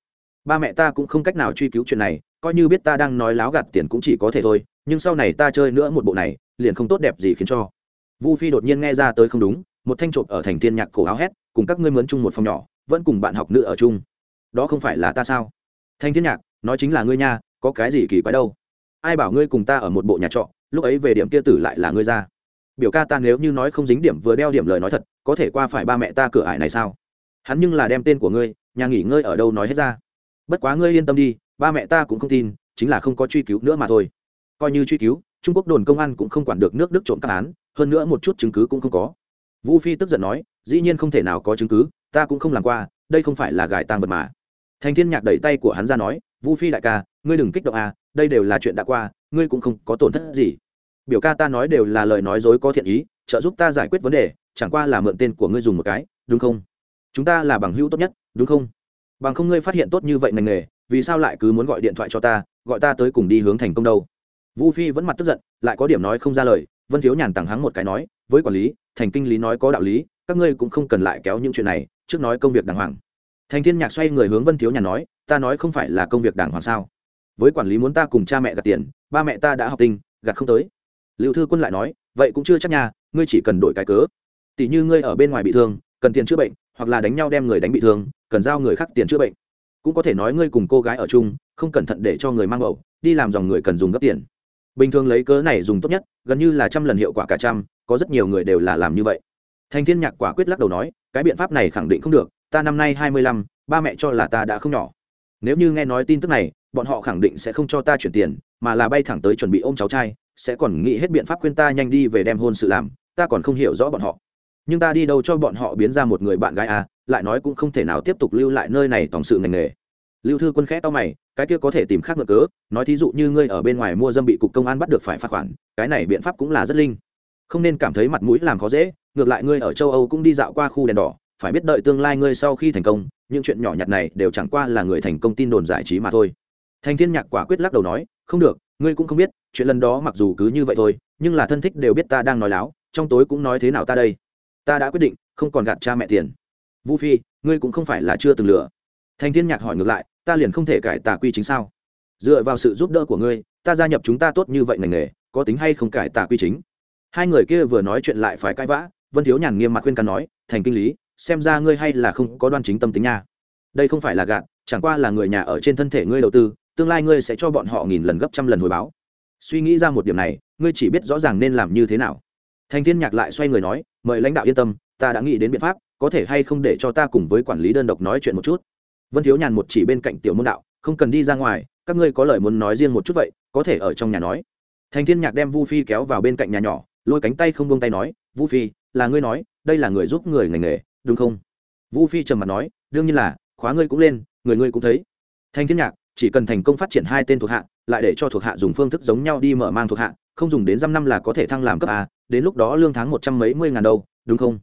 Ba mẹ ta cũng không cách nào truy cứu chuyện này, coi như biết ta đang nói láo gạt tiền cũng chỉ có thể thôi, nhưng sau này ta chơi nữa một bộ này, liền không tốt đẹp gì khiến cho. Vu phi đột nhiên nghe ra tới không đúng, một thanh trộm ở thành thiên nhạc cổ áo hét, cùng các ngươi mướn chung một phòng nhỏ, vẫn cùng bạn học nữ ở chung. Đó không phải là ta sao? Thanh thiên nhạc, nói chính là ngươi nha, có cái gì kỳ quái đâu? Ai bảo ngươi cùng ta ở một bộ nhà trọ, lúc ấy về điểm kia tử lại là ngươi ra. Biểu ca ta nếu như nói không dính điểm vừa đeo điểm lời nói thật, có thể qua phải ba mẹ ta cửa ải này sao? Hắn nhưng là đem tên của ngươi, nhà nghỉ ngơi ở đâu nói hết ra. Bất quá ngươi yên tâm đi, ba mẹ ta cũng không tin, chính là không có truy cứu nữa mà thôi. Coi như truy cứu, trung quốc đồn công an cũng không quản được nước đức trộm các án, hơn nữa một chút chứng cứ cũng không có. Vũ phi tức giận nói, dĩ nhiên không thể nào có chứng cứ, ta cũng không làm qua, đây không phải là gài tang vật mà. Thành thiên nhạc đẩy tay của hắn ra nói vũ phi đại ca, ngươi đừng kích động à đây đều là chuyện đã qua, ngươi cũng không có tổn thất gì. Biểu ca ta nói đều là lời nói dối có thiện ý, trợ giúp ta giải quyết vấn đề, chẳng qua là mượn tên của ngươi dùng một cái, đúng không? Chúng ta là bằng hữu tốt nhất đúng không? Bằng không ngươi phát hiện tốt như vậy ngành nghề vì sao lại cứ muốn gọi điện thoại cho ta gọi ta tới cùng đi hướng thành công đâu? Vu phi vẫn mặt tức giận lại có điểm nói không ra lời vân thiếu nhàn tặng hắng một cái nói với quản lý thành kinh lý nói có đạo lý các ngươi cũng không cần lại kéo những chuyện này trước nói công việc đàng hoàng. Thành thiên nhạc xoay người hướng vân thiếu nhàn nói ta nói không phải là công việc đàng hoàng sao? Với quản lý muốn ta cùng cha mẹ gạt tiền ba mẹ ta đã học tinh gạt không tới. Liệu thư quân lại nói vậy cũng chưa chắc nhà, ngươi chỉ cần đổi cái cớ. Tỷ như ngươi ở bên ngoài bị thương cần tiền chữa bệnh hoặc là đánh nhau đem người đánh bị thương, cần giao người khác tiền chữa bệnh. Cũng có thể nói ngươi cùng cô gái ở chung, không cẩn thận để cho người mang bầu, đi làm dòng người cần dùng gấp tiền. Bình thường lấy cớ này dùng tốt nhất, gần như là trăm lần hiệu quả cả trăm, có rất nhiều người đều là làm như vậy. Thành thiên nhạc quả quyết lắc đầu nói, cái biện pháp này khẳng định không được, ta năm nay hai mươi lăm, ba mẹ cho là ta đã không nhỏ. Nếu như nghe nói tin tức này, bọn họ khẳng định sẽ không cho ta chuyển tiền, mà là bay thẳng tới chuẩn bị ôm cháu trai, sẽ còn nghĩ hết biện pháp khuyên ta nhanh đi về đem hôn sự làm, ta còn không hiểu rõ bọn họ nhưng ta đi đâu cho bọn họ biến ra một người bạn gái à lại nói cũng không thể nào tiếp tục lưu lại nơi này tổng sự ngành nghề. Lưu thư quân khẽ to mày, cái kia có thể tìm khác ngược cớ, nói thí dụ như ngươi ở bên ngoài mua dâm bị cục công an bắt được phải phạt khoản, cái này biện pháp cũng là rất linh. Không nên cảm thấy mặt mũi làm khó dễ, ngược lại ngươi ở châu âu cũng đi dạo qua khu đèn đỏ, phải biết đợi tương lai ngươi sau khi thành công, những chuyện nhỏ nhặt này đều chẳng qua là người thành công tin đồn giải trí mà thôi. Thành thiên nhạc quả quyết lắc đầu nói, không được, ngươi cũng không biết, chuyện lần đó mặc dù cứ như vậy thôi, nhưng là thân thích đều biết ta đang nói láo, trong tối cũng nói thế nào ta đây ta đã quyết định, không còn gạt cha mẹ tiền. Vũ phi, ngươi cũng không phải là chưa từng lừa. Thành thiên nhạc hỏi ngược lại, ta liền không thể cải tà quy chính sao? Dựa vào sự giúp đỡ của ngươi, ta gia nhập chúng ta tốt như vậy ngành nghề, có tính hay không cải tà quy chính? Hai người kia vừa nói chuyện lại phải cãi vã, vân thiếu nhàn nghiêm mặt khuyên can nói, thành kinh lý, xem ra ngươi hay là không có đoan chính tâm tính nha. Đây không phải là gạt, chẳng qua là người nhà ở trên thân thể ngươi đầu tư, tương lai ngươi sẽ cho bọn họ nghìn lần gấp trăm lần hồi báo. Suy nghĩ ra một điểm này, ngươi chỉ biết rõ ràng nên làm như thế nào. Thành thiên nhạc lại xoay người nói mời lãnh đạo yên tâm, ta đã nghĩ đến biện pháp, có thể hay không để cho ta cùng với quản lý đơn độc nói chuyện một chút. Vân thiếu nhàn một chỉ bên cạnh tiểu môn đạo, không cần đi ra ngoài, các ngươi có lời muốn nói riêng một chút vậy, có thể ở trong nhà nói. Thành thiên nhạc đem vu phi kéo vào bên cạnh nhà nhỏ, lôi cánh tay không buông tay nói, vu phi, là ngươi nói, đây là người giúp người ngành nghề, đúng không? Vu phi trầm mặt nói, đương nhiên là, khóa ngươi cũng lên, người ngươi cũng thấy. Thành thiên nhạc, chỉ cần thành công phát triển hai tên thuộc hạ, lại để cho thuộc hạ dùng phương thức giống nhau đi mở mang thuộc hạ, không dùng đến dăm năm là có thể thăng làm cấp a đến lúc đó lương tháng một trăm mấy mươi ngàn đâu, đúng không?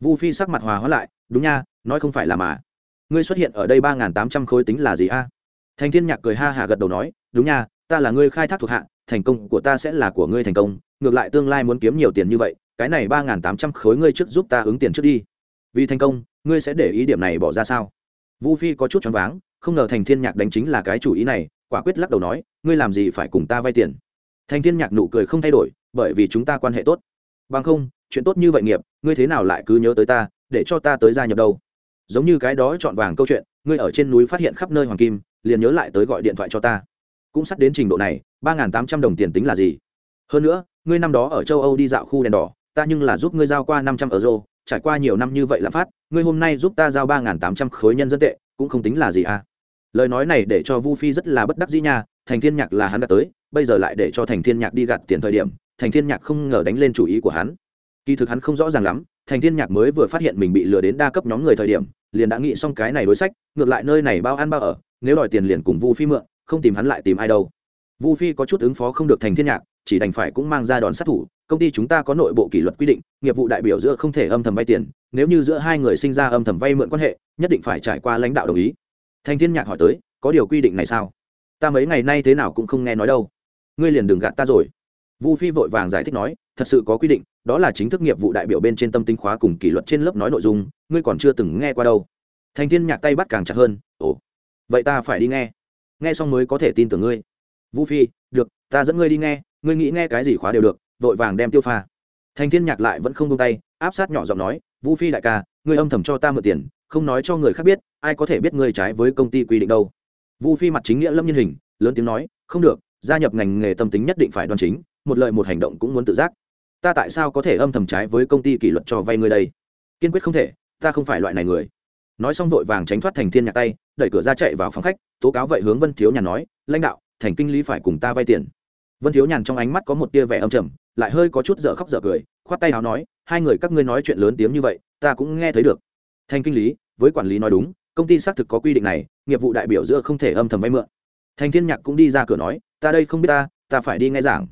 Vu phi sắc mặt hòa hóa lại, đúng nha, nói không phải là mà. Ngươi xuất hiện ở đây ba n tám trăm khối tính là gì a? Thành thiên nhạc cười ha hà gật đầu nói, đúng nha, ta là ngươi khai thác thuộc hạ, thành công của ta sẽ là của ngươi thành công, ngược lại tương lai muốn kiếm nhiều tiền như vậy, cái này ba n tám trăm khối ngươi trước giúp ta ứng tiền trước đi. Vì thành công, ngươi sẽ để ý điểm này bỏ ra sao? Vu phi có chút choáng váng, không ngờ thành thiên nhạc đánh chính là cái chủ ý này, quả quyết lắc đầu nói, ngươi làm gì phải cùng ta vay tiền? Thành thiên nhạc nụ cười không thay đổi, bởi vì chúng ta quan hệ tốt bằng không, chuyện tốt như vậy nghiệp, ngươi thế nào lại cứ nhớ tới ta, để cho ta tới gia nhập đâu? Giống như cái đó chọn vàng câu chuyện, ngươi ở trên núi phát hiện khắp nơi hoàng kim, liền nhớ lại tới gọi điện thoại cho ta. Cũng sắp đến trình độ này, ba n g h n tám trăm đồng tiền tính là gì? Hơn nữa, ngươi năm đó ở châu âu đi dạo khu đèn đỏ, ta nhưng là giúp ngươi giao qua năm trăm euro, trải qua nhiều năm như vậy lạm phát, ngươi hôm nay giúp ta giao ba n g h n tám trăm khối nhân dân tệ, cũng không tính là gì à? Lời nói này để cho vu phi rất là bất đắc dĩ nha, thành thiên nhạc là hắn đã tới, bây giờ lại để cho thành thiên nhạc đi gặt tiền thời điểm thành thiên nhạc không ngờ đánh lên chủ ý của hắn. Kỳ thực hắn không rõ ràng lắm, thành thiên nhạc mới vừa phát hiện mình bị lừa đến đa cấp nhóm người thời điểm, liền đã nghĩ xong cái này đối sách, ngược lại nơi này bao ăn bao ở, nếu đòi tiền liền cùng vu phi mượn, không tìm hắn lại tìm ai đâu. Vu phi có chút ứng phó không được thành thiên nhạc, chỉ đành phải cũng mang ra đòn sát thủ, công ty chúng ta có nội bộ kỷ luật quy định, nghiệp vụ đại biểu giữa không thể âm thầm vay tiền, nếu như giữa hai người sinh ra âm thầm vay mượn quan hệ, nhất định phải trải qua lãnh đạo đồng ý. Thành thiên nhạc hỏi tới, có điều quy định này sao? Ta mấy ngày nay thế nào cũng không nghe nói đâu. Ngươi liền đừng gạt ta rồi vu phi vội vàng giải thích nói, thật sự có quy định, đó là chính thức nghiệp vụ đại biểu bên trên tâm tinh khóa cùng kỷ luật trên lớp nói nội dung, ngươi còn chưa từng nghe qua đâu. Thành thiên nhạc tay bắt càng chặt hơn, ồ, vậy ta phải đi nghe. Nghe xong mới có thể tin tưởng ngươi. Vũ phi, được, ta dẫn ngươi đi nghe, ngươi nghĩ nghe cái gì khóa đều được, vội vàng đem tiêu pha. Thành thiên nhạc lại vẫn không buông tay, áp sát nhỏ giọng nói vũ phi đại ca, ngươi âm thầm cho ta mượn tiền, không nói cho người khác biết, ai có thể biết ngươi trái với công ty quy định đâu. Vũ phi mặt chính nghĩa lâm nhân hình, lớn tiếng nói, không được, gia nhập ngành nghề tâm tính nhất định phải đoan chính một lời một hành động cũng muốn tự giác. Ta tại sao có thể âm thầm trái với công ty kỷ luật cho vay ngươi đây? Kiên quyết không thể, ta không phải loại này người. Nói xong vội vàng tránh thoát thành thiên nhạc tay, đẩy cửa ra chạy vào phòng khách, tố cáo vậy hướng vân thiếu nhàn nói, lãnh đạo, thành kinh lý phải cùng ta vay tiền. Vân thiếu nhàn trong ánh mắt có một tia vẻ âm trầm, lại hơi có chút dở khóc dở cười, khoát tay áo nói, hai người các ngươi nói chuyện lớn tiếng như vậy, ta cũng nghe thấy được. Thành kinh lý, với quản lý nói đúng, công ty xác thực có quy định này, nghiệp vụ đại biểu giữa không thể âm thầm vay mượn. Thành thiên nhạc cũng đi ra cửa nói, ta đây không biết ta ta phải đi nghe giảng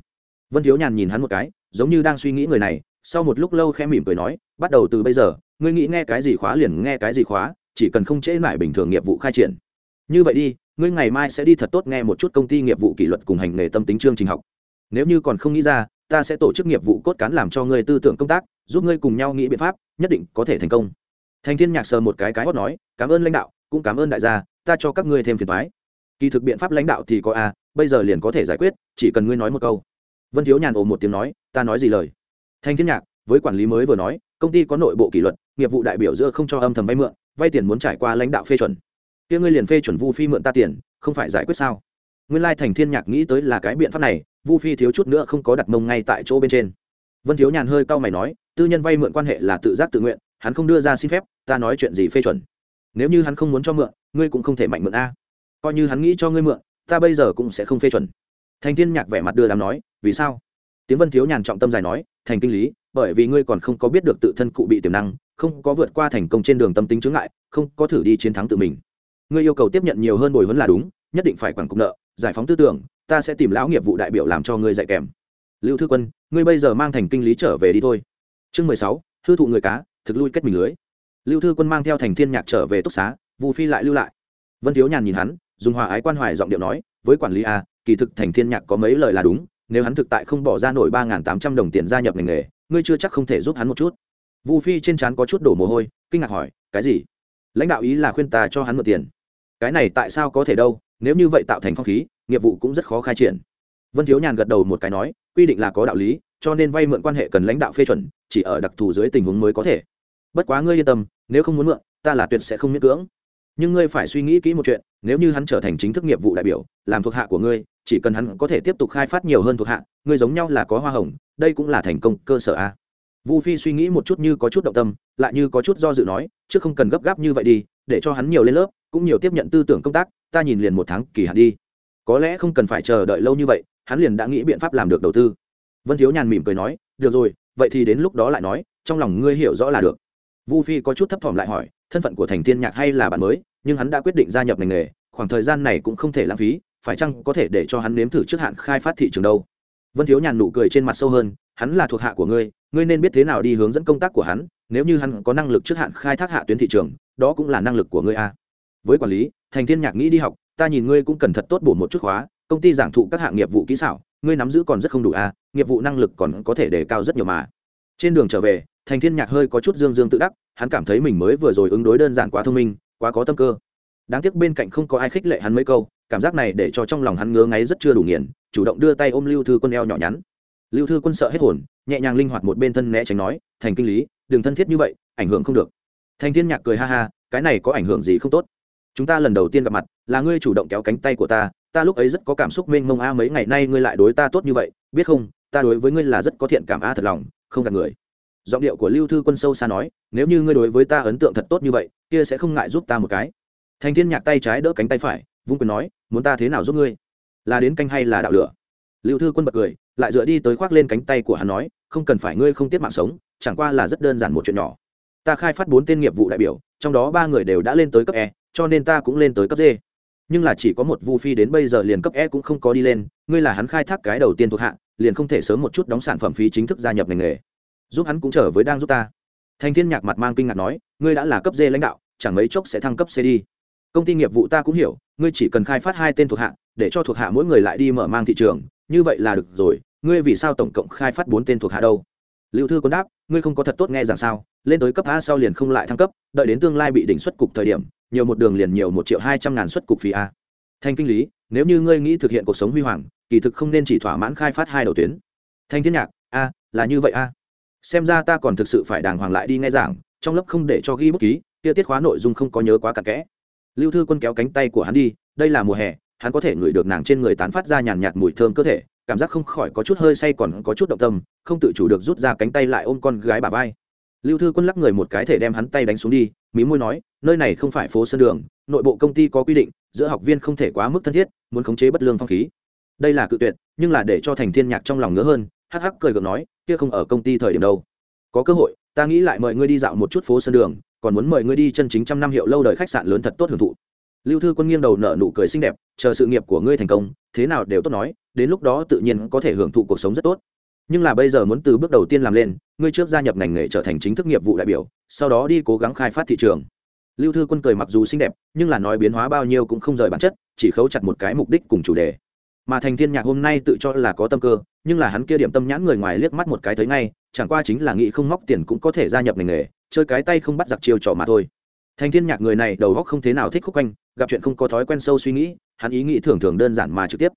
vân thiếu nhàn nhìn hắn một cái, giống như đang suy nghĩ người này, sau một lúc lâu khẽ mỉm cười nói, bắt đầu từ bây giờ, ngươi nghĩ nghe cái gì khóa liền nghe cái gì khóa, chỉ cần không trễ lại bình thường nghiệp vụ khai triển. Như vậy đi, ngươi ngày mai sẽ đi thật tốt nghe một chút công ty nghiệp vụ kỷ luật cùng hành nghề tâm tính chương trình học. Nếu như còn không nghĩ ra, ta sẽ tổ chức nghiệp vụ cốt cán làm cho ngươi tư tưởng công tác, giúp ngươi cùng nhau nghĩ biện pháp, nhất định có thể thành công. Thành thiên nhạc sờ một cái cái hót nói, cảm ơn lãnh đạo, cũng cảm ơn đại gia, ta cho các ngươi thêm phiền thoái kỳ thực biện pháp lãnh đạo thì có a, bây giờ liền có thể giải quyết, chỉ cần ngươi nói một câu vân thiếu nhàn ồ một tiếng nói, ta nói gì lời? Thanh thiên nhạc, với quản lý mới vừa nói, công ty có nội bộ kỷ luật, nghiệp vụ đại biểu giữa không cho âm thầm vay mượn, vay tiền muốn trải qua lãnh đạo phê chuẩn. Kia ngươi liền phê chuẩn vu phi mượn ta tiền, không phải giải quyết sao? Nguyên lai thành thiên nhạc nghĩ tới là cái biện pháp này, vu phi thiếu chút nữa không có đặt mông ngay tại chỗ bên trên. Vân thiếu nhàn hơi cau mày nói, tư nhân vay mượn quan hệ là tự giác tự nguyện, hắn không đưa ra xin phép, ta nói chuyện gì phê chuẩn? Nếu như hắn không muốn cho mượn, ngươi cũng không thể mạnh mượn a. Coi như hắn nghĩ cho ngươi mượn, ta bây giờ cũng sẽ không phê chuẩn. Thành thiên nhạc vẻ mặt đưa đám nói vì sao? Tiếng vân thiếu nhàn trọng tâm dài nói, thành kinh lý, bởi vì ngươi còn không có biết được tự thân cụ bị tiềm năng, không có vượt qua thành công trên đường tâm tính chướng ngại, không có thử đi chiến thắng tự mình. Ngươi yêu cầu tiếp nhận nhiều hơn bồi huấn là đúng, nhất định phải quản cục nợ, giải phóng tư tưởng, ta sẽ tìm lão nghiệp vụ đại biểu làm cho ngươi dạy kèm. Lưu thư quân, ngươi bây giờ mang thành kinh lý trở về đi thôi. Chương mười sáu, hư thụ người cá, thực lui kết mình lưới. Lưu thư quân mang theo thành thiên nhạc trở về túc xá vù phi lại lưu lại. Vân thiếu nhàn nhìn hắn, dùng hòa ái quan hoài giọng điệu nói, với quản lý a, kỳ thực thành thiên nhạc có mấy lời là đúng nếu hắn thực tại không bỏ ra nổi ba n tám trăm đồng tiền gia nhập ngành nghề, ngươi chưa chắc không thể giúp hắn một chút. Vu phi trên trán có chút đổ mồ hôi, kinh ngạc hỏi, cái gì? Lãnh đạo ý là khuyên ta cho hắn mượn tiền. Cái này tại sao có thể đâu, nếu như vậy tạo thành phong khí, nghiệp vụ cũng rất khó khai triển. Vân thiếu nhàn gật đầu một cái nói, quy định là có đạo lý, cho nên vay mượn quan hệ cần lãnh đạo phê chuẩn, chỉ ở đặc thù dưới tình huống mới có thể. Bất quá ngươi yên tâm, nếu không muốn mượn, ta là tuyệt sẽ không miễn cưỡng. Nhưng ngươi phải suy nghĩ kỹ một chuyện, nếu như hắn trở thành chính thức nghiệp vụ đại biểu, làm thuộc hạ của ngươi chỉ cần hắn có thể tiếp tục khai phát nhiều hơn thuộc hạ người giống nhau là có hoa hồng, đây cũng là thành công cơ sở a. Vu phi suy nghĩ một chút như có chút động tâm, lại như có chút do dự nói chứ không cần gấp gáp như vậy đi, để cho hắn nhiều lên lớp, cũng nhiều tiếp nhận tư tưởng công tác, ta nhìn liền một tháng kỳ hạn đi. Có lẽ không cần phải chờ đợi lâu như vậy, hắn liền đã nghĩ biện pháp làm được đầu tư. Vân thiếu nhàn mỉm cười nói, được rồi, vậy thì đến lúc đó lại nói, trong lòng ngươi hiểu rõ là được. Vu phi có chút thấp thỏm lại hỏi, thân phận của thành thiên nhạc hay là bạn mới, nhưng hắn đã quyết định gia nhập ngành nghề, khoảng thời gian này cũng không thể lãng phí phải chăng có thể để cho hắn nếm thử trước hạn khai phát thị trường đâu? Vân thiếu nhàn nụ cười trên mặt sâu hơn, hắn là thuộc hạ của ngươi ngươi nên biết thế nào đi hướng dẫn công tác của hắn, nếu như hắn có năng lực trước hạn khai thác hạ tuyến thị trường, đó cũng là năng lực của ngươi a với quản lý, thành thiên nhạc nghĩ đi học, ta nhìn ngươi cũng cần thật tốt bổ một chút khóa, công ty giảng thụ các hạng nghiệp vụ kỹ xảo, ngươi nắm giữ còn rất không đủ a nghiệp vụ năng lực còn có thể đề cao rất nhiều mà. Trên đường trở về, thành thiên nhạc hơi có chút dương dương tự đắc, hắn cảm thấy mình mới vừa rồi ứng đối đơn giản quá thông minh, quá có tâm cơ. Đáng tiếc bên cạnh không có ai khích lệ hắn mấy câu cảm giác này để cho trong lòng hắn ngứa ngáy rất chưa đủ nghiền, chủ động đưa tay ôm lưu thư quân eo nhỏ nhắn. Lưu thư quân sợ hết hồn, nhẹ nhàng linh hoạt một bên thân né tránh nói, thành kinh lý, đừng thân thiết như vậy, ảnh hưởng không được. Thành thiên nhạc cười ha ha, cái này có ảnh hưởng gì không tốt? Chúng ta lần đầu tiên gặp mặt, là ngươi chủ động kéo cánh tay của ta ta lúc ấy rất có cảm xúc mênh mông a, mấy ngày nay ngươi lại đối ta tốt như vậy, biết không? Ta đối với ngươi là rất có thiện cảm a, thật lòng, không gạt người. Giọng điệu của lưu thư quân sâu xa nói, nếu như ngươi đối với ta ấn tượng thật tốt như vậy, kia sẽ không ngại giúp ta một cái. Thành thiên nhạc tay trái đỡ cánh tay phải, vung quyền nói muốn ta thế nào giúp ngươi? Là đến canh hay là đạo lửa? Lưu thư quân bật cười, lại dựa đi tới khoác lên cánh tay của hắn nói, không cần phải ngươi không tiết mạng sống, chẳng qua là rất đơn giản một chuyện nhỏ. Ta khai phát bốn tên nghiệp vụ đại biểu, trong đó ba người đều đã lên tới cấp e cho nên ta cũng lên tới cấp d. Nhưng là chỉ có một vu phi đến bây giờ liền cấp e cũng không có đi lên, ngươi là hắn khai thác cái đầu tiên thuộc hạ, liền không thể sớm một chút đóng sản phẩm phí chính thức gia nhập ngành nghề. Giúp hắn cũng trở với đang giúp ta. Thanh thiên nhạc mặt mang kinh ngạc nói, ngươi đã là cấp d lãnh đạo, chẳng mấy chốc sẽ thăng cấp c đi công ty nghiệp vụ ta cũng hiểu, ngươi chỉ cần khai phát hai tên thuộc hạ, để cho thuộc hạ mỗi người lại đi mở mang thị trường, như vậy là được rồi, ngươi vì sao tổng cộng khai phát bốn tên thuộc hạ đâu? Lưu thư quân đáp, ngươi không có thật tốt nghe rằng sao, lên tới cấp a sau liền không lại thăng cấp, đợi đến tương lai bị đỉnh xuất cục thời điểm, nhiều một đường liền nhiều một triệu hai trăm ngàn xuất cục phí a. Thành kinh lý, nếu như ngươi nghĩ thực hiện cuộc sống huy hoàng, kỳ thực không nên chỉ thỏa mãn khai phát hai đầu tuyến. Thanh thiên nhạc, a, là như vậy a. Xem ra ta còn thực sự phải đàng hoàng lại đi nghe giảng, trong lớp không để cho ghi bút ký, kia tiết khóa nội dung không có nhớ quá cặn kẽ lưu thư quân kéo cánh tay của hắn đi, đây là mùa hè, hắn có thể ngửi được nàng trên người tán phát ra nhàn nhạt mùi thơm cơ thể, cảm giác không khỏi có chút hơi say còn có chút động tâm, không tự chủ được rút ra cánh tay lại ôm con gái bà vai. Lưu thư quân lắc người một cái thể đem hắn tay đánh xuống đi, mí môi nói, nơi này không phải phố sân đường, nội bộ công ty có quy định, giữa học viên không thể quá mức thân thiết, muốn khống chế bất lương phong khí. Đây là cự tuyệt, nhưng là để cho thành thiên nhạc trong lòng ngứa hơn, hắc hắc cười gượng nói, kia không ở công ty thời điểm đâu. Có cơ hội, ta nghĩ lại mời ngươi đi dạo một chút phố sân đường còn muốn mời ngươi đi chân chính trăm năm hiệu lâu đời khách sạn lớn thật tốt hưởng thụ. Lưu thư quân nghiêng đầu nở nụ cười xinh đẹp, chờ sự nghiệp của ngươi thành công, thế nào đều tốt nói, đến lúc đó tự nhiên có thể hưởng thụ cuộc sống rất tốt. Nhưng là bây giờ muốn từ bước đầu tiên làm lên, ngươi trước gia nhập ngành nghề trở thành chính thức nghiệp vụ đại biểu, sau đó đi cố gắng khai phát thị trường. Lưu thư quân cười mặc dù xinh đẹp, nhưng là nói biến hóa bao nhiêu cũng không rời bản chất, chỉ khấu chặt một cái mục đích cùng chủ đề mà thành thiên nhạc hôm nay tự cho là có tâm cơ, nhưng là hắn kia điểm tâm nhãn người ngoài liếc mắt một cái thấy ngay, chẳng qua chính là nghĩ không móc tiền cũng có thể gia nhập ngành nghề, chơi cái tay không bắt giặc chiêu trò mà thôi thành thiên nhạc người này đầu óc không thế nào thích khúc quanh, gặp chuyện không có thói quen sâu suy nghĩ, hắn ý nghĩ thường thường đơn giản mà trực tiếp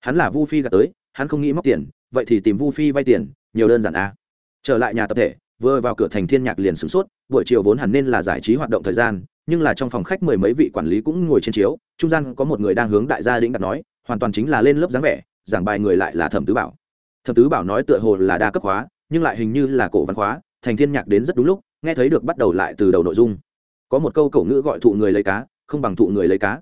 hắn là vu phi gạt tới, hắn không nghĩ móc tiền, vậy thì tìm vu phi vay tiền, nhiều đơn giản a à. trở lại nhà tập thể, vừa vào cửa thành thiên nhạc liền sửng sốt, buổi chiều vốn hẳn nên là giải trí hoạt động thời gian, nhưng là trong phòng khách mười mấy vị quản lý cũng ngồi trên chiếu, trung gian có một người đang hướng đại gia đĩnh đặt nói hoàn toàn chính là lên lớp dáng vẻ, giảng bài người lại là thẩm tứ bảo. Thẩm tứ bảo nói tựa hồ là đa cấp hóa nhưng lại hình như là cổ văn hóa thành thiên nhạc đến rất đúng lúc, nghe thấy được bắt đầu lại từ đầu nội dung. Có một câu cổ ngữ gọi thụ người lấy cá, không bằng thụ người lấy cá.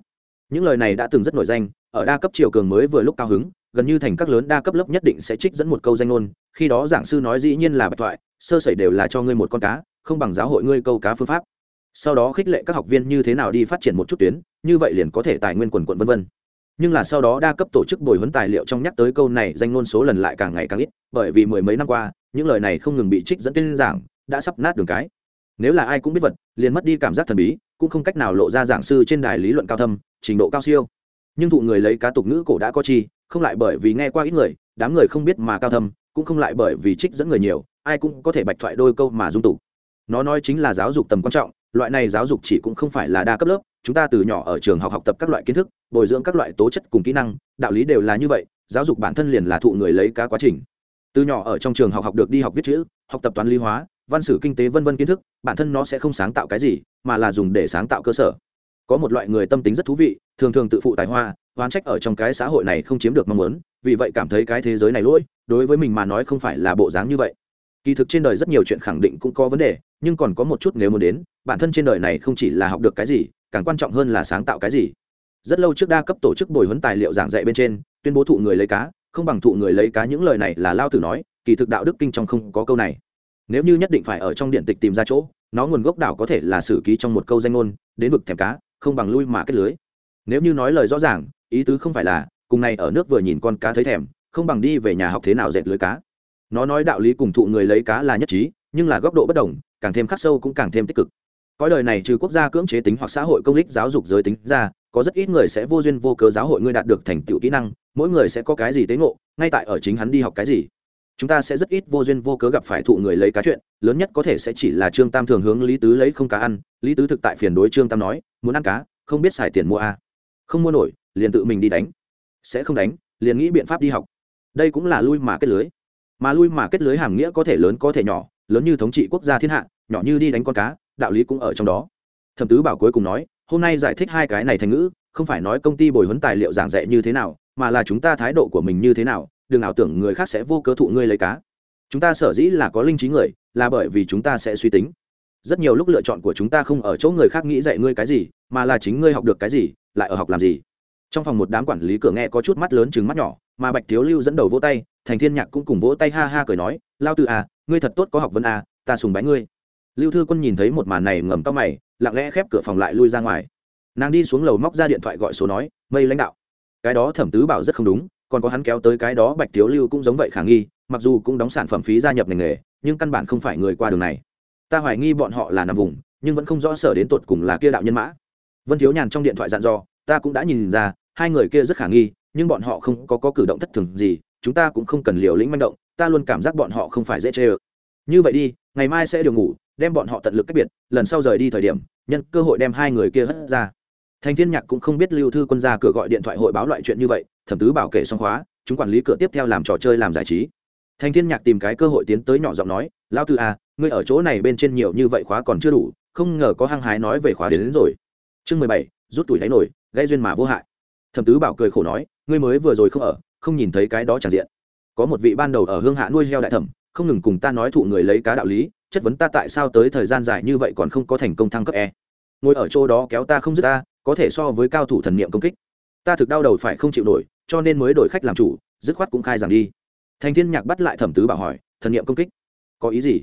Những lời này đã từng rất nổi danh, ở đa cấp triều cường mới vừa lúc cao hứng, gần như thành các lớn đa cấp lớp nhất định sẽ trích dẫn một câu danh ngôn, khi đó giảng sư nói dĩ nhiên là bạch thoại, sơ sẩy đều là cho ngươi một con cá, không bằng giáo hội ngươi câu cá phương pháp. Sau đó khích lệ các học viên như thế nào đi phát triển một chút tuyến, như vậy liền có thể tài nguyên quần quận vân vân nhưng là sau đó đa cấp tổ chức bồi huấn tài liệu trong nhắc tới câu này danh ngôn số lần lại càng ngày càng ít, bởi vì mười mấy năm qua, những lời này không ngừng bị trích dẫn tên giảng, đã sắp nát đường cái. Nếu là ai cũng biết vật, liền mất đi cảm giác thần bí, cũng không cách nào lộ ra giảng sư trên đài lý luận cao thâm, trình độ cao siêu. Nhưng thụ người lấy cá tục ngữ cổ đã có chi, không lại bởi vì nghe qua ít người, đám người không biết mà cao thâm, cũng không lại bởi vì trích dẫn người nhiều, ai cũng có thể bạch thoại đôi câu mà dung tục. Nó nói chính là giáo dục tầm quan trọng loại này giáo dục chỉ cũng không phải là đa cấp lớp, chúng ta từ nhỏ ở trường học học tập các loại kiến thức, bồi dưỡng các loại tố chất cùng kỹ năng, đạo lý đều là như vậy, giáo dục bản thân liền là thụ người lấy cá quá trình. Từ nhỏ ở trong trường học học được đi học viết chữ, học tập toán lý hóa, văn sử kinh tế vân vân kiến thức, bản thân nó sẽ không sáng tạo cái gì, mà là dùng để sáng tạo cơ sở. Có một loại người tâm tính rất thú vị, thường thường tự phụ tài hoa, oán trách ở trong cái xã hội này không chiếm được mong muốn, vì vậy cảm thấy cái thế giới này lỗi, đối với mình mà nói không phải là bộ dáng như vậy kỳ thực trên đời rất nhiều chuyện khẳng định cũng có vấn đề, nhưng còn có một chút nếu muốn đến, bản thân trên đời này không chỉ là học được cái gì, càng quan trọng hơn là sáng tạo cái gì. Rất lâu trước đa cấp tổ chức bồi huấn tài liệu giảng dạy bên trên, tuyên bố thụ người lấy cá, không bằng thụ người lấy cá những lời này là lao tử nói, kỳ thực đạo đức kinh trong không có câu này. Nếu như nhất định phải ở trong điện tịch tìm ra chỗ, nó nguồn gốc đảo có thể là sử ký trong một câu danh ngôn, đến vực thèm cá, không bằng lui mà kết lưới. Nếu như nói lời rõ ràng, ý tứ không phải là, cùng này ở nước vừa nhìn con cá thấy thèm, không bằng đi về nhà học thế nào dệt lưới cá nó nói đạo lý cùng thụ người lấy cá là nhất trí, nhưng là góc độ bất đồng, càng thêm khắc sâu cũng càng thêm tích cực. Cõi đời này trừ quốc gia cưỡng chế tính hoặc xã hội công lý giáo dục giới tính ra, có rất ít người sẽ vô duyên vô cớ giáo hội ngươi đạt được thành tựu kỹ năng, mỗi người sẽ có cái gì tế ngộ, ngay tại ở chính hắn đi học cái gì. Chúng ta sẽ rất ít vô duyên vô cớ gặp phải thụ người lấy cá chuyện, lớn nhất có thể sẽ chỉ là trương tam thường hướng lý tứ lấy không cá ăn, lý tứ thực tại phiền đối trương tam nói, muốn ăn cá, không biết xài tiền mua a. À. không mua nổi, liền tự mình đi đánh. Sẽ không đánh, liền nghĩ biện pháp đi học. Đây cũng là lui mà kết lưới mà lui mà kết lưới hàm nghĩa có thể lớn có thể nhỏ, lớn như thống trị quốc gia thiên hạ, nhỏ như đi đánh con cá, đạo lý cũng ở trong đó. Thẩm tứ bảo cuối cùng nói, hôm nay giải thích hai cái này thành ngữ, không phải nói công ty bồi huấn tài liệu giảng dạy như thế nào, mà là chúng ta thái độ của mình như thế nào, đừng ảo tưởng người khác sẽ vô cớ thụ ngươi lấy cá. Chúng ta sở dĩ là có linh trí người, là bởi vì chúng ta sẽ suy tính. Rất nhiều lúc lựa chọn của chúng ta không ở chỗ người khác nghĩ dạy ngươi cái gì, mà là chính ngươi học được cái gì, lại ở học làm gì. Trong phòng một đám quản lý cửa nghe có chút mắt lớn chừng mắt nhỏ, mà bạch thiếu lưu dẫn đầu vỗ tay thành thiên nhạc cũng cùng vỗ tay ha ha cười nói lao tự à ngươi thật tốt có học vấn à ta sùng bái ngươi. Lưu thư quân nhìn thấy một màn này ngầm tao mày lặng lẽ khép cửa phòng lại lui ra ngoài. Nàng đi xuống lầu móc ra điện thoại gọi số nói mây lãnh đạo. Cái đó thẩm tứ bảo rất không đúng còn có hắn kéo tới cái đó bạch thiếu lưu cũng giống vậy khả nghi mặc dù cũng đóng sản phẩm phí gia nhập ngành nghề nhưng căn bản không phải người qua đường này. Ta hoài nghi bọn họ là nằm vùng nhưng vẫn không rõ sở đến tột cùng là kia đạo nhân mã. Vân thiếu nhàn trong điện thoại dặn dò ta cũng đã nhìn ra hai người kia rất khả nghi nhưng bọn họ không có, có cử động thất thường gì chúng ta cũng không cần liều lĩnh manh động ta luôn cảm giác bọn họ không phải dễ chê ơ. Như vậy đi ngày mai sẽ điều ngủ đem bọn họ tận lực cách biệt lần sau rời đi thời điểm nhân cơ hội đem hai người kia hất ra. Thành thiên nhạc cũng không biết lưu thư quân ra cửa gọi điện thoại hội báo loại chuyện như vậy thẩm tứ bảo kể xong khóa chúng quản lý cửa tiếp theo làm trò chơi làm giải trí. Thành thiên nhạc tìm cái cơ hội tiến tới nhỏ giọng nói lão tư à ngươi ở chỗ này bên trên nhiều như vậy khóa còn chưa đủ không ngờ có hăng hái nói về khóa đến, đến rồi. Chương mười bảy rút tuổi đáy nổi gây duyên mà vô hại. Thẩm tứ bảo cười khổ nói ngươi mới vừa rồi không ở không nhìn thấy cái đó tràn diện. Có một vị ban đầu ở hương hạ nuôi heo đại thẩm, không ngừng cùng ta nói thụ người lấy cá đạo lý, chất vấn ta tại sao tới thời gian dài như vậy còn không có thành công thăng cấp e. Ngồi ở chỗ đó kéo ta không dứt ta, có thể so với cao thủ thần niệm công kích. Ta thực đau đầu phải không chịu nổi, cho nên mới đổi khách làm chủ, dứt khoát cũng khai rằng đi. Thành thiên nhạc bắt lại thẩm tứ bảo hỏi, thần niệm công kích, có ý gì?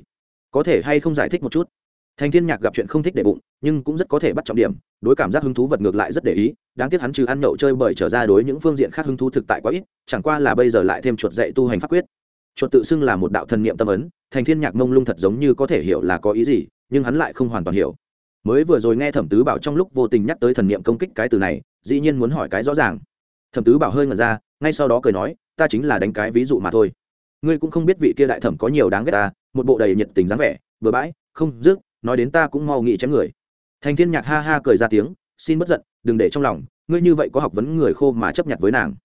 Có thể hay không giải thích một chút? Thành thiên nhạc gặp chuyện không thích để bụng, nhưng cũng rất có thể bắt trọng điểm, đối cảm giác hứng thú vật ngược lại rất để ý, đáng tiếc hắn trừ ăn nhậu chơi bởi trở ra đối những phương diện khác hứng thú thực tại quá ít, chẳng qua là bây giờ lại thêm chuột dạy tu hành pháp quyết. Chuột tự xưng là một đạo thần niệm tâm ấn, thành thiên nhạc mông lung thật giống như có thể hiểu là có ý gì, nhưng hắn lại không hoàn toàn hiểu. Mới vừa rồi nghe thẩm tứ bảo trong lúc vô tình nhắc tới thần niệm công kích cái từ này, dĩ nhiên muốn hỏi cái rõ ràng. Thẩm tứ bảo hơi ngẩn ra, ngay sau đó cười nói, ta chính là đánh cái ví dụ mà thôi. Ngươi cũng không biết vị kia đại thẩm có nhiều đáng ghét ta, một bộ đầy nhiệt tình dáng vẻ, vừa bãi, không dứt nói đến ta cũng mau nghĩ chém người. Thành thiên nhạc ha ha cười ra tiếng, xin bất giận, đừng để trong lòng, ngươi như vậy có học vấn người khô mà chấp nhận với nàng.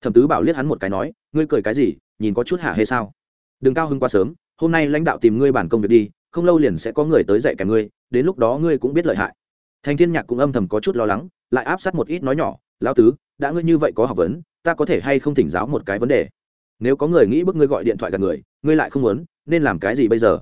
Thẩm tứ bảo liếc hắn một cái nói, ngươi cười cái gì, nhìn có chút hạ hay sao? Đừng cao hưng quá sớm, hôm nay lãnh đạo tìm ngươi bản công việc đi, không lâu liền sẽ có người tới dạy kèm ngươi, đến lúc đó ngươi cũng biết lợi hại. Thành thiên nhạc cũng âm thầm có chút lo lắng, lại áp sát một ít nói nhỏ, lão tứ, đã ngươi như vậy có học vấn, ta có thể hay không thỉnh giáo một cái vấn đề? Nếu có người nghĩ bức ngươi gọi điện thoại gặp người, ngươi lại không muốn, nên làm cái gì bây giờ?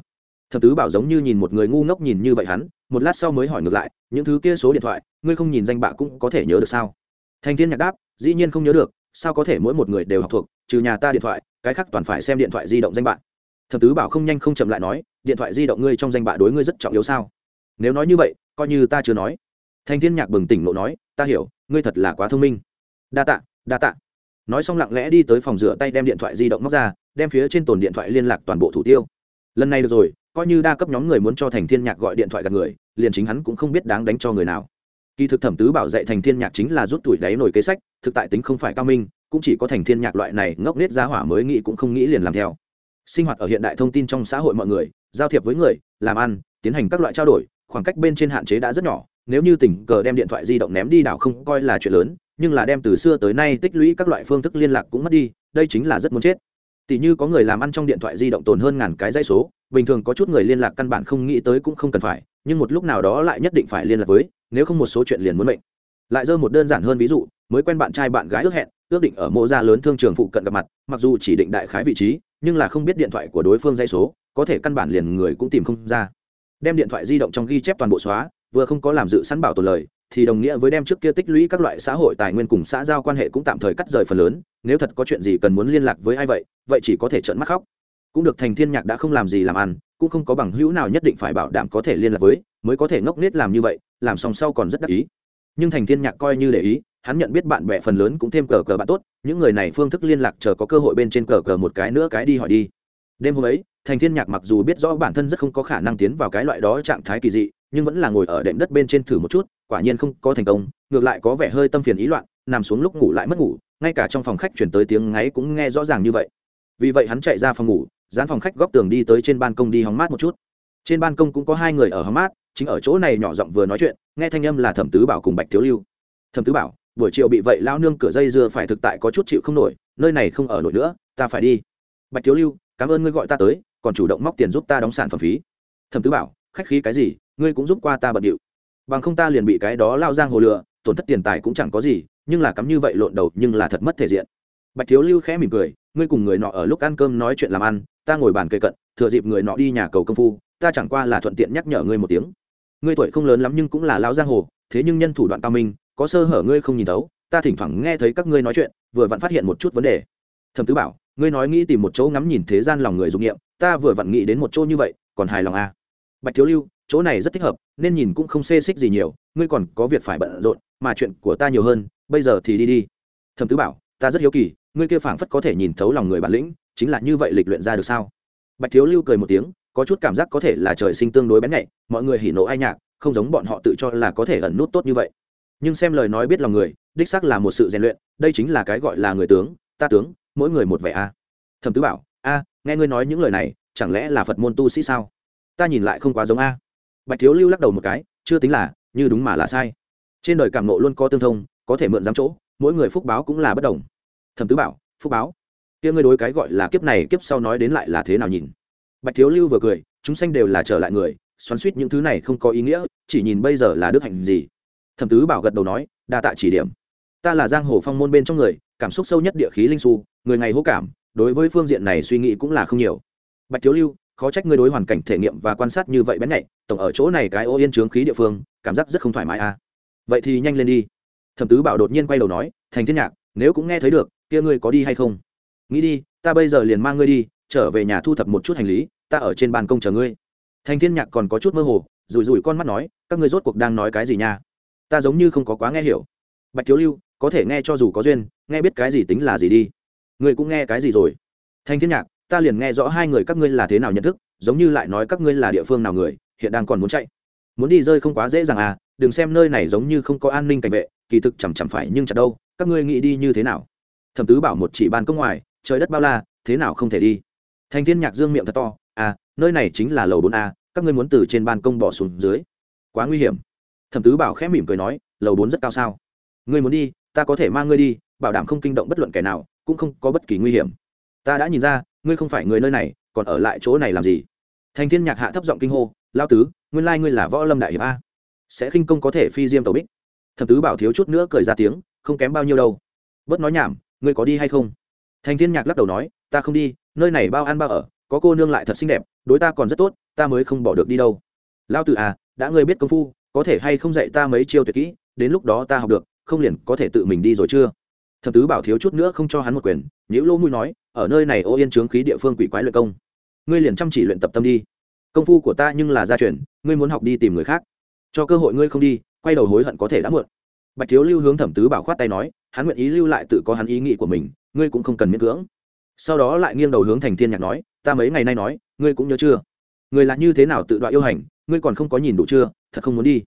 Thập tứ bảo giống như nhìn một người ngu ngốc nhìn như vậy hắn, một lát sau mới hỏi ngược lại, những thứ kia số điện thoại, ngươi không nhìn danh bạ cũng có thể nhớ được sao? Thành thiên nhạc đáp, dĩ nhiên không nhớ được, sao có thể mỗi một người đều học thuộc, trừ nhà ta điện thoại, cái khác toàn phải xem điện thoại di động danh bạ. Thập tứ bảo không nhanh không chậm lại nói, điện thoại di động ngươi trong danh bạ đối ngươi rất trọng yếu sao? Nếu nói như vậy, coi như ta chưa nói. Thành thiên nhạc bừng tỉnh lộ nói, ta hiểu, ngươi thật là quá thông minh. Đa tạ đa tạ. Nói xong lặng lẽ đi tới phòng rửa tay đem điện thoại di động móc ra, đem phía trên tồn điện thoại liên lạc toàn bộ thủ tiêu. Lần này được rồi coi như đa cấp nhóm người muốn cho thành thiên nhạc gọi điện thoại gặp người, liền chính hắn cũng không biết đáng đánh cho người nào. Kỳ thực thẩm tứ bảo dạy thành thiên nhạc chính là rút tuổi đáy nổi kế sách, thực tại tính không phải cao minh, cũng chỉ có thành thiên nhạc loại này ngốc nết ra hỏa mới nghĩ cũng không nghĩ liền làm theo. Sinh hoạt ở hiện đại thông tin trong xã hội mọi người, giao thiệp với người, làm ăn, tiến hành các loại trao đổi, khoảng cách bên trên hạn chế đã rất nhỏ, nếu như tình cờ đem điện thoại di động ném đi đảo không coi là chuyện lớn, nhưng là đem từ xưa tới nay tích lũy các loại phương thức liên lạc cũng mất đi, đây chính là rất muốn chết tỷ như có người làm ăn trong điện thoại di động tồn hơn ngàn cái dãy số, bình thường có chút người liên lạc căn bản không nghĩ tới cũng không cần phải, nhưng một lúc nào đó lại nhất định phải liên lạc với, nếu không một số chuyện liền muốn mệnh. Lại dơ một đơn giản hơn ví dụ, mới quen bạn trai bạn gái ước hẹn, ước định ở mô gia lớn thương trường phụ cận gặp mặt, mặc dù chỉ định đại khái vị trí, nhưng là không biết điện thoại của đối phương dây số, có thể căn bản liền người cũng tìm không ra. Đem điện thoại di động trong ghi chép toàn bộ xóa, vừa không có làm dự sẵn bảo tồn lời thì đồng nghĩa với đem trước kia tích lũy các loại xã hội tài nguyên cùng xã giao quan hệ cũng tạm thời cắt rời phần lớn, nếu thật có chuyện gì cần muốn liên lạc với ai vậy vậy chỉ có thể trợn mắt khóc. Cũng được, thành thiên nhạc đã không làm gì làm ăn, cũng không có bằng hữu nào nhất định phải bảo đảm có thể liên lạc với, mới có thể ngốc nghếch làm như vậy, làm xong sau còn rất đắc ý. Nhưng thành thiên nhạc coi như để ý, hắn nhận biết bạn bè phần lớn cũng thêm cờ cờ bạn tốt, những người này phương thức liên lạc chờ có cơ hội bên trên cờ cờ một cái nữa cái đi hỏi đi. Đêm hôm ấy, thành thiên nhạc mặc dù biết rõ bản thân rất không có khả năng tiến vào cái loại đó trạng thái kỳ dị nhưng vẫn là ngồi ở đệm đất bên trên thử một chút, quả nhiên không có thành công, ngược lại có vẻ hơi tâm phiền ý loạn, nằm xuống lúc ngủ lại mất ngủ, ngay cả trong phòng khách chuyển tới tiếng ngáy cũng nghe rõ ràng như vậy. Vì vậy hắn chạy ra phòng ngủ, dán phòng khách góc tường đi tới trên ban công đi hóng mát một chút. Trên ban công cũng có hai người ở hóng mát, chính ở chỗ này nhỏ giọng vừa nói chuyện, nghe thanh âm là thẩm tứ bảo cùng bạch thiếu lưu. Thẩm tứ bảo, buổi chiều bị vậy lao nương cửa dây dưa phải thực tại có chút chịu không nổi, nơi này không ở nổi nữa, ta phải đi. Bạch thiếu lưu, cảm ơn ngươi gọi ta tới, còn chủ động móc tiền giúp ta đóng sản phẩm phí. Thẩm tứ bảo, khách khí cái gì ngươi cũng giúp qua ta bận điệu. Bằng không ta liền bị cái đó lao giang hồ lừa, tổn thất tiền tài cũng chẳng có gì, nhưng là cắm như vậy lộn đầu nhưng là thật mất thể diện. Bạch thiếu lưu khẽ mỉm cười, ngươi cùng người nọ ở lúc ăn cơm nói chuyện làm ăn, ta ngồi bàn kề cận, thừa dịp người nọ đi nhà cầu công phu, ta chẳng qua là thuận tiện nhắc nhở ngươi một tiếng. Ngươi tuổi không lớn lắm nhưng cũng là lao giang hồ, thế nhưng nhân thủ đoạn cao minh, có sơ hở ngươi không nhìn thấu, ta thỉnh thoảng nghe thấy các ngươi nói chuyện, vừa vặn phát hiện một chút vấn đề. Thẩm tứ bảo, ngươi nói nghĩ tìm một chỗ ngắm nhìn thế gian lòng người dụng nghiệm ta vừa vặn nghĩ đến một chỗ như vậy, còn hài lòng à bạch thiếu lưu, chỗ này rất thích hợp, nên nhìn cũng không xê xích gì nhiều, ngươi còn có việc phải bận rộn, mà chuyện của ta nhiều hơn, bây giờ thì đi đi. Thẩm tứ bảo, ta rất hiếu kỳ, ngươi kia phảng phất có thể nhìn thấu lòng người bản lĩnh, chính là như vậy lịch luyện ra được sao? Bạch thiếu lưu cười một tiếng, có chút cảm giác có thể là trời sinh tương đối bén nhạy, mọi người hỉ nộ ai nhạc, không giống bọn họ tự cho là có thể ẩn nút tốt như vậy. Nhưng xem lời nói biết lòng người, đích xác là một sự rèn luyện, đây chính là cái gọi là người tướng, ta tướng, mỗi người một vẻ a. Thẩm tứ bảo, a, nghe ngươi nói những lời này, chẳng lẽ là phật môn tu sĩ sao? Ta nhìn lại không quá giống a. Bạch thiếu lưu lắc đầu một cái, chưa tính là, như đúng mà là sai. Trên đời cảm nộ luôn có tương thông, có thể mượn dám chỗ, mỗi người phúc báo cũng là bất đồng. Thẩm tứ bảo, phúc báo. Kia ngươi đối cái gọi là kiếp này, kiếp sau nói đến lại là thế nào nhìn? Bạch thiếu lưu vừa cười, chúng sanh đều là trở lại người, xoắn suýt những thứ này không có ý nghĩa, chỉ nhìn bây giờ là đức hạnh gì? Thẩm tứ bảo gật đầu nói, đa tạ chỉ điểm. Ta là giang hồ phong môn bên trong người, cảm xúc sâu nhất địa khí linh su, người ngày hô cảm, đối với phương diện này suy nghĩ cũng là không nhiều. Bạch thiếu lưu khó trách ngươi đối hoàn cảnh thể nghiệm và quan sát như vậy bén nhạy, tổng ở chỗ này cái ô yên trướng khí địa phương, cảm giác rất không thoải mái à. Vậy thì nhanh lên đi. Thẩm tứ bảo đột nhiên quay đầu nói, thành thiên nhạc, nếu cũng nghe thấy được, kia ngươi có đi hay không? Nghĩ đi, ta bây giờ liền mang ngươi đi, trở về nhà thu thập một chút hành lý, ta ở trên ban công chờ ngươi. Thành thiên nhạc còn có chút mơ hồ, rủi rủi con mắt nói, các ngươi rốt cuộc đang nói cái gì nha? Ta giống như không có quá nghe hiểu. Bạch thiếu lưu, có thể nghe cho dù có duyên, nghe biết cái gì tính là gì đi. Ngươi cũng nghe cái gì rồi? Thành thiên nhạc ta liền nghe rõ hai người các ngươi là thế nào nhận thức, giống như lại nói các ngươi là địa phương nào người, hiện đang còn muốn chạy. Muốn đi rơi không quá dễ dàng à đừng xem nơi này giống như không có an ninh cảnh vệ, kỳ thực chẳng chẳng phải nhưng chặt đâu, các ngươi nghĩ đi như thế nào? Thẩm tứ bảo một chỉ ban công ngoài, trời đất bao la, thế nào không thể đi? Thành thiên nhạc dương miệng thật to à nơi này chính là lầu bốn a, các ngươi muốn từ trên ban công bỏ xuống dưới. Quá nguy hiểm. Thẩm tứ bảo khẽ mỉm cười nói, lầu bốn rất cao sao? Ngươi muốn đi, ta có thể mang ngươi đi, bảo đảm không kinh động bất luận kẻ nào, cũng không có bất kỳ nguy hiểm. Ta đã nhìn ra ngươi không phải người nơi này, còn ở lại chỗ này làm gì? Thành thiên nhạc hạ thấp giọng kinh hô lao tứ, nguyên lai ngươi là võ lâm đại hiệp a. Sẽ khinh công có thể phi diêm tàu bích. Thẩm tứ bảo thiếu chút nữa cười ra tiếng, không kém bao nhiêu đâu. Bớt nói nhảm, ngươi có đi hay không? Thành thiên nhạc lắc đầu nói, ta không đi, nơi này bao ăn bao ở, có cô nương lại thật xinh đẹp, đối ta còn rất tốt, ta mới không bỏ được đi đâu. Lao tử à đã ngươi biết công phu, có thể hay không dạy ta mấy chiêu tuyệt kỹ, đến lúc đó ta học được, không liền có thể tự mình đi rồi chưa? Thập tứ bảo thiếu chút nữa không cho hắn một quyền nhữ lỗ mũi nói, ở nơi này ô yên trướng khí địa phương quỷ quái luyện công. Ngươi liền chăm chỉ luyện tập tâm đi. Công phu của ta nhưng là gia truyền, ngươi muốn học đi tìm người khác. Cho cơ hội ngươi không đi, quay đầu hối hận có thể đã muộn. Bạch thiếu lưu hướng thẩm tứ bảo khoát tay nói, hắn nguyện ý lưu lại tự có hắn ý nghĩ của mình, ngươi cũng không cần miễn cưỡng. Sau đó lại nghiêng đầu hướng thành thiên nhạc nói, ta mấy ngày nay nói, ngươi cũng nhớ chưa? Người là như thế nào tự đoạn yêu hành, ngươi còn không có nhìn đủ chưa? Thật không muốn đi.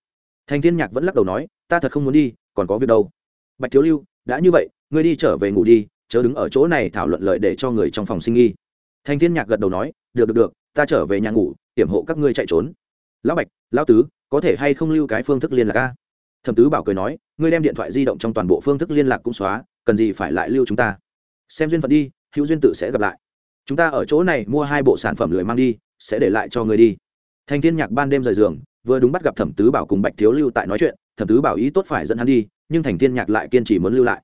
Thành thiên nhạc vẫn lắc đầu nói, ta thật không muốn đi, còn có việc đâu. Bạch thiếu lưu, đã như vậy ngươi đi trở về ngủ đi, chớ đứng ở chỗ này thảo luận lợi để cho người trong phòng sinh nghi. Thanh thiên nhạc gật đầu nói, được được được, ta trở về nhà ngủ, hiểm hộ các ngươi chạy trốn. Lão bạch, lão tứ, có thể hay không lưu cái phương thức liên lạc a? Thẩm tứ bảo cười nói, ngươi đem điện thoại di động trong toàn bộ phương thức liên lạc cũng xóa, cần gì phải lại lưu chúng ta? Xem duyên phận đi, hữu duyên tự sẽ gặp lại. Chúng ta ở chỗ này mua hai bộ sản phẩm lười mang đi, sẽ để lại cho người đi. Thanh thiên nhạc ban đêm rời giường, vừa đúng bắt gặp thẩm tứ bảo cùng bạch thiếu lưu tại nói chuyện. Thẩm tứ bảo ý tốt phải dẫn hắn đi, nhưng thành thiên nhạc lại kiên trì muốn lưu lại.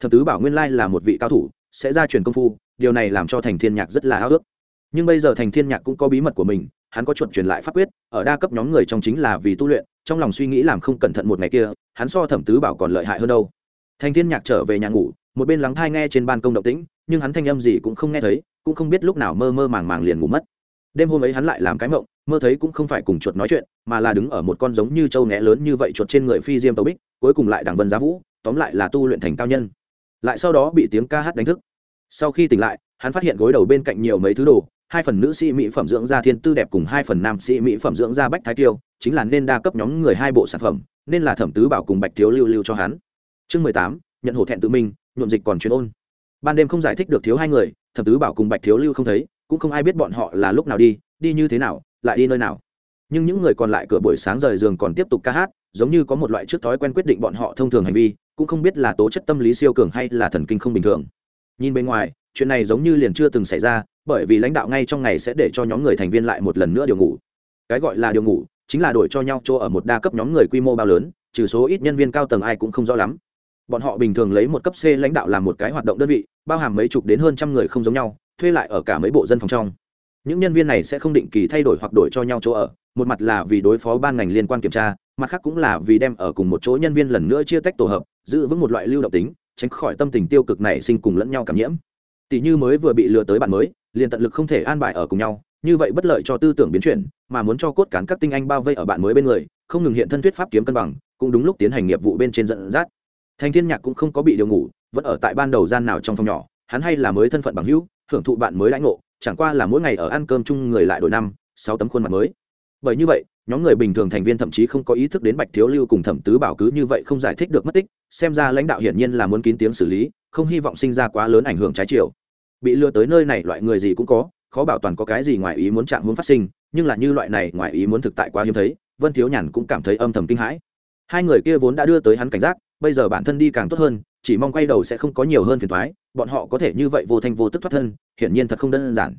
Thập tứ bảo nguyên lai là một vị cao thủ, sẽ ra truyền công phu, điều này làm cho thành thiên nhạc rất là háo ước nhưng bây giờ thành thiên nhạc cũng có bí mật của mình, hắn có chuẩn truyền lại pháp quyết, ở đa cấp nhóm người trong chính là vì tu luyện, trong lòng suy nghĩ làm không cẩn thận một ngày kia, hắn so thẩm tứ bảo còn lợi hại hơn đâu. Thành thiên nhạc trở về nhà ngủ, một bên lắng thai nghe trên ban công động tĩnh, nhưng hắn thanh âm gì cũng không nghe thấy, cũng không biết lúc nào mơ mơ màng màng liền ngủ mất. Đêm hôm ấy hắn lại làm cái mộng, mơ thấy cũng không phải cùng chuột nói chuyện, mà là đứng ở một con giống như trâu né lớn như vậy chuột trên người phi diêm tàu bích, cuối cùng lại đằng vân giá vũ, tóm lại là tu luyện thành cao nhân lại sau đó bị tiếng ca hát đánh thức. Sau khi tỉnh lại, hắn phát hiện gối đầu bên cạnh nhiều mấy thứ đồ, hai phần nữ sĩ mỹ phẩm dưỡng da thiên tư đẹp cùng hai phần nam sĩ mỹ phẩm dưỡng da bách thái tiêu chính là nên đa cấp nhóm người hai bộ sản phẩm, nên là thẩm tứ bảo cùng bạch thiếu lưu lưu cho hắn. Chương mười tám, nhận hổ thẹn tự mình, nhuộm dịch còn chuyên ôn. Ban đêm không giải thích được thiếu hai người, thẩm tứ bảo cùng bạch thiếu lưu không thấy, cũng không ai biết bọn họ là lúc nào đi đi như thế nào, lại đi nơi nào. Nhưng những người còn lại cửa buổi sáng rời giường còn tiếp tục ca hát, giống như có một loại trước thói quen quyết định bọn họ thông thường hành vi cũng không biết là tố chất tâm lý siêu cường hay là thần kinh không bình thường. Nhìn bên ngoài, chuyện này giống như liền chưa từng xảy ra, bởi vì lãnh đạo ngay trong ngày sẽ để cho nhóm người thành viên lại một lần nữa điều ngủ. Cái gọi là điều ngủ, chính là đổi cho nhau chỗ ở một đa cấp nhóm người quy mô bao lớn, trừ số ít nhân viên cao tầng ai cũng không rõ lắm. Bọn họ bình thường lấy một cấp c lãnh đạo làm một cái hoạt động đơn vị, bao hàm mấy chục đến hơn trăm người không giống nhau, thuê lại ở cả mấy bộ dân phòng trong. Những nhân viên này sẽ không định kỳ thay đổi hoặc đổi cho nhau chỗ ở, một mặt là vì đối phó ban ngành liên quan kiểm tra, mặt khác cũng là vì đem ở cùng một chỗ nhân viên lần nữa chia tách tổ hợp giữ vững một loại lưu động tính, tránh khỏi tâm tình tiêu cực này sinh cùng lẫn nhau cảm nhiễm. Tỷ như mới vừa bị lừa tới bạn mới, liền tận lực không thể an bài ở cùng nhau, như vậy bất lợi cho tư tưởng biến chuyển, mà muốn cho cốt cán các tinh anh bao vây ở bạn mới bên người, không ngừng hiện thân thuyết pháp kiếm cân bằng, cũng đúng lúc tiến hành nghiệp vụ bên trên dẫn dắt. Thành thiên nhạc cũng không có bị điều ngủ, vẫn ở tại ban đầu gian nào trong phòng nhỏ, hắn hay là mới thân phận bằng hữu, hưởng thụ bạn mới lãnh ngộ, chẳng qua là mỗi ngày ở ăn cơm chung người lại đổi năm, sáu tấm khuôn mặt mới. Bởi như vậy nhóm người bình thường thành viên thậm chí không có ý thức đến bạch thiếu lưu cùng thẩm tứ bảo cứ như vậy không giải thích được mất tích, xem ra lãnh đạo hiển nhiên là muốn kín tiếng xử lý, không hy vọng sinh ra quá lớn ảnh hưởng trái chiều. Bị lừa tới nơi này loại người gì cũng có, khó bảo toàn có cái gì ngoài ý muốn chạm muốn phát sinh, nhưng là như loại này ngoài ý muốn thực tại quá hiếm thấy, vân thiếu nhàn cũng cảm thấy âm thầm kinh hãi. Hai người kia vốn đã đưa tới hắn cảnh giác, bây giờ bản thân đi càng tốt hơn, chỉ mong quay đầu sẽ không có nhiều hơn phiền thoái bọn họ có thể như vậy vô thanh vô tức thoát thân, hiển nhiên thật không đơn giản.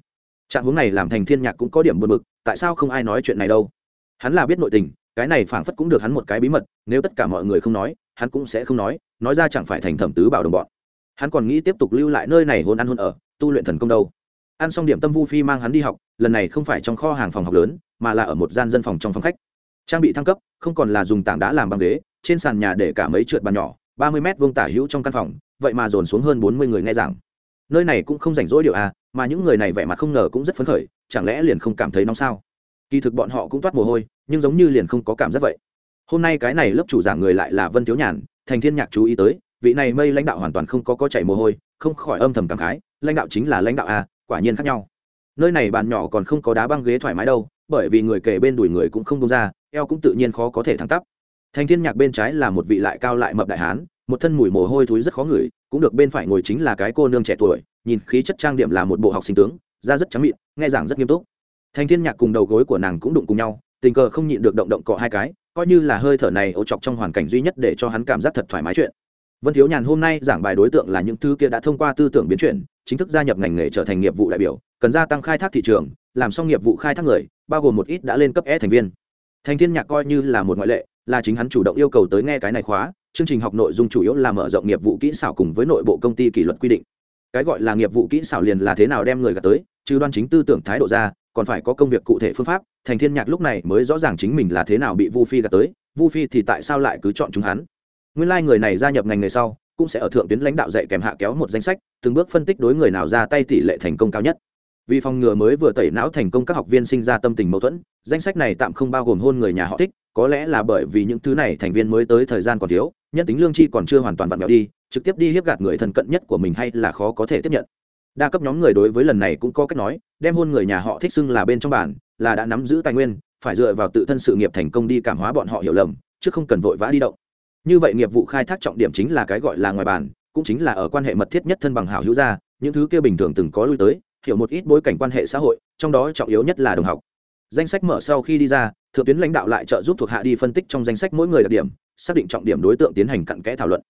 Trạng hướng này làm thành thiên nhạc cũng có điểm buồn bực, tại sao không ai nói chuyện này đâu? Hắn là biết nội tình, cái này phảng phất cũng được hắn một cái bí mật, nếu tất cả mọi người không nói, hắn cũng sẽ không nói nói ra chẳng phải thành thẩm tứ bảo đồng bọn. Hắn còn nghĩ tiếp tục lưu lại nơi này hôn ăn hôn ở, tu luyện thần công đâu. Ăn xong điểm tâm vu phi mang hắn đi học, lần này không phải trong kho hàng phòng học lớn, mà là ở một gian dân phòng trong phòng khách. Trang bị thăng cấp, không còn là dùng tảng đá làm băng ghế, trên sàn nhà để cả mấy trượt bàn nhỏ, ba mươi mét vuông tả hữu trong căn phòng, vậy mà dồn xuống hơn bốn mươi người nghe giảng. Nơi này cũng không rảnh rỗi điều à mà những người này vẻ mặt không ngờ cũng rất phấn khởi, chẳng lẽ liền không cảm thấy nóng sao? Kỳ thực bọn họ cũng toát mồ hôi, nhưng giống như liền không có cảm giác vậy. Hôm nay cái này lớp chủ giảng người lại là vân thiếu nhàn, thành thiên nhạc chú ý tới, vị này mây lãnh đạo hoàn toàn không có có chảy mồ hôi, không khỏi âm thầm cảm khái, lãnh đạo chính là lãnh đạo à quả nhiên khác nhau. Nơi này bàn nhỏ còn không có đá băng ghế thoải mái đâu, bởi vì người kề bên đùi người cũng không đông ra, eo cũng tự nhiên khó có thể thắng tắp. Thành thiên nhạc bên trái là một vị lại cao lại mập đại hán, một thân mùi mồ hôi thúi rất khó ngửi, cũng được bên phải ngồi chính là cái cô nương trẻ tuổi, nhìn khí chất trang điểm là một bộ học sinh tướng, da rất trắng mịn, nghe giảng rất nghiêm túc thành thiên nhạc cùng đầu gối của nàng cũng đụng cùng nhau, tình cờ không nhịn được động động cọ hai cái, coi như là hơi thở này ô chọc trong hoàn cảnh duy nhất để cho hắn cảm giác thật thoải mái chuyện. Vân thiếu nhàn hôm nay giảng bài đối tượng là những thứ kia đã thông qua tư tưởng biến chuyển, chính thức gia nhập ngành nghề trở thành nghiệp vụ đại biểu, cần gia tăng khai thác thị trường, làm xong nghiệp vụ khai thác người, bao gồm một ít đã lên cấp e thành viên. Thành thiên nhạc coi như là một ngoại lệ, là chính hắn chủ động yêu cầu tới nghe cái này khóa, chương trình học nội dung chủ yếu là mở rộng nghiệp vụ kỹ xảo cùng với nội bộ công ty kỷ luật quy định. Cái gọi là nghiệp vụ kỹ xảo liền là thế nào đem người gạt tới, trừ đoan chính tư tưởng thái độ ra còn phải có công việc cụ thể phương pháp, thành thiên nhạc lúc này mới rõ ràng chính mình là thế nào bị vu phi gạt tới, vu phi thì tại sao lại cứ chọn chúng hắn? Nguyên lai like người này gia nhập ngành nghề sau, cũng sẽ ở thượng tuyến lãnh đạo dạy kèm hạ kéo một danh sách, từng bước phân tích đối người nào ra tay tỷ lệ thành công cao nhất. Vì phòng ngừa mới vừa tẩy não thành công các học viên sinh ra tâm tình mâu thuẫn, danh sách này tạm không bao gồm hôn người nhà họ thích, có lẽ là bởi vì những thứ này thành viên mới tới thời gian còn thiếu, nhân tính lương chi còn chưa hoàn toàn vặn vẹo đi, trực tiếp đi hiếp gạt người thân cận nhất của mình hay là khó có thể tiếp nhận đa cấp nhóm người đối với lần này cũng có cách nói, đem hôn người nhà họ thích xưng là bên trong bản, là đã nắm giữ tài nguyên, phải dựa vào tự thân sự nghiệp thành công đi cảm hóa bọn họ hiểu lầm, chứ không cần vội vã đi động. Như vậy nghiệp vụ khai thác trọng điểm chính là cái gọi là ngoài bản, cũng chính là ở quan hệ mật thiết nhất thân bằng hảo hữu gia, những thứ kia bình thường từng có lui tới, hiểu một ít bối cảnh quan hệ xã hội, trong đó trọng yếu nhất là đồng học. Danh sách mở sau khi đi ra, thượng tuyến lãnh đạo lại trợ giúp thuộc hạ đi phân tích trong danh sách mỗi người đặc điểm, xác định trọng điểm đối tượng tiến hành cặn kẽ thảo luận.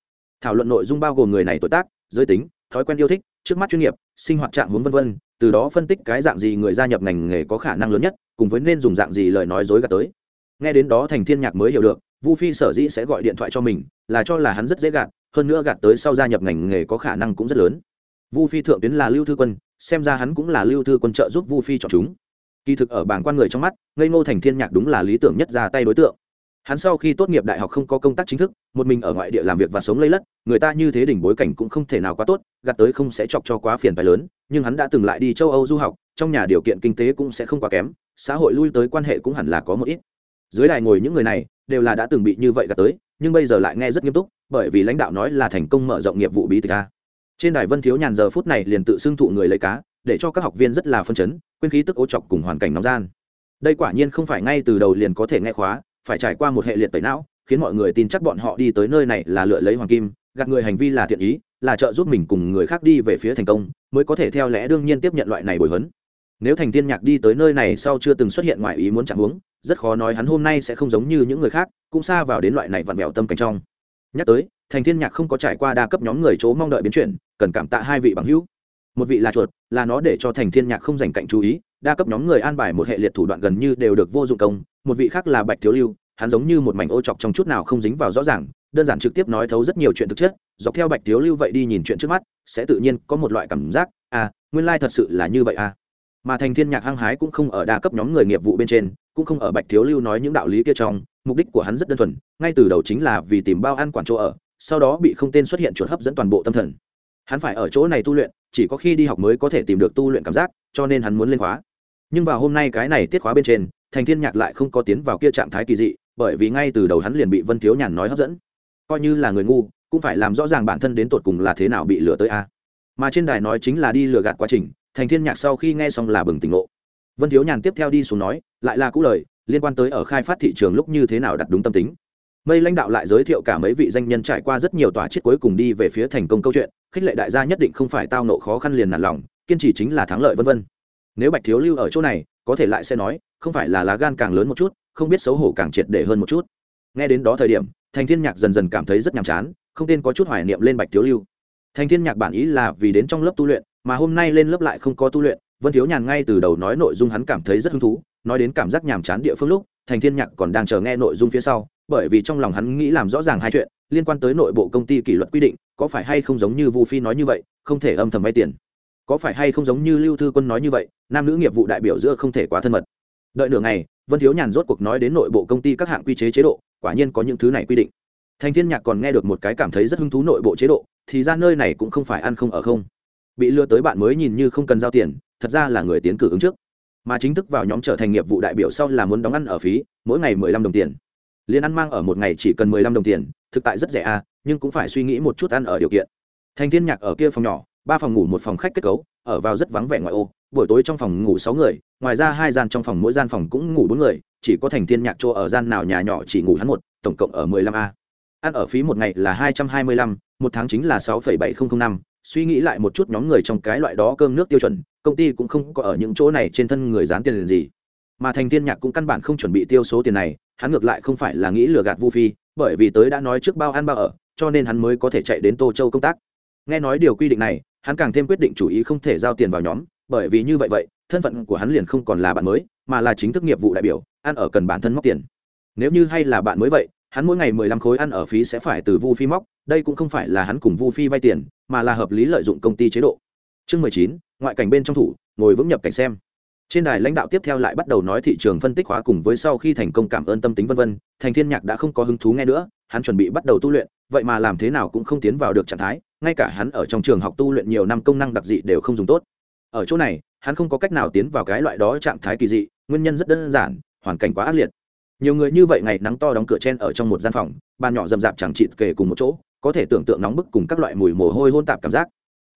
Thảo luận nội dung bao gồm người này tuổi tác, giới tính thói quen yêu thích, trước mắt chuyên nghiệp, sinh hoạt trạng hướng vân vân, từ đó phân tích cái dạng gì người gia nhập ngành nghề có khả năng lớn nhất, cùng với nên dùng dạng gì lời nói dối gạt tới. Nghe đến đó thành thiên nhạc mới hiểu được, vu phi sở dĩ sẽ gọi điện thoại cho mình, là cho là hắn rất dễ gạt, hơn nữa gạt tới sau gia nhập ngành nghề có khả năng cũng rất lớn. Vu phi thượng tuyến là lưu thư quân, xem ra hắn cũng là lưu thư quân trợ giúp vu phi chọn chúng. Kỳ thực ở bảng quan người trong mắt, ngây ngô thành thiên nhạc đúng là lý tưởng nhất ra tay đối tượng hắn sau khi tốt nghiệp đại học không có công tác chính thức, một mình ở ngoại địa làm việc và sống lây lất, người ta như thế đỉnh bối cảnh cũng không thể nào quá tốt, gạt tới không sẽ chọc cho quá phiền phái lớn, nhưng hắn đã từng lại đi châu âu du học, trong nhà điều kiện kinh tế cũng sẽ không quá kém, xã hội lui tới quan hệ cũng hẳn là có một ít. Dưới đài ngồi những người này, đều là đã từng bị như vậy gạt tới, nhưng bây giờ lại nghe rất nghiêm túc, bởi vì lãnh đạo nói là thành công mở rộng nghiệp vụ bí tịch a. Trên đài vân thiếu nhàn giờ phút này liền tự xưng thụ người lấy cá, để cho các học viên rất là phân chấn, quên khí tức ô chọc cùng hoàn cảnh nóng gian. Đây quả nhiên không phải ngay từ đầu liền có thể nghe khóa phải trải qua một hệ liệt tẩy não, khiến mọi người tin chắc bọn họ đi tới nơi này là lựa lấy hoàng kim, gạt người hành vi là thiện ý, là trợ giúp mình cùng người khác đi về phía thành công, mới có thể theo lẽ đương nhiên tiếp nhận loại này bồi huấn. Nếu thành tiên nhạc đi tới nơi này sau chưa từng xuất hiện ngoài ý muốn chạm hướng rất khó nói hắn hôm nay sẽ không giống như những người khác, cũng xa vào đến loại này vặn vẹo tâm cảnh trong. Nhắc tới, thành thiên nhạc không có trải qua đa cấp nhóm người chỗ mong đợi biến chuyển, cần cảm tạ hai vị bằng hữu. Một vị là chuột, là nó để cho thành thiên nhạc không dành cạnh chú ý, đa cấp nhóm người an bài một hệ liệt thủ đoạn gần như đều được vô dụng công một vị khác là bạch thiếu lưu, hắn giống như một mảnh ô chọc trong chút nào không dính vào rõ ràng, đơn giản trực tiếp nói thấu rất nhiều chuyện thực chất, dọc theo bạch thiếu lưu vậy đi nhìn chuyện trước mắt, sẽ tự nhiên có một loại cảm giác à nguyên lai thật sự là như vậy à. Mà thành thiên nhạc hăng hái cũng không ở đa cấp nhóm người nghiệp vụ bên trên, cũng không ở bạch thiếu lưu nói những đạo lý kia trong, mục đích của hắn rất đơn thuần, ngay từ đầu chính là vì tìm bao ăn quản chỗ ở, sau đó bị không tên xuất hiện chuột hấp dẫn toàn bộ tâm thần. Hắn phải ở chỗ này tu luyện, chỉ có khi đi học mới có thể tìm được tu luyện cảm giác, cho nên hắn muốn lên khóa. Nhưng vào hôm nay cái này tiết khóa bên trên thành thiên nhạc lại không có tiến vào kia trạng thái kỳ dị, bởi vì ngay từ đầu hắn liền bị vân thiếu nhàn nói hấp dẫn. Coi như là người ngu, cũng phải làm rõ ràng bản thân đến tột cùng là thế nào bị lừa tới a. Mà trên đài nói chính là đi lừa gạt quá trình, thành thiên nhạc sau khi nghe xong là bừng tỉnh ngộ. Vân thiếu nhàn tiếp theo đi xuống nói, lại là cũ lời, liên quan tới ở khai phát thị trường lúc như thế nào đặt đúng tâm tính. Mây lãnh đạo lại giới thiệu cả mấy vị danh nhân trải qua rất nhiều tòa chết cuối cùng đi về phía thành công câu chuyện, khích lệ đại gia nhất định không phải tao nộ khó khăn liền nản lòng, kiên trì chính là thắng lợi vân vân. Nếu bạch thiếu lưu ở chỗ này, có thể lại sẽ nói không phải là lá gan càng lớn một chút, không biết xấu hổ càng triệt để hơn một chút. Nghe đến đó thời điểm, thành thiên nhạc dần dần cảm thấy rất nhàm chán, không tên có chút hoài niệm lên bạch thiếu lưu. Thành thiên nhạc bản ý là vì đến trong lớp tu luyện, mà hôm nay lên lớp lại không có tu luyện, vân thiếu nhàn ngay từ đầu nói nội dung hắn cảm thấy rất hứng thú, nói đến cảm giác nhàm chán địa phương lúc, thành thiên nhạc còn đang chờ nghe nội dung phía sau, bởi vì trong lòng hắn nghĩ làm rõ ràng hai chuyện, liên quan tới nội bộ công ty kỷ luật quy định, có phải hay không giống như vu phi nói như vậy, không thể âm thầm vay tiền. Có phải hay không giống như lưu thư quân nói như vậy, nam nữ nghiệp vụ đại biểu giữa không thể quá thân mật đợi nửa ngày, vân thiếu nhàn rốt cuộc nói đến nội bộ công ty các hạng quy chế chế độ, quả nhiên có những thứ này quy định. Thành thiên nhạc còn nghe được một cái cảm thấy rất hứng thú nội bộ chế độ, thì ra nơi này cũng không phải ăn không ở không. Bị lừa tới bạn mới nhìn như không cần giao tiền, thật ra là người tiến cử ứng trước. Mà chính thức vào nhóm trở thành nghiệp vụ đại biểu sau là muốn đóng ăn ở phí, mỗi ngày mười lăm đồng tiền. Liên ăn mang ở một ngày chỉ cần mười lăm đồng tiền, thực tại rất rẻ à nhưng cũng phải suy nghĩ một chút ăn ở điều kiện. Thành thiên nhạc ở kia phòng nhỏ, ba phòng ngủ một phòng khách kết cấu, ở vào rất vắng vẻ ngoại ô buổi tối trong phòng ngủ sáu người, ngoài ra hai gian trong phòng mỗi gian phòng cũng ngủ bốn người, chỉ có thành thiên nhạc chỗ ở gian nào nhà nhỏ chỉ ngủ hắn một, tổng cộng ở mười lăm a. Ăn ở phí một ngày là hai trăm hai mươi lăm, một tháng chính là sáu phẩy bảy không năm. Suy nghĩ lại một chút nhóm người trong cái loại đó cơm nước tiêu chuẩn, công ty cũng không có ở những chỗ này trên thân người dán tiền gì. Mà thành thiên nhạc cũng căn bản không chuẩn bị tiêu số tiền này, hắn ngược lại không phải là nghĩ lừa gạt vu phi, bởi vì tới đã nói trước bao ăn bao ở, cho nên hắn mới có thể chạy đến tô châu công tác. Nghe nói điều quy định này, hắn càng thêm quyết định chủ ý không thể giao tiền vào nhóm bởi vì như vậy vậy, thân phận của hắn liền không còn là bạn mới, mà là chính thức nghiệp vụ đại biểu, ăn ở cần bản thân móc tiền. Nếu như hay là bạn mới vậy, hắn mỗi ngày mười lăm khối ăn ở phí sẽ phải từ vu phi móc, đây cũng không phải là hắn cùng vu phi vay tiền, mà là hợp lý lợi dụng công ty chế độ. Chương mười chín, ngoại cảnh bên trong thủ, ngồi vững nhập cảnh xem. Trên đài lãnh đạo tiếp theo lại bắt đầu nói thị trường phân tích hóa cùng với sau khi thành công cảm ơn tâm tính vân vân, thành thiên nhạc đã không có hứng thú nghe nữa, hắn chuẩn bị bắt đầu tu luyện, vậy mà làm thế nào cũng không tiến vào được trạng thái, ngay cả hắn ở trong trường học tu luyện nhiều năm công năng đặc dị đều không dùng tốt ở chỗ này, hắn không có cách nào tiến vào cái loại đó trạng thái kỳ dị, nguyên nhân rất đơn giản, hoàn cảnh quá ác liệt. Nhiều người như vậy ngày nắng to đóng cửa chen ở trong một gian phòng, bàn nhỏ rậm rạp chẳng chịt kề cùng một chỗ, có thể tưởng tượng nóng bức cùng các loại mùi mồ hôi hôn tạp cảm giác.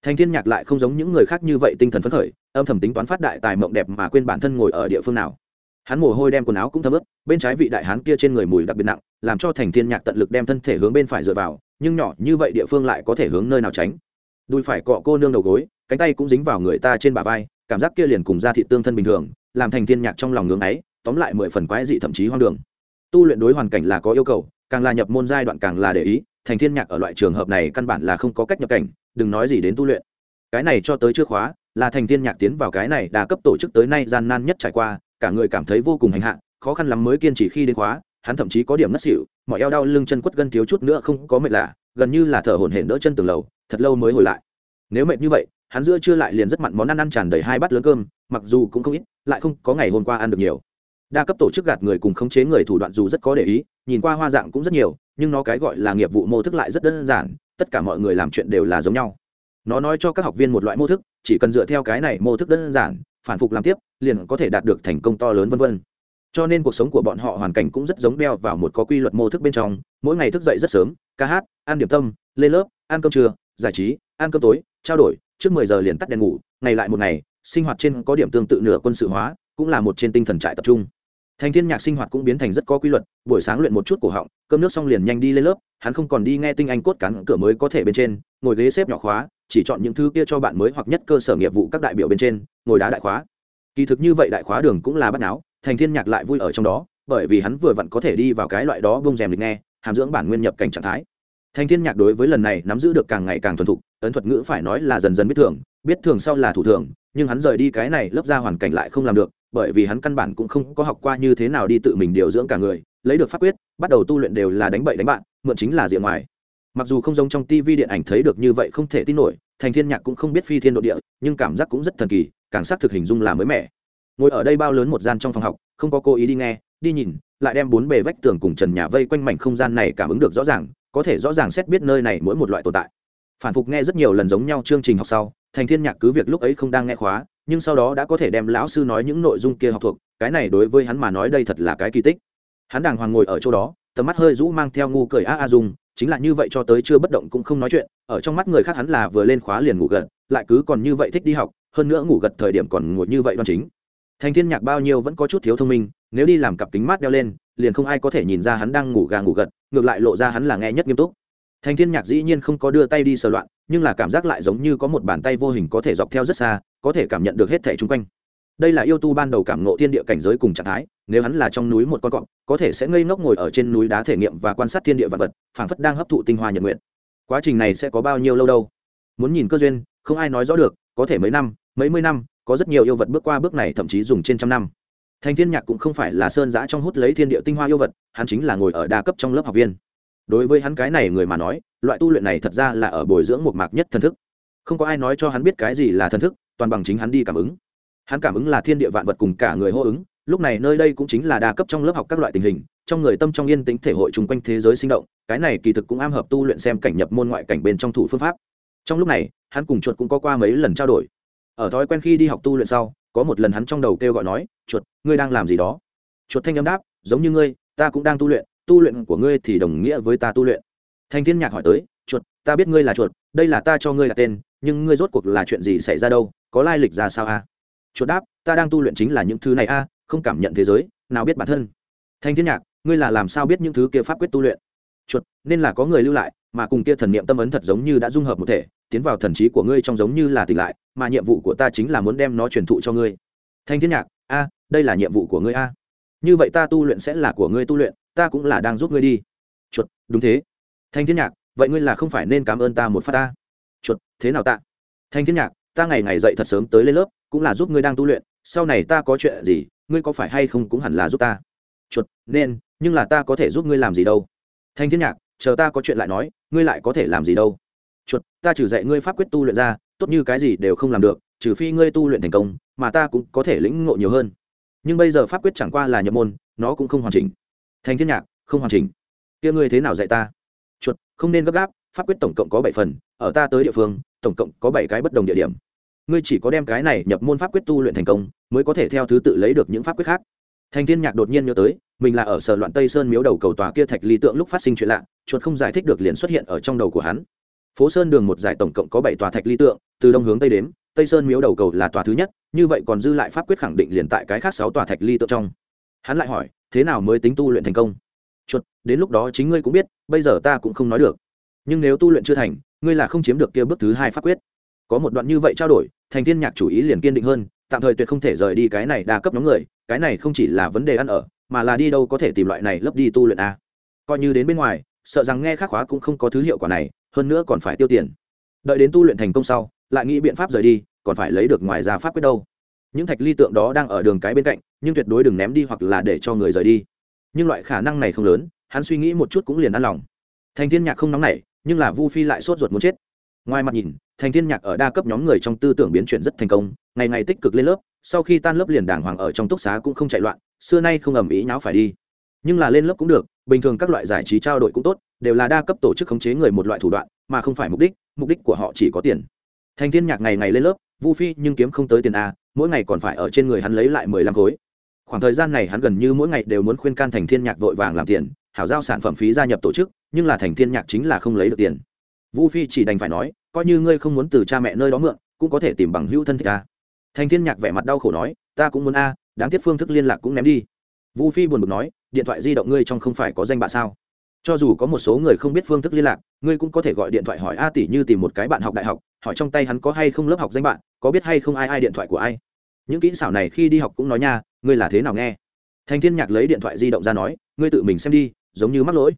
Thành thiên nhạc lại không giống những người khác như vậy tinh thần phấn khởi, âm thầm tính toán phát đại tài mộng đẹp mà quên bản thân ngồi ở địa phương nào. Hắn mồ hôi đem quần áo cũng thấm ướt, bên trái vị đại hán kia trên người mùi đặc biệt nặng, làm cho thành thiên nhạc tận lực đem thân thể hướng bên phải dựa vào, nhưng nhỏ như vậy địa phương lại có thể hướng nơi nào tránh. Đùi phải cọ cô nương đầu gối cánh tay cũng dính vào người ta trên bả vai, cảm giác kia liền cùng da thị tương thân bình thường, làm thành thiên nhạc trong lòng ngưỡng ấy, tóm lại mười phần quái dị thậm chí hoang đường. Tu luyện đối hoàn cảnh là có yêu cầu, càng là nhập môn giai đoạn càng là để ý, thành thiên nhạc ở loại trường hợp này căn bản là không có cách nhập cảnh, đừng nói gì đến tu luyện. Cái này cho tới chưa khóa, là thành thiên nhạc tiến vào cái này đa cấp tổ chức tới nay gian nan nhất trải qua, cả người cảm thấy vô cùng hành hạ, khó khăn lắm mới kiên trì khi đến khóa, hắn thậm chí có điểm ngất xỉu, mọi eo đau lưng chân quất gân thiếu chút nữa không có mệt lạ, gần như là thở hổn hển đỡ chân tường lầu, thật lâu mới hồi lại. Nếu mệt như vậy hắn giữa trưa lại liền rất mặn món ăn ăn tràn đầy hai bát lớn cơm, mặc dù cũng không ít, lại không có ngày hôm qua ăn được nhiều. Đa cấp tổ chức gạt người cùng khống chế người thủ đoạn dù rất có để ý, nhìn qua hoa dạng cũng rất nhiều, nhưng nó cái gọi là nghiệp vụ mô thức lại rất đơn giản, tất cả mọi người làm chuyện đều là giống nhau. Nó nói cho các học viên một loại mô thức, chỉ cần dựa theo cái này mô thức đơn giản, phản phục làm tiếp, liền có thể đạt được thành công to lớn vân vân. Cho nên cuộc sống của bọn họ hoàn cảnh cũng rất giống đeo vào một có quy luật mô thức bên trong, mỗi ngày thức dậy rất sớm, ca hát, ăn điểm tâm, lên lớp, ăn cơm trưa, giải trí, ăn cơm tối, trao đổi trước mười giờ liền tắt đèn ngủ, ngày lại một ngày, sinh hoạt trên có điểm tương tự nửa quân sự hóa, cũng là một trên tinh thần trại tập trung. Thành thiên nhạc sinh hoạt cũng biến thành rất có quy luật, buổi sáng luyện một chút cổ họng, cơm nước xong liền nhanh đi lên lớp, hắn không còn đi nghe tinh anh cốt cắn cửa mới có thể bên trên, ngồi ghế xếp nhỏ khóa, chỉ chọn những thứ kia cho bạn mới hoặc nhất cơ sở nghiệp vụ các đại biểu bên trên, ngồi đá đại khóa. Kỳ thực như vậy đại khóa đường cũng là bắt náo, thành thiên nhạc lại vui ở trong đó, bởi vì hắn vừa vặn có thể đi vào cái loại đó bông rèm lịch nghe, hàm dưỡng bản nguyên nhập cảnh trạng thái thành thiên nhạc đối với lần này nắm giữ được càng ngày càng thuần thục, ấn thuật ngữ phải nói là dần dần biết thường biết thường sau là thủ thường nhưng hắn rời đi cái này lớp ra hoàn cảnh lại không làm được, bởi vì hắn căn bản cũng không có học qua như thế nào đi tự mình điều dưỡng cả người, lấy được pháp quyết, bắt đầu tu luyện đều là đánh bậy đánh bạn, mượn chính là diện ngoài. Mặc dù không giống trong tivi điện ảnh thấy được như vậy không thể tin nổi thành thiên nhạc cũng không biết phi thiên độ địa, nhưng cảm giác cũng rất thần kỳ, càng xác thực hình dung là mới mẻ. Ngồi ở đây bao lớn một gian trong phòng học, không có cô ý đi nghe đi nhìn, lại đem bốn bề vách tường cùng trần nhà vây quanh mảnh không gian này cảm ứng được rõ ràng, có thể rõ ràng xét biết nơi này mỗi một loại tồn tại. Phản phục nghe rất nhiều lần giống nhau chương trình học sau, thành thiên nhạc cứ việc lúc ấy không đang nghe khóa, nhưng sau đó đã có thể đem lão sư nói những nội dung kia học thuộc, cái này đối với hắn mà nói đây thật là cái kỳ tích. Hắn đàng hoàng ngồi ở chỗ đó, tầm mắt hơi rũ mang theo ngu cười a a dung, chính là như vậy cho tới chưa bất động cũng không nói chuyện, ở trong mắt người khác hắn là vừa lên khóa liền ngủ gật, lại cứ còn như vậy thích đi học, hơn nữa ngủ gật thời điểm còn ngồi như vậy đoan chính thành thiên nhạc bao nhiêu vẫn có chút thiếu thông minh, nếu đi làm cặp kính mát đeo lên, liền không ai có thể nhìn ra hắn đang ngủ gà ngủ gật, ngược lại lộ ra hắn là nghe nhất nghiêm túc. Thành thiên nhạc dĩ nhiên không có đưa tay đi sờ loạn, nhưng là cảm giác lại giống như có một bàn tay vô hình có thể dọc theo rất xa, có thể cảm nhận được hết thể chung quanh. Đây là yêu tu ban đầu cảm ngộ thiên địa cảnh giới cùng trạng thái, nếu hắn là trong núi một con cọp, có thể sẽ ngây ngốc ngồi ở trên núi đá thể nghiệm và quan sát thiên địa vật vật, phảng phất đang hấp thụ tinh hoa nhật nguyện. Quá trình này sẽ có bao nhiêu lâu đâu? Muốn nhìn cơ duyên, không ai nói rõ được, có thể mấy năm, mấy mươi năm có rất nhiều yêu vật bước qua bước này thậm chí dùng trên trăm năm. Thành thiên nhạc cũng không phải là sơn giã trong hút lấy thiên địa tinh hoa yêu vật, hắn chính là ngồi ở đa cấp trong lớp học viên. Đối với hắn cái này người mà nói, loại tu luyện này thật ra là ở bồi dưỡng một mạc nhất thần thức. Không có ai nói cho hắn biết cái gì là thần thức, toàn bằng chính hắn đi cảm ứng. Hắn cảm ứng là thiên địa vạn vật cùng cả người hô ứng, lúc này nơi đây cũng chính là đa cấp trong lớp học các loại tình hình, trong người tâm trong yên tĩnh thể hội chung quanh thế giới sinh động, cái này kỳ thực cũng am hợp tu luyện xem cảnh nhập môn ngoại cảnh bên trong thủ phương pháp. Trong lúc này, hắn cùng chuột cũng có qua mấy lần trao đổi ở thói quen khi đi học tu luyện sau, có một lần hắn trong đầu kêu gọi nói, chuột, ngươi đang làm gì đó? Chuột thanh âm đáp, giống như ngươi, ta cũng đang tu luyện tu luyện của ngươi thì đồng nghĩa với ta tu luyện. Thanh thiên nhạc hỏi tới, chuột, ta biết ngươi là chuột, đây là ta cho ngươi là tên, nhưng ngươi rốt cuộc là chuyện gì xảy ra đâu, có lai lịch ra sao a? Chuột đáp, ta đang tu luyện chính là những thứ này a, không cảm nhận thế giới, nào biết bản thân. Thanh thiên nhạc, ngươi là làm sao biết những thứ kia pháp quyết tu luyện? Chuột, nên là có người lưu lại, mà cùng kia thần niệm tâm ấn thật giống như đã dung hợp một thể, tiến vào thần trí của ngươi trong giống như là tỉnh lại, mà nhiệm vụ của ta chính là muốn đem nó truyền thụ cho ngươi. Thanh thiên nhạc, a, đây là nhiệm vụ của ngươi a. Như vậy ta tu luyện sẽ là của ngươi tu luyện, ta cũng là đang giúp ngươi đi. Chuột, đúng thế. Thanh thiên nhạc, vậy ngươi là không phải nên cảm ơn ta một phát ta? Chuột, thế nào ta? Thanh thiên nhạc, ta ngày ngày dậy thật sớm tới lên lớp, cũng là giúp ngươi đang tu luyện, sau này ta có chuyện gì, ngươi có phải hay không cũng hẳn là giúp ta. Chuột, nên, nhưng là ta có thể giúp ngươi làm gì đâu? Thanh thiên nhạc, chờ ta có chuyện lại nói, ngươi lại có thể làm gì đâu. Chuột, ta trừ dạy ngươi pháp quyết tu luyện ra, tốt như cái gì đều không làm được, trừ phi ngươi tu luyện thành công, mà ta cũng có thể lĩnh ngộ nhiều hơn. Nhưng bây giờ pháp quyết chẳng qua là nhập môn, nó cũng không hoàn chỉnh. Thanh thiên nhạc, không hoàn chỉnh. Kia ngươi thế nào dạy ta? Chuột, không nên gấp gáp, pháp quyết tổng cộng có bảy phần, ở ta tới địa phương, tổng cộng có bảy cái bất đồng địa điểm. Ngươi chỉ có đem cái này nhập môn pháp quyết tu luyện thành công, mới có thể theo thứ tự lấy được những pháp quyết khác thanh thiên nhạc đột nhiên nhớ tới, mình là ở sở loạn tây sơn miếu đầu cầu tòa kia thạch ly tượng lúc phát sinh chuyện lạ, chuột không giải thích được liền xuất hiện ở trong đầu của hắn. Phố sơn đường một giải tổng cộng có bảy tòa thạch ly tượng, từ đông hướng tây đến tây sơn miếu đầu cầu là tòa thứ nhất, như vậy còn dư lại pháp quyết khẳng định liền tại cái khác sáu tòa thạch ly tượng trong. Hắn lại hỏi, thế nào mới tính tu luyện thành công? Chuột, đến lúc đó chính ngươi cũng biết, bây giờ ta cũng không nói được. Nhưng nếu tu luyện chưa thành, ngươi là không chiếm được kia bước thứ hai pháp quyết. Có một đoạn như vậy trao đổi, thành thiên nhạc chủ ý liền kiên định hơn, tạm thời tuyệt không thể rời đi cái này đa cấp nhóm người cái này không chỉ là vấn đề ăn ở, mà là đi đâu có thể tìm loại này lấp đi tu luyện a coi như đến bên ngoài, sợ rằng nghe khắc khóa cũng không có thứ hiệu quả này, hơn nữa còn phải tiêu tiền. Đợi đến tu luyện thành công sau, lại nghĩ biện pháp rời đi, còn phải lấy được ngoài ra pháp quyết đâu. Những thạch ly tượng đó đang ở đường cái bên cạnh, nhưng tuyệt đối đừng ném đi hoặc là để cho người rời đi. Nhưng loại khả năng này không lớn, hắn suy nghĩ một chút cũng liền ăn lòng. Thành thiên nhạc không nóng nảy, nhưng là vu phi lại sốt ruột muốn chết. Ngoài mặt nhìn, thành thiên nhạc ở đa cấp nhóm người trong tư tưởng biến chuyển rất thành công, ngày ngày tích cực lên lớp sau khi tan lớp liền đàng hoàng ở trong túc xá cũng không chạy loạn, xưa nay không ầm ĩ nháo phải đi. Nhưng là lên lớp cũng được, bình thường các loại giải trí trao đổi cũng tốt, đều là đa cấp tổ chức khống chế người một loại thủ đoạn, mà không phải mục đích mục đích của họ chỉ có tiền. Thành thiên nhạc ngày ngày lên lớp, vu phi nhưng kiếm không tới tiền a, mỗi ngày còn phải ở trên người hắn lấy lại mười lăm khối. Khoảng thời gian này hắn gần như mỗi ngày đều muốn khuyên can thành thiên nhạc vội vàng làm tiền, hảo giao sản phẩm phí gia nhập tổ chức, nhưng là thành thiên nhạc chính là không lấy được tiền. Vu phi chỉ đành phải nói, coi như ngươi không muốn từ cha mẹ nơi đó mượn, cũng có thể tìm bằng hữu thân thích a thành thiên nhạc vẻ mặt đau khổ nói, ta cũng muốn a, đáng tiếc phương thức liên lạc cũng ném đi. Vu phi buồn bực nói, điện thoại di động ngươi trong không phải có danh bạ sao? Cho dù có một số người không biết phương thức liên lạc, ngươi cũng có thể gọi điện thoại hỏi a tỷ như tìm một cái bạn học đại học, hỏi trong tay hắn có hay không lớp học danh bạn có biết hay không ai ai điện thoại của ai. Những kỹ xảo này khi đi học cũng nói nha, ngươi là thế nào nghe? Thành thiên nhạc lấy điện thoại di động ra nói, ngươi tự mình xem đi, giống như mắc lỗi.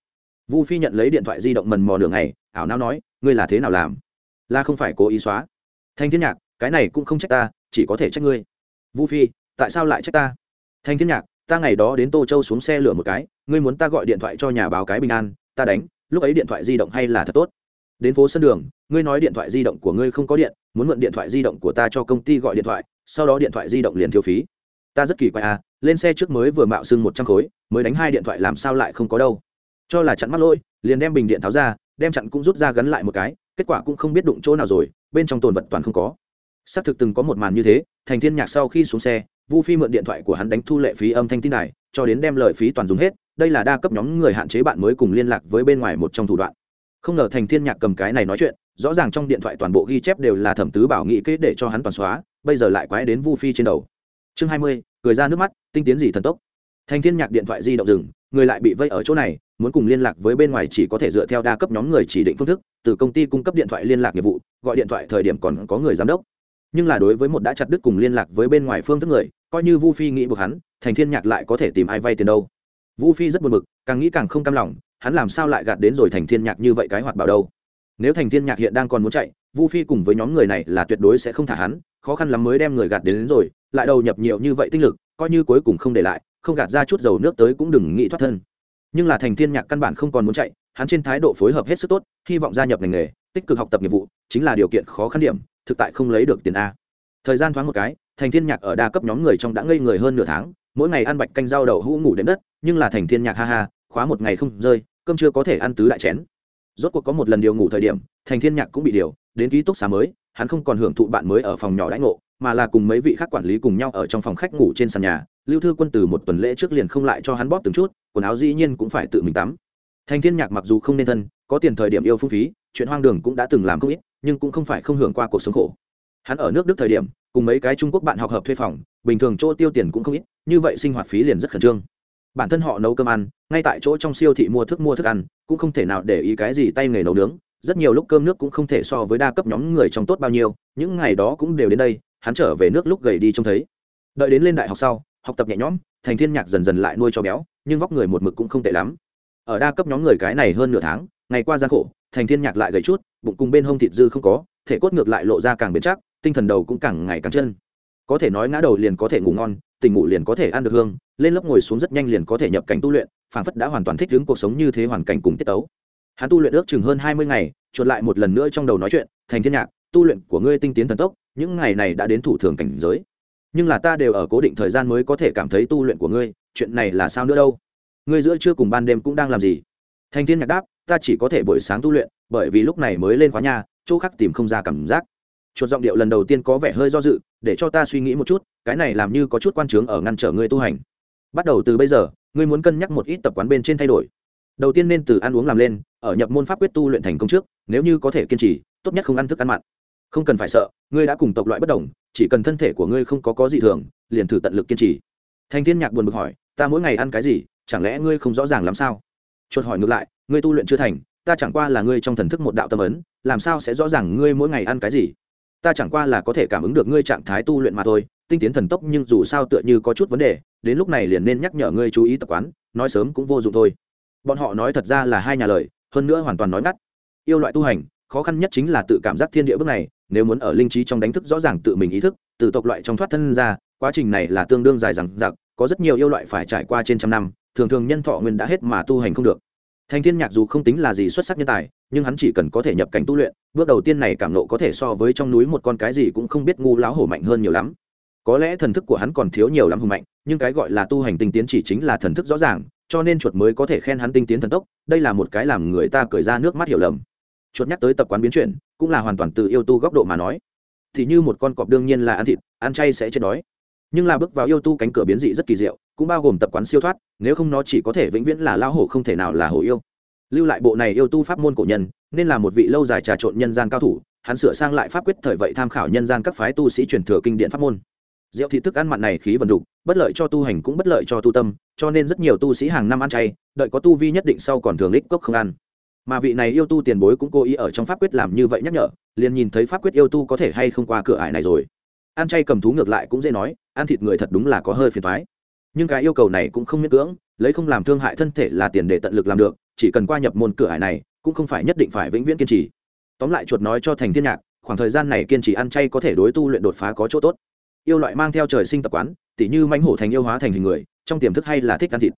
Vu phi nhận lấy điện thoại di động mần mò đường này ảo não nói, ngươi là thế nào làm? Là không phải cố ý xóa? Thành thiên nhạc cái này cũng không trách ta, chỉ có thể trách ngươi. Vu phi, tại sao lại trách ta? Thanh thiên nhạc, ta ngày đó đến tô châu xuống xe lửa một cái, ngươi muốn ta gọi điện thoại cho nhà báo cái bình an, ta đánh, lúc ấy điện thoại di động hay là thật tốt? Đến phố sân đường, ngươi nói điện thoại di động của ngươi không có điện, muốn mượn điện thoại di động của ta cho công ty gọi điện thoại, sau đó điện thoại di động liền thiếu phí. Ta rất kỳ quái à lên xe trước mới vừa mạo xưng một trăm khối, mới đánh hai điện thoại làm sao lại không có đâu? Cho là chặn mắt lỗi, liền đem bình điện tháo ra, đem chặn cũng rút ra gắn lại một cái, kết quả cũng không biết đụng chỗ nào rồi, bên trong tồn vật toàn không có xác thực từng có một màn như thế, thành thiên nhạc sau khi xuống xe, vu phi mượn điện thoại của hắn đánh thu lệ phí âm thanh tin này cho đến đem lợi phí toàn dùng hết, đây là đa cấp nhóm người hạn chế bạn mới cùng liên lạc với bên ngoài một trong thủ đoạn. Không ngờ thành thiên nhạc cầm cái này nói chuyện, rõ ràng trong điện thoại toàn bộ ghi chép đều là thẩm tứ bảo nghị kế để cho hắn toàn xóa, bây giờ lại quái đến vu phi trên đầu. Chương hai mươi, cười ra nước mắt, tinh tiến gì thần tốc. Thành thiên nhạc điện thoại di động dừng, người lại bị vây ở chỗ này, muốn cùng liên lạc với bên ngoài chỉ có thể dựa theo đa cấp nhóm người chỉ định phương thức, từ công ty cung cấp điện thoại liên lạc nghiệp vụ, gọi điện thoại thời điểm còn có người giám đốc nhưng là đối với một đã chặt đứt cùng liên lạc với bên ngoài phương thức người coi như vu phi nghĩ buộc hắn thành thiên nhạc lại có thể tìm ai vay tiền đâu. Vu phi rất buồn bực càng nghĩ càng không cam lòng hắn làm sao lại gạt đến rồi thành thiên nhạc như vậy cái hoạt bảo đâu. Nếu thành thiên nhạc hiện đang còn muốn chạy vu phi cùng với nhóm người này là tuyệt đối sẽ không thả hắn khó khăn lắm mới đem người gạt đến, đến rồi lại đầu nhập nhiều như vậy tinh lực coi như cuối cùng không để lại không gạt ra chút dầu nước tới cũng đừng nghĩ thoát thân. Nhưng là thành thiên nhạc căn bản không còn muốn chạy hắn trên thái độ phối hợp hết sức tốt hy vọng gia nhập ngành nghề tích cực học tập nghiệp vụ, chính là điều kiện khó khăn điểm, thực tại không lấy được tiền a. Thời gian thoáng một cái, thành thiên nhạc ở đa cấp nhóm người trong đã ngây người hơn nửa tháng, mỗi ngày ăn bạch canh rau đậu hũ ngủ đến đất, nhưng là thành thiên nhạc ha ha, khóa một ngày không rơi, cơm chưa có thể ăn tứ đại chén. Rốt cuộc có một lần điều ngủ thời điểm, thành thiên nhạc cũng bị điều, đến ký túc xá mới, hắn không còn hưởng thụ bạn mới ở phòng nhỏ đãi ngộ, mà là cùng mấy vị khác quản lý cùng nhau ở trong phòng khách ngủ trên sàn nhà, lưu thư quân từ một tuần lễ trước liền không lại cho hắn bóp từng chút, quần áo dĩ nhiên cũng phải tự mình tắm. Thành thiên nhạc mặc dù không nên thân, có tiền thời điểm yêu phung phí chuyện hoang đường cũng đã từng làm không ít, nhưng cũng không phải không hưởng qua cuộc sống khổ. Hắn ở nước đức thời điểm, cùng mấy cái trung quốc bạn học hợp thuê phòng, bình thường chỗ tiêu tiền cũng không ít, như vậy sinh hoạt phí liền rất khẩn trương. Bản thân họ nấu cơm ăn, ngay tại chỗ trong siêu thị mua thức mua thức ăn, cũng không thể nào để ý cái gì tay nghề nấu nướng, rất nhiều lúc cơm nước cũng không thể so với đa cấp nhóm người trong tốt bao nhiêu, những ngày đó cũng đều đến đây, hắn trở về nước lúc gầy đi trông thấy. Đợi đến lên đại học sau, học tập nhẹ nhõm, thành thiên nhạc dần dần lại nuôi cho béo, nhưng vóc người một mực cũng không tệ lắm. Ở đa cấp nhóm người cái này hơn nửa tháng, ngày qua gian khổ thành thiên nhạc lại gầy chút, bụng cùng bên hông thịt dư không có, thể cốt ngược lại lộ ra càng bền chắc, tinh thần đầu cũng càng ngày càng chân. Có thể nói ngã đầu liền có thể ngủ ngon, tỉnh ngủ liền có thể ăn được hương, lên lớp ngồi xuống rất nhanh liền có thể nhập cảnh tu luyện, phảng phất đã hoàn toàn thích ứng cuộc sống như thế hoàn cảnh cùng tiết tấu. Hắn tu luyện ước chừng hơn hai mươi ngày, chuột lại một lần nữa trong đầu nói chuyện, thành thiên nhạc, tu luyện của ngươi tinh tiến thần tốc, những ngày này đã đến thủ thường cảnh giới. Nhưng là ta đều ở cố định thời gian mới có thể cảm thấy tu luyện của ngươi, chuyện này là sao nữa đâu? Ngươi giữa trưa cùng ban đêm cũng đang làm gì? Thành thiên nhạc đáp ta chỉ có thể buổi sáng tu luyện, bởi vì lúc này mới lên khóa nhà, chỗ khác tìm không ra cảm giác. Chuột giọng điệu lần đầu tiên có vẻ hơi do dự, để cho ta suy nghĩ một chút, cái này làm như có chút quan trướng ở ngăn trở ngươi tu hành. Bắt đầu từ bây giờ, ngươi muốn cân nhắc một ít tập quán bên trên thay đổi. Đầu tiên nên từ ăn uống làm lên, ở nhập môn pháp quyết tu luyện thành công trước, nếu như có thể kiên trì, tốt nhất không ăn thức ăn mặn. Không cần phải sợ, ngươi đã cùng tộc loại bất đồng, chỉ cần thân thể của ngươi không có có gì thường, liền thử tận lực kiên trì. Thanh thiên nhạc buồn bực hỏi, ta mỗi ngày ăn cái gì? Chẳng lẽ ngươi không rõ ràng làm sao? Chuột hỏi ngược lại, ngươi tu luyện chưa thành, ta chẳng qua là ngươi trong thần thức một đạo tâm ấn, làm sao sẽ rõ ràng ngươi mỗi ngày ăn cái gì? Ta chẳng qua là có thể cảm ứng được ngươi trạng thái tu luyện mà thôi, tinh tiến thần tốc nhưng dù sao tựa như có chút vấn đề, đến lúc này liền nên nhắc nhở ngươi chú ý tập quán, nói sớm cũng vô dụng thôi. Bọn họ nói thật ra là hai nhà lời, hơn nữa hoàn toàn nói ngắt. Yêu loại tu hành, khó khăn nhất chính là tự cảm giác thiên địa bước này, nếu muốn ở linh trí trong đánh thức rõ ràng tự mình ý thức, từ tộc loại trong thoát thân ra, quá trình này là tương đương dài rằng giặc có rất nhiều yêu loại phải trải qua trên trăm năm thường thường nhân thọ nguyên đã hết mà tu hành không được. Thành thiên nhạc dù không tính là gì xuất sắc nhân tài, nhưng hắn chỉ cần có thể nhập cảnh tu luyện, bước đầu tiên này cảm nộ có thể so với trong núi một con cái gì cũng không biết ngu láo hổ mạnh hơn nhiều lắm. Có lẽ thần thức của hắn còn thiếu nhiều lắm hùng mạnh, nhưng cái gọi là tu hành tinh tiến chỉ chính là thần thức rõ ràng, cho nên chuột mới có thể khen hắn tinh tiến thần tốc, đây là một cái làm người ta cười ra nước mắt hiểu lầm. Chuột nhắc tới tập quán biến chuyển, cũng là hoàn toàn từ yêu tu góc độ mà nói. Thì như một con cọp đương nhiên là ăn thịt, ăn chay sẽ chết đói. Nhưng là bước vào yêu tu cánh cửa biến dị rất kỳ diệu cũng bao gồm tập quán siêu thoát, nếu không nó chỉ có thể vĩnh viễn là lao hổ không thể nào là hổ yêu. Lưu lại bộ này yêu tu pháp môn cổ nhân, nên là một vị lâu dài trà trộn nhân gian cao thủ, hắn sửa sang lại pháp quyết thời vậy tham khảo nhân gian các phái tu sĩ truyền thừa kinh điện pháp môn. Rượu thị thức ăn mặn này khí vần đục bất lợi cho tu hành cũng bất lợi cho tu tâm, cho nên rất nhiều tu sĩ hàng năm ăn chay, đợi có tu vi nhất định sau còn thường lích cốc không ăn. Mà vị này yêu tu tiền bối cũng cố ý ở trong pháp quyết làm như vậy nhắc nhở, liền nhìn thấy pháp quyết yêu tu có thể hay không qua cửa ải này rồi. Ăn chay cầm thú ngược lại cũng dễ nói, ăn thịt người thật đúng là có hơi phiền thoái nhưng cái yêu cầu này cũng không miễn cưỡng, lấy không làm thương hại thân thể là tiền để tận lực làm được, chỉ cần qua nhập môn cửa hải này, cũng không phải nhất định phải vĩnh viễn kiên trì. Tóm lại chuột nói cho thành thiên nhạc, khoảng thời gian này kiên trì ăn chay có thể đối tu luyện đột phá có chỗ tốt. Yêu loại mang theo trời sinh tập quán, tỉ như mãnh hổ thành yêu hóa thành hình người, trong tiềm thức hay là thích ăn thịt.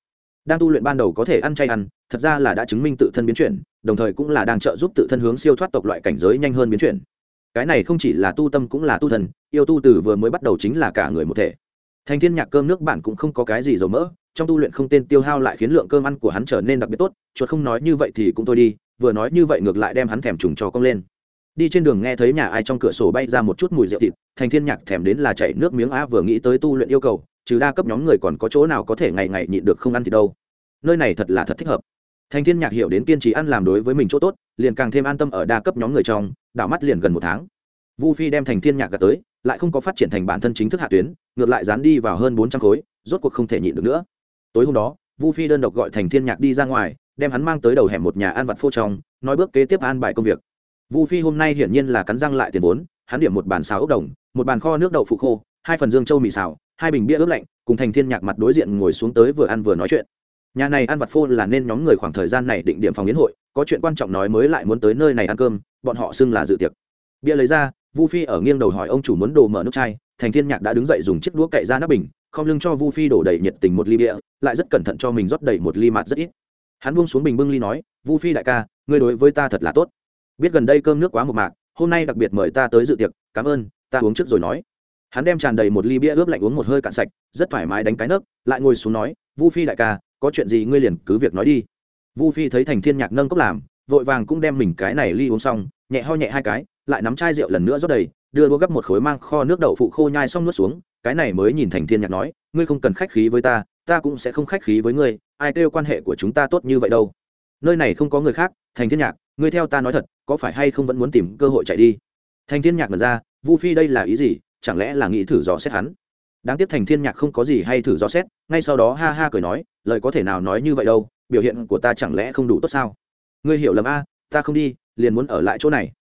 Đang tu luyện ban đầu có thể ăn chay ăn, thật ra là đã chứng minh tự thân biến chuyển, đồng thời cũng là đang trợ giúp tự thân hướng siêu thoát tộc loại cảnh giới nhanh hơn biến chuyển. Cái này không chỉ là tu tâm cũng là tu thần, yêu tu từ vừa mới bắt đầu chính là cả người một thể thành thiên nhạc cơm nước bạn cũng không có cái gì dầu mỡ, trong tu luyện không tên tiêu hao lại khiến lượng cơm ăn của hắn trở nên đặc biệt tốt, chuột không nói như vậy thì cũng thôi đi, vừa nói như vậy ngược lại đem hắn thèm trùng cho cong lên. Đi trên đường nghe thấy nhà ai trong cửa sổ bay ra một chút mùi rượu thịt, thành thiên nhạc thèm đến là chảy nước miếng á, vừa nghĩ tới tu luyện yêu cầu, trừ đa cấp nhóm người còn có chỗ nào có thể ngày ngày nhịn được không ăn thì đâu. Nơi này thật là thật thích hợp. Thành thiên nhạc hiểu đến kiên trì ăn làm đối với mình chỗ tốt, liền càng thêm an tâm ở đa cấp nhóm người trong, đảo mắt liền gần một tháng vu phi đem thành thiên nhạc gạt tới, lại không có phát triển thành bản thân chính thức hạ tuyến, ngược lại dán đi vào hơn bốn trăm khối, rốt cuộc không thể nhịn được nữa. Tối hôm đó, vu phi đơn độc gọi thành thiên nhạc đi ra ngoài, đem hắn mang tới đầu hẻm một nhà ăn vặt phô trong, nói bước kế tiếp an bài công việc. Vu phi hôm nay hiển nhiên là cắn răng lại tiền vốn, hắn điểm một bàn xào ốc đồng, một bàn kho nước đậu phụ khô, hai phần dương châu mì xào, hai bình bia ướp lạnh, cùng thành thiên nhạc mặt đối diện ngồi xuống tới vừa ăn vừa nói chuyện. Nhà này ăn vặt phô là nên nhóm người khoảng thời gian này định điểm phòng yến hội, có chuyện quan trọng nói mới lại muốn tới nơi này ăn cơm, bọn họ xưng là dự tiệc. Bia lấy ra vu phi ở nghiêng đầu hỏi ông chủ muốn đồ mở nước chai, thành thiên nhạc đã đứng dậy dùng chiếc đũa cậy ra nắp bình, không lưng cho vu phi đổ đầy nhiệt tình một ly bia, lại rất cẩn thận cho mình rót đầy một ly mạt rất ít. Hắn buông xuống bình bưng ly nói, vu phi đại ca, ngươi đối với ta thật là tốt. Biết gần đây cơm nước quá một mạc, hôm nay đặc biệt mời ta tới dự tiệc, cảm ơn, ta uống trước rồi nói. Hắn đem tràn đầy một ly bia ướp lạnh uống một hơi cạn sạch, rất thoải mái đánh cái nấc, lại ngồi xuống nói, vu phi đại ca, có chuyện gì ngươi liền cứ việc nói đi. Vu phi thấy thành thiên nhạc nâng cốc làm, vội vàng cũng đem mình cái này ly uống xong, nhẹ ho nhẹ hai cái lại nắm chai rượu lần nữa rót đầy, đưa đũa gấp một khối mang kho nước đậu phụ khô nhai xong nuốt xuống, cái này mới nhìn thành thiên nhạc nói, ngươi không cần khách khí với ta ta cũng sẽ không khách khí với ngươi, ai kêu quan hệ của chúng ta tốt như vậy đâu. Nơi này không có người khác, thành thiên nhạc, ngươi theo ta nói thật, có phải hay không vẫn muốn tìm cơ hội chạy đi? Thành thiên nhạc mở ra, vu phi đây là ý gì? Chẳng lẽ là nghĩ thử dò xét hắn? Đáng tiếc thành thiên nhạc không có gì hay thử dò xét, ngay sau đó ha ha cười nói, lời có thể nào nói như vậy đâu, biểu hiện của ta chẳng lẽ không đủ tốt sao? Ngươi hiểu lầm a, ta không đi, liền muốn ở lại chỗ này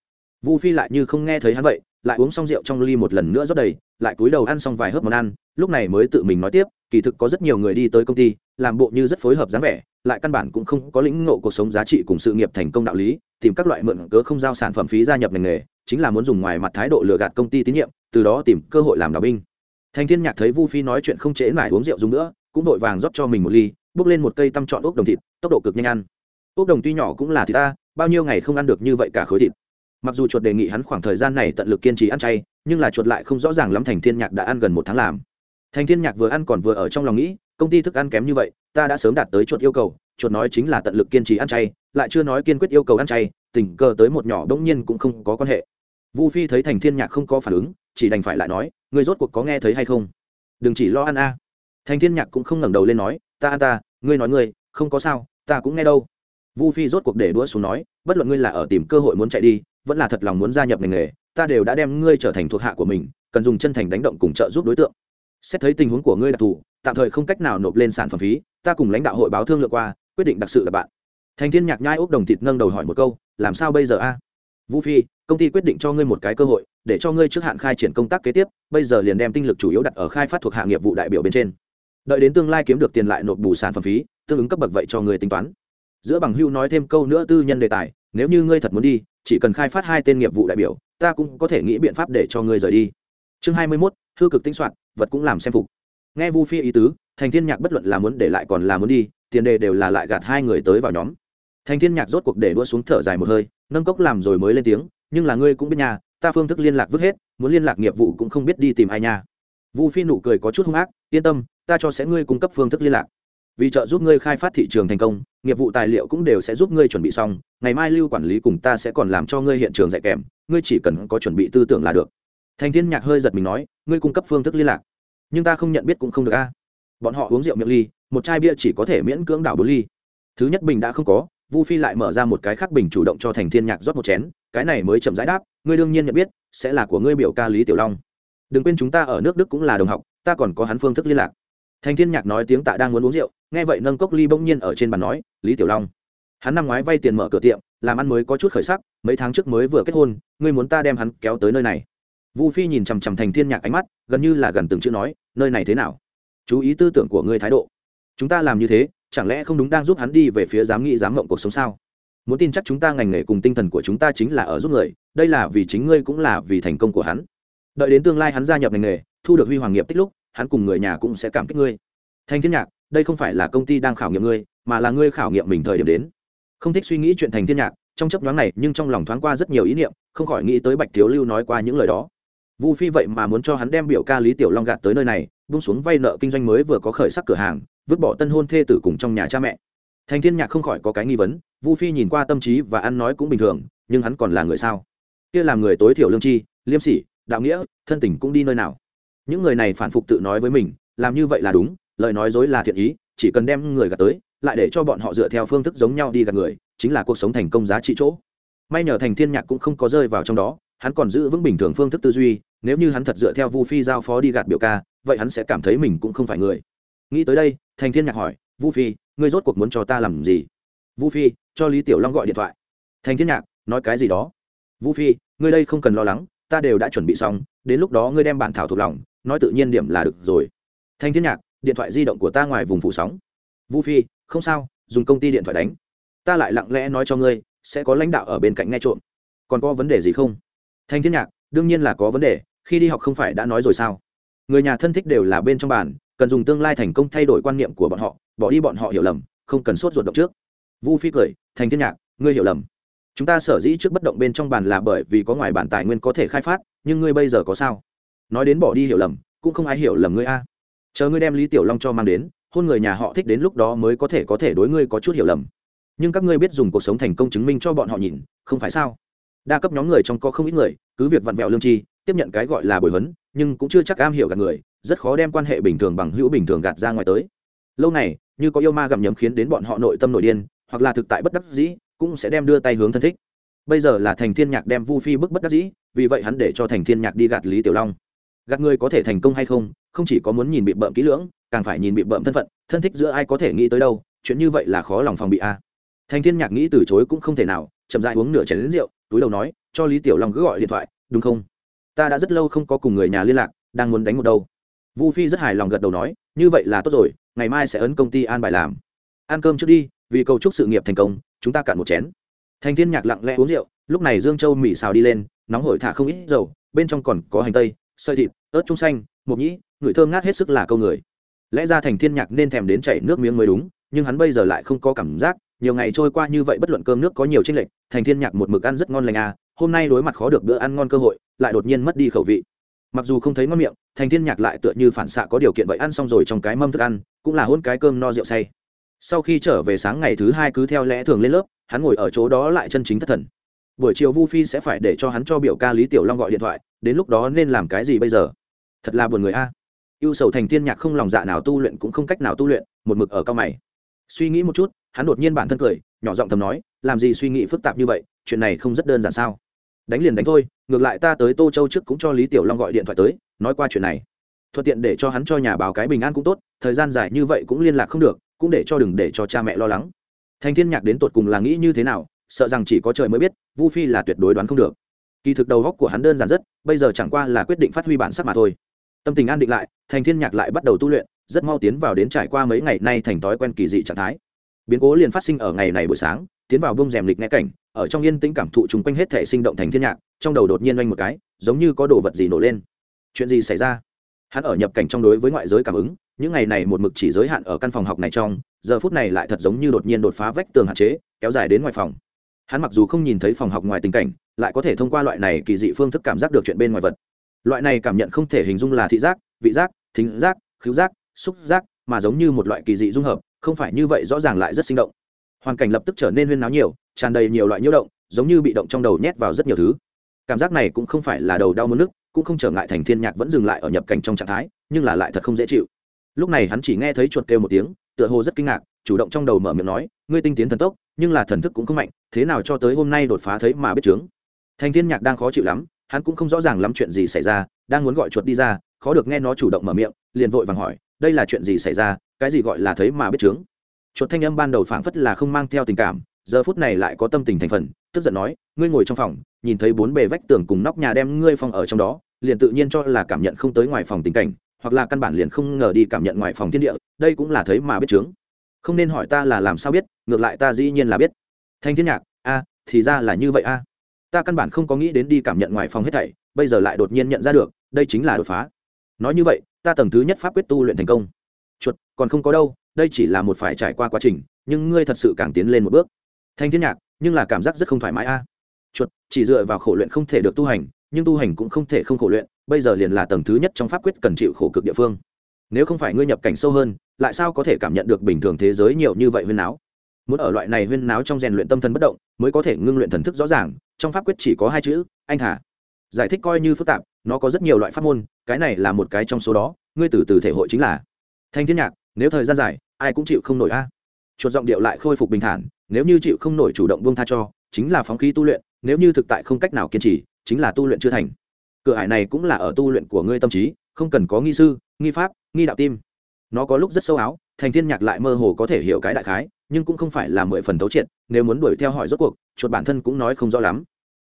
vu phi lại như không nghe thấy hắn vậy, lại uống xong rượu trong ly một lần nữa rót đầy, lại cúi đầu ăn xong vài hớp món ăn, lúc này mới tự mình nói tiếp, kỳ thực có rất nhiều người đi tới công ty, làm bộ như rất phối hợp dáng vẻ, lại căn bản cũng không có lĩnh ngộ cuộc sống giá trị cùng sự nghiệp thành công đạo lý, tìm các loại mượn cớ không giao sản phẩm phí gia nhập ngành nghề, chính là muốn dùng ngoài mặt thái độ lừa gạt công ty tín nhiệm, từ đó tìm cơ hội làm đạo binh. Thành thiên nhạc thấy vu phi nói chuyện không trễ mải uống rượu dùng nữa, cũng vội vàng rót cho mình một ly bước lên một cây tăm trọn ốc đồng thịt, tốc độ cực nhanh ăn. Ốc đồng tuy nhỏ cũng là thịt ta, bao nhiêu ngày không ăn được như vậy cả khối thịt mặc dù chuột đề nghị hắn khoảng thời gian này tận lực kiên trì ăn chay, nhưng là chuột lại không rõ ràng lắm thành thiên nhạc đã ăn gần một tháng làm. Thành thiên nhạc vừa ăn còn vừa ở trong lòng nghĩ, công ty thức ăn kém như vậy, ta đã sớm đạt tới chuột yêu cầu, chuột nói chính là tận lực kiên trì ăn chay, lại chưa nói kiên quyết yêu cầu ăn chay, tình cờ tới một nhỏ đống nhiên cũng không có quan hệ. Vu phi thấy thành thiên nhạc không có phản ứng, chỉ đành phải lại nói người rốt cuộc có nghe thấy hay không? Đừng chỉ lo ăn a. Thành thiên nhạc cũng không ngẩng đầu lên nói, ta ăn ta, ngươi nói ngươi, không có sao, ta cũng nghe đâu. Vu phi rốt cuộc để đũa xuống nói, bất luận ngươi là ở tìm cơ hội muốn chạy đi vẫn là thật lòng muốn gia nhập ngành nghề, ta đều đã đem ngươi trở thành thuộc hạ của mình, cần dùng chân thành đánh động cùng trợ giúp đối tượng. Xét thấy tình huống của ngươi đặc thù, tạm thời không cách nào nộp lên sản phẩm phí, ta cùng lãnh đạo hội báo thương lượng qua, quyết định đặc sự là bạn. Thành thiên nhạc nhai ốc đồng thịt nâng đầu hỏi một câu, làm sao bây giờ a? Vũ phi, công ty quyết định cho ngươi một cái cơ hội, để cho ngươi trước hạn khai triển công tác kế tiếp, bây giờ liền đem tinh lực chủ yếu đặt ở khai phát thuộc hạ nghiệp vụ đại biểu bên trên. Đợi đến tương lai kiếm được tiền lại nộp bù sản phẩm phí, tương ứng cấp bậc vậy cho người tính toán. Giữa bằng hưu nói thêm câu nữa tư nhân đề tài nếu như ngươi thật muốn đi, chỉ cần khai phát hai tên nghiệp vụ đại biểu, ta cũng có thể nghĩ biện pháp để cho ngươi rời đi. Chương hai mươi mốt, hư cực tinh soạn, vật cũng làm xem phục. Nghe vu phi ý tứ, thành thiên nhạc bất luận là muốn để lại còn là muốn đi, tiền đề đều là lại gạt hai người tới vào nhóm. Thành thiên nhạc rốt cuộc để đua xuống thở dài một hơi, nâng cốc làm rồi mới lên tiếng, nhưng là ngươi cũng biết nhà ta phương thức liên lạc vứt hết, muốn liên lạc nghiệp vụ cũng không biết đi tìm ai nha. Vu phi nụ cười có chút hung ác, yên tâm, ta cho sẽ ngươi cung cấp phương thức liên lạc vì trợ giúp ngươi khai phát thị trường thành công, nghiệp vụ tài liệu cũng đều sẽ giúp ngươi chuẩn bị xong, ngày mai lưu quản lý cùng ta sẽ còn làm cho ngươi hiện trường dạy kèm, ngươi chỉ cần có chuẩn bị tư tưởng là được. Thành thiên nhạc hơi giật mình nói, ngươi cung cấp phương thức liên lạc. Nhưng ta không nhận biết cũng không được a. Bọn họ uống rượu miệng ly, một chai bia chỉ có thể miễn cưỡng đảo bốn ly. Thứ nhất bình đã không có, vu phi lại mở ra một cái khác bình chủ động cho thành thiên nhạc rót một chén, cái này mới chậm rãi đáp, ngươi đương nhiên nhận biết, sẽ là của ngươi biểu ca lý tiểu long. Đừng quên chúng ta ở nước đức cũng là đồng học, ta còn có hắn phương thức liên lạc. Thành thiên nhạc nói tiếng tạ đang muốn uống rượu nghe vậy nâng cốc ly bỗng nhiên ở trên bàn nói, lý tiểu long, hắn năm ngoái vay tiền mở cửa tiệm, làm ăn mới có chút khởi sắc, mấy tháng trước mới vừa kết hôn, ngươi muốn ta đem hắn kéo tới nơi này? Vu phi nhìn chằm chằm thành thiên nhạc ánh mắt, gần như là gần từng chữ nói, nơi này thế nào? Chú ý tư tưởng của ngươi thái độ. Chúng ta làm như thế, chẳng lẽ không đúng đang giúp hắn đi về phía dám nghĩ dám mộng cuộc sống sao? Muốn tin chắc chúng ta ngành nghề cùng tinh thần của chúng ta chính là ở giúp người, đây là vì chính ngươi cũng là vì thành công của hắn. Đợi đến tương lai hắn gia nhập ngành nghề, thu được huy hoàng nghiệp tích lúc, hắn cùng người nhà cũng sẽ cảm kích ngươi. Thanh thiên nhạc đây không phải là công ty đang khảo nghiệm ngươi, mà là ngươi khảo nghiệm mình thời điểm đến. Không thích suy nghĩ chuyện thành thiên nhạc, trong chấp nhoáng này, nhưng trong lòng thoáng qua rất nhiều ý niệm, không khỏi nghĩ tới bạch thiếu lưu nói qua những lời đó. Vu phi vậy mà muốn cho hắn đem biểu ca lý tiểu long gạt tới nơi này bung xuống vay nợ kinh doanh mới vừa có khởi sắc cửa hàng, vứt bỏ tân hôn thê tử cùng trong nhà cha mẹ. Thành thiên nhạc không khỏi có cái nghi vấn, vu phi nhìn qua tâm trí và ăn nói cũng bình thường, nhưng hắn còn là người sao? Kia làm người tối thiểu lương tri liêm sỉ, đạo nghĩa, thân tình cũng đi nơi nào? Những người này phản phục tự nói với mình, làm như vậy là đúng lời nói dối là thiện ý, chỉ cần đem người gạt tới, lại để cho bọn họ dựa theo phương thức giống nhau đi gạt người, chính là cuộc sống thành công giá trị chỗ. May nhờ thành thiên nhạc cũng không có rơi vào trong đó, hắn còn giữ vững bình thường phương thức tư duy, nếu như hắn thật dựa theo vu phi giao phó đi gạt biểu ca, vậy hắn sẽ cảm thấy mình cũng không phải người. Nghĩ tới đây, thành thiên nhạc hỏi, vu phi, ngươi rốt cuộc muốn cho ta làm gì? Vu phi, cho lý tiểu long gọi điện thoại. Thành thiên nhạc, nói cái gì đó? Vu phi, ngươi đây không cần lo lắng, ta đều đã chuẩn bị xong, đến lúc đó ngươi đem bản thảo thuộc lòng, nói tự nhiên điểm là được rồi. Thành thiên nhạc điện thoại di động của ta ngoài vùng phủ sóng. Vu phi, không sao, dùng công ty điện thoại đánh. Ta lại lặng lẽ nói cho ngươi, sẽ có lãnh đạo ở bên cạnh nghe trộm. Còn có vấn đề gì không? Thanh thiên nhạc, đương nhiên là có vấn đề, khi đi học không phải đã nói rồi sao? Người nhà thân thích đều là bên trong bàn, cần dùng tương lai thành công thay đổi quan niệm của bọn họ, bỏ đi bọn họ hiểu lầm, không cần sốt ruột động trước. Vu phi cười thành thiên nhạc, ngươi hiểu lầm. Chúng ta sở dĩ trước bất động bên trong bàn là bởi vì có ngoài bản tài nguyên có thể khai phát, nhưng ngươi bây giờ có sao? Nói đến bỏ đi hiểu lầm, cũng không ai hiểu lầm ngươi a chờ ngươi đem lý tiểu long cho mang đến, hôn người nhà họ thích đến lúc đó mới có thể có thể đối ngươi có chút hiểu lầm. Nhưng các ngươi biết dùng cuộc sống thành công chứng minh cho bọn họ nhìn, không phải sao? Đa cấp nhóm người trong có không ít người, cứ việc vặn vẹo lương tri, tiếp nhận cái gọi là bồi huấn, nhưng cũng chưa chắc am hiểu gạt người, rất khó đem quan hệ bình thường bằng hữu bình thường gạt ra ngoài tới. Lâu này như có yêu ma gặm nhấm khiến đến bọn họ nội tâm nội điên, hoặc là thực tại bất đắc dĩ, cũng sẽ đem đưa tay hướng thân thích. Bây giờ là thành thiên nhạc đem vu phi bức bất đắc dĩ, vì vậy hắn để cho thành thiên nhạc đi gạt lý tiểu long. Gạt người có thể thành công hay không không chỉ có muốn nhìn bị bợm kỹ lưỡng, càng phải nhìn bị bợm thân phận, thân thích giữa ai có thể nghĩ tới đâu, chuyện như vậy là khó lòng phòng bị a. Thành thiên nhạc nghĩ từ chối cũng không thể nào, chậm dại uống nửa chén đến rượu, túi đầu nói, cho lý tiểu long cứ gọi điện thoại, đúng không? Ta đã rất lâu không có cùng người nhà liên lạc, đang muốn đánh một đâu. Vu phi rất hài lòng gật đầu nói, như vậy là tốt rồi, ngày mai sẽ ấn công ty an bài làm. Ăn cơm trước đi, vì cầu chúc sự nghiệp thành công, chúng ta cạn một chén. Thành thiên nhạc lặng lẽ uống rượu, lúc này dương châu mỉ xào đi lên, nóng hổi thả không ít dầu, bên trong còn có hành tây sợi thịt, ớt trung xanh, mộc nhĩ ngửi thơm ngát hết sức là câu người. Lẽ ra thành thiên nhạc nên thèm đến chảy nước miếng mới đúng, nhưng hắn bây giờ lại không có cảm giác, nhiều ngày trôi qua như vậy bất luận cơm nước có nhiều chênh lệch, thành thiên nhạc một mực ăn rất ngon lành à hôm nay đối mặt khó được bữa ăn ngon cơ hội, lại đột nhiên mất đi khẩu vị. Mặc dù không thấy ngon miệng, thành thiên nhạc lại tựa như phản xạ có điều kiện vậy ăn xong rồi trong cái mâm thức ăn, cũng là hôn cái cơm no rượu say. Sau khi trở về sáng ngày thứ hai cứ theo lẽ thường lên lớp, hắn ngồi ở chỗ đó lại chân chính thất thần buổi chiều vu phi sẽ phải để cho hắn cho biểu ca lý tiểu long gọi điện thoại, đến lúc đó nên làm cái gì bây giờ? Thật là buồn người a. Ưu sầu thành thiên nhạc không lòng dạ nào tu luyện cũng không cách nào tu luyện, một mực ở cao mày. Suy nghĩ một chút, hắn đột nhiên bản thân cười, nhỏ giọng thầm nói, làm gì suy nghĩ phức tạp như vậy, chuyện này không rất đơn giản sao? Đánh liền đánh thôi, ngược lại ta tới tô châu trước cũng cho lý tiểu long gọi điện thoại tới, nói qua chuyện này. Thuận tiện để cho hắn cho nhà báo cái bình an cũng tốt, thời gian dài như vậy cũng liên lạc không được, cũng để cho đừng để cho cha mẹ lo lắng. Thành thiên nhạc đến tột cùng là nghĩ như thế nào sợ rằng chỉ có trời mới biết, vu phi là tuyệt đối đoán không được. Kỳ thực đầu góc của hắn đơn giản rất, bây giờ chẳng qua là quyết định phát huy bản sắc mà thôi. Tâm tình an định lại, thành thiên nhạc lại bắt đầu tu luyện, rất mau tiến vào đến trải qua mấy ngày nay thành thói quen kỳ dị trạng thái. Biến cố liền phát sinh ở ngày này buổi sáng, tiến vào bông rèm lịch nghe cảnh, ở trong yên tĩnh cảm thụ chung quanh hết thể sinh động thành thiên nhạc, trong đầu đột nhiên oanh một cái, giống như có đồ vật gì nổ lên. Chuyện gì xảy ra? Hắn ở nhập cảnh trong đối với ngoại giới cảm ứng, những ngày này một mực chỉ giới hạn ở căn phòng học này trong, giờ phút này lại thật giống như đột nhiên đột phá vách tường hạn chế, kéo dài đến ngoài phòng hắn mặc dù không nhìn thấy phòng học ngoài tình cảnh, lại có thể thông qua loại này kỳ dị phương thức cảm giác được chuyện bên ngoài vật. Loại này cảm nhận không thể hình dung là thị giác, vị giác, thính giác, khứu giác, xúc giác, mà giống như một loại kỳ dị dung hợp, không phải như vậy rõ ràng lại rất sinh động. Hoàn cảnh lập tức trở nên huyên náo nhiều, tràn đầy nhiều loại nhiễu động, giống như bị động trong đầu nhét vào rất nhiều thứ. Cảm giác này cũng không phải là đầu đau mất nước cũng không trở ngại thành thiên nhạc vẫn dừng lại ở nhập cảnh trong trạng thái, nhưng là lại thật không dễ chịu. Lúc này hắn chỉ nghe thấy chuột kêu một tiếng, tựa hồ rất kinh ngạc, chủ động trong đầu mở miệng nói, ngươi tinh tiến thần tốc nhưng là thần thức cũng không mạnh, thế nào cho tới hôm nay đột phá thấy mà biết chướng. Thành thiên nhạc đang khó chịu lắm, hắn cũng không rõ ràng lắm chuyện gì xảy ra, đang muốn gọi chuột đi ra, khó được nghe nó chủ động mở miệng, liền vội vàng hỏi, đây là chuyện gì xảy ra? Cái gì gọi là thấy mà biết chướng? Chuột thanh âm ban đầu phảng phất là không mang theo tình cảm, giờ phút này lại có tâm tình thành phần, tức giận nói, ngươi ngồi trong phòng, nhìn thấy bốn bề vách tường cùng nóc nhà đem ngươi phòng ở trong đó, liền tự nhiên cho là cảm nhận không tới ngoài phòng tình cảnh, hoặc là căn bản liền không ngờ đi cảm nhận ngoài phòng thiên địa, đây cũng là thấy mà biết chướng không nên hỏi ta là làm sao biết, ngược lại ta dĩ nhiên là biết. Thanh thiên nhạc, a, thì ra là như vậy a. Ta căn bản không có nghĩ đến đi cảm nhận ngoài phòng hết thảy, bây giờ lại đột nhiên nhận ra được, đây chính là đột phá. Nói như vậy, ta tầng thứ nhất pháp quyết tu luyện thành công. Chuột, còn không có đâu, đây chỉ là một phải trải qua quá trình, nhưng ngươi thật sự càng tiến lên một bước. Thanh thiên nhạc, nhưng là cảm giác rất không thoải mái a. Chuột, chỉ dựa vào khổ luyện không thể được tu hành, nhưng tu hành cũng không thể không khổ luyện, bây giờ liền là tầng thứ nhất trong pháp quyết cần chịu khổ cực địa phương nếu không phải ngươi nhập cảnh sâu hơn, lại sao có thể cảm nhận được bình thường thế giới nhiều như vậy huyên náo? Muốn ở loại này huyên náo trong rèn luyện tâm thần bất động, mới có thể ngưng luyện thần thức rõ ràng, trong pháp quyết chỉ có hai chữ, anh thả. Giải thích coi như phức tạp, nó có rất nhiều loại pháp môn, cái này là một cái trong số đó, ngươi từ từ thể hội chính là. Thanh thiên nhạc, nếu thời gian dài, ai cũng chịu không nổi a. Chuột giọng điệu lại khôi phục bình thản, nếu như chịu không nổi chủ động buông tha cho, chính là phóng khí tu luyện, nếu như thực tại không cách nào kiên trì, chính là tu luyện chưa thành. Cửa hải này cũng là ở tu luyện của ngươi tâm trí không cần có nghi sư, nghi pháp, nghi đạo tim. Nó có lúc rất sâu áo, thành thiên nhạc lại mơ hồ có thể hiểu cái đại khái, nhưng cũng không phải là mười phần thấu triệt, nếu muốn đuổi theo hỏi rốt cuộc, chuột bản thân cũng nói không rõ lắm.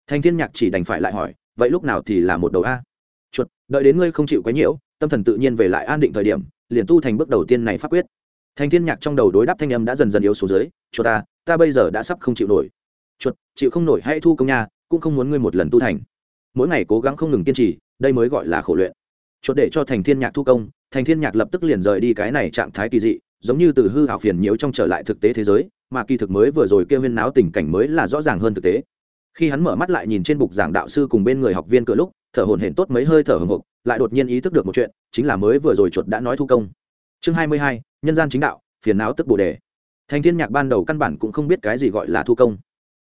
Thành thiên nhạc chỉ đành phải lại hỏi, vậy lúc nào thì là một đầu a? Chuột, đợi đến ngươi không chịu quấy nhiễu, tâm thần tự nhiên về lại an định thời điểm, liền tu thành bước đầu tiên này pháp quyết. Thành thiên nhạc trong đầu đối đáp thanh âm đã dần dần yếu xuống dưới, chuột ta ta bây giờ đã sắp không chịu nổi. Chuột, chịu không nổi hãy thu công nha, cũng không muốn ngươi một lần tu thành. Mỗi ngày cố gắng không ngừng kiên trì, đây mới gọi là khổ luyện chuột để cho thành thiên nhạc thu công, thành thiên nhạc lập tức liền rời đi cái này trạng thái kỳ dị, giống như từ hư hảo phiền nhiễu trong trở lại thực tế thế giới, mà kỳ thực mới vừa rồi kêu huyên náo tình cảnh mới là rõ ràng hơn thực tế. Khi hắn mở mắt lại nhìn trên bục giảng đạo sư cùng bên người học viên cửa lúc, thở hổn hển tốt mấy hơi thở hồng hộc lại đột nhiên ý thức được một chuyện, chính là mới vừa rồi chuột đã nói thu công. Chương hai mươi hai, nhân gian chính đạo, phiền não tức bồ đề. Thành thiên nhạc ban đầu căn bản cũng không biết cái gì gọi là thu công.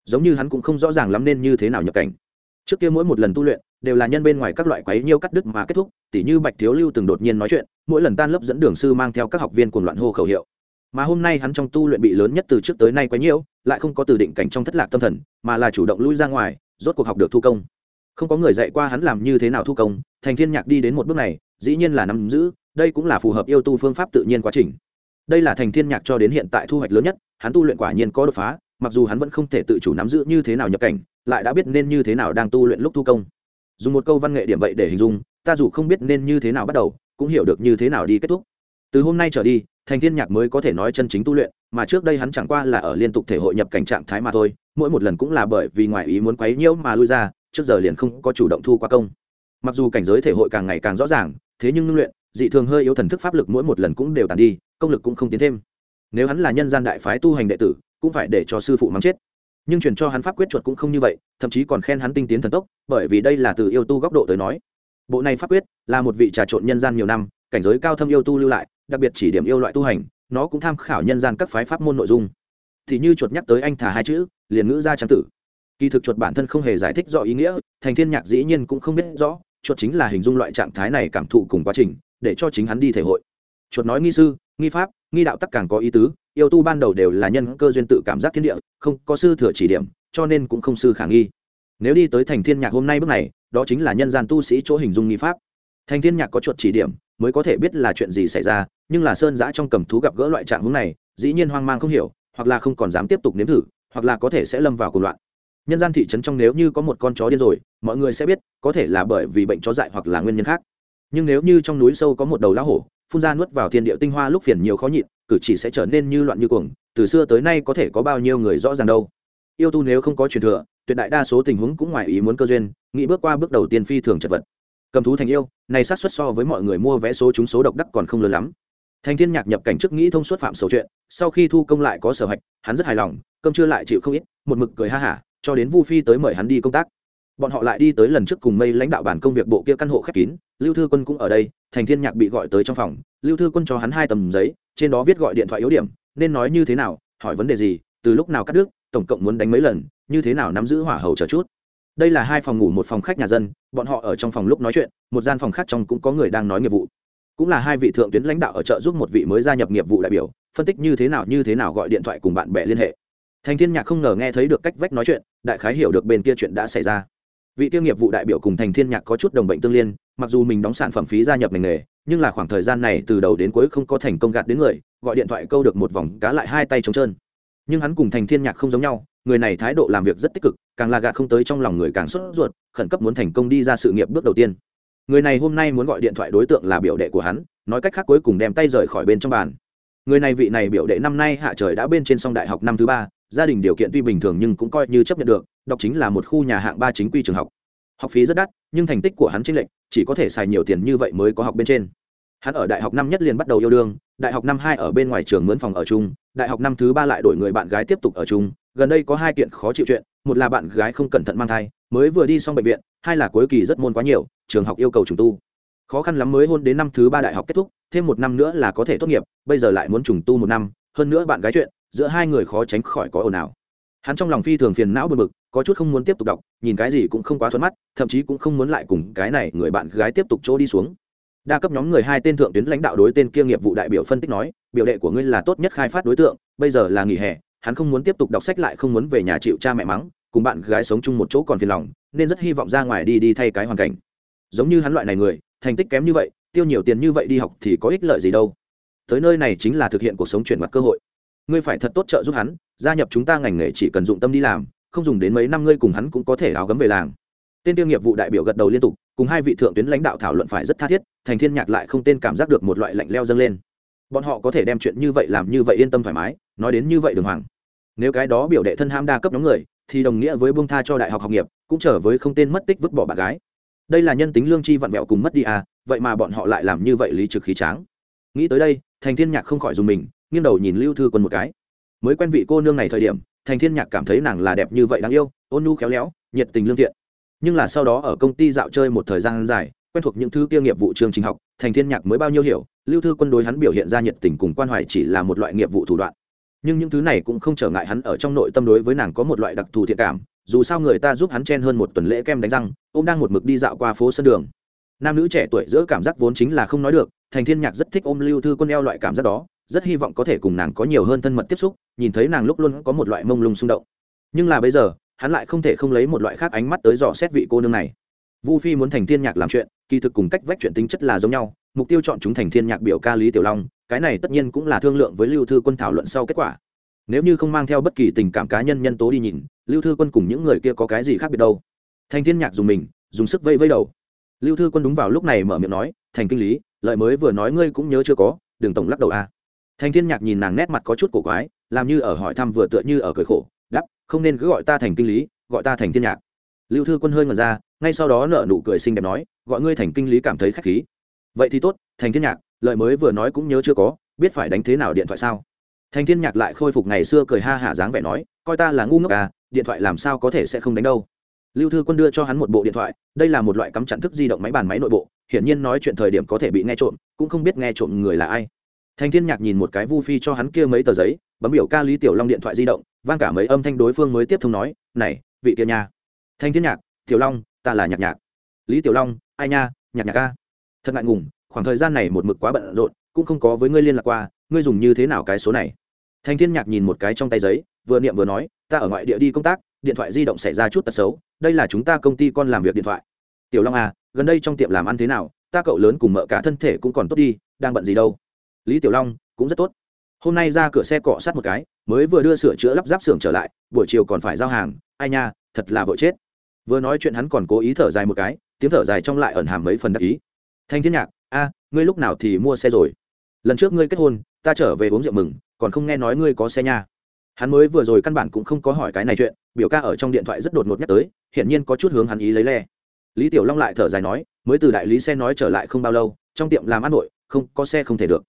Giống như hắn cũng không rõ ràng lắm nên như thế nào nhập cảnh trước kia mỗi một lần tu luyện, đều là nhân bên ngoài các loại quấy nhiêu cắt đứt mà kết thúc, tỉ như bạch thiếu lưu từng đột nhiên nói chuyện, mỗi lần tan lớp dẫn đường sư mang theo các học viên cuồng loạn hô khẩu hiệu. Mà hôm nay hắn trong tu luyện bị lớn nhất từ trước tới nay quấy nhiễu lại không có từ định cảnh trong thất lạc tâm thần, mà là chủ động lui ra ngoài, rốt cuộc học được thu công. Không có người dạy qua hắn làm như thế nào thu công, thành thiên nhạc đi đến một bước này, dĩ nhiên là nắm giữ, đây cũng là phù hợp yêu tu phương pháp tự nhiên quá trình. Đây là thành thiên nhạc cho đến hiện tại thu hoạch lớn nhất, hắn tu luyện quả nhiên có đột phá, mặc dù hắn vẫn không thể tự chủ nắm giữ như thế nào nhập cảnh lại đã biết nên như thế nào đang tu luyện lúc thu công. Dùng một câu văn nghệ điểm vậy để hình dung, ta dù không biết nên như thế nào bắt đầu, cũng hiểu được như thế nào đi kết thúc. Từ hôm nay trở đi, thành thiên nhạc mới có thể nói chân chính tu luyện, mà trước đây hắn chẳng qua là ở liên tục thể hội nhập cảnh trạng thái mà thôi, mỗi một lần cũng là bởi vì ngoại ý muốn quấy nhiễu mà lui ra, trước giờ liền không có chủ động thu qua công. Mặc dù cảnh giới thể hội càng ngày càng rõ ràng, thế nhưng ngưng luyện, dị thường hơi yếu thần thức pháp lực mỗi một lần cũng đều tàn đi, công lực cũng không tiến thêm. Nếu hắn là nhân gian đại phái tu hành đệ tử, cũng phải để cho sư phụ mắng chết nhưng truyền cho hắn pháp quyết chuột cũng không như vậy, thậm chí còn khen hắn tinh tiến thần tốc, bởi vì đây là từ yêu tu góc độ tới nói. Bộ này pháp quyết là một vị trà trộn nhân gian nhiều năm, cảnh giới cao thâm yêu tu lưu lại, đặc biệt chỉ điểm yêu loại tu hành, nó cũng tham khảo nhân gian các phái pháp môn nội dung. Thì như chuột nhắc tới anh thả hai chữ, liền ngữ ra trang tử. Kỳ thực chuột bản thân không hề giải thích rõ ý nghĩa, thành thiên nhạc dĩ nhiên cũng không biết rõ, chuột chính là hình dung loại trạng thái này cảm thụ cùng quá trình, để cho chính hắn đi thể hội. Chuột nói nghi sư, nghi pháp, nghi đạo tắc càng có ý tứ yêu tu ban đầu đều là nhân cơ duyên tự cảm giác thiên địa, không có sư thừa chỉ điểm, cho nên cũng không sư khả nghi. Nếu đi tới thành thiên nhạc hôm nay bước này, đó chính là nhân gian tu sĩ chỗ hình dung nghi pháp. Thành thiên nhạc có chuột chỉ điểm, mới có thể biết là chuyện gì xảy ra, nhưng là sơn giã trong cầm thú gặp gỡ loại trạng hướng này, dĩ nhiên hoang mang không hiểu, hoặc là không còn dám tiếp tục nếm thử, hoặc là có thể sẽ lâm vào cuộc loạn. Nhân gian thị trấn trong nếu như có một con chó điên rồi, mọi người sẽ biết, có thể là bởi vì bệnh chó dại hoặc là nguyên nhân khác. Nhưng nếu như trong núi sâu có một đầu lá hổ, phun ra nuốt vào thiên địa tinh hoa lúc phiền nhiều khó nhịn cử chỉ sẽ trở nên như loạn như cuồng, từ xưa tới nay có thể có bao nhiêu người rõ ràng đâu. Yêu tu nếu không có truyền thừa, tuyệt đại đa số tình huống cũng ngoài ý muốn cơ duyên, nghĩ bước qua bước đầu tiên phi thường chật vật. Cầm thú thành yêu, này sát xuất so với mọi người mua vé số chúng số độc đắc còn không lớn lắm. Thành thiên nhạc nhập cảnh trước nghĩ thông suốt phạm sầu chuyện, sau khi thu công lại có sở hạch hắn rất hài lòng, cơm chưa lại chịu không ít, một mực cười ha hả, cho đến vu phi tới mời hắn đi công tác. Bọn họ lại đi tới lần trước cùng mây lãnh đạo bản công việc bộ kia căn hộ khép kín, lưu thư quân cũng ở đây thành thiên nhạc bị gọi tới trong phòng, lưu thư quân cho hắn hai tầm giấy trên đó viết gọi điện thoại yếu điểm, nên nói như thế nào, hỏi vấn đề gì, từ lúc nào cắt đứt, tổng cộng muốn đánh mấy lần, như thế nào nắm giữ hỏa hầu chờ chút. Đây là hai phòng ngủ, một phòng khách nhà dân, bọn họ ở trong phòng lúc nói chuyện, một gian phòng khác trong cũng có người đang nói nghiệp vụ. Cũng là hai vị thượng tuyến lãnh đạo ở chợ giúp một vị mới gia nhập nghiệp vụ đại biểu, phân tích như thế nào, như thế nào gọi điện thoại cùng bạn bè liên hệ. Thành thiên nhạc không ngờ nghe thấy được cách vách nói chuyện, đại khái hiểu được bên kia chuyện đã xảy ra. Vị tiêu nghiệp vụ đại biểu cùng thành thiên nhạc có chút đồng bệnh tương liên, mặc dù mình đóng sản phẩm phí gia nhập ngành nghề nhưng là khoảng thời gian này từ đầu đến cuối không có thành công gạt đến người, gọi điện thoại câu được một vòng cá lại hai tay trống trơn. Nhưng hắn cùng thành thiên nhạc không giống nhau, người này thái độ làm việc rất tích cực, càng là gạt không tới trong lòng người càng sốt ruột, khẩn cấp muốn thành công đi ra sự nghiệp bước đầu tiên. Người này hôm nay muốn gọi điện thoại đối tượng là biểu đệ của hắn, nói cách khác cuối cùng đem tay rời khỏi bên trong bàn. Người này vị này biểu đệ năm nay hạ trời đã bên trên song đại học năm thứ ba, gia đình điều kiện tuy bình thường nhưng cũng coi như chấp nhận được, đọc chính là một khu nhà hạng ba chính quy trường học học phí rất đắt nhưng thành tích của hắn trên lệch, chỉ có thể xài nhiều tiền như vậy mới có học bên trên. Hắn ở đại học năm nhất liền bắt đầu yêu đương đại học năm hai ở bên ngoài trường mướn phòng ở chung đại học năm thứ ba lại đổi người bạn gái tiếp tục ở chung gần đây có hai kiện khó chịu chuyện một là bạn gái không cẩn thận mang thai mới vừa đi xong bệnh viện hai là cuối kỳ rất môn quá nhiều trường học yêu cầu trùng tu. Khó khăn lắm mới hôn đến năm thứ ba đại học kết thúc thêm một năm nữa là có thể tốt nghiệp bây giờ lại muốn trùng tu một năm hơn nữa bạn gái chuyện giữa hai người khó tránh khỏi có ồn ào. Hắn trong lòng phi thường phiền não bực bực có chút không muốn tiếp tục đọc, nhìn cái gì cũng không quá thuận mắt, thậm chí cũng không muốn lại cùng cái này người bạn gái tiếp tục chỗ đi xuống. Đa cấp nhóm người hai tên thượng tuyến lãnh đạo đối tên kia nghiệp vụ đại biểu phân tích nói, biểu đệ của ngươi là tốt nhất khai phát đối tượng, bây giờ là nghỉ hè, hắn không muốn tiếp tục đọc sách lại không muốn về nhà chịu cha mẹ mắng, cùng bạn gái sống chung một chỗ còn phiền lòng, nên rất hy vọng ra ngoài đi đi thay cái hoàn cảnh. Giống như hắn loại này người, thành tích kém như vậy, tiêu nhiều tiền như vậy đi học thì có ích lợi gì đâu. Tới nơi này chính là thực hiện cuộc sống chuyển mặt cơ hội. Ngươi phải thật tốt trợ giúp hắn, gia nhập chúng ta ngành nghề chỉ cần dụng tâm đi làm không dùng đến mấy năm ngươi cùng hắn cũng có thể áo gấm về làng. Tên tiêu nghiệp vụ đại biểu gật đầu liên tục, cùng hai vị thượng tuyến lãnh đạo thảo luận phải rất tha thiết, thành thiên nhạc lại không tên cảm giác được một loại lạnh leo dâng lên. Bọn họ có thể đem chuyện như vậy làm như vậy yên tâm thoải mái, nói đến như vậy đường hoàng. Nếu cái đó biểu đệ thân ham đa cấp nhóm người, thì đồng nghĩa với buông tha cho đại học học nghiệp, cũng trở với không tên mất tích vứt bỏ bạn gái. Đây là nhân tính lương chi vặn vẹo cùng mất đi à vậy mà bọn họ lại làm như vậy lý trực khí tráng. Nghĩ tới đây, thành thiên nhạc không khỏi dùng mình, nghiêng đầu nhìn lưu thư quân một cái. Mới quen vị cô nương này thời điểm thành thiên nhạc cảm thấy nàng là đẹp như vậy đáng yêu, ôn nhu khéo léo, nhiệt tình lương thiện. Nhưng là sau đó ở công ty dạo chơi một thời gian dài, quen thuộc những thứ kia nghiệp vụ chương trình học, thành thiên nhạc mới bao nhiêu hiểu, lưu thư quân đối hắn biểu hiện ra nhiệt tình cùng quan hoài chỉ là một loại nghiệp vụ thủ đoạn. Nhưng những thứ này cũng không trở ngại hắn ở trong nội tâm đối với nàng có một loại đặc thù thiện cảm, dù sao người ta giúp hắn chen hơn một tuần lễ kem đánh răng ông đang một mực đi dạo qua phố sân đường. Nam nữ trẻ tuổi giữa cảm giác vốn chính là không nói được, thành thiên nhạc rất thích ôm lưu thư quân eo loại cảm giác đó rất hy vọng có thể cùng nàng có nhiều hơn thân mật tiếp xúc, nhìn thấy nàng lúc luôn có một loại mông lung xung động. Nhưng là bây giờ, hắn lại không thể không lấy một loại khác ánh mắt tới dò xét vị cô nương này. Vu phi muốn thành thiên nhạc làm chuyện, kỳ thực cùng cách vách chuyện tính chất là giống nhau, mục tiêu chọn chúng thành thiên nhạc biểu ca lý tiểu long, cái này tất nhiên cũng là thương lượng với lưu thư quân thảo luận sau kết quả. Nếu như không mang theo bất kỳ tình cảm cá nhân nhân tố đi nhìn, lưu thư quân cùng những người kia có cái gì khác biệt đâu? Thành thiên nhạc dùng mình, dùng sức vây vây đầu. Lưu thư quân đúng vào lúc này mở miệng nói, thành kinh lý lợi mới vừa nói ngươi cũng nhớ chưa có đường tổng lắc đầu a à thành thiên nhạc nhìn nàng nét mặt có chút cổ quái, làm như ở hỏi thăm vừa tựa như ở cười khổ đắp không nên cứ gọi ta thành kinh lý, gọi ta thành thiên nhạc. Lưu thư quân hơi ngần ra, ngay sau đó nợ nụ cười xinh đẹp nói, gọi ngươi thành kinh lý cảm thấy khách khí. Vậy thì tốt, thành thiên nhạc lợi mới vừa nói cũng nhớ chưa có, biết phải đánh thế nào điện thoại sao? Thành thiên nhạc lại khôi phục ngày xưa cười ha hả dáng vẻ nói, coi ta là ngu ngốc à điện thoại làm sao có thể sẽ không đánh đâu? Lưu thư quân đưa cho hắn một bộ điện thoại, đây là một loại cắm chặn thức di động máy bàn máy nội bộ, hiển nhiên nói chuyện thời điểm có thể bị nghe trộm, cũng không biết nghe trộm người là ai thành thiên nhạc nhìn một cái vu phi cho hắn kia mấy tờ giấy, bấm biểu ca lý tiểu long điện thoại di động, vang cả mấy âm thanh đối phương mới tiếp thông nói, này, vị kia nha. Thanh thiên nhạc, tiểu long, ta là nhạc nhạc. Lý tiểu long, ai nha, nhạc nhạc ca thật ngại ngùng, khoảng thời gian này một mực quá bận rộn, cũng không có với ngươi liên lạc qua, ngươi dùng như thế nào cái số này? Thanh thiên nhạc nhìn một cái trong tay giấy, vừa niệm vừa nói, ta ở ngoại địa đi công tác, điện thoại di động xảy ra chút tật xấu, đây là chúng ta công ty con làm việc điện thoại. Tiểu long à gần đây trong tiệm làm ăn thế nào? Ta cậu lớn cùng mợ cả thân thể cũng còn tốt đi, đang bận gì đâu? Lý tiểu long cũng rất tốt. Hôm nay ra cửa xe cọ sát một cái, mới vừa đưa sửa chữa lắp ráp xưởng trở lại, buổi chiều còn phải giao hàng, ai nha, thật là vội chết. Vừa nói chuyện hắn còn cố ý thở dài một cái, tiếng thở dài trong lại ẩn hàm mấy phần đặc ý. Thanh thiên nhạc, a, ngươi lúc nào thì mua xe rồi? Lần trước ngươi kết hôn, ta trở về uống rượu mừng, còn không nghe nói ngươi có xe nha. Hắn mới vừa rồi căn bản cũng không có hỏi cái này chuyện, biểu ca ở trong điện thoại rất đột ngột nhắc tới hiện nhiên có chút hướng hắn ý lấy le. Lý tiểu long lại thở dài nói, mới từ đại lý xe nói trở lại không bao lâu, trong tiệm làm ăn nội, không có xe không thể được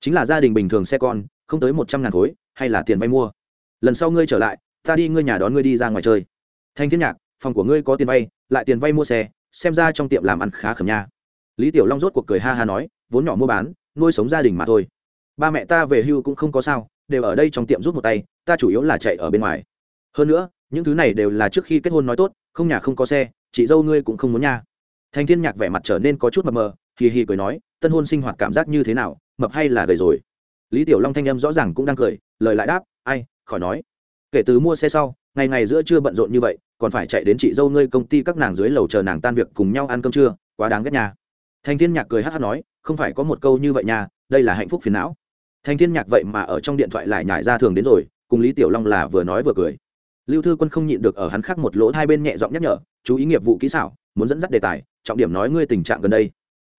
chính là gia đình bình thường xe con, không tới một trăm ngàn khối, hay là tiền vay mua. Lần sau ngươi trở lại, ta đi ngươi nhà đón ngươi đi ra ngoài chơi. Thanh thiên nhạc, phòng của ngươi có tiền vay, lại tiền vay mua xe, xem ra trong tiệm làm ăn khá khẩm nha. Lý tiểu long rốt cuộc cười ha ha nói, vốn nhỏ mua bán, nuôi sống gia đình mà thôi. Ba mẹ ta về hưu cũng không có sao, đều ở đây trong tiệm rút một tay, ta chủ yếu là chạy ở bên ngoài. Hơn nữa, những thứ này đều là trước khi kết hôn nói tốt, không nhà không có xe, chị dâu ngươi cũng không muốn nha. Thành thiên nhạc vẻ mặt trở nên có chút mập mờ, hì hì cười nói, tân hôn sinh hoạt cảm giác như thế nào mập hay là gầy rồi? Lý tiểu long thanh âm rõ ràng cũng đang cười, lời lại đáp, ai, khỏi nói. Kể từ mua xe sau, ngày ngày giữa trưa bận rộn như vậy, còn phải chạy đến chị dâu ngươi công ty các nàng dưới lầu chờ nàng tan việc cùng nhau ăn cơm trưa, quá đáng ghét nhà thành thiên nhạc cười hát hát nói, không phải có một câu như vậy nhà đây là hạnh phúc phiền não. Thành thiên nhạc vậy mà ở trong điện thoại lại nhải ra thường đến rồi, cùng lý tiểu long là vừa nói vừa cười. Lưu thư quân không nhịn được ở hắn khác một lỗ hai bên nhẹ giọng nhắc nhở, chú ý nghiệp vụ kỹ xảo, muốn dẫn dắt đề tài, trọng điểm nói ngươi tình trạng gần đây.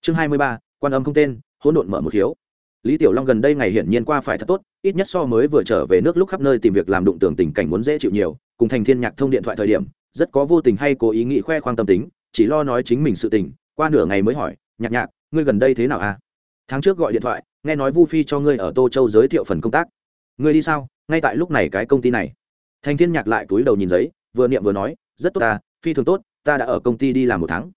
Chương hai mươi ba, quan âm không tên, hỗn độn mở một hiếu lý tiểu long gần đây ngày hiển nhiên qua phải thật tốt, ít nhất so mới vừa trở về nước lúc khắp nơi tìm việc làm đụng tưởng tình cảnh muốn dễ chịu nhiều, cùng thành thiên nhạc thông điện thoại thời điểm, rất có vô tình hay cố ý nghĩ khoe khoang tâm tính, chỉ lo nói chính mình sự tình, qua nửa ngày mới hỏi, nhạc nhạc, ngươi gần đây thế nào à? Tháng trước gọi điện thoại, nghe nói vu phi cho ngươi ở tô châu giới thiệu phần công tác. Ngươi đi sao? Ngay tại lúc này cái công ty này. Thành thiên nhạc lại túi đầu nhìn giấy, vừa niệm vừa nói, rất tốt ta, phi thường tốt, ta đã ở công ty đi làm một tháng.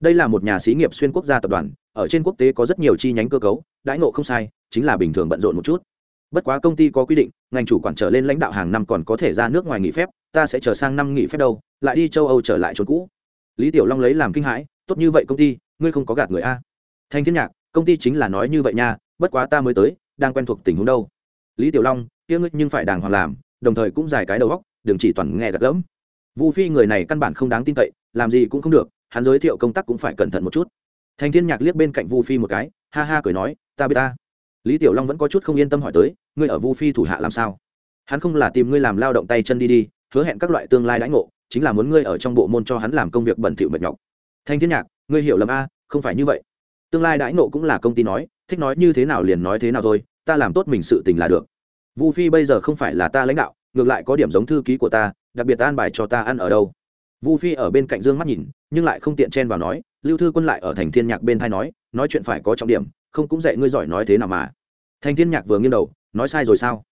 Đây là một nhà xí nghiệp xuyên quốc gia tập đoàn, ở trên quốc tế có rất nhiều chi nhánh cơ cấu đãi ngộ không sai, chính là bình thường bận rộn một chút. Bất quá công ty có quy định, ngành chủ quản trở lên lãnh đạo hàng năm còn có thể ra nước ngoài nghỉ phép, ta sẽ chờ sang năm nghỉ phép đâu, lại đi châu âu trở lại chỗ cũ. Lý tiểu long lấy làm kinh hãi, tốt như vậy công ty, ngươi không có gạt người a. Thanh thiên nhạc, công ty chính là nói như vậy nha, bất quá ta mới tới, đang quen thuộc tình huống đâu. Lý tiểu long, kia ngươi nhưng phải đàng hoàng làm, đồng thời cũng dài cái đầu góc đừng chỉ toàn nghe gạt gẫm. Vu phi người này căn bản không đáng tin cậy, làm gì cũng không được, hắn giới thiệu công tác cũng phải cẩn thận một chút. Thanh thiên nhạc liếc bên cạnh vu phi một cái ha ha cười nói, ta biết ta. Lý tiểu long vẫn có chút không yên tâm hỏi tới, ngươi ở vu phi thủ hạ làm sao? Hắn không là tìm ngươi làm lao động tay chân đi đi, hứa hẹn các loại tương lai đãi ngộ, chính là muốn ngươi ở trong bộ môn cho hắn làm công việc bẩn thỉu mệt nhọc. Thanh thiên nhạc, ngươi hiểu lầm a, không phải như vậy. Tương lai đãi ngộ cũng là công ty nói, thích nói như thế nào liền nói thế nào thôi, ta làm tốt mình sự tình là được. Vu phi bây giờ không phải là ta lãnh đạo, ngược lại có điểm giống thư ký của ta, đặc biệt ta an bài cho ta ăn ở đâu. Vu phi ở bên cạnh dương mắt nhìn, nhưng lại không tiện chen vào nói lưu thư quân lại ở thành thiên nhạc bên thai nói nói chuyện phải có trọng điểm, không cũng dạy ngươi giỏi nói thế nào mà. Thành thiên nhạc vừa nghiêng đầu, nói sai rồi sao?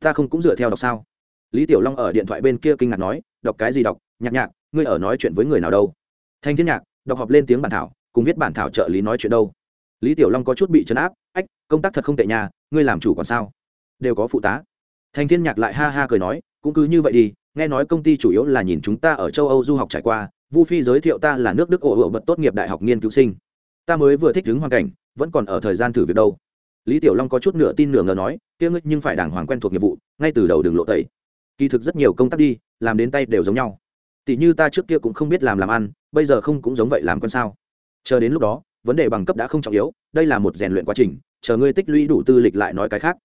Ta không cũng dựa theo đọc sao? Lý tiểu long ở điện thoại bên kia kinh ngạc nói, đọc cái gì đọc? Nhạc nhạc, ngươi ở nói chuyện với người nào đâu? Thành thiên nhạc, đọc họp lên tiếng bản thảo, cùng viết bản thảo trợ lý nói chuyện đâu? Lý tiểu long có chút bị chấn áp, ách, công tác thật không tệ nhà ngươi làm chủ còn sao? Đều có phụ tá. Thành thiên nhạc lại ha ha cười nói, cũng cứ như vậy đi, nghe nói công ty chủ yếu là nhìn chúng ta ở châu âu du học trải qua vu phi giới thiệu ta là nước đức ổ ổ bật tốt nghiệp đại học nghiên cứu sinh. Ta mới vừa thích ứng hoàn cảnh, vẫn còn ở thời gian thử việc đâu. Lý tiểu long có chút nửa tin nửa ngờ nói, kia ngươi nhưng phải đàng hoàng quen thuộc nghiệp vụ, ngay từ đầu đường lộ tẩy. Kỳ thực rất nhiều công tác đi, làm đến tay đều giống nhau. Tỷ như ta trước kia cũng không biết làm làm ăn, bây giờ không cũng giống vậy làm con sao. Chờ đến lúc đó, vấn đề bằng cấp đã không trọng yếu, đây là một rèn luyện quá trình, chờ ngươi tích lũy đủ tư lịch lại nói cái khác.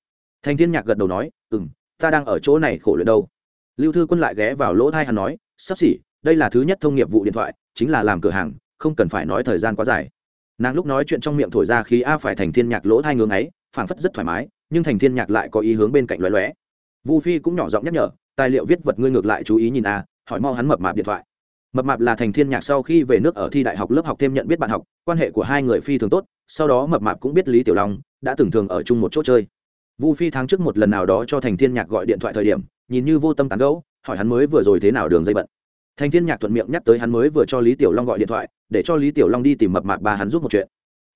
Thanh thiên nhạc gật đầu nói ừ m ta đang ở chỗ này khổ luyện đâu. Lưu thư quân lại ghé vào lỗ thai hắn nói, sắp xỉ đây là thứ nhất thông nghiệp vụ điện thoại, chính là làm cửa hàng, không cần phải nói thời gian quá dài. Nàng lúc nói chuyện trong miệng thổi ra khí a phải thành thiên nhạc lỗ thai ngưỡng ấy, phảng phất rất thoải mái, nhưng thành thiên nhạc lại có ý hướng bên cạnh lóe lóe. Vu phi cũng nhỏ giọng nhắc nhở, tài liệu viết vật ngươi ngược lại chú ý nhìn a, hỏi mau hắn mập mạp điện thoại. Mập mạp là thành thiên nhạc sau khi về nước ở thi đại học lớp học thêm nhận biết bạn học, quan hệ của hai người phi thường tốt, sau đó mập mạp cũng biết lý tiểu long đã từng thường ở chung một chỗ chơi. Vu phi tháng trước một lần nào đó cho thành thiên nhạc gọi điện thoại thời điểm, nhìn như vô tâm tán gẫu, hỏi hắn mới vừa rồi thế nào đường dây bận thành thiên nhạc thuận miệng nhắc tới hắn mới vừa cho lý tiểu long gọi điện thoại, để cho lý tiểu long đi tìm mập mạp ba hắn giúp một chuyện.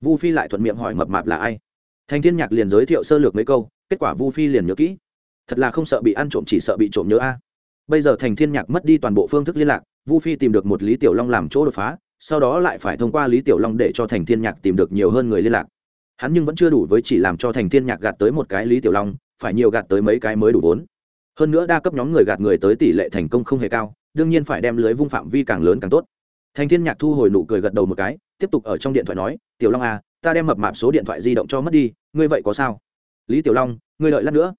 Vu phi lại thuận miệng hỏi mập mạp là ai. Thành thiên nhạc liền giới thiệu sơ lược mấy câu, kết quả vu phi liền nhớ kỹ. Thật là không sợ bị ăn trộm, chỉ sợ bị trộm nhớ a. Bây giờ thành thiên nhạc mất đi toàn bộ phương thức liên lạc, vu phi tìm được một lý tiểu long làm chỗ đột phá, sau đó lại phải thông qua lý tiểu long để cho thành thiên nhạc tìm được nhiều hơn người liên lạc. Hắn nhưng vẫn chưa đủ với chỉ làm cho thành thiên nhạc gạt tới một cái lý tiểu long, phải nhiều gạt tới mấy cái mới đủ vốn. Hơn nữa đa cấp nhóm người gạt người tới tỷ lệ thành công không hề cao đương nhiên phải đem lưới vung phạm vi càng lớn càng tốt. Thành thiên nhạc thu hồi nụ cười gật đầu một cái, tiếp tục ở trong điện thoại nói, tiểu long à ta đem mập mạp số điện thoại di động cho mất đi, ngươi vậy có sao? Lý tiểu long, ngươi đợi lát nữa.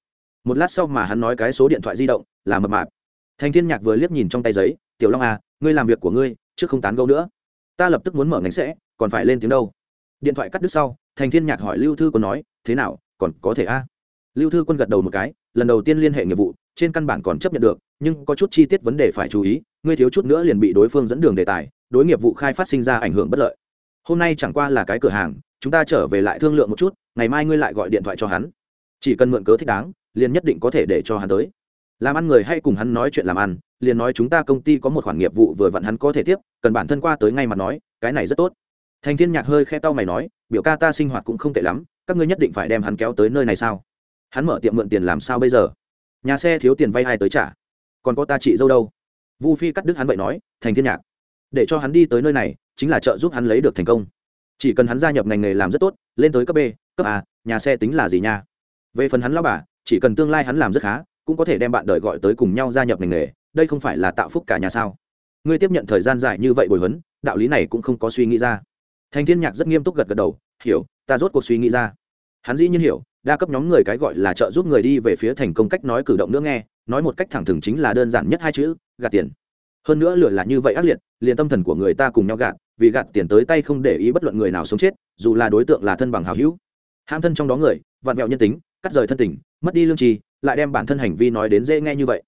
Một lát sau mà hắn nói cái số điện thoại di động là mập mạp. Thành thiên nhạc vừa liếc nhìn trong tay giấy, tiểu long à ngươi làm việc của ngươi, trước không tán gẫu nữa. Ta lập tức muốn mở ngành sẽ, còn phải lên tiếng đâu. Điện thoại cắt đứt sau, thành thiên nhạc hỏi lưu thư quân nói, thế nào, còn có thể a? Lưu thư quân gật đầu một cái, lần đầu tiên liên hệ nghiệp vụ, trên căn bản còn chấp nhận được nhưng có chút chi tiết vấn đề phải chú ý, ngươi thiếu chút nữa liền bị đối phương dẫn đường đề tài, đối nghiệp vụ khai phát sinh ra ảnh hưởng bất lợi. Hôm nay chẳng qua là cái cửa hàng, chúng ta trở về lại thương lượng một chút, ngày mai ngươi lại gọi điện thoại cho hắn. Chỉ cần mượn cớ thích đáng, liền nhất định có thể để cho hắn tới. Làm ăn người hay cùng hắn nói chuyện làm ăn, liền nói chúng ta công ty có một khoản nghiệp vụ vừa vặn hắn có thể tiếp, cần bản thân qua tới ngay mặt nói, cái này rất tốt. Thành thiên nhạc hơi khe tao mày nói, biểu ca ta sinh hoạt cũng không tệ lắm, các ngươi nhất định phải đem hắn kéo tới nơi này sao? Hắn mở tiệm mượn tiền làm sao bây giờ? Nhà xe thiếu tiền vay ai tới trả? Còn có ta chị dâu đâu? Vu phi cắt đứt hắn vậy nói, thành thiên nhạc. Để cho hắn đi tới nơi này, chính là trợ giúp hắn lấy được thành công. Chỉ cần hắn gia nhập ngành nghề làm rất tốt, lên tới cấp b, cấp a, nhà xe tính là gì nha? Về phần hắn lao bà, chỉ cần tương lai hắn làm rất khá, cũng có thể đem bạn đời gọi tới cùng nhau gia nhập ngành nghề, đây không phải là tạo phúc cả nhà sao? Ngươi tiếp nhận thời gian dài như vậy bồi huấn, đạo lý này cũng không có suy nghĩ ra. Thành thiên nhạc rất nghiêm túc gật gật đầu, hiểu, ta rốt cuộc suy nghĩ ra. Hắn dĩ nhiên hiểu, đa cấp nhóm người cái gọi là trợ giúp người đi về phía thành công cách nói cử động nữa nghe nói một cách thẳng thừng chính là đơn giản nhất hai chữ, gạt tiền. Hơn nữa lừa là như vậy ác liệt, liền tâm thần của người ta cùng nhau gạt, vì gạt tiền tới tay không để ý bất luận người nào sống chết, dù là đối tượng là thân bằng hào hữu. Ham thân trong đó người vặn vẹo nhân tính, cắt rời thân tình, mất đi lương trì lại đem bản thân hành vi nói đến dễ nghe như vậy.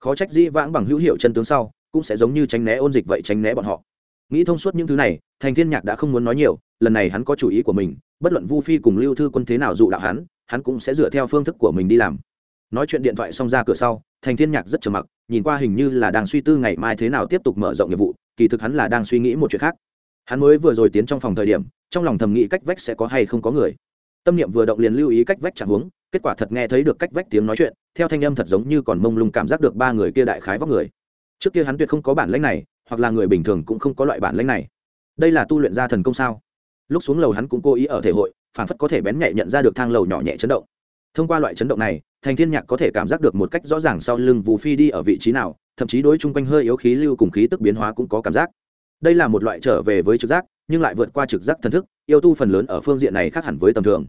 Khó trách dĩ vãng bằng hữu hiệu chân tướng sau, cũng sẽ giống như tránh né ôn dịch vậy tránh né bọn họ. Nghĩ thông suốt những thứ này, thành thiên nhạc đã không muốn nói nhiều, lần này hắn có chủ ý của mình, bất luận vu phi cùng lưu thư quân thế nào dụ đạo hắn hắn cũng sẽ dựa theo phương thức của mình đi làm nói chuyện điện thoại xong ra cửa sau, thành thiên nhạc rất trầm mặc, nhìn qua hình như là đang suy tư ngày mai thế nào tiếp tục mở rộng nghiệp vụ, kỳ thực hắn là đang suy nghĩ một chuyện khác. Hắn mới vừa rồi tiến trong phòng thời điểm, trong lòng thầm nghĩ cách vách sẽ có hay không có người. Tâm niệm vừa động liền lưu ý cách vách chẳng huống, kết quả thật nghe thấy được cách vách tiếng nói chuyện, theo thanh âm thật giống như còn mông lung cảm giác được ba người kia đại khái vóc người. Trước kia hắn tuyệt không có bản lãnh này, hoặc là người bình thường cũng không có loại bản lãnh này. Đây là tu luyện ra thần công sao? Lúc xuống lầu hắn cũng cố ý ở thể hội, phản phất có thể bén nhạy nhận ra được thang lầu nhỏ nhẹ chấn động thông qua loại chấn động này, thành thiên nhạc có thể cảm giác được một cách rõ ràng sau lưng vũ phi đi ở vị trí nào, thậm chí đối chung quanh hơi yếu khí lưu cùng khí tức biến hóa cũng có cảm giác. Đây là một loại trở về với trực giác, nhưng lại vượt qua trực giác thần thức, yêu tu phần lớn ở phương diện này khác hẳn với tầm thường.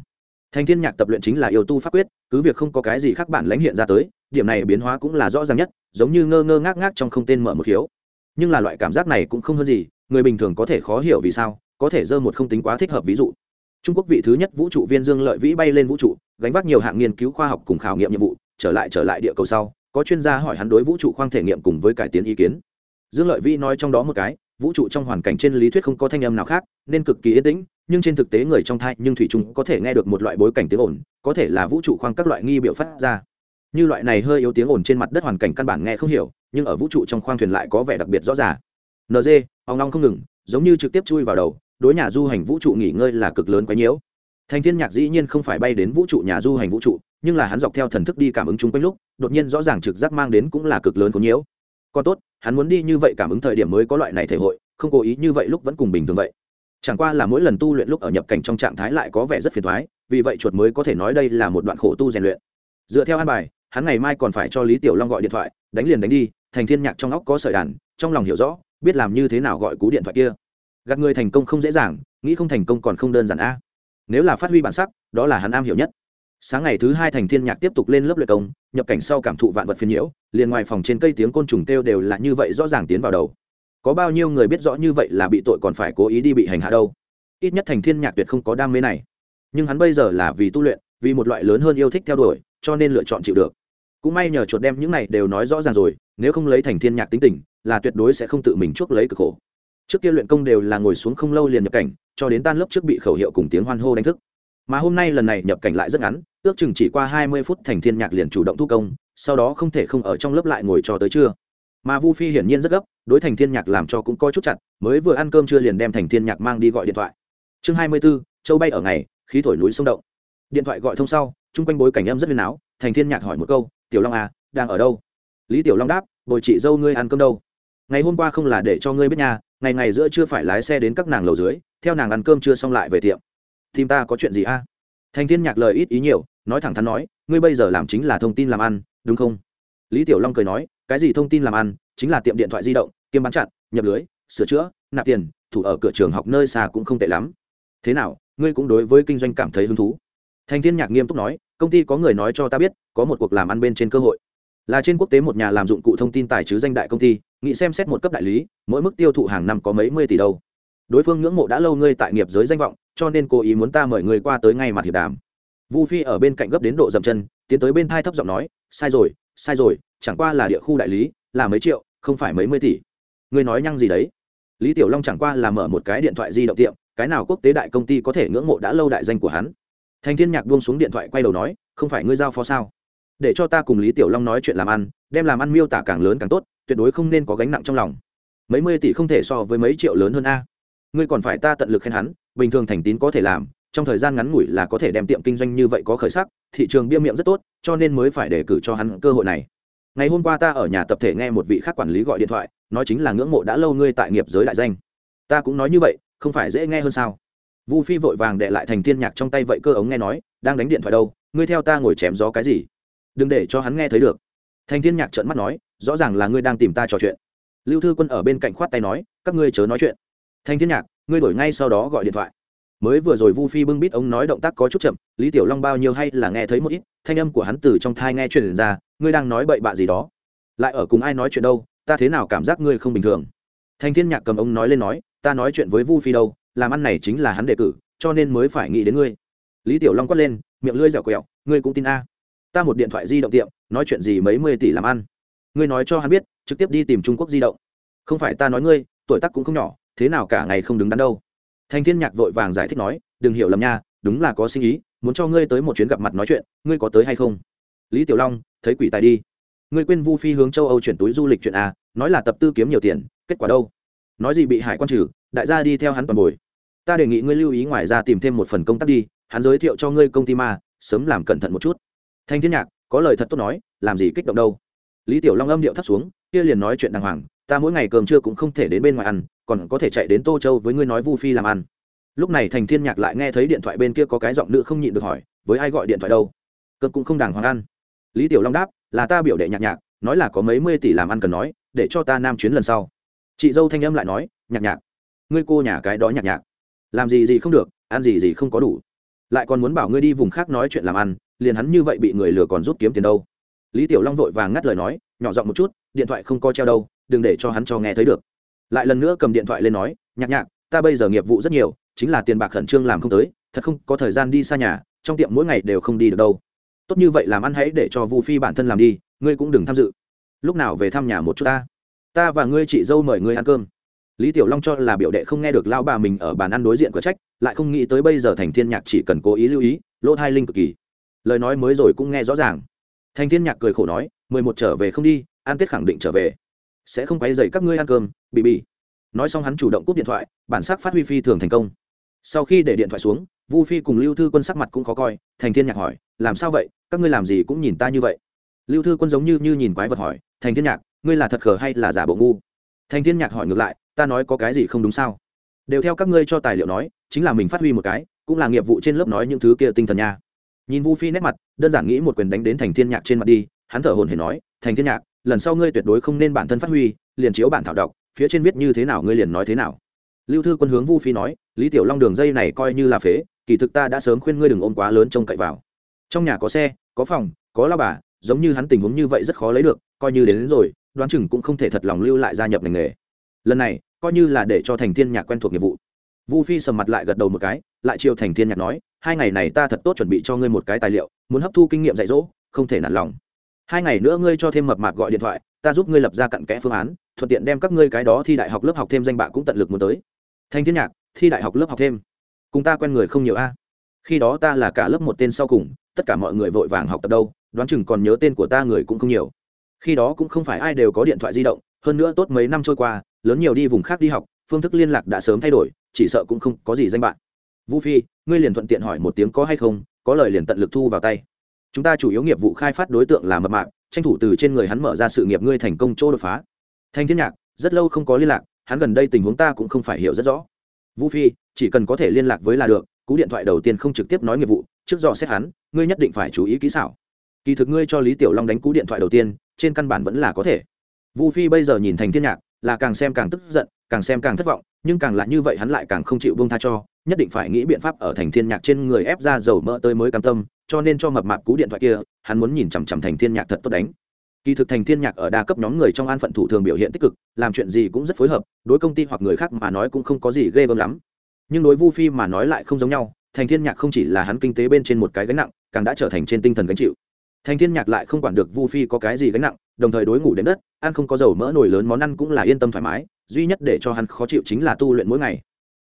Thành thiên nhạc tập luyện chính là yêu tu pháp quyết, cứ việc không có cái gì khác bản lãnh hiện ra tới, điểm này biến hóa cũng là rõ ràng nhất, giống như ngơ ngơ ngác ngác trong không tên mở một khiếu. Nhưng là loại cảm giác này cũng không hơn gì, người bình thường có thể khó hiểu vì sao, có thể dơ một không tính quá thích hợp ví dụ trung quốc vị thứ nhất vũ trụ viên dương lợi vĩ bay lên vũ trụ, gánh vác nhiều hạng nghiên cứu khoa học cùng khảo nghiệm nhiệm vụ, trở lại trở lại địa cầu sau, có chuyên gia hỏi hắn đối vũ trụ khoang thể nghiệm cùng với cải tiến ý kiến. Dương lợi vĩ nói trong đó một cái, vũ trụ trong hoàn cảnh trên lý thuyết không có thanh âm nào khác, nên cực kỳ yên tĩnh, nhưng trên thực tế người trong thai nhưng thủy chung có thể nghe được một loại bối cảnh tiếng ồn, có thể là vũ trụ khoang các loại nghi biểu phát ra. Như loại này hơi yếu tiếng ồn trên mặt đất hoàn cảnh căn bản nghe không hiểu, nhưng ở vũ trụ trong khoang thuyền lại có vẻ đặc biệt rõ ràng. Nd ông long không ngừng, giống như trực tiếp chui vào đầu đối nhà du hành vũ trụ nghỉ ngơi là cực lớn quá nhiễu. Thành thiên nhạc dĩ nhiên không phải bay đến vũ trụ nhà du hành vũ trụ, nhưng là hắn dọc theo thần thức đi cảm ứng chung quanh lúc, đột nhiên rõ ràng trực giác mang đến cũng là cực lớn có nhiễu. Còn tốt, hắn muốn đi như vậy cảm ứng thời điểm mới có loại này thể hội, không cố ý như vậy lúc vẫn cùng bình thường vậy. Chẳng qua là mỗi lần tu luyện lúc ở nhập cảnh trong trạng thái lại có vẻ rất phiền thoái vì vậy chuột mới có thể nói đây là một đoạn khổ tu rèn luyện. Dựa theo an bài, hắn ngày mai còn phải cho lý tiểu long gọi điện thoại, đánh liền đánh đi, thành thiên nhạc trong óc có sợi đàn, trong lòng hiểu rõ, biết làm như thế nào gọi cú điện thoại kia gạt người thành công không dễ dàng, nghĩ không thành công còn không đơn giản a. Nếu là phát huy bản sắc, đó là hắn am hiểu nhất. Sáng ngày thứ hai thành thiên nhạc tiếp tục lên lớp luyện công, nhập cảnh sau cảm thụ vạn vật phiền nhiễu, liền ngoài phòng trên cây tiếng côn trùng kêu đều là như vậy rõ ràng tiến vào đầu. Có bao nhiêu người biết rõ như vậy là bị tội còn phải cố ý đi bị hành hạ đâu. Ít nhất thành thiên nhạc tuyệt không có đam mê này. Nhưng hắn bây giờ là vì tu luyện, vì một loại lớn hơn yêu thích theo đuổi, cho nên lựa chọn chịu được. Cũng may nhờ chuột đem những này đều nói rõ ràng rồi, nếu không lấy thành thiên nhạc tính tình, là tuyệt đối sẽ không tự mình chuốc lấy cực khổ trước kia luyện công đều là ngồi xuống không lâu liền nhập cảnh cho đến tan lớp trước bị khẩu hiệu cùng tiếng hoan hô đánh thức. Mà hôm nay lần này nhập cảnh lại rất ngắn ước chừng chỉ qua hai mươi phút thành thiên nhạc liền chủ động thu công sau đó không thể không ở trong lớp lại ngồi cho tới trưa. Mà vu phi hiển nhiên rất gấp đối thành thiên nhạc làm cho cũng coi chút chặt mới vừa ăn cơm chưa liền đem thành thiên nhạc mang đi gọi điện thoại. Chương hai mươi 24, châu bay ở ngày khí thổi núi sông động. Điện thoại gọi thông sau chung quanh bối cảnh em rất huyền áo thành thiên nhạc hỏi một câu tiểu long à đang ở đâu? Lý tiểu long đáp bồi chị dâu ngươi ăn cơm đâu? Ngày hôm qua không là để cho ngươi biết nhà ngày ngày giữa chưa phải lái xe đến các nàng lầu dưới, theo nàng ăn cơm chưa xong lại về tiệm. Tìm ta có chuyện gì a? Thành thiên nhạc lời ít ý nhiều, nói thẳng thắn nói, ngươi bây giờ làm chính là thông tin làm ăn, đúng không? Lý tiểu long cười nói, cái gì thông tin làm ăn, chính là tiệm điện thoại di động kiêm bán chặn, nhập lưới, sửa chữa, nạp tiền, thủ ở cửa trường học nơi xa cũng không tệ lắm. Thế nào, ngươi cũng đối với kinh doanh cảm thấy hứng thú? Thành thiên nhạc nghiêm túc nói, công ty có người nói cho ta biết, có một cuộc làm ăn bên trên cơ hội. Là trên quốc tế một nhà làm dụng cụ thông tin tài chứ danh đại công ty nghĩ xem xét một cấp đại lý, mỗi mức tiêu thụ hàng năm có mấy mươi tỷ đâu. Đối phương ngưỡng mộ đã lâu ngươi tại nghiệp giới danh vọng, cho nên cố ý muốn ta mời người qua tới ngay mặt hiệp đàm. Vu phi ở bên cạnh gấp đến độ dậm chân, tiến tới bên thai thấp giọng nói, sai rồi sai rồi, chẳng qua là địa khu đại lý, là mấy triệu, không phải mấy mươi tỷ. Ngươi nói nhăng gì đấy? Lý tiểu long chẳng qua là mở một cái điện thoại di động tiệm, cái nào quốc tế đại công ty có thể ngưỡng mộ đã lâu đại danh của hắn? Thành thiên nhạc buông xuống điện thoại quay đầu nói, không phải ngươi giao phó sao? Để cho ta cùng lý tiểu long nói chuyện làm ăn, đem làm ăn miêu tả càng lớn càng tốt tuyệt đối không nên có gánh nặng trong lòng. Mấy mươi tỷ không thể so với mấy triệu lớn hơn a. Ngươi còn phải ta tận lực khen hắn, bình thường thành tín có thể làm, trong thời gian ngắn ngủi là có thể đem tiệm kinh doanh như vậy có khởi sắc, thị trường bia miệng rất tốt, cho nên mới phải đề cử cho hắn cơ hội này. Ngày hôm qua ta ở nhà tập thể nghe một vị khác quản lý gọi điện thoại, nói chính là ngưỡng mộ đã lâu ngươi tại nghiệp giới đại danh. Ta cũng nói như vậy, không phải dễ nghe hơn sao? Vu phi vội vàng đệ lại thành thiên nhạc trong tay vậy cơ ống nghe nói, đang đánh điện thoại đâu, ngươi theo ta ngồi chém gió cái gì? Đừng để cho hắn nghe thấy được. Thành thiên nhạc trợn mắt nói rõ ràng là ngươi đang tìm ta trò chuyện. Lưu thư quân ở bên cạnh khoát tay nói, các ngươi chớ nói chuyện. Thanh thiên nhạc, ngươi đổi ngay sau đó gọi điện thoại. Mới vừa rồi vu phi bưng bít ống nói động tác có chút chậm, lý tiểu long bao nhiêu hay là nghe thấy một ít, thanh âm của hắn từ trong thai nghe truyền ra, ngươi đang nói bậy bạ gì đó. Lại ở cùng ai nói chuyện đâu, ta thế nào cảm giác ngươi không bình thường? Thanh thiên nhạc cầm ống nói lên nói, ta nói chuyện với vu phi đâu, làm ăn này chính là hắn đề cử, cho nên mới phải nghĩ đến ngươi. Lý tiểu long quát lên, miệng lưỡi dẻo quẹo, ngươi cũng tin a. Ta một điện thoại di động tiệm, nói chuyện gì mấy mươi tỷ làm ăn ngươi nói cho hắn biết, trực tiếp đi tìm trung quốc di động. Không phải ta nói ngươi, tuổi tác cũng không nhỏ, thế nào cả ngày không đứng đắn đâu. Thanh thiên nhạc vội vàng giải thích nói, đừng hiểu lầm nha, đúng là có sinh ý, muốn cho ngươi tới một chuyến gặp mặt nói chuyện, ngươi có tới hay không? Lý tiểu long, thấy quỷ tài đi. Ngươi quên vu phi hướng châu âu chuyển túi du lịch chuyện a nói là tập tư kiếm nhiều tiền, kết quả đâu? Nói gì bị hải quan trừ, đại gia đi theo hắn toàn bồi. Ta đề nghị ngươi lưu ý ngoài ra tìm thêm một phần công tác đi, hắn giới thiệu cho ngươi công ty ma, sớm làm cẩn thận một chút. Thanh thiên nhạc, có lời thật tốt nói, làm gì kích động đâu? Lý tiểu long âm điệu thấp xuống, kia liền nói chuyện đàng hoàng, ta mỗi ngày cơm trưa cũng không thể đến bên ngoài ăn, còn có thể chạy đến tô châu với ngươi nói vu phi làm ăn. Lúc này thành thiên nhạc lại nghe thấy điện thoại bên kia có cái giọng nữ không nhịn được hỏi, với ai gọi điện thoại đâu? Cơm cũng không đàng hoàng ăn. Lý tiểu long đáp, là ta biểu đệ nhạc nhạc, nói là có mấy mươi tỷ làm ăn cần nói, để cho ta nam chuyến lần sau. Chị dâu thanh âm lại nói, nhạc nhạc, ngươi cô nhà cái đó nhạc nhạc, làm gì gì không được, ăn gì gì không có đủ. Lại còn muốn bảo ngươi đi vùng khác nói chuyện làm ăn, liền hắn như vậy bị người lừa còn rút kiếm tiền đâu lý tiểu long vội vàng ngắt lời nói, nhỏ giọng một chút, điện thoại không co treo đâu, đừng để cho hắn cho nghe thấy được. Lại lần nữa cầm điện thoại lên nói, nhạc nhạc, ta bây giờ nghiệp vụ rất nhiều, chính là tiền bạc khẩn trương làm không tới, thật không có thời gian đi xa nhà, trong tiệm mỗi ngày đều không đi được đâu. Tốt như vậy làm ăn hãy để cho vu phi bản thân làm đi, ngươi cũng đừng tham dự. Lúc nào về thăm nhà một chút ta. Ta và ngươi chị dâu mời ngươi ăn cơm. Lý tiểu long cho là biểu đệ không nghe được lao bà mình ở bàn ăn đối diện của trách, lại không nghĩ tới bây giờ thành thiên nhạc chỉ cần cố ý lưu ý, lỗ thai linh cực kỳ. Lời nói mới rồi cũng nghe rõ ràng thành thiên nhạc cười khổ nói mười một trở về không đi an tết khẳng định trở về. Sẽ không quay dậy các ngươi ăn cơm bị bị nói xong hắn chủ động cúp điện thoại bản sắc phát huy phi thường thành công. Sau khi để điện thoại xuống vu phi cùng lưu thư quân sắc mặt cũng khó coi thành thiên nhạc hỏi làm sao vậy? Các ngươi làm gì cũng nhìn ta như vậy. Lưu thư quân giống như, như nhìn quái vật hỏi thành thiên nhạc ngươi là thật khờ hay là giả bộ ngu? Thành thiên nhạc hỏi ngược lại ta nói có cái gì không đúng sao? Đều theo các ngươi cho tài liệu nói chính là mình phát huy một cái cũng là nghiệp vụ trên lớp nói những thứ kia tinh thần nha nhìn vu phi nét mặt đơn giản nghĩ một quyền đánh đến thành thiên nhạc trên mặt đi hắn thở hồn hển nói thành thiên nhạc lần sau ngươi tuyệt đối không nên bản thân phát huy liền chiếu bản thảo đọc phía trên viết như thế nào ngươi liền nói thế nào. Lưu thư quân hướng vu phi nói lý tiểu long đường dây này coi như là phế kỳ thực ta đã sớm khuyên ngươi đừng ôm quá lớn trông cậy vào. Trong nhà có xe có phòng có lao bà giống như hắn tình huống như vậy rất khó lấy được coi như đến, đến rồi đoán chừng cũng không thể thật lòng lưu lại gia nhập ngành nghề. Lần này coi như là để cho thành thiên nhạc quen thuộc nghiệp vụ vu phi sầm mặt lại gật đầu một cái, lại chiều thành thiên nhạc nói, hai ngày này ta thật tốt chuẩn bị cho ngươi một cái tài liệu, muốn hấp thu kinh nghiệm dạy dỗ, không thể nản lòng. Hai ngày nữa ngươi cho thêm mập mạp gọi điện thoại, ta giúp ngươi lập ra cặn kẽ phương án, thuận tiện đem các ngươi cái đó thi đại học lớp học thêm danh bạ cũng tận lực muốn tới. Thanh thiên nhạc, thi đại học lớp học thêm? Cùng ta quen người không nhiều a. Khi đó ta là cả lớp một tên sau cùng, tất cả mọi người vội vàng học tập đâu, đoán chừng còn nhớ tên của ta người cũng không nhiều. Khi đó cũng không phải ai đều có điện thoại di động, hơn nữa tốt mấy năm trôi qua, lớn nhiều đi vùng khác đi học phương thức liên lạc đã sớm thay đổi chỉ sợ cũng không có gì danh bạn. Vũ phi ngươi liền thuận tiện hỏi một tiếng có hay không có lời liền tận lực thu vào tay. Chúng ta chủ yếu nghiệp vụ khai phát đối tượng là mập mạng, tranh thủ từ trên người hắn mở ra sự nghiệp ngươi thành công chỗ đột phá. Thanh thiên nhạc rất lâu không có liên lạc hắn gần đây tình huống ta cũng không phải hiểu rất rõ. Vũ phi chỉ cần có thể liên lạc với là được cú điện thoại đầu tiên không trực tiếp nói nghiệp vụ trước dò xét hắn ngươi nhất định phải chú ý kỹ xảo. Kỳ thực ngươi cho lý tiểu long đánh cú điện thoại đầu tiên trên căn bản vẫn là có thể. Vu phi bây giờ nhìn thành thiên nhạc là càng xem càng tức giận, càng xem càng thất vọng, nhưng càng là như vậy hắn lại càng không chịu buông tha cho, nhất định phải nghĩ biện pháp ở thành thiên nhạc trên người ép ra dầu mỡ tới mới cam tâm, cho nên cho mập mạp cú điện thoại kia, hắn muốn nhìn chằm chằm thành thiên nhạc thật tốt đánh. Kỳ thực thành thiên nhạc ở đa cấp nhóm người trong an phận thủ thường biểu hiện tích cực, làm chuyện gì cũng rất phối hợp, đối công ty hoặc người khác mà nói cũng không có gì ghê gớm lắm. Nhưng đối vu phi mà nói lại không giống nhau, thành thiên nhạc không chỉ là hắn kinh tế bên trên một cái gánh nặng, càng đã trở thành trên tinh thần gánh chịu. Thành thiên nhạc lại không quản được vu phi có cái gì gánh nặng đồng thời đối ngủ đến đất, ăn không có dầu mỡ nổi lớn món ăn cũng là yên tâm thoải mái, duy nhất để cho hắn khó chịu chính là tu luyện mỗi ngày.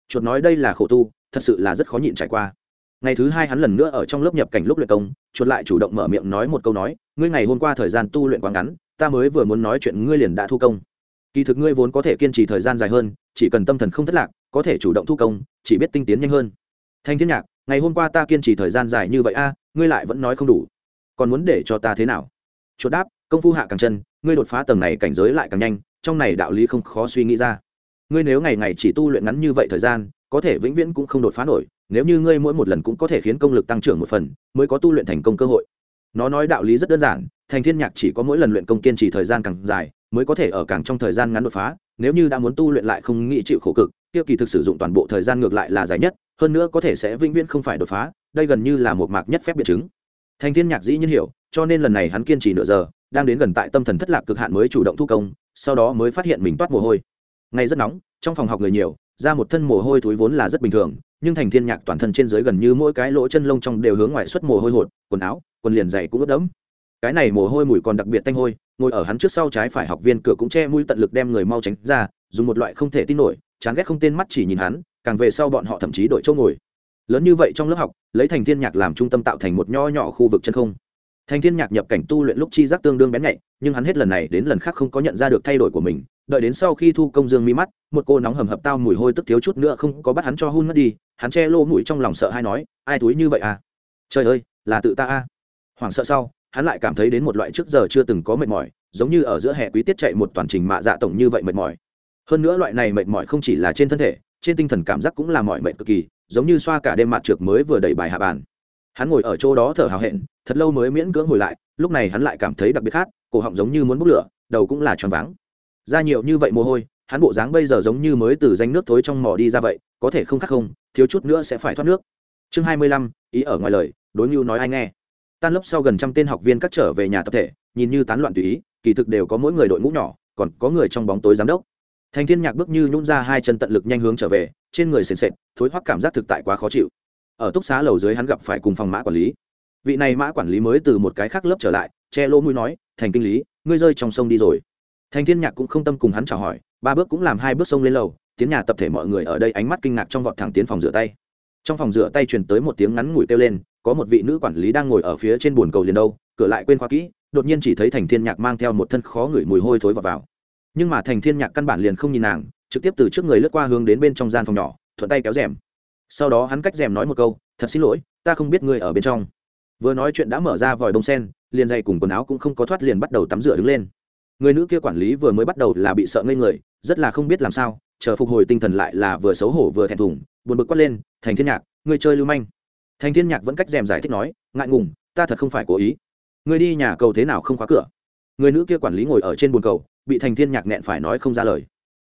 Chuột nói đây là khổ tu, thật sự là rất khó nhịn trải qua. Ngày thứ hai hắn lần nữa ở trong lớp nhập cảnh lúc luyện công, chuột lại chủ động mở miệng nói một câu nói, ngươi ngày hôm qua thời gian tu luyện quá ngắn, ta mới vừa muốn nói chuyện ngươi liền đã thu công. Kỳ thực ngươi vốn có thể kiên trì thời gian dài hơn, chỉ cần tâm thần không thất lạc, có thể chủ động thu công, chỉ biết tinh tiến nhanh hơn. Thanh thiên nhạc, ngày hôm qua ta kiên trì thời gian dài như vậy a, ngươi lại vẫn nói không đủ. Còn muốn để cho ta thế nào? Chuột đáp công phu hạ càng chân, ngươi đột phá tầng này cảnh giới lại càng nhanh, trong này đạo lý không khó suy nghĩ ra. Ngươi nếu ngày ngày chỉ tu luyện ngắn như vậy thời gian, có thể vĩnh viễn cũng không đột phá nổi, nếu như ngươi mỗi một lần cũng có thể khiến công lực tăng trưởng một phần, mới có tu luyện thành công cơ hội. Nó nói đạo lý rất đơn giản, thành thiên nhạc chỉ có mỗi lần luyện công kiên trì thời gian càng dài, mới có thể ở càng trong thời gian ngắn đột phá, nếu như đã muốn tu luyện lại không nghĩ chịu khổ cực, tiêu kỳ thực sử dụng toàn bộ thời gian ngược lại là dài nhất, hơn nữa có thể sẽ vĩnh viễn không phải đột phá, đây gần như là một mạc nhất phép biện chứng. Thành thiên nhạc dĩ nhiên hiểu, cho nên lần này hắn kiên trì nửa giờ đang đến gần tại tâm thần thất lạc cực hạn mới chủ động thu công, sau đó mới phát hiện mình toát mồ hôi. Ngày rất nóng, trong phòng học người nhiều, ra một thân mồ hôi thối vốn là rất bình thường, nhưng thành thiên nhạc toàn thân trên dưới gần như mỗi cái lỗ chân lông trong đều hướng ngoài xuất mồ hôi hột, quần áo, quần liền dày cũng ướt đẫm. Cái này mồ hôi mùi còn đặc biệt tanh hôi, ngồi ở hắn trước sau trái phải học viên cửa cũng che mũi tận lực đem người mau tránh ra, dùng một loại không thể tin nổi, chán ghét không tên mắt chỉ nhìn hắn, càng về sau bọn họ thậm chí đổi chỗ ngồi. Lớn như vậy trong lớp học, lấy thành thiên nhạc làm trung tâm tạo thành một nho nhỏ khu vực chân không thành thiên nhạc nhập cảnh tu luyện lúc chi giác tương đương bén nhạy, nhưng hắn hết lần này đến lần khác không có nhận ra được thay đổi của mình, đợi đến sau khi thu công dương mi mắt, một cô nóng hầm hập tao mùi hôi tức thiếu chút nữa không có bắt hắn cho hun mất đi, hắn che lô mũi trong lòng sợ hai nói, ai túi như vậy à? Trời ơi, là tự ta à hoảng sợ sau, hắn lại cảm thấy đến một loại trước giờ chưa từng có mệt mỏi, giống như ở giữa hè quý tiết chạy một toàn trình mạ dạ tổng như vậy mệt mỏi. Hơn nữa loại này mệt mỏi không chỉ là trên thân thể, trên tinh thần cảm giác cũng là mỏi mệt cực kỳ, giống như xoa cả đêm mặt trượt mới vừa đẩy bài hạ bàn. Hắn ngồi ở chỗ đó thở hào hẹn thật lâu mới miễn cưỡng ngồi lại, lúc này hắn lại cảm thấy đặc biệt khát cổ họng giống như muốn bốc lửa, đầu cũng là tròn váng. Ra nhiều như vậy mồ hôi, hắn bộ dáng bây giờ giống như mới từ danh nước thối trong mỏ đi ra vậy, có thể không khác không, thiếu chút nữa sẽ phải thoát nước. Chương hai mươi lăm, ý ở ngoài lời, đối ngưu nói ai nghe. Tan lớp sau gần trăm tên học viên cắt trở về nhà tập thể, nhìn như tán loạn tùy ý, kỳ thực đều có mỗi người đội ngũ nhỏ, còn có người trong bóng tối giám đốc. Thành thiên nhạc bước như nhún ra hai chân tận lực nhanh hướng trở về, trên người sền sệt, thối hoắc cảm giác thực tại quá khó chịu. Ở túc xá lầu dưới hắn gặp phải cùng phòng mã quản lý vị này mã quản lý mới từ một cái khác lớp trở lại, che lỗ mũi nói, thành kinh lý, ngươi rơi trong sông đi rồi. Thành thiên nhạc cũng không tâm cùng hắn chào hỏi, ba bước cũng làm hai bước sông lên lầu, tiến nhà tập thể mọi người ở đây ánh mắt kinh ngạc trong vọt thẳng tiến phòng rửa tay. Trong phòng rửa tay truyền tới một tiếng ngắn ngủi kêu lên, có một vị nữ quản lý đang ngồi ở phía trên bồn cầu liền đâu, cửa lại quên khoa kỹ, đột nhiên chỉ thấy thành thiên nhạc mang theo một thân khó ngửi mùi hôi thối vào vào. Nhưng mà thành thiên nhạc căn bản liền không nhìn nàng, trực tiếp từ trước người lướt qua hướng đến bên trong gian phòng nhỏ, thuận tay kéo rèm. Sau đó hắn cách rèm nói một câu, thật xin lỗi, ta không biết ngươi ở bên trong vừa nói chuyện đã mở ra vòi bông sen, liền dày cùng quần áo cũng không có thoát liền bắt đầu tắm rửa đứng lên. Người nữ kia quản lý vừa mới bắt đầu là bị sợ ngây người, rất là không biết làm sao, chờ phục hồi tinh thần lại là vừa xấu hổ vừa thẹn thùng, buồn bực quát lên, thành thiên nhạc, ngươi chơi lưu manh. Thành thiên nhạc vẫn cách rèm giải thích nói, ngại ngùng, ta thật không phải cố ý. Ngươi đi nhà cầu thế nào không khóa cửa? Người nữ kia quản lý ngồi ở trên bồn cầu, bị thành thiên nhạc nẹn phải nói không ra lời.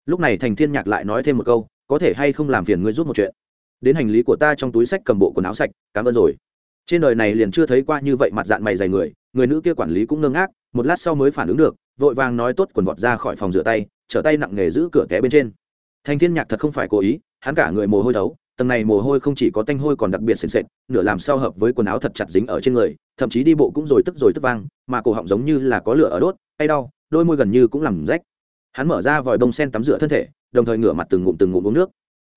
Lúc này thành thiên nhạc lại nói thêm một câu, có thể hay không làm phiền ngươi giúp một chuyện? Đến hành lý của ta trong túi sách cầm bộ quần áo sạch, cảm ơn rồi trên đời này liền chưa thấy qua như vậy mặt dạng mày dày người người nữ kia quản lý cũng ngơ ngác, một lát sau mới phản ứng được, vội vàng nói tốt quần vọt ra khỏi phòng rửa tay, trở tay nặng nghề giữ cửa té bên trên. Thành thiên nhạc thật không phải cố ý, hắn cả người mồ hôi thấu, tầng này mồ hôi không chỉ có tanh hôi còn đặc biệt sền sệt, nửa làm sao hợp với quần áo thật chặt dính ở trên người, thậm chí đi bộ cũng rồi tức rồi tức vang, mà cổ họng giống như là có lửa ở đốt, tay đau, đôi môi gần như cũng làm rách. Hắn mở ra vòi bông sen tắm rửa thân thể, đồng thời ngửa mặt từng ngụm từng ngụm uống nước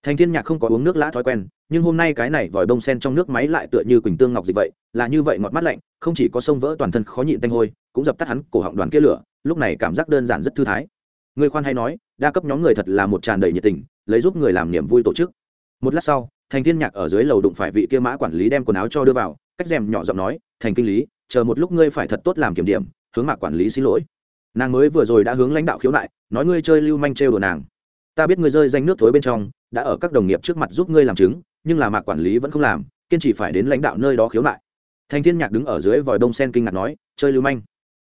thành thiên nhạc không có uống nước lã thói quen, nhưng hôm nay cái này vòi bông sen trong nước máy lại tựa như quỳnh tương ngọc dịch vậy, là như vậy ngọt mắt lạnh, không chỉ có sông vỡ toàn thân khó nhịn tanh hôi, cũng dập tắt hắn cổ họng đoàn kia lửa, lúc này cảm giác đơn giản rất thư thái. Người khoan hay nói, đa cấp nhóm người thật là một tràn đầy nhiệt tình, lấy giúp người làm niềm vui tổ chức. Một lát sau, thành thiên nhạc ở dưới lầu đụng phải vị kia mã quản lý đem quần áo cho đưa vào, cách rèm nhỏ giọng nói, thành kinh lý, chờ một lúc ngươi phải thật tốt làm kiểm điểm, hướng mạc quản lý xin lỗi. Nàng mới vừa rồi đã hướng lãnh đạo khiếu nại, nói ngươi chơi lưu manh trêu đồ nàng. Ta biết ngươi rơi danh nước thối bên trong đã ở các đồng nghiệp trước mặt giúp ngươi làm chứng, nhưng là mạc quản lý vẫn không làm, kiên trì phải đến lãnh đạo nơi đó khiếu nại. Thành thiên nhạc đứng ở dưới vòi đông sen kinh ngạc nói, chơi lưu manh.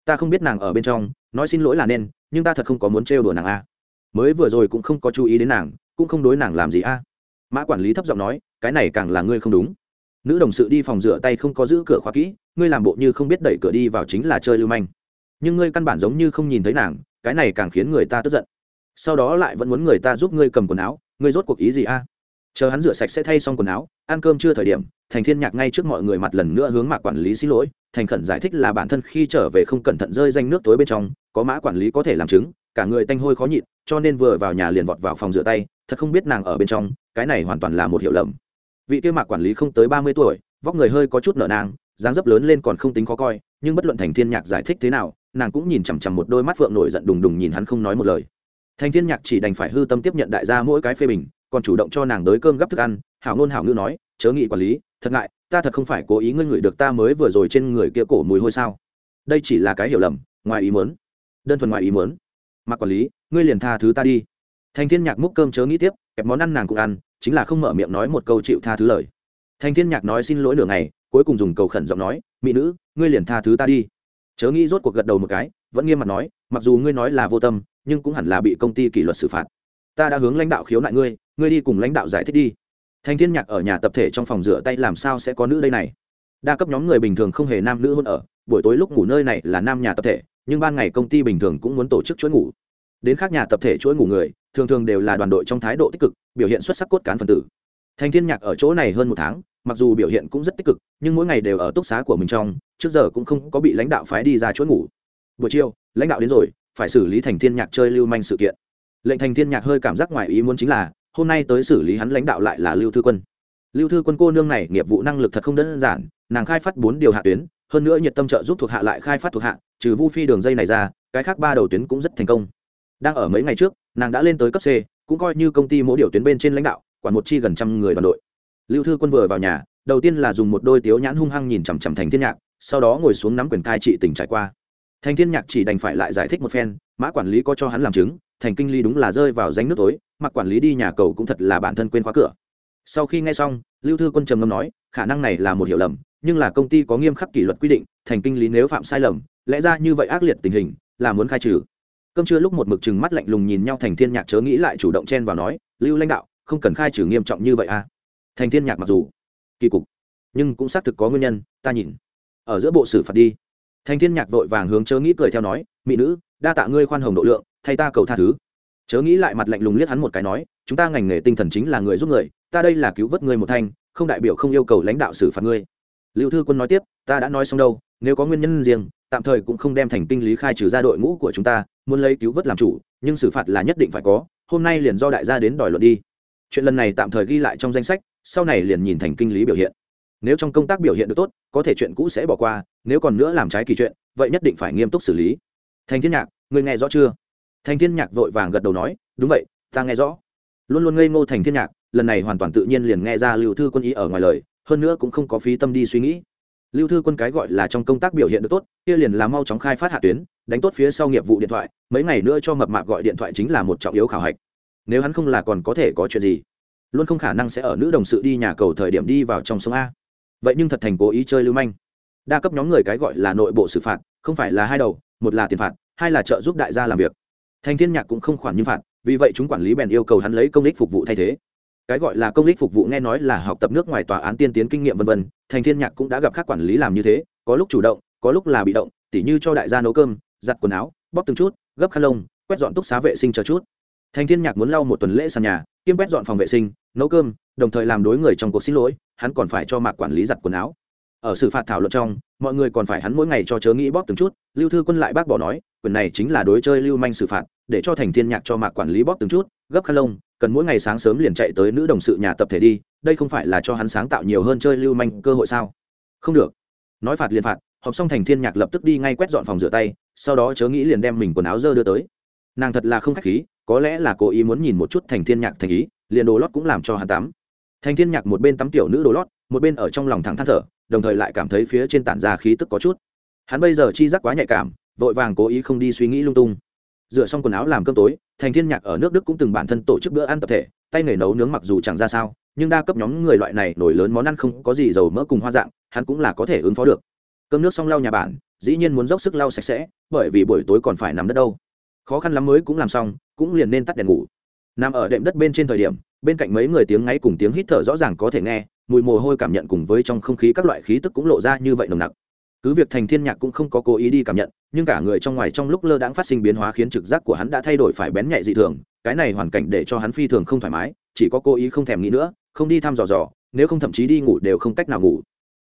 Ta không biết nàng ở bên trong, nói xin lỗi là nên, nhưng ta thật không có muốn trêu đùa nàng a. Mới vừa rồi cũng không có chú ý đến nàng, cũng không đối nàng làm gì a. Mã quản lý thấp giọng nói, cái này càng là ngươi không đúng. Nữ đồng sự đi phòng rửa tay không có giữ cửa khóa kỹ, ngươi làm bộ như không biết đẩy cửa đi vào chính là chơi lưu manh. Nhưng ngươi căn bản giống như không nhìn thấy nàng, cái này càng khiến người ta tức giận. Sau đó lại vẫn muốn người ta giúp ngươi cầm quần áo ngươi rốt cuộc ý gì a? À? Chờ hắn rửa sạch sẽ thay xong quần áo ăn cơm chưa thời điểm thành thiên nhạc ngay trước mọi người mặt lần nữa hướng mạc quản lý xin lỗi thành khẩn giải thích là bản thân khi trở về không cẩn thận rơi danh nước tối bên trong có mã quản lý có thể làm chứng cả người tanh hôi khó nhịn cho nên vừa vào nhà liền vọt vào phòng rửa tay thật không biết nàng ở bên trong cái này hoàn toàn là một hiểu lầm. Vị kia mạc quản lý không tới ba mươi tuổi vóc người hơi có chút nở nàng, dáng dấp lớn lên còn không tính khó coi nhưng bất luận thành thiên nhạc giải thích thế nào nàng cũng nhìn chằm chằm một đôi mắt phượng nổi giận đùng đùng nhìn hắn không nói một lời thành thiên nhạc chỉ đành phải hư tâm tiếp nhận đại gia mỗi cái phê bình, còn chủ động cho nàng đới cơm gấp thức ăn, hảo ngôn hảo ngữ nói, chớ nghị quản lý, thật ngại, ta thật không phải cố ý ngươi ngửi được ta mới vừa rồi trên người kia cổ mùi hôi sao? Đây chỉ là cái hiểu lầm, ngoài ý muốn. Đơn thuần ngoài ý muốn. Mặc quản lý, ngươi liền tha thứ ta đi. Thành thiên nhạc múc cơm chớ nghĩ tiếp, kẹp món ăn nàng cũng ăn, chính là không mở miệng nói một câu chịu tha thứ lời. Thành thiên nhạc nói xin lỗi nửa ngày, cuối cùng dùng cầu khẩn giọng nói, mỹ nữ, ngươi liền tha thứ ta đi. Chớ nghĩ rốt cuộc gật đầu một cái, vẫn nghiêm mặt nói, mặc dù ngươi nói là vô tâm nhưng cũng hẳn là bị công ty kỷ luật xử phạt. Ta đã hướng lãnh đạo khiếu nại ngươi ngươi đi cùng lãnh đạo giải thích đi. Thanh thiên nhạc ở nhà tập thể trong phòng rửa tay làm sao sẽ có nữ đây này? Đa cấp nhóm người bình thường không hề nam nữ hôn ở, buổi tối lúc ngủ nơi này là nam nhà tập thể, nhưng ban ngày công ty bình thường cũng muốn tổ chức chuỗi ngủ. Đến khác nhà tập thể chuỗi ngủ người, thường thường đều là đoàn đội trong thái độ tích cực, biểu hiện xuất sắc cốt cán phần tử. Thanh thiên nhạc ở chỗ này hơn một tháng, mặc dù biểu hiện cũng rất tích cực, nhưng mỗi ngày đều ở túc xá của mình trong, trước giờ cũng không có bị lãnh đạo phái đi ra chuỗi ngủ. Buổi chiều, lãnh đạo đến rồi phải xử lý thành thiên nhạc chơi lưu manh sự kiện. Lệnh thành thiên nhạc hơi cảm giác ngoài ý muốn chính là, hôm nay tới xử lý hắn lãnh đạo lại là lưu thư quân. Lưu thư quân cô nương này nghiệp vụ năng lực thật không đơn giản, nàng khai phát bốn điều hạ tuyến, hơn nữa nhiệt tâm trợ giúp thuộc hạ lại khai phát thuộc hạ, trừ vu phi đường dây này ra, cái khác ba đầu tuyến cũng rất thành công. Đang ở mấy ngày trước, nàng đã lên tới cấp c, cũng coi như công ty mỗi điều tuyến bên trên lãnh đạo, quản một chi gần trăm người đoàn đội. Lưu thư quân vừa vào nhà, đầu tiên là dùng một đôi tiếu nhãn hung hăng nhìn chằm chằm thành thiên nhạc, sau đó ngồi xuống nắm quyền cai trị tình trải qua thành thiên nhạc chỉ đành phải lại giải thích một phen, mã quản lý có cho hắn làm chứng, thành kinh ly đúng là rơi vào danh nước tối, mặc quản lý đi nhà cầu cũng thật là bản thân quên khóa cửa. Sau khi nghe xong, lưu thư quân trầm ngâm nói, khả năng này là một hiểu lầm, nhưng là công ty có nghiêm khắc kỷ luật quy định, thành kinh lý nếu phạm sai lầm, lẽ ra như vậy ác liệt tình hình, là muốn khai trừ. Cơm trưa lúc một mực chừng mắt lạnh lùng nhìn nhau, thành thiên nhạc chớ nghĩ lại chủ động chen vào nói, lưu lãnh đạo, không cần khai trừ nghiêm trọng như vậy à? Thành thiên nhạc mặc dù kỳ cục, nhưng cũng xác thực có nguyên nhân, ta nhìn. Ở giữa bộ xử phạt đi thành thiên nhạc vội vàng hướng chớ nghĩ cười theo nói, mỹ nữ, đa tạ ngươi khoan hồng độ lượng, thay ta cầu tha thứ. Chớ nghĩ lại mặt lạnh lùng liếc hắn một cái nói, chúng ta ngành nghề tinh thần chính là người giúp người, ta đây là cứu vớt ngươi một thanh không đại biểu không yêu cầu lãnh đạo xử phạt ngươi. Lưu thư quân nói tiếp, ta đã nói xong đâu, nếu có nguyên nhân riêng, tạm thời cũng không đem thành kinh lý khai trừ ra đội ngũ của chúng ta, muốn lấy cứu vớt làm chủ, nhưng xử phạt là nhất định phải có, hôm nay liền do đại gia đến đòi luận đi. Chuyện lần này tạm thời ghi lại trong danh sách, sau này liền nhìn thành kinh lý biểu hiện nếu trong công tác biểu hiện được tốt, có thể chuyện cũ sẽ bỏ qua, nếu còn nữa làm trái kỳ chuyện, vậy nhất định phải nghiêm túc xử lý. Thành thiên nhạc, người nghe rõ chưa? Thành thiên nhạc vội vàng gật đầu nói, đúng vậy, ta nghe rõ. Luôn luôn ngây ngô thành thiên nhạc, lần này hoàn toàn tự nhiên liền nghe ra lưu thư quân ý ở ngoài lời, hơn nữa cũng không có phí tâm đi suy nghĩ. Lưu thư quân cái gọi là trong công tác biểu hiện được tốt, kia liền là mau chóng khai phát hạ tuyến, đánh tốt phía sau nghiệp vụ điện thoại, mấy ngày nữa cho mập mạp gọi điện thoại chính là một trọng yếu khảo hạch. Nếu hắn không là còn có thể có chuyện gì? Luôn không khả năng sẽ ở nữ đồng sự đi nhà cầu thời điểm đi vào trong sông a vậy nhưng thật thành cố ý chơi lưu manh. Đa cấp nhóm người cái gọi là nội bộ xử phạt, không phải là hai đầu, một là tiền phạt, hai là trợ giúp đại gia làm việc. Thành thiên nhạc cũng không khoản như phạt, vì vậy chúng quản lý bèn yêu cầu hắn lấy công ích phục vụ thay thế. Cái gọi là công ích phục vụ nghe nói là học tập nước ngoài tòa án tiên tiến kinh nghiệm vân vân, thành thiên nhạc cũng đã gặp các quản lý làm như thế, có lúc chủ động, có lúc là bị động, tỉ như cho đại gia nấu cơm, giặt quần áo, bóp từng chút, gấp khăn lông, quét dọn túc xá vệ sinh chờ chút. Thành thiên nhạc muốn lau một tuần lễ sàn nhà, kiêm quét dọn phòng vệ sinh nấu cơm, đồng thời làm đối người trong cuộc xin lỗi, hắn còn phải cho mạc quản lý giặt quần áo. Ở xử phạt thảo luận trong, mọi người còn phải hắn mỗi ngày cho chớ nghĩ bóp từng chút, lưu thư quân lại bác bỏ nói, quyền này chính là đối chơi lưu manh xử phạt, để cho thành thiên nhạc cho mạc quản lý bóp từng chút, gấp khăn lông, cần mỗi ngày sáng sớm liền chạy tới nữ đồng sự nhà tập thể đi, đây không phải là cho hắn sáng tạo nhiều hơn chơi lưu manh cơ hội sao? Không được. Nói phạt liền phạt học xong thành thiên nhạc lập tức đi ngay quét dọn phòng rửa tay, sau đó chớ nghĩ liền đem mình quần áo dơ đưa tới. Nàng thật là không khách khí, có lẽ là cố ý muốn nhìn một chút thành thiên nhạc thành ý liền đồ lót cũng làm cho hắn tắm. Thành thiên nhạc một bên tắm tiểu nữ đồ lót, một bên ở trong lòng thẳng than thở, đồng thời lại cảm thấy phía trên tản ra khí tức có chút. Hắn bây giờ chi giác quá nhạy cảm, vội vàng cố ý không đi suy nghĩ lung tung. Dựa xong quần áo làm cơm tối, thành thiên nhạc ở nước đức cũng từng bản thân tổ chức bữa ăn tập thể, tay nghề nấu nướng mặc dù chẳng ra sao, nhưng đa cấp nhóm người loại này nổi lớn món ăn không có gì dầu mỡ cùng hoa dạng, hắn cũng là có thể ứng phó được. Cơm nước xong lau nhà bản dĩ nhiên muốn dốc sức lau sạch sẽ, bởi vì buổi tối còn phải nằm đất đâu. Khó khăn lắm mới cũng làm xong, cũng liền nên tắt đèn ngủ nằm ở đệm đất bên trên thời điểm, bên cạnh mấy người tiếng ngáy cùng tiếng hít thở rõ ràng có thể nghe, mùi mồ hôi cảm nhận cùng với trong không khí các loại khí tức cũng lộ ra như vậy nồng nặc. Cứ việc thành thiên nhạc cũng không có cố ý đi cảm nhận, nhưng cả người trong ngoài trong lúc lơ đãng phát sinh biến hóa khiến trực giác của hắn đã thay đổi phải bén nhạy dị thường, cái này hoàn cảnh để cho hắn phi thường không thoải mái, chỉ có cố ý không thèm nghĩ nữa, không đi thăm dò dò, nếu không thậm chí đi ngủ đều không cách nào ngủ.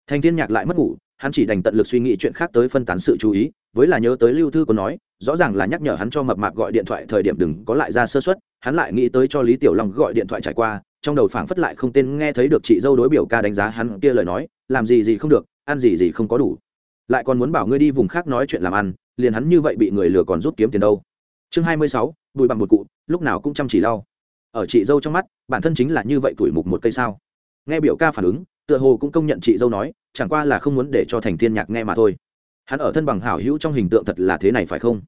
Thành thiên nhạc lại mất ngủ, hắn chỉ đành tận lực suy nghĩ chuyện khác tới phân tán sự chú ý, với là nhớ tới lưu thư có nói, rõ ràng là nhắc nhở hắn cho mập mạp gọi điện thoại thời điểm đừng có lại ra sơ suất hắn lại nghĩ tới cho lý tiểu long gọi điện thoại trải qua, trong đầu phảng phất lại không tên nghe thấy được chị dâu đối biểu ca đánh giá hắn kia lời nói, làm gì gì không được, ăn gì gì không có đủ. Lại còn muốn bảo ngươi đi vùng khác nói chuyện làm ăn, liền hắn như vậy bị người lừa còn rút kiếm tiền đâu. Chương hai mươi sáu, bùi bằng một cụ, lúc nào cũng chăm chỉ lau. Ở chị dâu trong mắt, bản thân chính là như vậy tuổi mục một cây sao. Nghe biểu ca phản ứng, tựa hồ cũng công nhận chị dâu nói, chẳng qua là không muốn để cho thành thiên nhạc nghe mà thôi. Hắn ở thân bằng hảo hữu trong hình tượng thật là thế này phải không?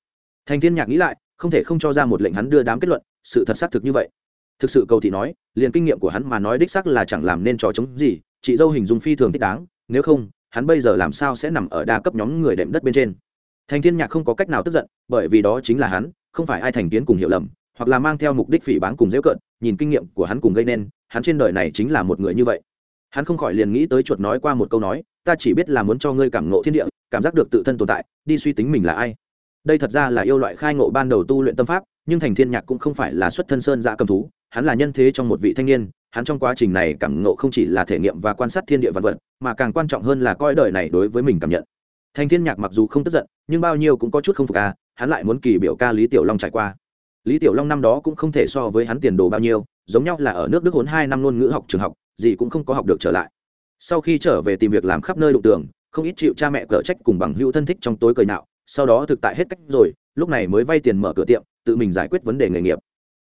Thành thiên nhạc nghĩ lại không thể không cho ra một lệnh hắn đưa đám kết luận, sự thật xác thực như vậy. Thực sự cầu thị nói, liền kinh nghiệm của hắn mà nói đích xác là chẳng làm nên trò chống gì, chị dâu hình dung phi thường thích đáng, nếu không, hắn bây giờ làm sao sẽ nằm ở đa cấp nhóm người đệm đất bên trên? Thành thiên nhạc không có cách nào tức giận, bởi vì đó chính là hắn, không phải ai thành kiến cùng hiểu lầm, hoặc là mang theo mục đích phỉ báng cùng dễ cận nhìn kinh nghiệm của hắn cùng gây nên, hắn trên đời này chính là một người như vậy. Hắn không khỏi liền nghĩ tới chuột nói qua một câu nói, ta chỉ biết là muốn cho ngươi cảm ngộ thiên địa, cảm giác được tự thân tồn tại, đi suy tính mình là ai đây thật ra là yêu loại khai ngộ ban đầu tu luyện tâm pháp, nhưng thành thiên nhạc cũng không phải là xuất thân sơn giã cầm thú, hắn là nhân thế trong một vị thanh niên, hắn trong quá trình này cảm ngộ không chỉ là thể nghiệm và quan sát thiên địa vật vật, mà càng quan trọng hơn là coi đời này đối với mình cảm nhận. Thành thiên nhạc mặc dù không tức giận, nhưng bao nhiêu cũng có chút không phục ca hắn lại muốn kỳ biểu ca lý tiểu long trải qua. Lý tiểu long năm đó cũng không thể so với hắn tiền đồ bao nhiêu, giống nhau là ở nước đức hốn hai năm luôn ngữ học trường học, gì cũng không có học được trở lại. Sau khi trở về tìm việc làm khắp nơi đụng tường, không ít chịu cha mẹ cở trách cùng bằng hữu thân thích trong tối cười nạo sau đó thực tại hết cách rồi, lúc này mới vay tiền mở cửa tiệm, tự mình giải quyết vấn đề nghề nghiệp.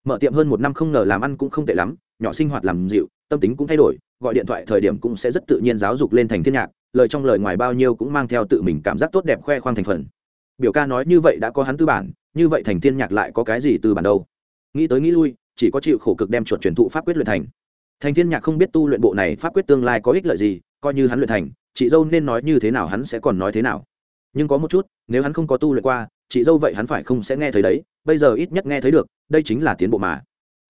Mở tiệm hơn một năm không ngờ làm ăn cũng không tệ lắm, nhỏ sinh hoạt làm dịu, tâm tính cũng thay đổi, gọi điện thoại thời điểm cũng sẽ rất tự nhiên giáo dục lên thành thiên nhạc, lời trong lời ngoài bao nhiêu cũng mang theo tự mình cảm giác tốt đẹp khoe khoang thành phần. Biểu ca nói như vậy đã có hắn tư bản, như vậy thành thiên nhạc lại có cái gì tư bản đâu? Nghĩ tới nghĩ lui, chỉ có chịu khổ cực đem chuột truyền thụ pháp quyết luyện thành. Thành thiên nhạc không biết tu luyện bộ này pháp quyết tương lai có ích lợi gì, coi như hắn luyện thành, chị dâu nên nói như thế nào hắn sẽ còn nói thế nào nhưng có một chút, nếu hắn không có tu luyện qua, chị dâu vậy hắn phải không sẽ nghe thấy đấy, bây giờ ít nhất nghe thấy được, đây chính là tiến bộ mà.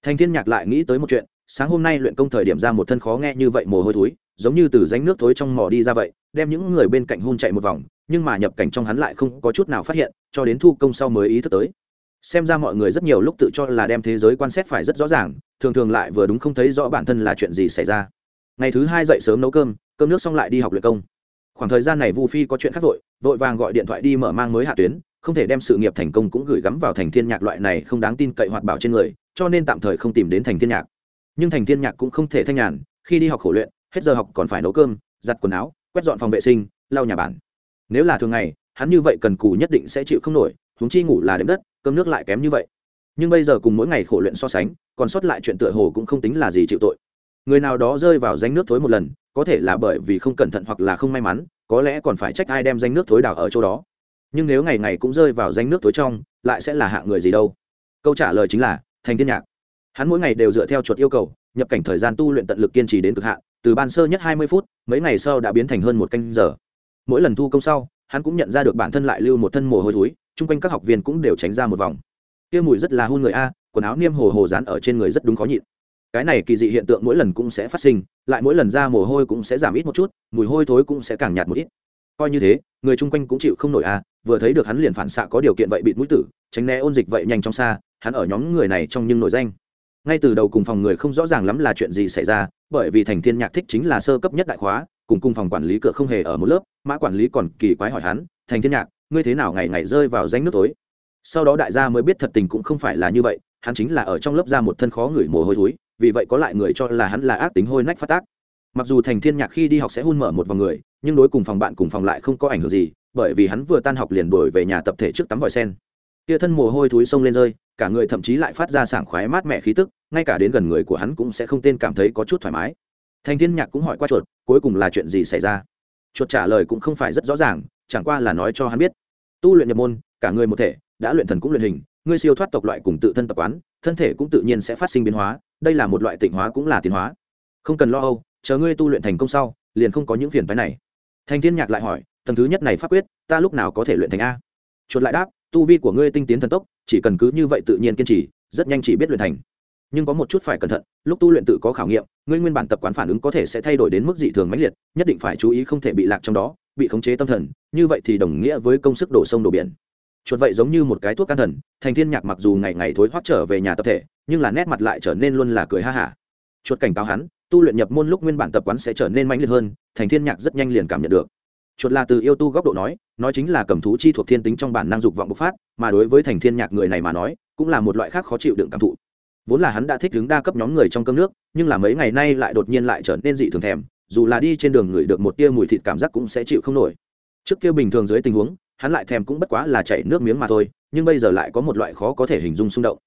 Thành thiên nhạc lại nghĩ tới một chuyện, sáng hôm nay luyện công thời điểm ra một thân khó nghe như vậy mồ hôi thối, giống như từ ránh nước thối trong mỏ đi ra vậy, đem những người bên cạnh hun chạy một vòng, nhưng mà nhập cảnh trong hắn lại không có chút nào phát hiện, cho đến thu công sau mới ý thức tới. Xem ra mọi người rất nhiều lúc tự cho là đem thế giới quan sát phải rất rõ ràng, thường thường lại vừa đúng không thấy rõ bản thân là chuyện gì xảy ra. Ngày thứ hai dậy sớm nấu cơm cơm nước xong lại đi học luyện công khoảng thời gian này vu phi có chuyện khác vội vội vàng gọi điện thoại đi mở mang mới hạ tuyến, không thể đem sự nghiệp thành công cũng gửi gắm vào thành thiên nhạc loại này không đáng tin cậy hoạt bảo trên người, cho nên tạm thời không tìm đến thành thiên nhạc. Nhưng thành thiên nhạc cũng không thể thanh nhàn, khi đi học khổ luyện, hết giờ học còn phải nấu cơm, giặt quần áo, quét dọn phòng vệ sinh, lau nhà bản nếu là thường ngày, hắn như vậy cần cù nhất định sẽ chịu không nổi, huống chi ngủ là đệm đất, cơm nước lại kém như vậy. Nhưng bây giờ cùng mỗi ngày khổ luyện so sánh, còn sót lại chuyện tựa hồ cũng không tính là gì chịu tội. Người nào đó rơi vào danh nước thối một lần có thể là bởi vì không cẩn thận hoặc là không may mắn, có lẽ còn phải trách ai đem danh nước thối đào ở chỗ đó. Nhưng nếu ngày ngày cũng rơi vào danh nước thối trong, lại sẽ là hạng người gì đâu? Câu trả lời chính là, thành thiên nhạc. Hắn mỗi ngày đều dựa theo chuột yêu cầu, nhập cảnh thời gian tu luyện tận lực kiên trì đến cực hạn, từ ban sơ nhất hai mươi phút, mấy ngày sau đã biến thành hơn một canh giờ. Mỗi lần thu công sau, hắn cũng nhận ra được bản thân lại lưu một thân mồ hôi thối, chung quanh các học viên cũng đều tránh ra một vòng. Kia mùi rất là hôn người a, quần áo niêm hồ hồ dán ở trên người rất đúng khó nhịn cái này kỳ dị hiện tượng mỗi lần cũng sẽ phát sinh, lại mỗi lần ra mồ hôi cũng sẽ giảm ít một chút, mùi hôi thối cũng sẽ càng nhạt một ít. Coi như thế, người chung quanh cũng chịu không nổi à? vừa thấy được hắn liền phản xạ có điều kiện vậy bị mũi tử, tránh né ôn dịch vậy nhanh trong xa, hắn ở nhóm người này trong nhưng nổi danh. Ngay từ đầu cùng phòng người không rõ ràng lắm là chuyện gì xảy ra, bởi vì thành thiên nhạc thích chính là sơ cấp nhất đại khóa, cùng cùng phòng quản lý cửa không hề ở một lớp, mã quản lý còn kỳ quái hỏi hắn, thành thiên nhạc, ngươi thế nào ngày ngày rơi vào danh nước tối? Sau đó đại gia mới biết thật tình cũng không phải là như vậy, hắn chính là ở trong lớp ra một thân khó người mồ hôi thối vì vậy có lại người cho là hắn là ác tính hôi nách phát tác. Mặc dù thành thiên nhạc khi đi học sẽ hun mở một vòng người, nhưng đối cùng phòng bạn cùng phòng lại không có ảnh hưởng gì, bởi vì hắn vừa tan học liền đuổi về nhà tập thể trước tắm vòi sen. Kia thân mồ hôi thúi sông lên rơi, cả người thậm chí lại phát ra sảng khoái mát mẻ khí tức, ngay cả đến gần người của hắn cũng sẽ không tên cảm thấy có chút thoải mái. Thành thiên nhạc cũng hỏi qua chuột, cuối cùng là chuyện gì xảy ra? Chuột trả lời cũng không phải rất rõ ràng, chẳng qua là nói cho hắn biết. Tu luyện nhập môn, cả người một thể, đã luyện thần cũng luyện hình, ngươi siêu thoát tộc loại cùng tự thân tập quán, thân thể cũng tự nhiên sẽ phát sinh biến hóa đây là một loại tịnh hóa cũng là tiến hóa. Không cần lo âu, chờ ngươi tu luyện thành công sau, liền không có những phiền phái này. Thành thiên nhạc lại hỏi, tầng thứ nhất này pháp quyết, ta lúc nào có thể luyện thành a? Chuột lại đáp, tu vi của ngươi tinh tiến thần tốc, chỉ cần cứ như vậy tự nhiên kiên trì, rất nhanh chỉ biết luyện thành. Nhưng có một chút phải cẩn thận, lúc tu luyện tự có khảo nghiệm, ngươi nguyên bản tập quán phản ứng có thể sẽ thay đổi đến mức dị thường mãnh liệt, nhất định phải chú ý không thể bị lạc trong đó, bị khống chế tâm thần, như vậy thì đồng nghĩa với công sức đổ sông đổ biển. Chuột vậy giống như một cái thuốc can thần, thành thiên nhạc mặc dù ngày ngày thối hoắt trở về nhà tập thể nhưng là nét mặt lại trở nên luôn là cười ha hả. Chuột cảnh cáo hắn, tu luyện nhập môn lúc nguyên bản tập quán sẽ trở nên mãnh liệt hơn, thành thiên nhạc rất nhanh liền cảm nhận được. Chuột là từ yêu tu góc độ nói nói chính là cầm thú chi thuộc thiên tính trong bản năng dục vọng bộc phát, mà đối với thành thiên nhạc người này mà nói, cũng là một loại khác khó chịu đựng cảm thụ. Vốn là hắn đã thích đứng đa cấp nhóm người trong cơm nước, nhưng là mấy ngày nay lại đột nhiên lại trở nên dị thường thèm, dù là đi trên đường người được một tia mùi thịt cảm giác cũng sẽ chịu không nổi. Trước kia bình thường dưới tình huống, hắn lại thèm cũng bất quá là chảy nước miếng mà thôi, nhưng bây giờ lại có một loại khó có thể hình dung xung động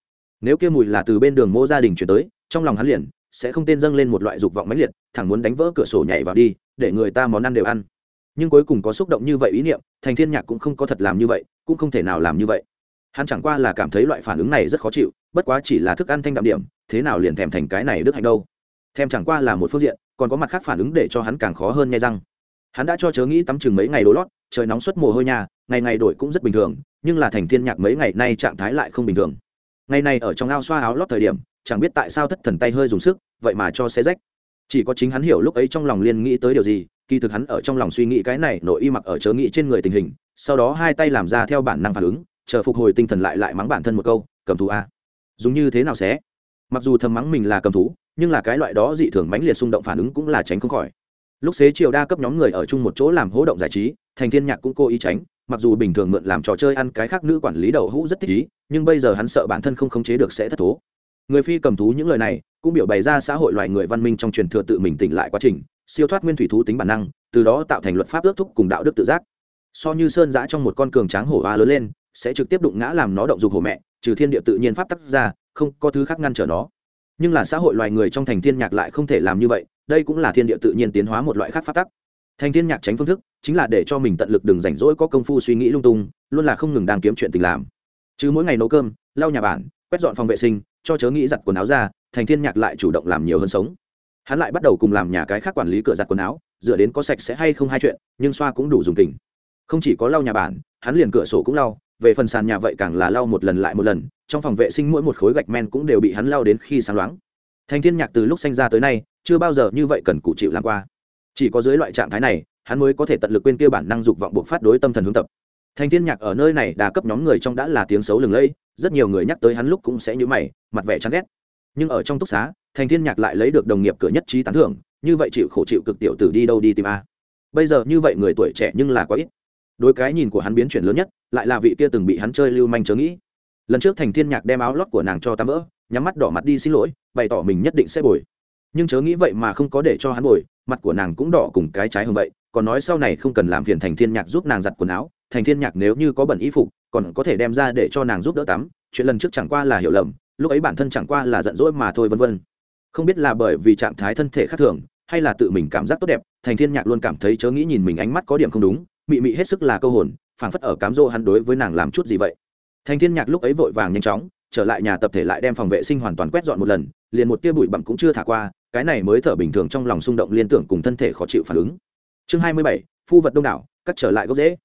nếu kia mùi là từ bên đường mô gia đình chuyển tới, trong lòng hắn liền sẽ không tên dâng lên một loại dục vọng mãnh liệt, thẳng muốn đánh vỡ cửa sổ nhảy vào đi, để người ta món ăn đều ăn. Nhưng cuối cùng có xúc động như vậy ý niệm, thành thiên nhạc cũng không có thật làm như vậy, cũng không thể nào làm như vậy. Hắn chẳng qua là cảm thấy loại phản ứng này rất khó chịu, bất quá chỉ là thức ăn thanh đạm điểm, thế nào liền thèm thành cái này đức hạnh đâu. Thèm chẳng qua là một phương diện, còn có mặt khác phản ứng để cho hắn càng khó hơn nghe răng. Hắn đã cho chớ nghĩ tắm chừng mấy ngày đổ lót, trời nóng suốt mồ hôi nhà, ngày ngày đổi cũng rất bình thường, nhưng là thành thiên nhạc mấy ngày nay trạng thái lại không bình thường ngày này ở trong ao xoa áo lót thời điểm, chẳng biết tại sao thất thần tay hơi dùng sức, vậy mà cho xe rách. Chỉ có chính hắn hiểu lúc ấy trong lòng liên nghĩ tới điều gì, kỳ thực hắn ở trong lòng suy nghĩ cái này, nội y mặc ở chớ nghĩ trên người tình hình, sau đó hai tay làm ra theo bản năng phản ứng, chờ phục hồi tinh thần lại lại mắng bản thân một câu, cầm thú a. Dùng như thế nào sẽ mặc dù thầm mắng mình là cầm thú, nhưng là cái loại đó dị thường mãnh liệt xung động phản ứng cũng là tránh không khỏi lúc xế chiều đa cấp nhóm người ở chung một chỗ làm hố động giải trí, thành thiên nhạc cũng cố ý tránh, mặc dù bình thường mượn làm trò chơi ăn cái khác nữ quản lý đầu hũ rất thích ý, nhưng bây giờ hắn sợ bản thân không khống chế được sẽ thất thố. Người phi cầm thú những lời này, cũng biểu bày ra xã hội loài người văn minh trong truyền thừa tự mình tỉnh lại quá trình, siêu thoát nguyên thủy thú tính bản năng, từ đó tạo thành luật pháp ước thúc cùng đạo đức tự giác. So như sơn giã trong một con cường tráng hổ hoa lớn lên, sẽ trực tiếp đụng ngã làm nó động dục hổ mẹ, trừ thiên địa tự nhiên pháp tắc ra, không có thứ khác ngăn trở nó. Nhưng là xã hội loài người trong thành thiên nhạc lại không thể làm như vậy đây cũng là thiên địa tự nhiên tiến hóa một loại khác pháp tắc. Thành thiên nhạc tránh phương thức chính là để cho mình tận lực đừng rảnh rỗi có công phu suy nghĩ lung tung, luôn là không ngừng đang kiếm chuyện tình làm. Chứ mỗi ngày nấu cơm, lau nhà bản quét dọn phòng vệ sinh, cho chớ nghĩ giặt quần áo ra, thành thiên nhạc lại chủ động làm nhiều hơn sống. Hắn lại bắt đầu cùng làm nhà cái khác quản lý cửa giặt quần áo, dựa đến có sạch sẽ hay không hai chuyện, nhưng xoa cũng đủ dùng tình không chỉ có lau nhà bản hắn liền cửa sổ cũng lau, về phần sàn nhà vậy càng là lau một lần lại một lần, trong phòng vệ sinh mỗi một khối gạch men cũng đều bị hắn lau đến khi sáng loáng. Thành thiên nhạc từ lúc sinh ra tới nay chưa bao giờ như vậy cần cụ chịu làm qua. Chỉ có dưới loại trạng thái này, hắn mới có thể tận lực quên kia bản năng dục vọng buộc phát đối tâm thần hướng tập. Thành thiên nhạc ở nơi này đã cấp nhóm người trong đã là tiếng xấu lừng lẫy, rất nhiều người nhắc tới hắn lúc cũng sẽ như mày, mặt vẻ chán ghét. Nhưng ở trong túc xá thành thiên nhạc lại lấy được đồng nghiệp cửa nhất trí tán thưởng, như vậy chịu khổ chịu cực tiểu tử đi đâu đi tìm a. Bây giờ như vậy người tuổi trẻ nhưng là quá ít. Đối cái nhìn của hắn biến chuyển lớn nhất, lại là vị kia từng bị hắn chơi lưu manh chớ nghĩ. Lần trước thành thiên nhạc đem áo lót của nàng cho tắm vỡ, nhắm mắt đỏ mặt đi xin lỗi, bày tỏ mình nhất định sẽ bồi nhưng chớ nghĩ vậy mà không có để cho hắn bồi, mặt của nàng cũng đỏ cùng cái trái hồng vậy, còn nói sau này không cần làm phiền thành thiên nhạc giúp nàng giặt quần áo, thành thiên nhạc nếu như có bẩn y phục, còn có thể đem ra để cho nàng giúp đỡ tắm, chuyện lần trước chẳng qua là hiểu lầm, lúc ấy bản thân chẳng qua là giận dỗi mà thôi vân vân. Không biết là bởi vì trạng thái thân thể khác thường, hay là tự mình cảm giác tốt đẹp, thành thiên nhạc luôn cảm thấy chớ nghĩ nhìn mình ánh mắt có điểm không đúng, mị mị hết sức là câu hồn, phảng phất ở cám dỗ hắn đối với nàng làm chút gì vậy. Thành thiên nhạc lúc ấy vội vàng nhanh chóng, trở lại nhà tập thể lại đem phòng vệ sinh hoàn toàn quét dọn một lần, liền một tia bụi bặm cũng chưa thả qua cái này mới thở bình thường trong lòng xung động liên tưởng cùng thân thể khó chịu phản ứng. Chương hai mươi bảy, phu vật đông đảo cắt trở lại gốc dễ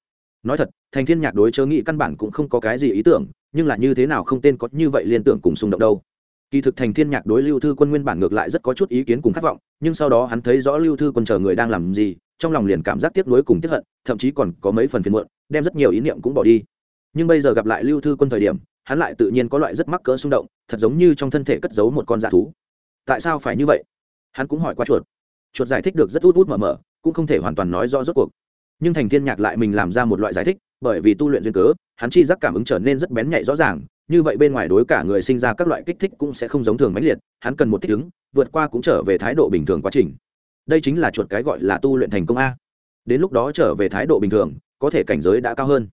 nói thật thành thiên nhạc đối chớ nghĩ căn bản cũng không có cái gì ý tưởng nhưng là như thế nào không tên có như vậy liên tưởng cùng xung động đâu. Kỳ thực thành thiên nhạc đối lưu thư quân nguyên bản ngược lại rất có chút ý kiến cùng khát vọng nhưng sau đó hắn thấy rõ lưu thư quân chờ người đang làm gì trong lòng liền cảm giác tiếc nuối cùng tiếc hận thậm chí còn có mấy phần phiền muộn đem rất nhiều ý niệm cũng bỏ đi. Nhưng bây giờ gặp lại lưu thư quân thời điểm hắn lại tự nhiên có loại rất mắc cỡ xung động thật giống như trong thân thể cất giấu một con dạ thú. Tại sao phải như vậy? Hắn cũng hỏi qua chuột. Chuột giải thích được rất út út mở mở, cũng không thể hoàn toàn nói rõ rốt cuộc. Nhưng thành thiên nhạc lại mình làm ra một loại giải thích, bởi vì tu luyện duyên cớ, hắn chi giác cảm ứng trở nên rất bén nhạy rõ ràng, như vậy bên ngoài đối cả người sinh ra các loại kích thích cũng sẽ không giống thường mãnh liệt, hắn cần một thích ứng, vượt qua cũng trở về thái độ bình thường quá trình. Đây chính là chuột cái gọi là tu luyện thành công a. Đến lúc đó trở về thái độ bình thường, có thể cảnh giới đã cao hơn.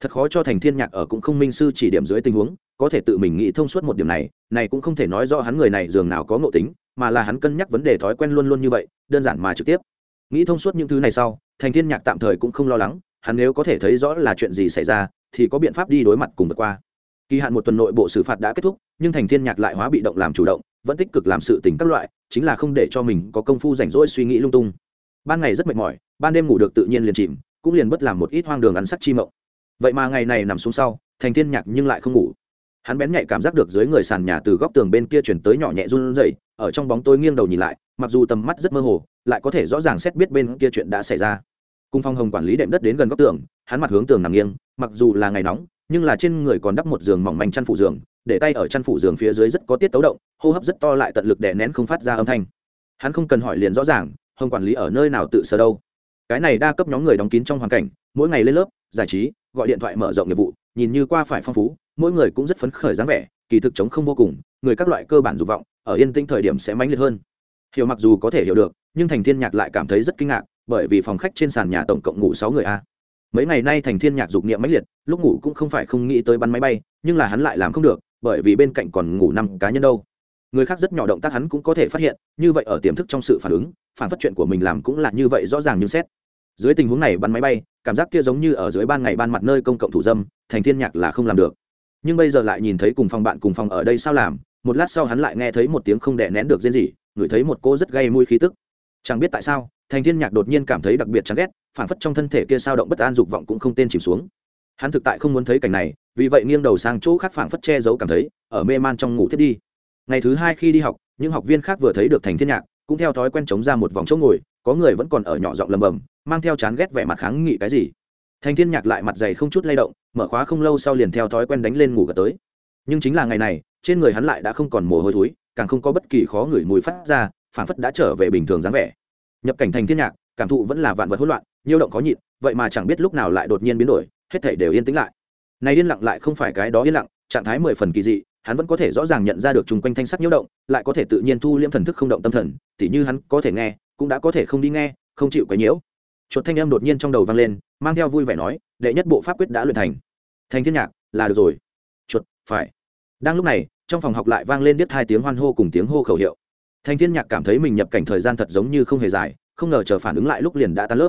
Thật khó cho thành thiên nhạc ở cũng không minh sư chỉ điểm dưới tình huống, có thể tự mình nghĩ thông suốt một điểm này này cũng không thể nói do hắn người này dường nào có ngộ tính mà là hắn cân nhắc vấn đề thói quen luôn luôn như vậy, đơn giản mà trực tiếp. Nghĩ thông suốt những thứ này sau, thành thiên nhạc tạm thời cũng không lo lắng, hắn nếu có thể thấy rõ là chuyện gì xảy ra, thì có biện pháp đi đối mặt cùng vượt qua. Kỳ hạn một tuần nội bộ xử phạt đã kết thúc, nhưng thành thiên nhạc lại hóa bị động làm chủ động, vẫn tích cực làm sự tình các loại, chính là không để cho mình có công phu rảnh rỗi suy nghĩ lung tung. Ban ngày rất mệt mỏi, ban đêm ngủ được tự nhiên liền chìm, cũng liền bất làm một ít hoang đường ăn sắc chi mộng. Vậy mà ngày này nằm xuống sau, thành thiên nhạc nhưng lại không ngủ hắn bén nhạy cảm giác được dưới người sàn nhà từ góc tường bên kia chuyển tới nhỏ nhẹ run rẩy, ở trong bóng tối nghiêng đầu nhìn lại, mặc dù tầm mắt rất mơ hồ, lại có thể rõ ràng xét biết bên kia chuyện đã xảy ra. Cùng phong hồng quản lý đệm đất đến gần góc tường, hắn mặt hướng tường nằm nghiêng, mặc dù là ngày nóng, nhưng là trên người còn đắp một giường mỏng manh chăn phủ giường, để tay ở chăn phủ giường phía dưới rất có tiết tấu động, hô hấp rất to lại tận lực đè nén không phát ra âm thanh. Hắn không cần hỏi liền rõ ràng, hồng quản lý ở nơi nào tự sờ đâu. Cái này đa cấp nhóm người đóng kín trong hoàn cảnh, mỗi ngày lên lớp, giải trí, gọi điện thoại mở rộng nghiệp vụ, nhìn như qua phải phong phú mỗi người cũng rất phấn khởi dáng vẻ, kỳ thực chống không vô cùng, người các loại cơ bản dục vọng, ở yên tĩnh thời điểm sẽ mãnh liệt hơn. Hiểu mặc dù có thể hiểu được, nhưng thành thiên nhạc lại cảm thấy rất kinh ngạc, bởi vì phòng khách trên sàn nhà tổng cộng ngủ sáu người a. Mấy ngày nay thành thiên nhạc dục niệm mãnh liệt, lúc ngủ cũng không phải không nghĩ tới bắn máy bay, nhưng là hắn lại làm không được, bởi vì bên cạnh còn ngủ năm cá nhân đâu. Người khác rất nhỏ động tác hắn cũng có thể phát hiện, như vậy ở tiềm thức trong sự phản ứng, phản phát chuyện của mình làm cũng là như vậy rõ ràng như xét. Dưới tình huống này bắn máy bay, cảm giác kia giống như ở dưới ban ngày ban mặt nơi công cộng thủ dâm, thành thiên nhạc là không làm được nhưng bây giờ lại nhìn thấy cùng phòng bạn cùng phòng ở đây sao làm, một lát sau hắn lại nghe thấy một tiếng không đè nén được riêng gì ngửi thấy một cô rất gây mùi khí tức. Chẳng biết tại sao, thành thiên nhạc đột nhiên cảm thấy đặc biệt chán ghét, phản phất trong thân thể kia sao động bất an dục vọng cũng không tên chìm xuống. Hắn thực tại không muốn thấy cảnh này, vì vậy nghiêng đầu sang chỗ khác phản phất che giấu cảm thấy, ở mê man trong ngủ thiết đi. Ngày thứ hai khi đi học, những học viên khác vừa thấy được thành thiên nhạc, cũng theo thói quen chống ra một vòng chỗ ngồi, có người vẫn còn ở nhỏ giọng lầm bầm, mang theo chán ghét vẻ mặt kháng nghị cái gì. Thành thiên nhạc lại mặt dày không chút lay động mở khóa không lâu sau liền theo thói quen đánh lên ngủ gật tới. Nhưng chính là ngày này, trên người hắn lại đã không còn mồ hôi thối, càng không có bất kỳ khó ngửi mùi phát ra phản phất đã trở về bình thường dáng vẻ. Nhập cảnh thành thiên nhạc, cảm thụ vẫn là vạn vật hỗn loạn, nhiêu động khó nhịn, vậy mà chẳng biết lúc nào lại đột nhiên biến đổi, hết thảy đều yên tĩnh lại. Này yên lặng lại không phải cái đó yên lặng, trạng thái mười phần kỳ dị, hắn vẫn có thể rõ ràng nhận ra được chung quanh thanh sắc nhiễu động, lại có thể tự nhiên thu liễm thần thức không động tâm thần, tỉ như hắn có thể nghe, cũng đã có thể không đi nghe, không chịu quấy nhiễu. Chuột thanh âm đột nhiên trong đầu vang lên, mang theo vui vẻ nói, đệ nhất bộ pháp quyết đã luyện thành thành thiên nhạc, là được rồi. Chuột, phải. Đang lúc này, trong phòng học lại vang lên biết hai tiếng hoan hô cùng tiếng hô khẩu hiệu. Thành thiên nhạc cảm thấy mình nhập cảnh thời gian thật giống như không hề dài, không ngờ chờ phản ứng lại lúc liền đã tan lớp.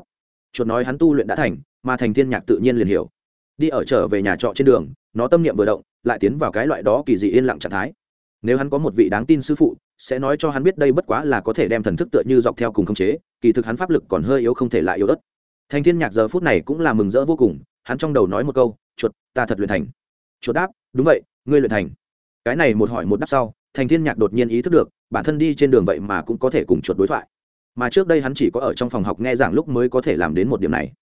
Chuột nói hắn tu luyện đã thành, mà thành thiên nhạc tự nhiên liền hiểu. Đi ở trở về nhà trọ trên đường, nó tâm niệm vừa động, lại tiến vào cái loại đó kỳ dị yên lặng trạng thái. Nếu hắn có một vị đáng tin sư phụ, sẽ nói cho hắn biết đây bất quá là có thể đem thần thức tựa như dọc theo cùng khống chế, kỳ thực hắn pháp lực còn hơi yếu không thể lại yếu ớt. Thành thiên nhạc giờ phút này cũng là mừng rỡ vô cùng, hắn trong đầu nói một câu chuột, ta thật luyện thành. Chuột đáp, đúng vậy, ngươi luyện thành. Cái này một hỏi một đáp sau, thành thiên nhạc đột nhiên ý thức được, bản thân đi trên đường vậy mà cũng có thể cùng chuột đối thoại. Mà trước đây hắn chỉ có ở trong phòng học nghe giảng lúc mới có thể làm đến một điểm này.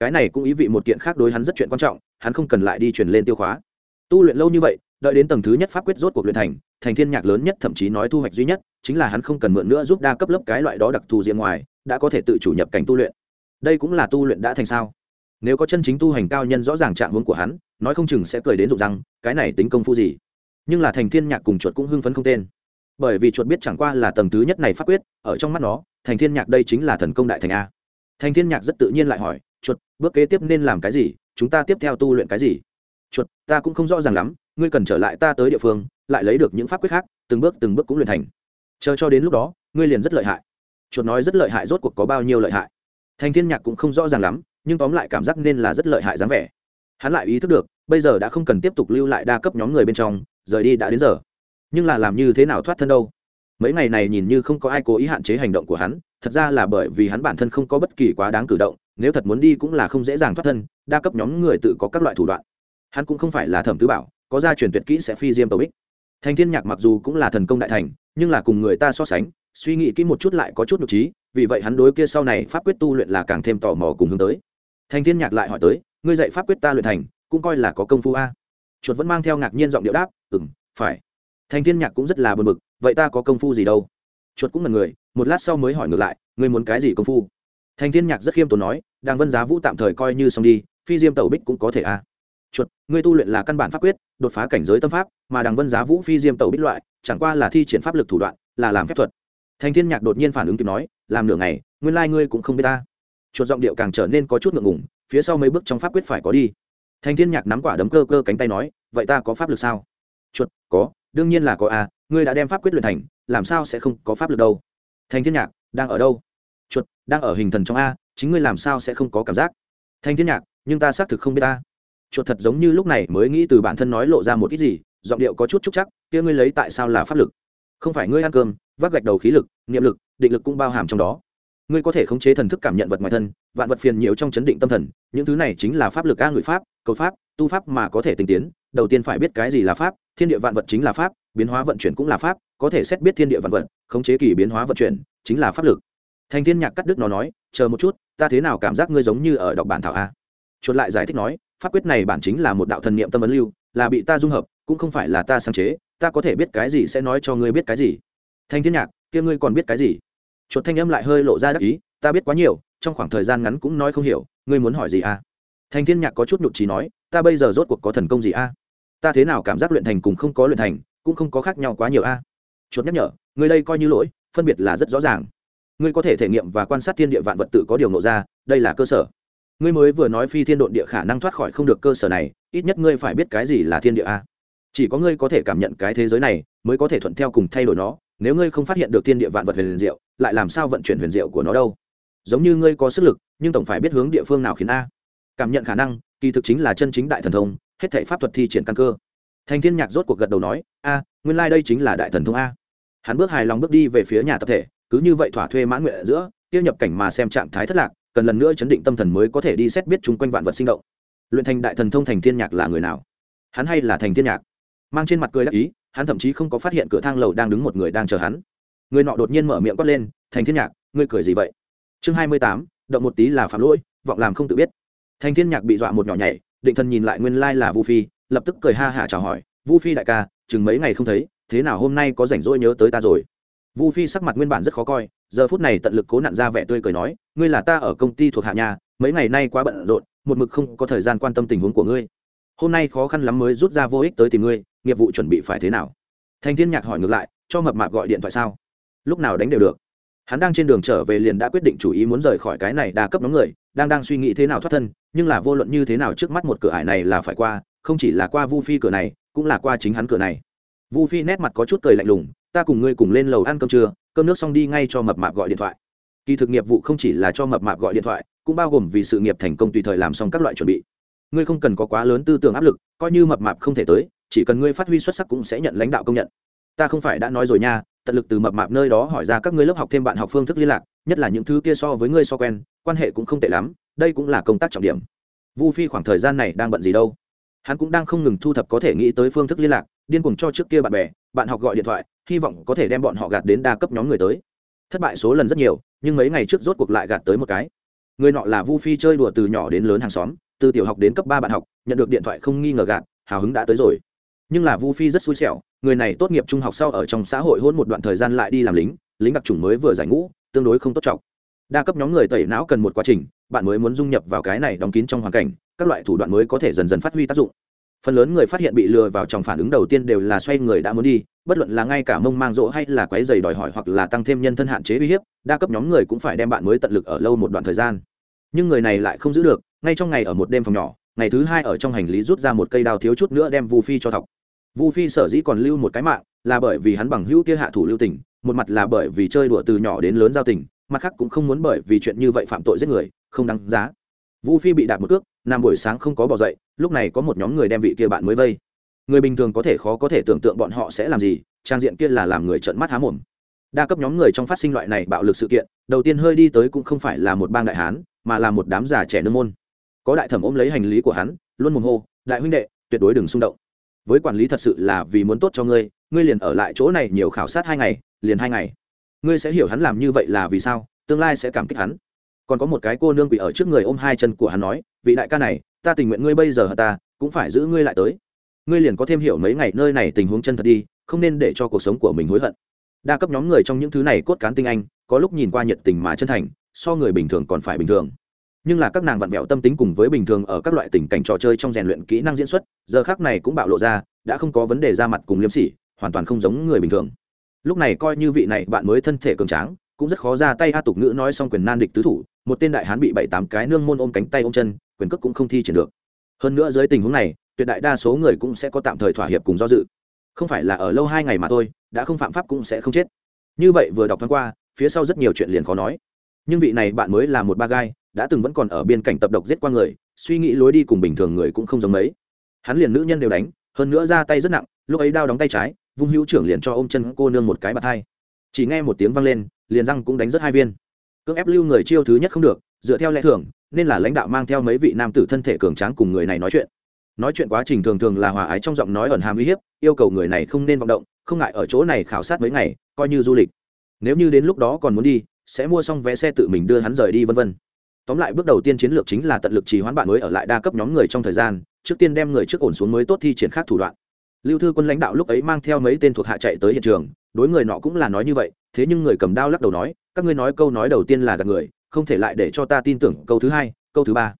Cái này cũng ý vị một kiện khác đối hắn rất chuyện quan trọng, hắn không cần lại đi truyền lên tiêu khóa. Tu luyện lâu như vậy, đợi đến tầng thứ nhất pháp quyết rốt cuộc luyện thành thành thiên nhạc lớn nhất thậm chí nói thu hoạch duy nhất, chính là hắn không cần mượn nữa giúp đa cấp lớp cái loại đó đặc thù riêng ngoài, đã có thể tự chủ nhập cảnh tu luyện. Đây cũng là tu luyện đã thành sao? Nếu có chân chính tu hành cao nhân rõ ràng trạng hướng của hắn, nói không chừng sẽ cười đến rụng răng, cái này tính công phu gì? Nhưng là thành thiên nhạc cùng chuột cũng hưng phấn không tên. Bởi vì chuột biết chẳng qua là tầng thứ nhất này pháp quyết, ở trong mắt nó, thành thiên nhạc đây chính là thần công đại thành a. Thành thiên nhạc rất tự nhiên lại hỏi, chuột, bước kế tiếp nên làm cái gì? Chúng ta tiếp theo tu luyện cái gì? Chuột, ta cũng không rõ ràng lắm, ngươi cần trở lại ta tới địa phương, lại lấy được những pháp quyết khác, từng bước từng bước cũng luyện thành. Chờ cho đến lúc đó, ngươi liền rất lợi hại. Chuột nói rất lợi hại rốt cuộc có bao nhiêu lợi hại? Thành thiên nhạc cũng không rõ ràng lắm nhưng tóm lại cảm giác nên là rất lợi hại dáng vẻ. Hắn lại ý thức được, bây giờ đã không cần tiếp tục lưu lại đa cấp nhóm người bên trong, rời đi đã đến giờ. Nhưng là làm như thế nào thoát thân đâu? Mấy ngày này nhìn như không có ai cố ý hạn chế hành động của hắn, thật ra là bởi vì hắn bản thân không có bất kỳ quá đáng cử động, nếu thật muốn đi cũng là không dễ dàng thoát thân, đa cấp nhóm người tự có các loại thủ đoạn. Hắn cũng không phải là thẩm tứ bảo, có gia truyền tuyệt kỹ sẽ phi diêm tàu bích. Thành thiên nhạc mặc dù cũng là thần công đại thành, nhưng là cùng người ta so sánh, suy nghĩ kỹ một chút lại có chút nhục trí, vì vậy hắn đối kia sau này pháp quyết tu luyện là càng thêm tò mò cùng hướng tới thành thiên nhạc lại hỏi tới, ngươi dạy pháp quyết ta luyện thành, cũng coi là có công phu a. Chuột vẫn mang theo ngạc nhiên giọng điệu đáp, ừm, phải. Thành thiên nhạc cũng rất là buồn bực, vậy ta có công phu gì đâu? Chuột cũng là người, một lát sau mới hỏi ngược lại, ngươi muốn cái gì công phu? Thành thiên nhạc rất khiêm tốn nói đang vân giá vũ tạm thời coi như xong đi, phi diêm tẩu bích cũng có thể a. Chuột, ngươi tu luyện là căn bản pháp quyết, đột phá cảnh giới tâm pháp, mà đằng vân giá vũ phi diêm tẩu bích loại, chẳng qua là thi triển pháp lực thủ đoạn, là làm phép thuật. Thành thiên nhạc đột nhiên phản ứng kịp nói, làm nửa ngày, nguyên lai ngươi cũng không biết ta chuột giọng điệu càng trở nên có chút ngượng ngùng, phía sau mấy bước trong pháp quyết phải có đi. Thành thiên nhạc nắm quả đấm cơ cơ cánh tay nói, vậy ta có pháp lực sao? Chuột, có, đương nhiên là có a ngươi đã đem pháp quyết luyện thành, làm sao sẽ không có pháp lực đâu? Thành thiên nhạc, đang ở đâu? Chuột, đang ở hình thần trong a, chính ngươi làm sao sẽ không có cảm giác? Thành thiên nhạc, nhưng ta xác thực không biết ta. Chuột, thật giống như lúc này mới nghĩ từ bản thân nói lộ ra một ít gì, giọng điệu có chút trúc chắc, kia ngươi lấy tại sao là pháp lực? Không phải ngươi ăn cơm, vác gạch đầu khí lực, niệm lực, định lực cũng bao hàm trong đó ngươi có thể khống chế thần thức cảm nhận vật ngoài thân, vạn vật phiền nhiều trong chấn định tâm thần, những thứ này chính là pháp lực a người pháp, cầu pháp, tu pháp mà có thể tinh tiến, đầu tiên phải biết cái gì là pháp, thiên địa vạn vật chính là pháp, biến hóa vận chuyển cũng là pháp, có thể xét biết thiên địa vạn vật, khống chế kỳ biến hóa vận chuyển, chính là pháp lực. Thành thiên nhạc cắt đứt nó nói, chờ một chút, ta thế nào cảm giác ngươi giống như ở đọc bản thảo a? Chuột lại giải thích nói, pháp quyết này bản chính là một đạo thần niệm tâm ấn lưu, là bị ta dung hợp, cũng không phải là ta sáng chế, ta có thể biết cái gì sẽ nói cho ngươi biết cái gì? Thanh thiên nhạc, kia ngươi còn biết cái gì? Chuột thanh âm lại hơi lộ ra đắc ý, ta biết quá nhiều, trong khoảng thời gian ngắn cũng nói không hiểu, ngươi muốn hỏi gì a thành thiên nhạc có chút nhụt trí nói, ta bây giờ rốt cuộc có thần công gì a ta thế nào cảm giác luyện thành cùng không có luyện thành, cũng không có khác nhau quá nhiều a chuột nhắc nhở người đây coi như lỗi, phân biệt là rất rõ ràng. Ngươi có thể thể nghiệm và quan sát thiên địa vạn vật tự có điều nộ ra, đây là cơ sở. Ngươi mới vừa nói phi thiên độn địa khả năng thoát khỏi không được cơ sở này, ít nhất ngươi phải biết cái gì là thiên địa a chỉ có ngươi có thể cảm nhận cái thế giới này, mới có thể thuận theo cùng thay đổi nó. Nếu ngươi không phát hiện được thiên địa vạn vật huyền diệu lại làm sao vận chuyển huyền diệu của nó đâu? Giống như ngươi có sức lực, nhưng tổng phải biết hướng địa phương nào khiến a. Cảm nhận khả năng, kỳ thực chính là chân chính đại thần thông, hết thể pháp thuật thi triển căn cơ. Thành thiên nhạc rốt cuộc gật đầu nói, a, nguyên lai đây chính là đại thần thông a. Hắn bước hài lòng bước đi về phía nhà tập thể, cứ như vậy thỏa thuê mãn nguyện giữa tiêu nhập cảnh mà xem trạng thái thất lạc, cần lần nữa chấn định tâm thần mới có thể đi xét biết chung quanh vạn vật sinh động. Luyện thành đại thần thông thành thiên nhạc là người nào? Hắn hay là thành thiên nhạc? Mang trên mặt cười đắc ý, hắn thậm chí không có phát hiện cửa thang lầu đang đứng một người đang chờ hắn người nọ đột nhiên mở miệng quát lên, thành thiên nhạc, ngươi cười gì vậy? Chương hai mươi tám, động một tí là phạm lỗi, vọng làm không tự biết. Thành thiên nhạc bị dọa một nhỏ nhảy, định thần nhìn lại nguyên lai là vu phi, lập tức cười ha hả chào hỏi, vu phi đại ca, chừng mấy ngày không thấy, thế nào hôm nay có rảnh rỗi nhớ tới ta rồi? Vu phi sắc mặt nguyên bản rất khó coi, giờ phút này tận lực cố nặn ra vẻ tươi cười nói, ngươi là ta ở công ty thuộc hạ nhà, mấy ngày nay quá bận rộn, một mực không có thời gian quan tâm tình huống của ngươi. Hôm nay khó khăn lắm mới rút ra vô ích tới tìm ngươi, nghiệp vụ chuẩn bị phải thế nào? Thành thiên nhạc hỏi ngược lại, cho mập mạp gọi điện thoại sao? Lúc nào đánh đều được. Hắn đang trên đường trở về liền đã quyết định chủ ý muốn rời khỏi cái này đa cấp nhóm người, đang đang suy nghĩ thế nào thoát thân, nhưng là vô luận như thế nào trước mắt một cửa ải này là phải qua, không chỉ là qua vu phi cửa này, cũng là qua chính hắn cửa này. Vu phi nét mặt có chút cười lạnh lùng, ta cùng ngươi cùng lên lầu ăn cơm trưa, cơm nước xong đi ngay cho mập mạp gọi điện thoại. Kỳ thực nghiệp vụ không chỉ là cho mập mạp gọi điện thoại, cũng bao gồm vì sự nghiệp thành công tùy thời làm xong các loại chuẩn bị. Ngươi không cần có quá lớn tư tưởng áp lực, coi như mập mạp không thể tới, chỉ cần ngươi phát huy xuất sắc cũng sẽ nhận lãnh đạo công nhận. Ta không phải đã nói rồi nha tận lực từ mập mạp nơi đó hỏi ra các ngươi lớp học thêm bạn học phương thức liên lạc, nhất là những thứ kia so với ngươi so quen, quan hệ cũng không tệ lắm, đây cũng là công tác trọng điểm. Vu phi khoảng thời gian này đang bận gì đâu? Hắn cũng đang không ngừng thu thập có thể nghĩ tới phương thức liên lạc, điên cuồng cho trước kia bạn bè, bạn học gọi điện thoại, hy vọng có thể đem bọn họ gạt đến đa cấp nhóm người tới. Thất bại số lần rất nhiều, nhưng mấy ngày trước rốt cuộc lại gạt tới một cái. Người nọ là vu phi chơi đùa từ nhỏ đến lớn hàng xóm, từ tiểu học đến cấp ba bạn học, nhận được điện thoại không nghi ngờ gạt, hào hứng đã tới rồi. Nhưng là vu phi rất xui xẻo người này tốt nghiệp trung học sau ở trong xã hội hôn một đoạn thời gian lại đi làm lính lính đặc trùng mới vừa giải ngũ, tương đối không tốt trọng. Đa cấp nhóm người tẩy não cần một quá trình, bạn mới muốn dung nhập vào cái này đóng kín trong hoàn cảnh, các loại thủ đoạn mới có thể dần dần phát huy tác dụng. Phần lớn người phát hiện bị lừa vào trong phản ứng đầu tiên đều là xoay người đã muốn đi, bất luận là ngay cả mông mang rỗ hay là quấy giày đòi hỏi hoặc là tăng thêm nhân thân hạn chế uy hiếp, đa cấp nhóm người cũng phải đem bạn mới tận lực ở lâu một đoạn thời gian. Nhưng người này lại không giữ được, ngay trong ngày ở một đêm phòng nhỏ, ngày thứ hai ở trong hành lý rút ra một cây đao thiếu chút nữa đem vu phi cho thọc vu phi sở dĩ còn lưu một cái mạng là bởi vì hắn bằng hữu kia hạ thủ lưu tình, một mặt là bởi vì chơi đùa từ nhỏ đến lớn giao tình, mặt khác cũng không muốn bởi vì chuyện như vậy phạm tội giết người, không đáng giá. Vu phi bị đạp một cước, nằm buổi sáng không có bỏ dậy, lúc này có một nhóm người đem vị kia bạn mới vây. Người bình thường có thể khó có thể tưởng tượng bọn họ sẽ làm gì, trang diện kia là làm người trợn mắt há mồm. Đa cấp nhóm người trong phát sinh loại này bạo lực sự kiện, đầu tiên hơi đi tới cũng không phải là một bang đại hán, mà là một đám già trẻ nương môn. Có đại thẩm ôm lấy hành lý của hắn, luôn mồm hô, đại huynh đệ, tuyệt đối đừng xung động với quản lý thật sự là vì muốn tốt cho ngươi ngươi liền ở lại chỗ này nhiều khảo sát hai ngày, liền hai ngày. Ngươi sẽ hiểu hắn làm như vậy là vì sao, tương lai sẽ cảm kích hắn. Còn có một cái cô nương quỷ ở trước người ôm hai chân của hắn nói, vị đại ca này, ta tình nguyện ngươi bây giờ hả ta, cũng phải giữ ngươi lại tới. Ngươi liền có thêm hiểu mấy ngày nơi này tình huống chân thật đi, không nên để cho cuộc sống của mình hối hận. Đa cấp nhóm người trong những thứ này cốt cán tinh anh, có lúc nhìn qua nhiệt tình mà chân thành, so người bình thường còn phải bình thường nhưng là các nàng vặn vẹo tâm tính cùng với bình thường ở các loại tình cảnh trò chơi trong rèn luyện kỹ năng diễn xuất, giờ khác này cũng bạo lộ ra, đã không có vấn đề ra mặt cùng liêm sỉ, hoàn toàn không giống người bình thường. Lúc này coi như vị này bạn mới thân thể cường tráng, cũng rất khó ra tay a tục ngữ nói xong quyền nan địch tứ thủ, một tên đại hán bị bảy tám cái nương môn ôm cánh tay ôm chân, quyền cước cũng không thi triển được. Hơn nữa dưới tình huống này, tuyệt đại đa số người cũng sẽ có tạm thời thỏa hiệp cùng do dự. Không phải là ở lâu hai ngày mà thôi, đã không phạm pháp cũng sẽ không chết. Như vậy vừa đọc thoáng qua, phía sau rất nhiều chuyện liền khó nói. Nhưng vị này bạn mới là một ba gai đã từng vẫn còn ở biên cảnh tập độc giết qua người suy nghĩ lối đi cùng bình thường người cũng không giống mấy. Hắn liền nữ nhân đều đánh hơn nữa ra tay rất nặng lúc ấy đao đóng tay trái vung hữu trưởng liền cho ôm chân cô nương một cái bạt thai, chỉ nghe một tiếng vang lên liền răng cũng đánh rất hai viên. Cưỡng ép lưu người chiêu thứ nhất không được dựa theo lẽ thường nên là lãnh đạo mang theo mấy vị nam tử thân thể cường tráng cùng người này nói chuyện. Nói chuyện quá trình thường thường là hòa ái trong giọng nói ẩn hàm uy hiếp yêu cầu người này không nên vọng động không ngại ở chỗ này khảo sát mấy ngày coi như du lịch. Nếu như đến lúc đó còn muốn đi sẽ mua xong vé xe tự mình đưa hắn rời đi vân vân tóm lại bước đầu tiên chiến lược chính là tận lực trì hoãn bạn mới ở lại đa cấp nhóm người trong thời gian, trước tiên đem người trước ổn xuống mới tốt thi triển khác thủ đoạn. Lưu thư quân lãnh đạo lúc ấy mang theo mấy tên thuộc hạ chạy tới hiện trường, đối người nọ cũng là nói như vậy, thế nhưng người cầm đao lắc đầu nói, các ngươi nói câu nói đầu tiên là gạt người, không thể lại để cho ta tin tưởng câu thứ hai, câu thứ ba.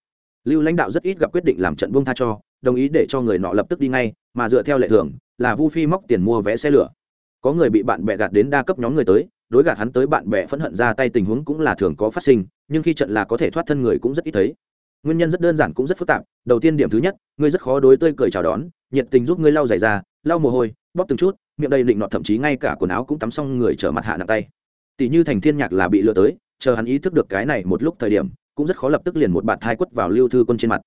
Lưu lãnh đạo rất ít gặp quyết định làm trận buông tha cho, đồng ý để cho người nọ lập tức đi ngay, mà dựa theo lệ thường, là vu phi móc tiền mua vé xe lửa. Có người bị bạn bè gạt đến đa cấp nhóm người tới, đối gạt hắn tới bạn bè phẫn hận ra tay tình huống cũng là thường có phát sinh nhưng khi trận là có thể thoát thân người cũng rất ít thấy. Nguyên nhân rất đơn giản cũng rất phức tạp. Đầu tiên điểm thứ nhất, ngươi rất khó đối tươi cười chào đón, nhiệt tình giúp ngươi lau giày ra lau mồ hôi, bóp từng chút, miệng đầy định nọ thậm chí ngay cả quần áo cũng tắm xong người trở mặt hạ nặng tay. Tỷ như thành thiên nhạc là bị lừa tới, chờ hắn ý thức được cái này một lúc thời điểm, cũng rất khó lập tức liền một bạt hai quất vào lưu thư quân trên mặt.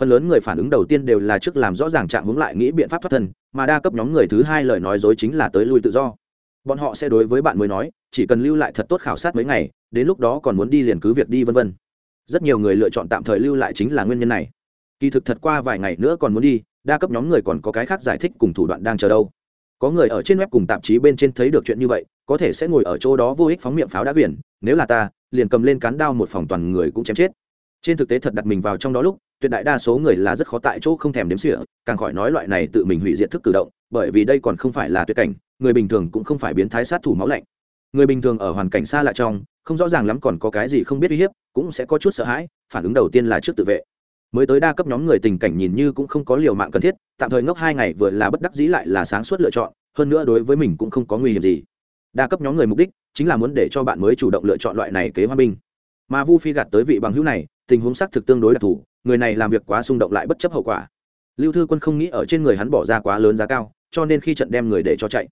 Phần lớn người phản ứng đầu tiên đều là trước làm rõ ràng trạng hướng lại nghĩ biện pháp thoát thân, mà đa cấp nhóm người thứ hai lời nói dối chính là tới lui tự do. Bọn họ sẽ đối với bạn mới nói, chỉ cần lưu lại thật tốt khảo sát mấy ngày đến lúc đó còn muốn đi liền cứ việc đi vân vân. Rất nhiều người lựa chọn tạm thời lưu lại chính là nguyên nhân này. Kỳ thực thật qua vài ngày nữa còn muốn đi, đa cấp nhóm người còn có cái khác giải thích cùng thủ đoạn đang chờ đâu. Có người ở trên web cùng tạp chí bên trên thấy được chuyện như vậy, có thể sẽ ngồi ở chỗ đó vô ích phóng miệng pháo đã quyển, nếu là ta, liền cầm lên cán đao một phòng toàn người cũng chém chết. Trên thực tế thật đặt mình vào trong đó lúc, tuyệt đại đa số người là rất khó tại chỗ không thèm đếm xỉa, càng khỏi nói loại này tự mình hủy diệt thức cử động, bởi vì đây còn không phải là tuyệt cảnh, người bình thường cũng không phải biến thái sát thủ máu lạnh người bình thường ở hoàn cảnh xa lạ trong, không rõ ràng lắm còn có cái gì không biết uy hiếp, cũng sẽ có chút sợ hãi, phản ứng đầu tiên là trước tự vệ. Mới tới đa cấp nhóm người tình cảnh nhìn như cũng không có liều mạng cần thiết, tạm thời ngốc hai ngày vừa là bất đắc dĩ lại là sáng suốt lựa chọn, hơn nữa đối với mình cũng không có nguy hiểm gì. Đa cấp nhóm người mục đích chính là muốn để cho bạn mới chủ động lựa chọn loại này kế hoa binh mà vu phi gạt tới vị bằng hữu này, tình huống xác thực tương đối đặc thù, người này làm việc quá xung động lại bất chấp hậu quả. Lưu thư quân không nghĩ ở trên người hắn bỏ ra quá lớn giá cao, cho nên khi trận đem người để cho chạy,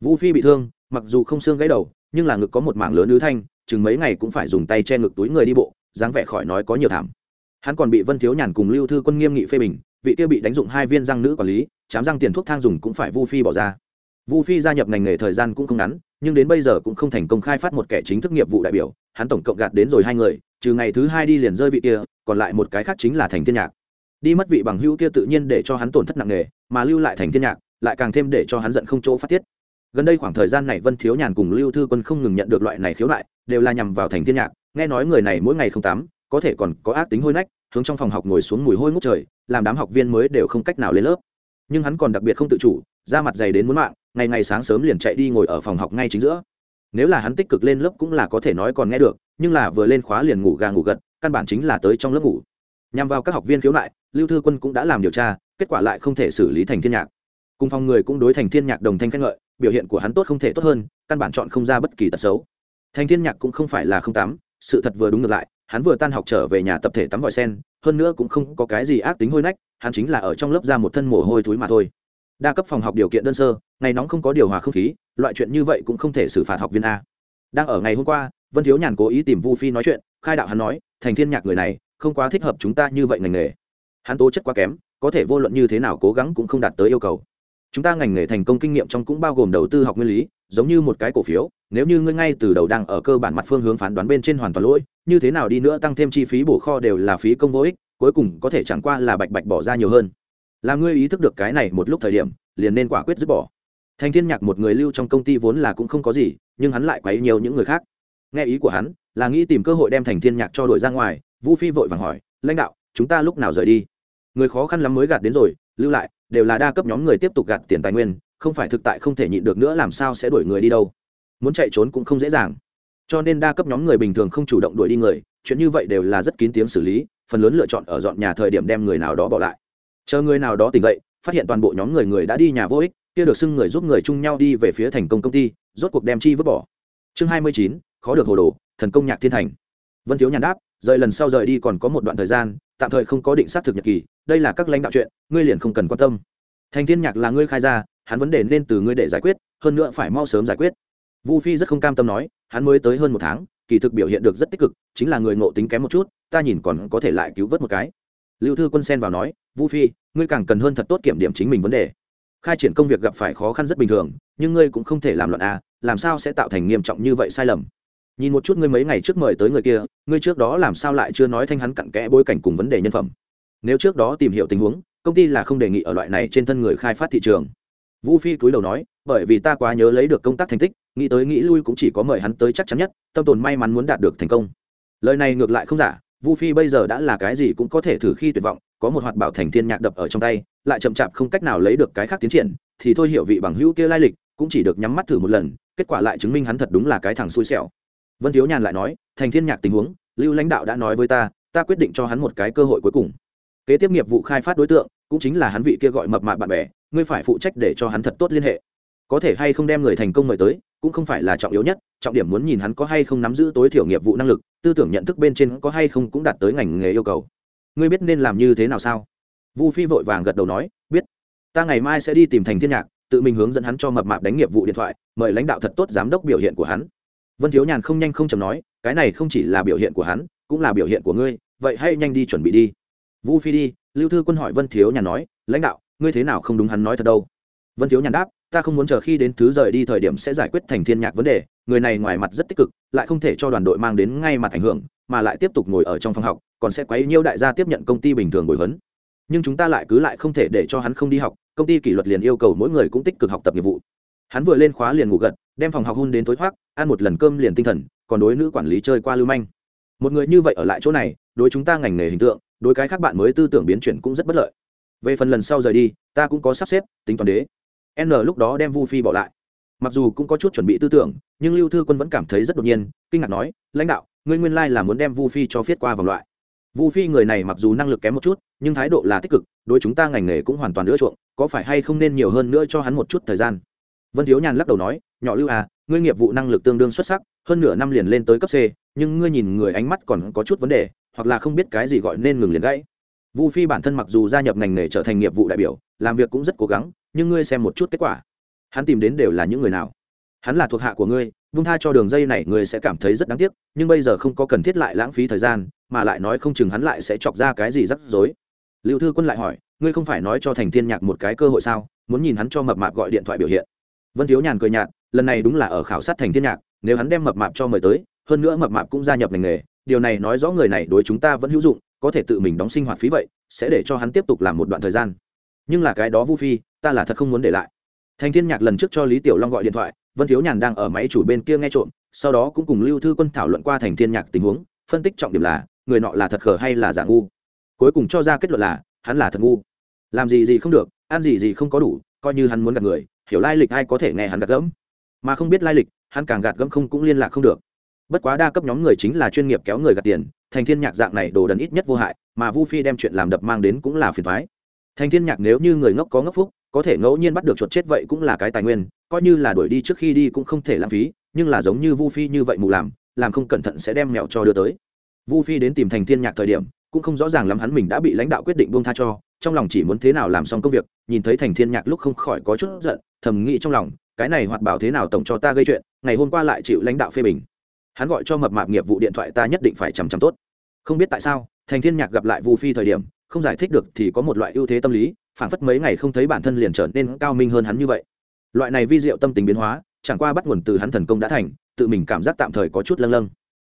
Vu phi bị thương, mặc dù không xương gãy đầu nhưng là ngực có một mảng lớn ứ thanh, chừng mấy ngày cũng phải dùng tay che ngực túi người đi bộ, dáng vẻ khỏi nói có nhiều thảm. Hắn còn bị vân thiếu nhàn cùng lưu thư quân nghiêm nghị phê bình, vị kia bị đánh dụng hai viên răng nữ quản lý, chám răng tiền thuốc thang dùng cũng phải vu phi bỏ ra. Vu phi gia nhập ngành nghề thời gian cũng không ngắn, nhưng đến bây giờ cũng không thành công khai phát một kẻ chính thức nghiệp vụ đại biểu, hắn tổng cộng gạt đến rồi hai người, trừ ngày thứ hai đi liền rơi vị kia, còn lại một cái khác chính là thành thiên nhạc. Đi mất vị bằng hữu kia tự nhiên để cho hắn tổn thất nặng nề, mà lưu lại thành thiên nhạc, lại càng thêm để cho hắn giận không chỗ phát tiết gần đây khoảng thời gian này vân thiếu nhàn cùng lưu thư quân không ngừng nhận được loại này khiếu nại, đều là nhằm vào thành thiên nhạc. Nghe nói người này mỗi ngày không tắm, có thể còn có ác tính hôi nách, hướng trong phòng học ngồi xuống mùi hôi ngút trời, làm đám học viên mới đều không cách nào lên lớp. Nhưng hắn còn đặc biệt không tự chủ ra mặt dày đến muốn mạng, ngày ngày sáng sớm liền chạy đi ngồi ở phòng học ngay chính giữa. Nếu là hắn tích cực lên lớp cũng là có thể nói còn nghe được, nhưng là vừa lên khóa liền ngủ gà ngủ gật, căn bản chính là tới trong lớp ngủ. Nhằm vào các học viên khiếu nại, lưu thư quân cũng đã làm điều tra, kết quả lại không thể xử lý thành thiên nhạc. Cùng phòng người cũng đối thành thiên nhạc đồng thanh khen ngợi biểu hiện của hắn tốt không thể tốt hơn, căn bản chọn không ra bất kỳ tật xấu. Thành thiên nhạc cũng không phải là không tắm, sự thật vừa đúng ngược lại, hắn vừa tan học trở về nhà tập thể tắm vòi sen, hơn nữa cũng không có cái gì ác tính hôi nách, hắn chính là ở trong lớp ra một thân mồ hôi thúi mà thôi. Đa cấp phòng học điều kiện đơn sơ, ngày nóng không có điều hòa không khí, loại chuyện như vậy cũng không thể xử phạt học viên a. Đang ở ngày hôm qua, vân thiếu nhàn cố ý tìm vu phi nói chuyện, khai đạo hắn nói, thành thiên nhạc người này, không quá thích hợp chúng ta như vậy ngành nghề. Hắn tố chất quá kém, có thể vô luận như thế nào cố gắng cũng không đạt tới yêu cầu chúng ta ngành nghề thành công kinh nghiệm trong cũng bao gồm đầu tư học nguyên lý, giống như một cái cổ phiếu, nếu như ngươi ngay từ đầu đang ở cơ bản mặt phương hướng phán đoán bên trên hoàn toàn lỗi, như thế nào đi nữa tăng thêm chi phí bổ kho đều là phí công vô ích, cuối cùng có thể chẳng qua là bạch bạch bỏ ra nhiều hơn. Là ngươi ý thức được cái này một lúc thời điểm, liền nên quả quyết dứt bỏ. Thành thiên nhạc một người lưu trong công ty vốn là cũng không có gì, nhưng hắn lại quấy nhiều những người khác. Nghe ý của hắn, là nghĩ tìm cơ hội đem thành thiên nhạc cho đội ra ngoài vũ phi vội vàng hỏi, lãnh đạo, chúng ta lúc nào rời đi? Người khó khăn lắm mới gạt đến rồi lưu lại, đều là đa cấp nhóm người tiếp tục gạt tiền tài nguyên, không phải thực tại không thể nhịn được nữa làm sao sẽ đuổi người đi đâu. Muốn chạy trốn cũng không dễ dàng. Cho nên đa cấp nhóm người bình thường không chủ động đuổi đi người, chuyện như vậy đều là rất kín tiếng xử lý, phần lớn lựa chọn ở dọn nhà thời điểm đem người nào đó bỏ lại. Chờ người nào đó tỉnh dậy, phát hiện toàn bộ nhóm người người đã đi nhà vô ích, kia được xưng người giúp người chung nhau đi về phía thành công công ty, rốt cuộc đem chi vứt bỏ. Chương hai mươi chín, khó được hồ đồ, thần công nhạc thiên thành. Vân thiếu nhàn đáp, rời lần sau rời đi còn có một đoạn thời gian, tạm thời không có định xác thực nhật kỳ đây là các lãnh đạo chuyện ngươi liền không cần quan tâm. Thành thiên nhạc là ngươi khai ra hắn vấn đề nên từ ngươi để giải quyết hơn nữa phải mau sớm giải quyết. Vu phi rất không cam tâm nói hắn mới tới hơn một tháng kỳ thực biểu hiện được rất tích cực chính là người ngộ tính kém một chút ta nhìn còn có thể lại cứu vớt một cái. Lưu thư quân xen vào nói vu phi ngươi càng cần hơn thật tốt kiểm điểm chính mình vấn đề. Khai triển công việc gặp phải khó khăn rất bình thường nhưng ngươi cũng không thể làm loạn a à, làm sao sẽ tạo thành nghiêm trọng như vậy sai lầm? Nhìn một chút ngươi mấy ngày trước mời tới người kia ngươi trước đó làm sao lại chưa nói thanh hắn cặn kẽ bối cảnh cùng vấn đề nhân phẩm? Nếu trước đó tìm hiểu tình huống, công ty là không đề nghị ở loại này trên thân người khai phát thị trường. Vũ phi cúi đầu nói, bởi vì ta quá nhớ lấy được công tác thành tích, nghĩ tới nghĩ lui cũng chỉ có mời hắn tới chắc chắn nhất, tâm tồn may mắn muốn đạt được thành công. Lời này ngược lại không giả, vu phi bây giờ đã là cái gì cũng có thể thử khi tuyệt vọng, có một hoạt bảo thành thiên nhạc đập ở trong tay, lại chậm chạp không cách nào lấy được cái khác tiến triển, thì thôi hiểu vị bằng hữu kia lai lịch, cũng chỉ được nhắm mắt thử một lần, kết quả lại chứng minh hắn thật đúng là cái thằng xui xẻo. Vân thiếu nhàn lại nói, thành thiên nhạc tình huống, lưu lãnh đạo đã nói với ta ta quyết định cho hắn một cái cơ hội cuối cùng kế tiếp nghiệp vụ khai phát đối tượng, cũng chính là hắn vị kia gọi mập mạp bạn bè, ngươi phải phụ trách để cho hắn thật tốt liên hệ. Có thể hay không đem người thành công mời tới, cũng không phải là trọng yếu nhất, trọng điểm muốn nhìn hắn có hay không nắm giữ tối thiểu nghiệp vụ năng lực, tư tưởng nhận thức bên trên có hay không cũng đạt tới ngành nghề yêu cầu. Ngươi biết nên làm như thế nào sao? Vu phi vội vàng gật đầu nói, biết. Ta ngày mai sẽ đi tìm thành thiên nhạc, tự mình hướng dẫn hắn cho mập mạp đánh nghiệp vụ điện thoại, mời lãnh đạo thật tốt giám đốc biểu hiện của hắn. Vân thiếu nhàn không nhanh không chầm nói, cái này không chỉ là biểu hiện của hắn, cũng là biểu hiện của ngươi, vậy hãy nhanh đi chuẩn bị đi vu phi đi, lưu thư quân hỏi vân thiếu nhàn nói, lãnh đạo, ngươi thế nào không đúng hắn nói thật đâu? Vân thiếu nhàn đáp, ta không muốn chờ khi đến thứ rời đi thời điểm sẽ giải quyết thành thiên nhạc vấn đề, người này ngoài mặt rất tích cực, lại không thể cho đoàn đội mang đến ngay mặt ảnh hưởng, mà lại tiếp tục ngồi ở trong phòng học, còn sẽ quấy nhiêu đại gia tiếp nhận công ty bình thường bồi huấn. Nhưng chúng ta lại cứ lại không thể để cho hắn không đi học, công ty kỷ luật liền yêu cầu mỗi người cũng tích cực học tập nghiệp vụ. Hắn vừa lên khóa liền ngủ gật, đem phòng học hun đến tối thoát ăn một lần cơm liền tinh thần, còn đối nữ quản lý chơi qua lưu manh. Một người như vậy ở lại chỗ này, đối chúng ta ngành nghề hình tượng đối cái khác bạn mới tư tưởng biến chuyển cũng rất bất lợi. Về phần lần sau rời đi, ta cũng có sắp xếp, tính toán đế. N lúc đó đem vu phi bỏ lại. Mặc dù cũng có chút chuẩn bị tư tưởng, nhưng lưu thư quân vẫn cảm thấy rất đột nhiên, kinh ngạc nói, lãnh đạo, ngươi nguyên lai là muốn đem vu phi cho viết qua vòng loại. Vu phi người này mặc dù năng lực kém một chút, nhưng thái độ là tích cực, đối chúng ta ngành nghề cũng hoàn toàn nữa chuộng, có phải hay không nên nhiều hơn nữa cho hắn một chút thời gian? Vân thiếu nhàn lắc đầu nói, nhỏ lưu à ngươi nghiệp vụ năng lực tương đương xuất sắc, hơn nửa năm liền lên tới cấp c, nhưng ngươi nhìn người ánh mắt còn có chút vấn đề hoặc là không biết cái gì gọi nên ngừng liền gãy. Vu phi bản thân mặc dù gia nhập ngành nghề trở thành nghiệp vụ đại biểu, làm việc cũng rất cố gắng, nhưng ngươi xem một chút kết quả. Hắn tìm đến đều là những người nào? Hắn là thuộc hạ của ngươi, vung tha cho đường dây này ngươi sẽ cảm thấy rất đáng tiếc, nhưng bây giờ không có cần thiết lại lãng phí thời gian, mà lại nói không chừng hắn lại sẽ chọc ra cái gì rắc rối. Lưu thư quân lại hỏi, ngươi không phải nói cho thành thiên nhạc một cái cơ hội sao, muốn nhìn hắn cho mập mạp gọi điện thoại biểu hiện. Vân thiếu nhàn cười nhạt, lần này đúng là ở khảo sát thành thiên nhạc, nếu hắn đem mập mạp cho mời tới, hơn nữa mập mạp cũng gia nhập ngành nghề điều này nói rõ người này đối chúng ta vẫn hữu dụng, có thể tự mình đóng sinh hoạt phí vậy, sẽ để cho hắn tiếp tục làm một đoạn thời gian. Nhưng là cái đó vu phi, ta là thật không muốn để lại. Thành thiên nhạc lần trước cho lý tiểu long gọi điện thoại, vân thiếu nhàn đang ở máy chủ bên kia nghe trộm, sau đó cũng cùng lưu thư quân thảo luận qua thành thiên nhạc tình huống, phân tích trọng điểm là, người nọ là thật khờ hay là giả ngu. Cuối cùng cho ra kết luận là, hắn là thật ngu. Làm gì gì không được, ăn gì gì không có đủ, coi như hắn muốn gạt người, hiểu lai lịch ai có thể nghe hắn gạt gẫm. Mà không biết lai lịch, hắn càng gạt gẫm không cũng liên lạc không được bất quá đa cấp nhóm người chính là chuyên nghiệp kéo người gạt tiền, thành thiên nhạc dạng này đồ đần ít nhất vô hại, mà vu phi đem chuyện làm đập mang đến cũng là phiền thoái thành thiên nhạc nếu như người ngốc có ngốc phúc, có thể ngẫu nhiên bắt được chuột chết vậy cũng là cái tài nguyên, coi như là đuổi đi trước khi đi cũng không thể lãng phí, nhưng là giống như vu phi như vậy mù làm làm không cẩn thận sẽ đem mẹo cho đưa tới. Vu phi đến tìm thành thiên nhạc thời điểm, cũng không rõ ràng lắm hắn mình đã bị lãnh đạo quyết định buông tha cho, trong lòng chỉ muốn thế nào làm xong công việc, nhìn thấy thành thiên nhạc lúc không khỏi có chút giận, thầm nghĩ trong lòng, cái này hoạt bảo thế nào tổng cho ta gây chuyện, ngày hôm qua lại chịu lãnh đạo phê bình hắn gọi cho mập mạp nghiệp vụ điện thoại ta nhất định phải chằm chằm tốt. Không biết tại sao, thành thiên nhạc gặp lại vu phi thời điểm, không giải thích được thì có một loại ưu thế tâm lý, phảng phất mấy ngày không thấy bản thân liền trở nên cao minh hơn hắn như vậy. Loại này vi diệu tâm tình biến hóa, chẳng qua bắt nguồn từ hắn thần công đã thành, tự mình cảm giác tạm thời có chút lâng lâng.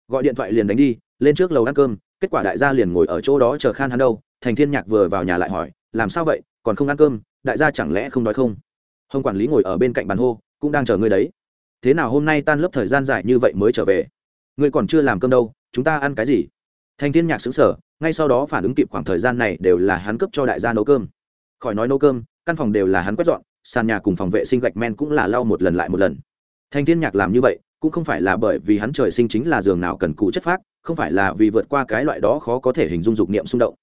Gọi điện thoại liền đánh đi, lên trước lầu ăn cơm, kết quả đại gia liền ngồi ở chỗ đó chờ khan hắn đâu. Thành thiên nhạc vừa vào nhà lại hỏi, làm sao vậy? Còn không ăn cơm? Đại gia chẳng lẽ không đói không? Hồng quản lý ngồi ở bên cạnh bàn hô, cũng đang chờ ngươi đấy thế nào hôm nay tan lớp thời gian dài như vậy mới trở về? Ngươi còn chưa làm cơm đâu, chúng ta ăn cái gì? Thành thiên nhạc xứng sở ngay sau đó phản ứng kịp khoảng thời gian này đều là hắn cấp cho đại gia nấu cơm. Khỏi nói nấu cơm, căn phòng đều là hắn quét dọn, sàn nhà cùng phòng vệ sinh gạch men cũng là lau một lần lại một lần. Thành thiên nhạc làm như vậy, cũng không phải là bởi vì hắn trời sinh chính là giường nào cần cụ chất phác, không phải là vì vượt qua cái loại đó khó có thể hình dung dục niệm xung động.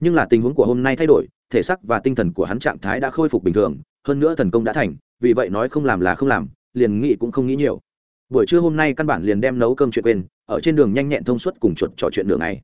Nhưng là tình huống của hôm nay thay đổi, thể xác và tinh thần của hắn trạng thái đã khôi phục bình thường, hơn nữa thần công đã thành, vì vậy nói không làm là không làm liền nghĩ cũng không nghĩ nhiều. Buổi trưa hôm nay căn bản liền đem nấu cơm chuyện quên, ở trên đường nhanh nhẹn thông suốt cùng chuột trò chuyện đường này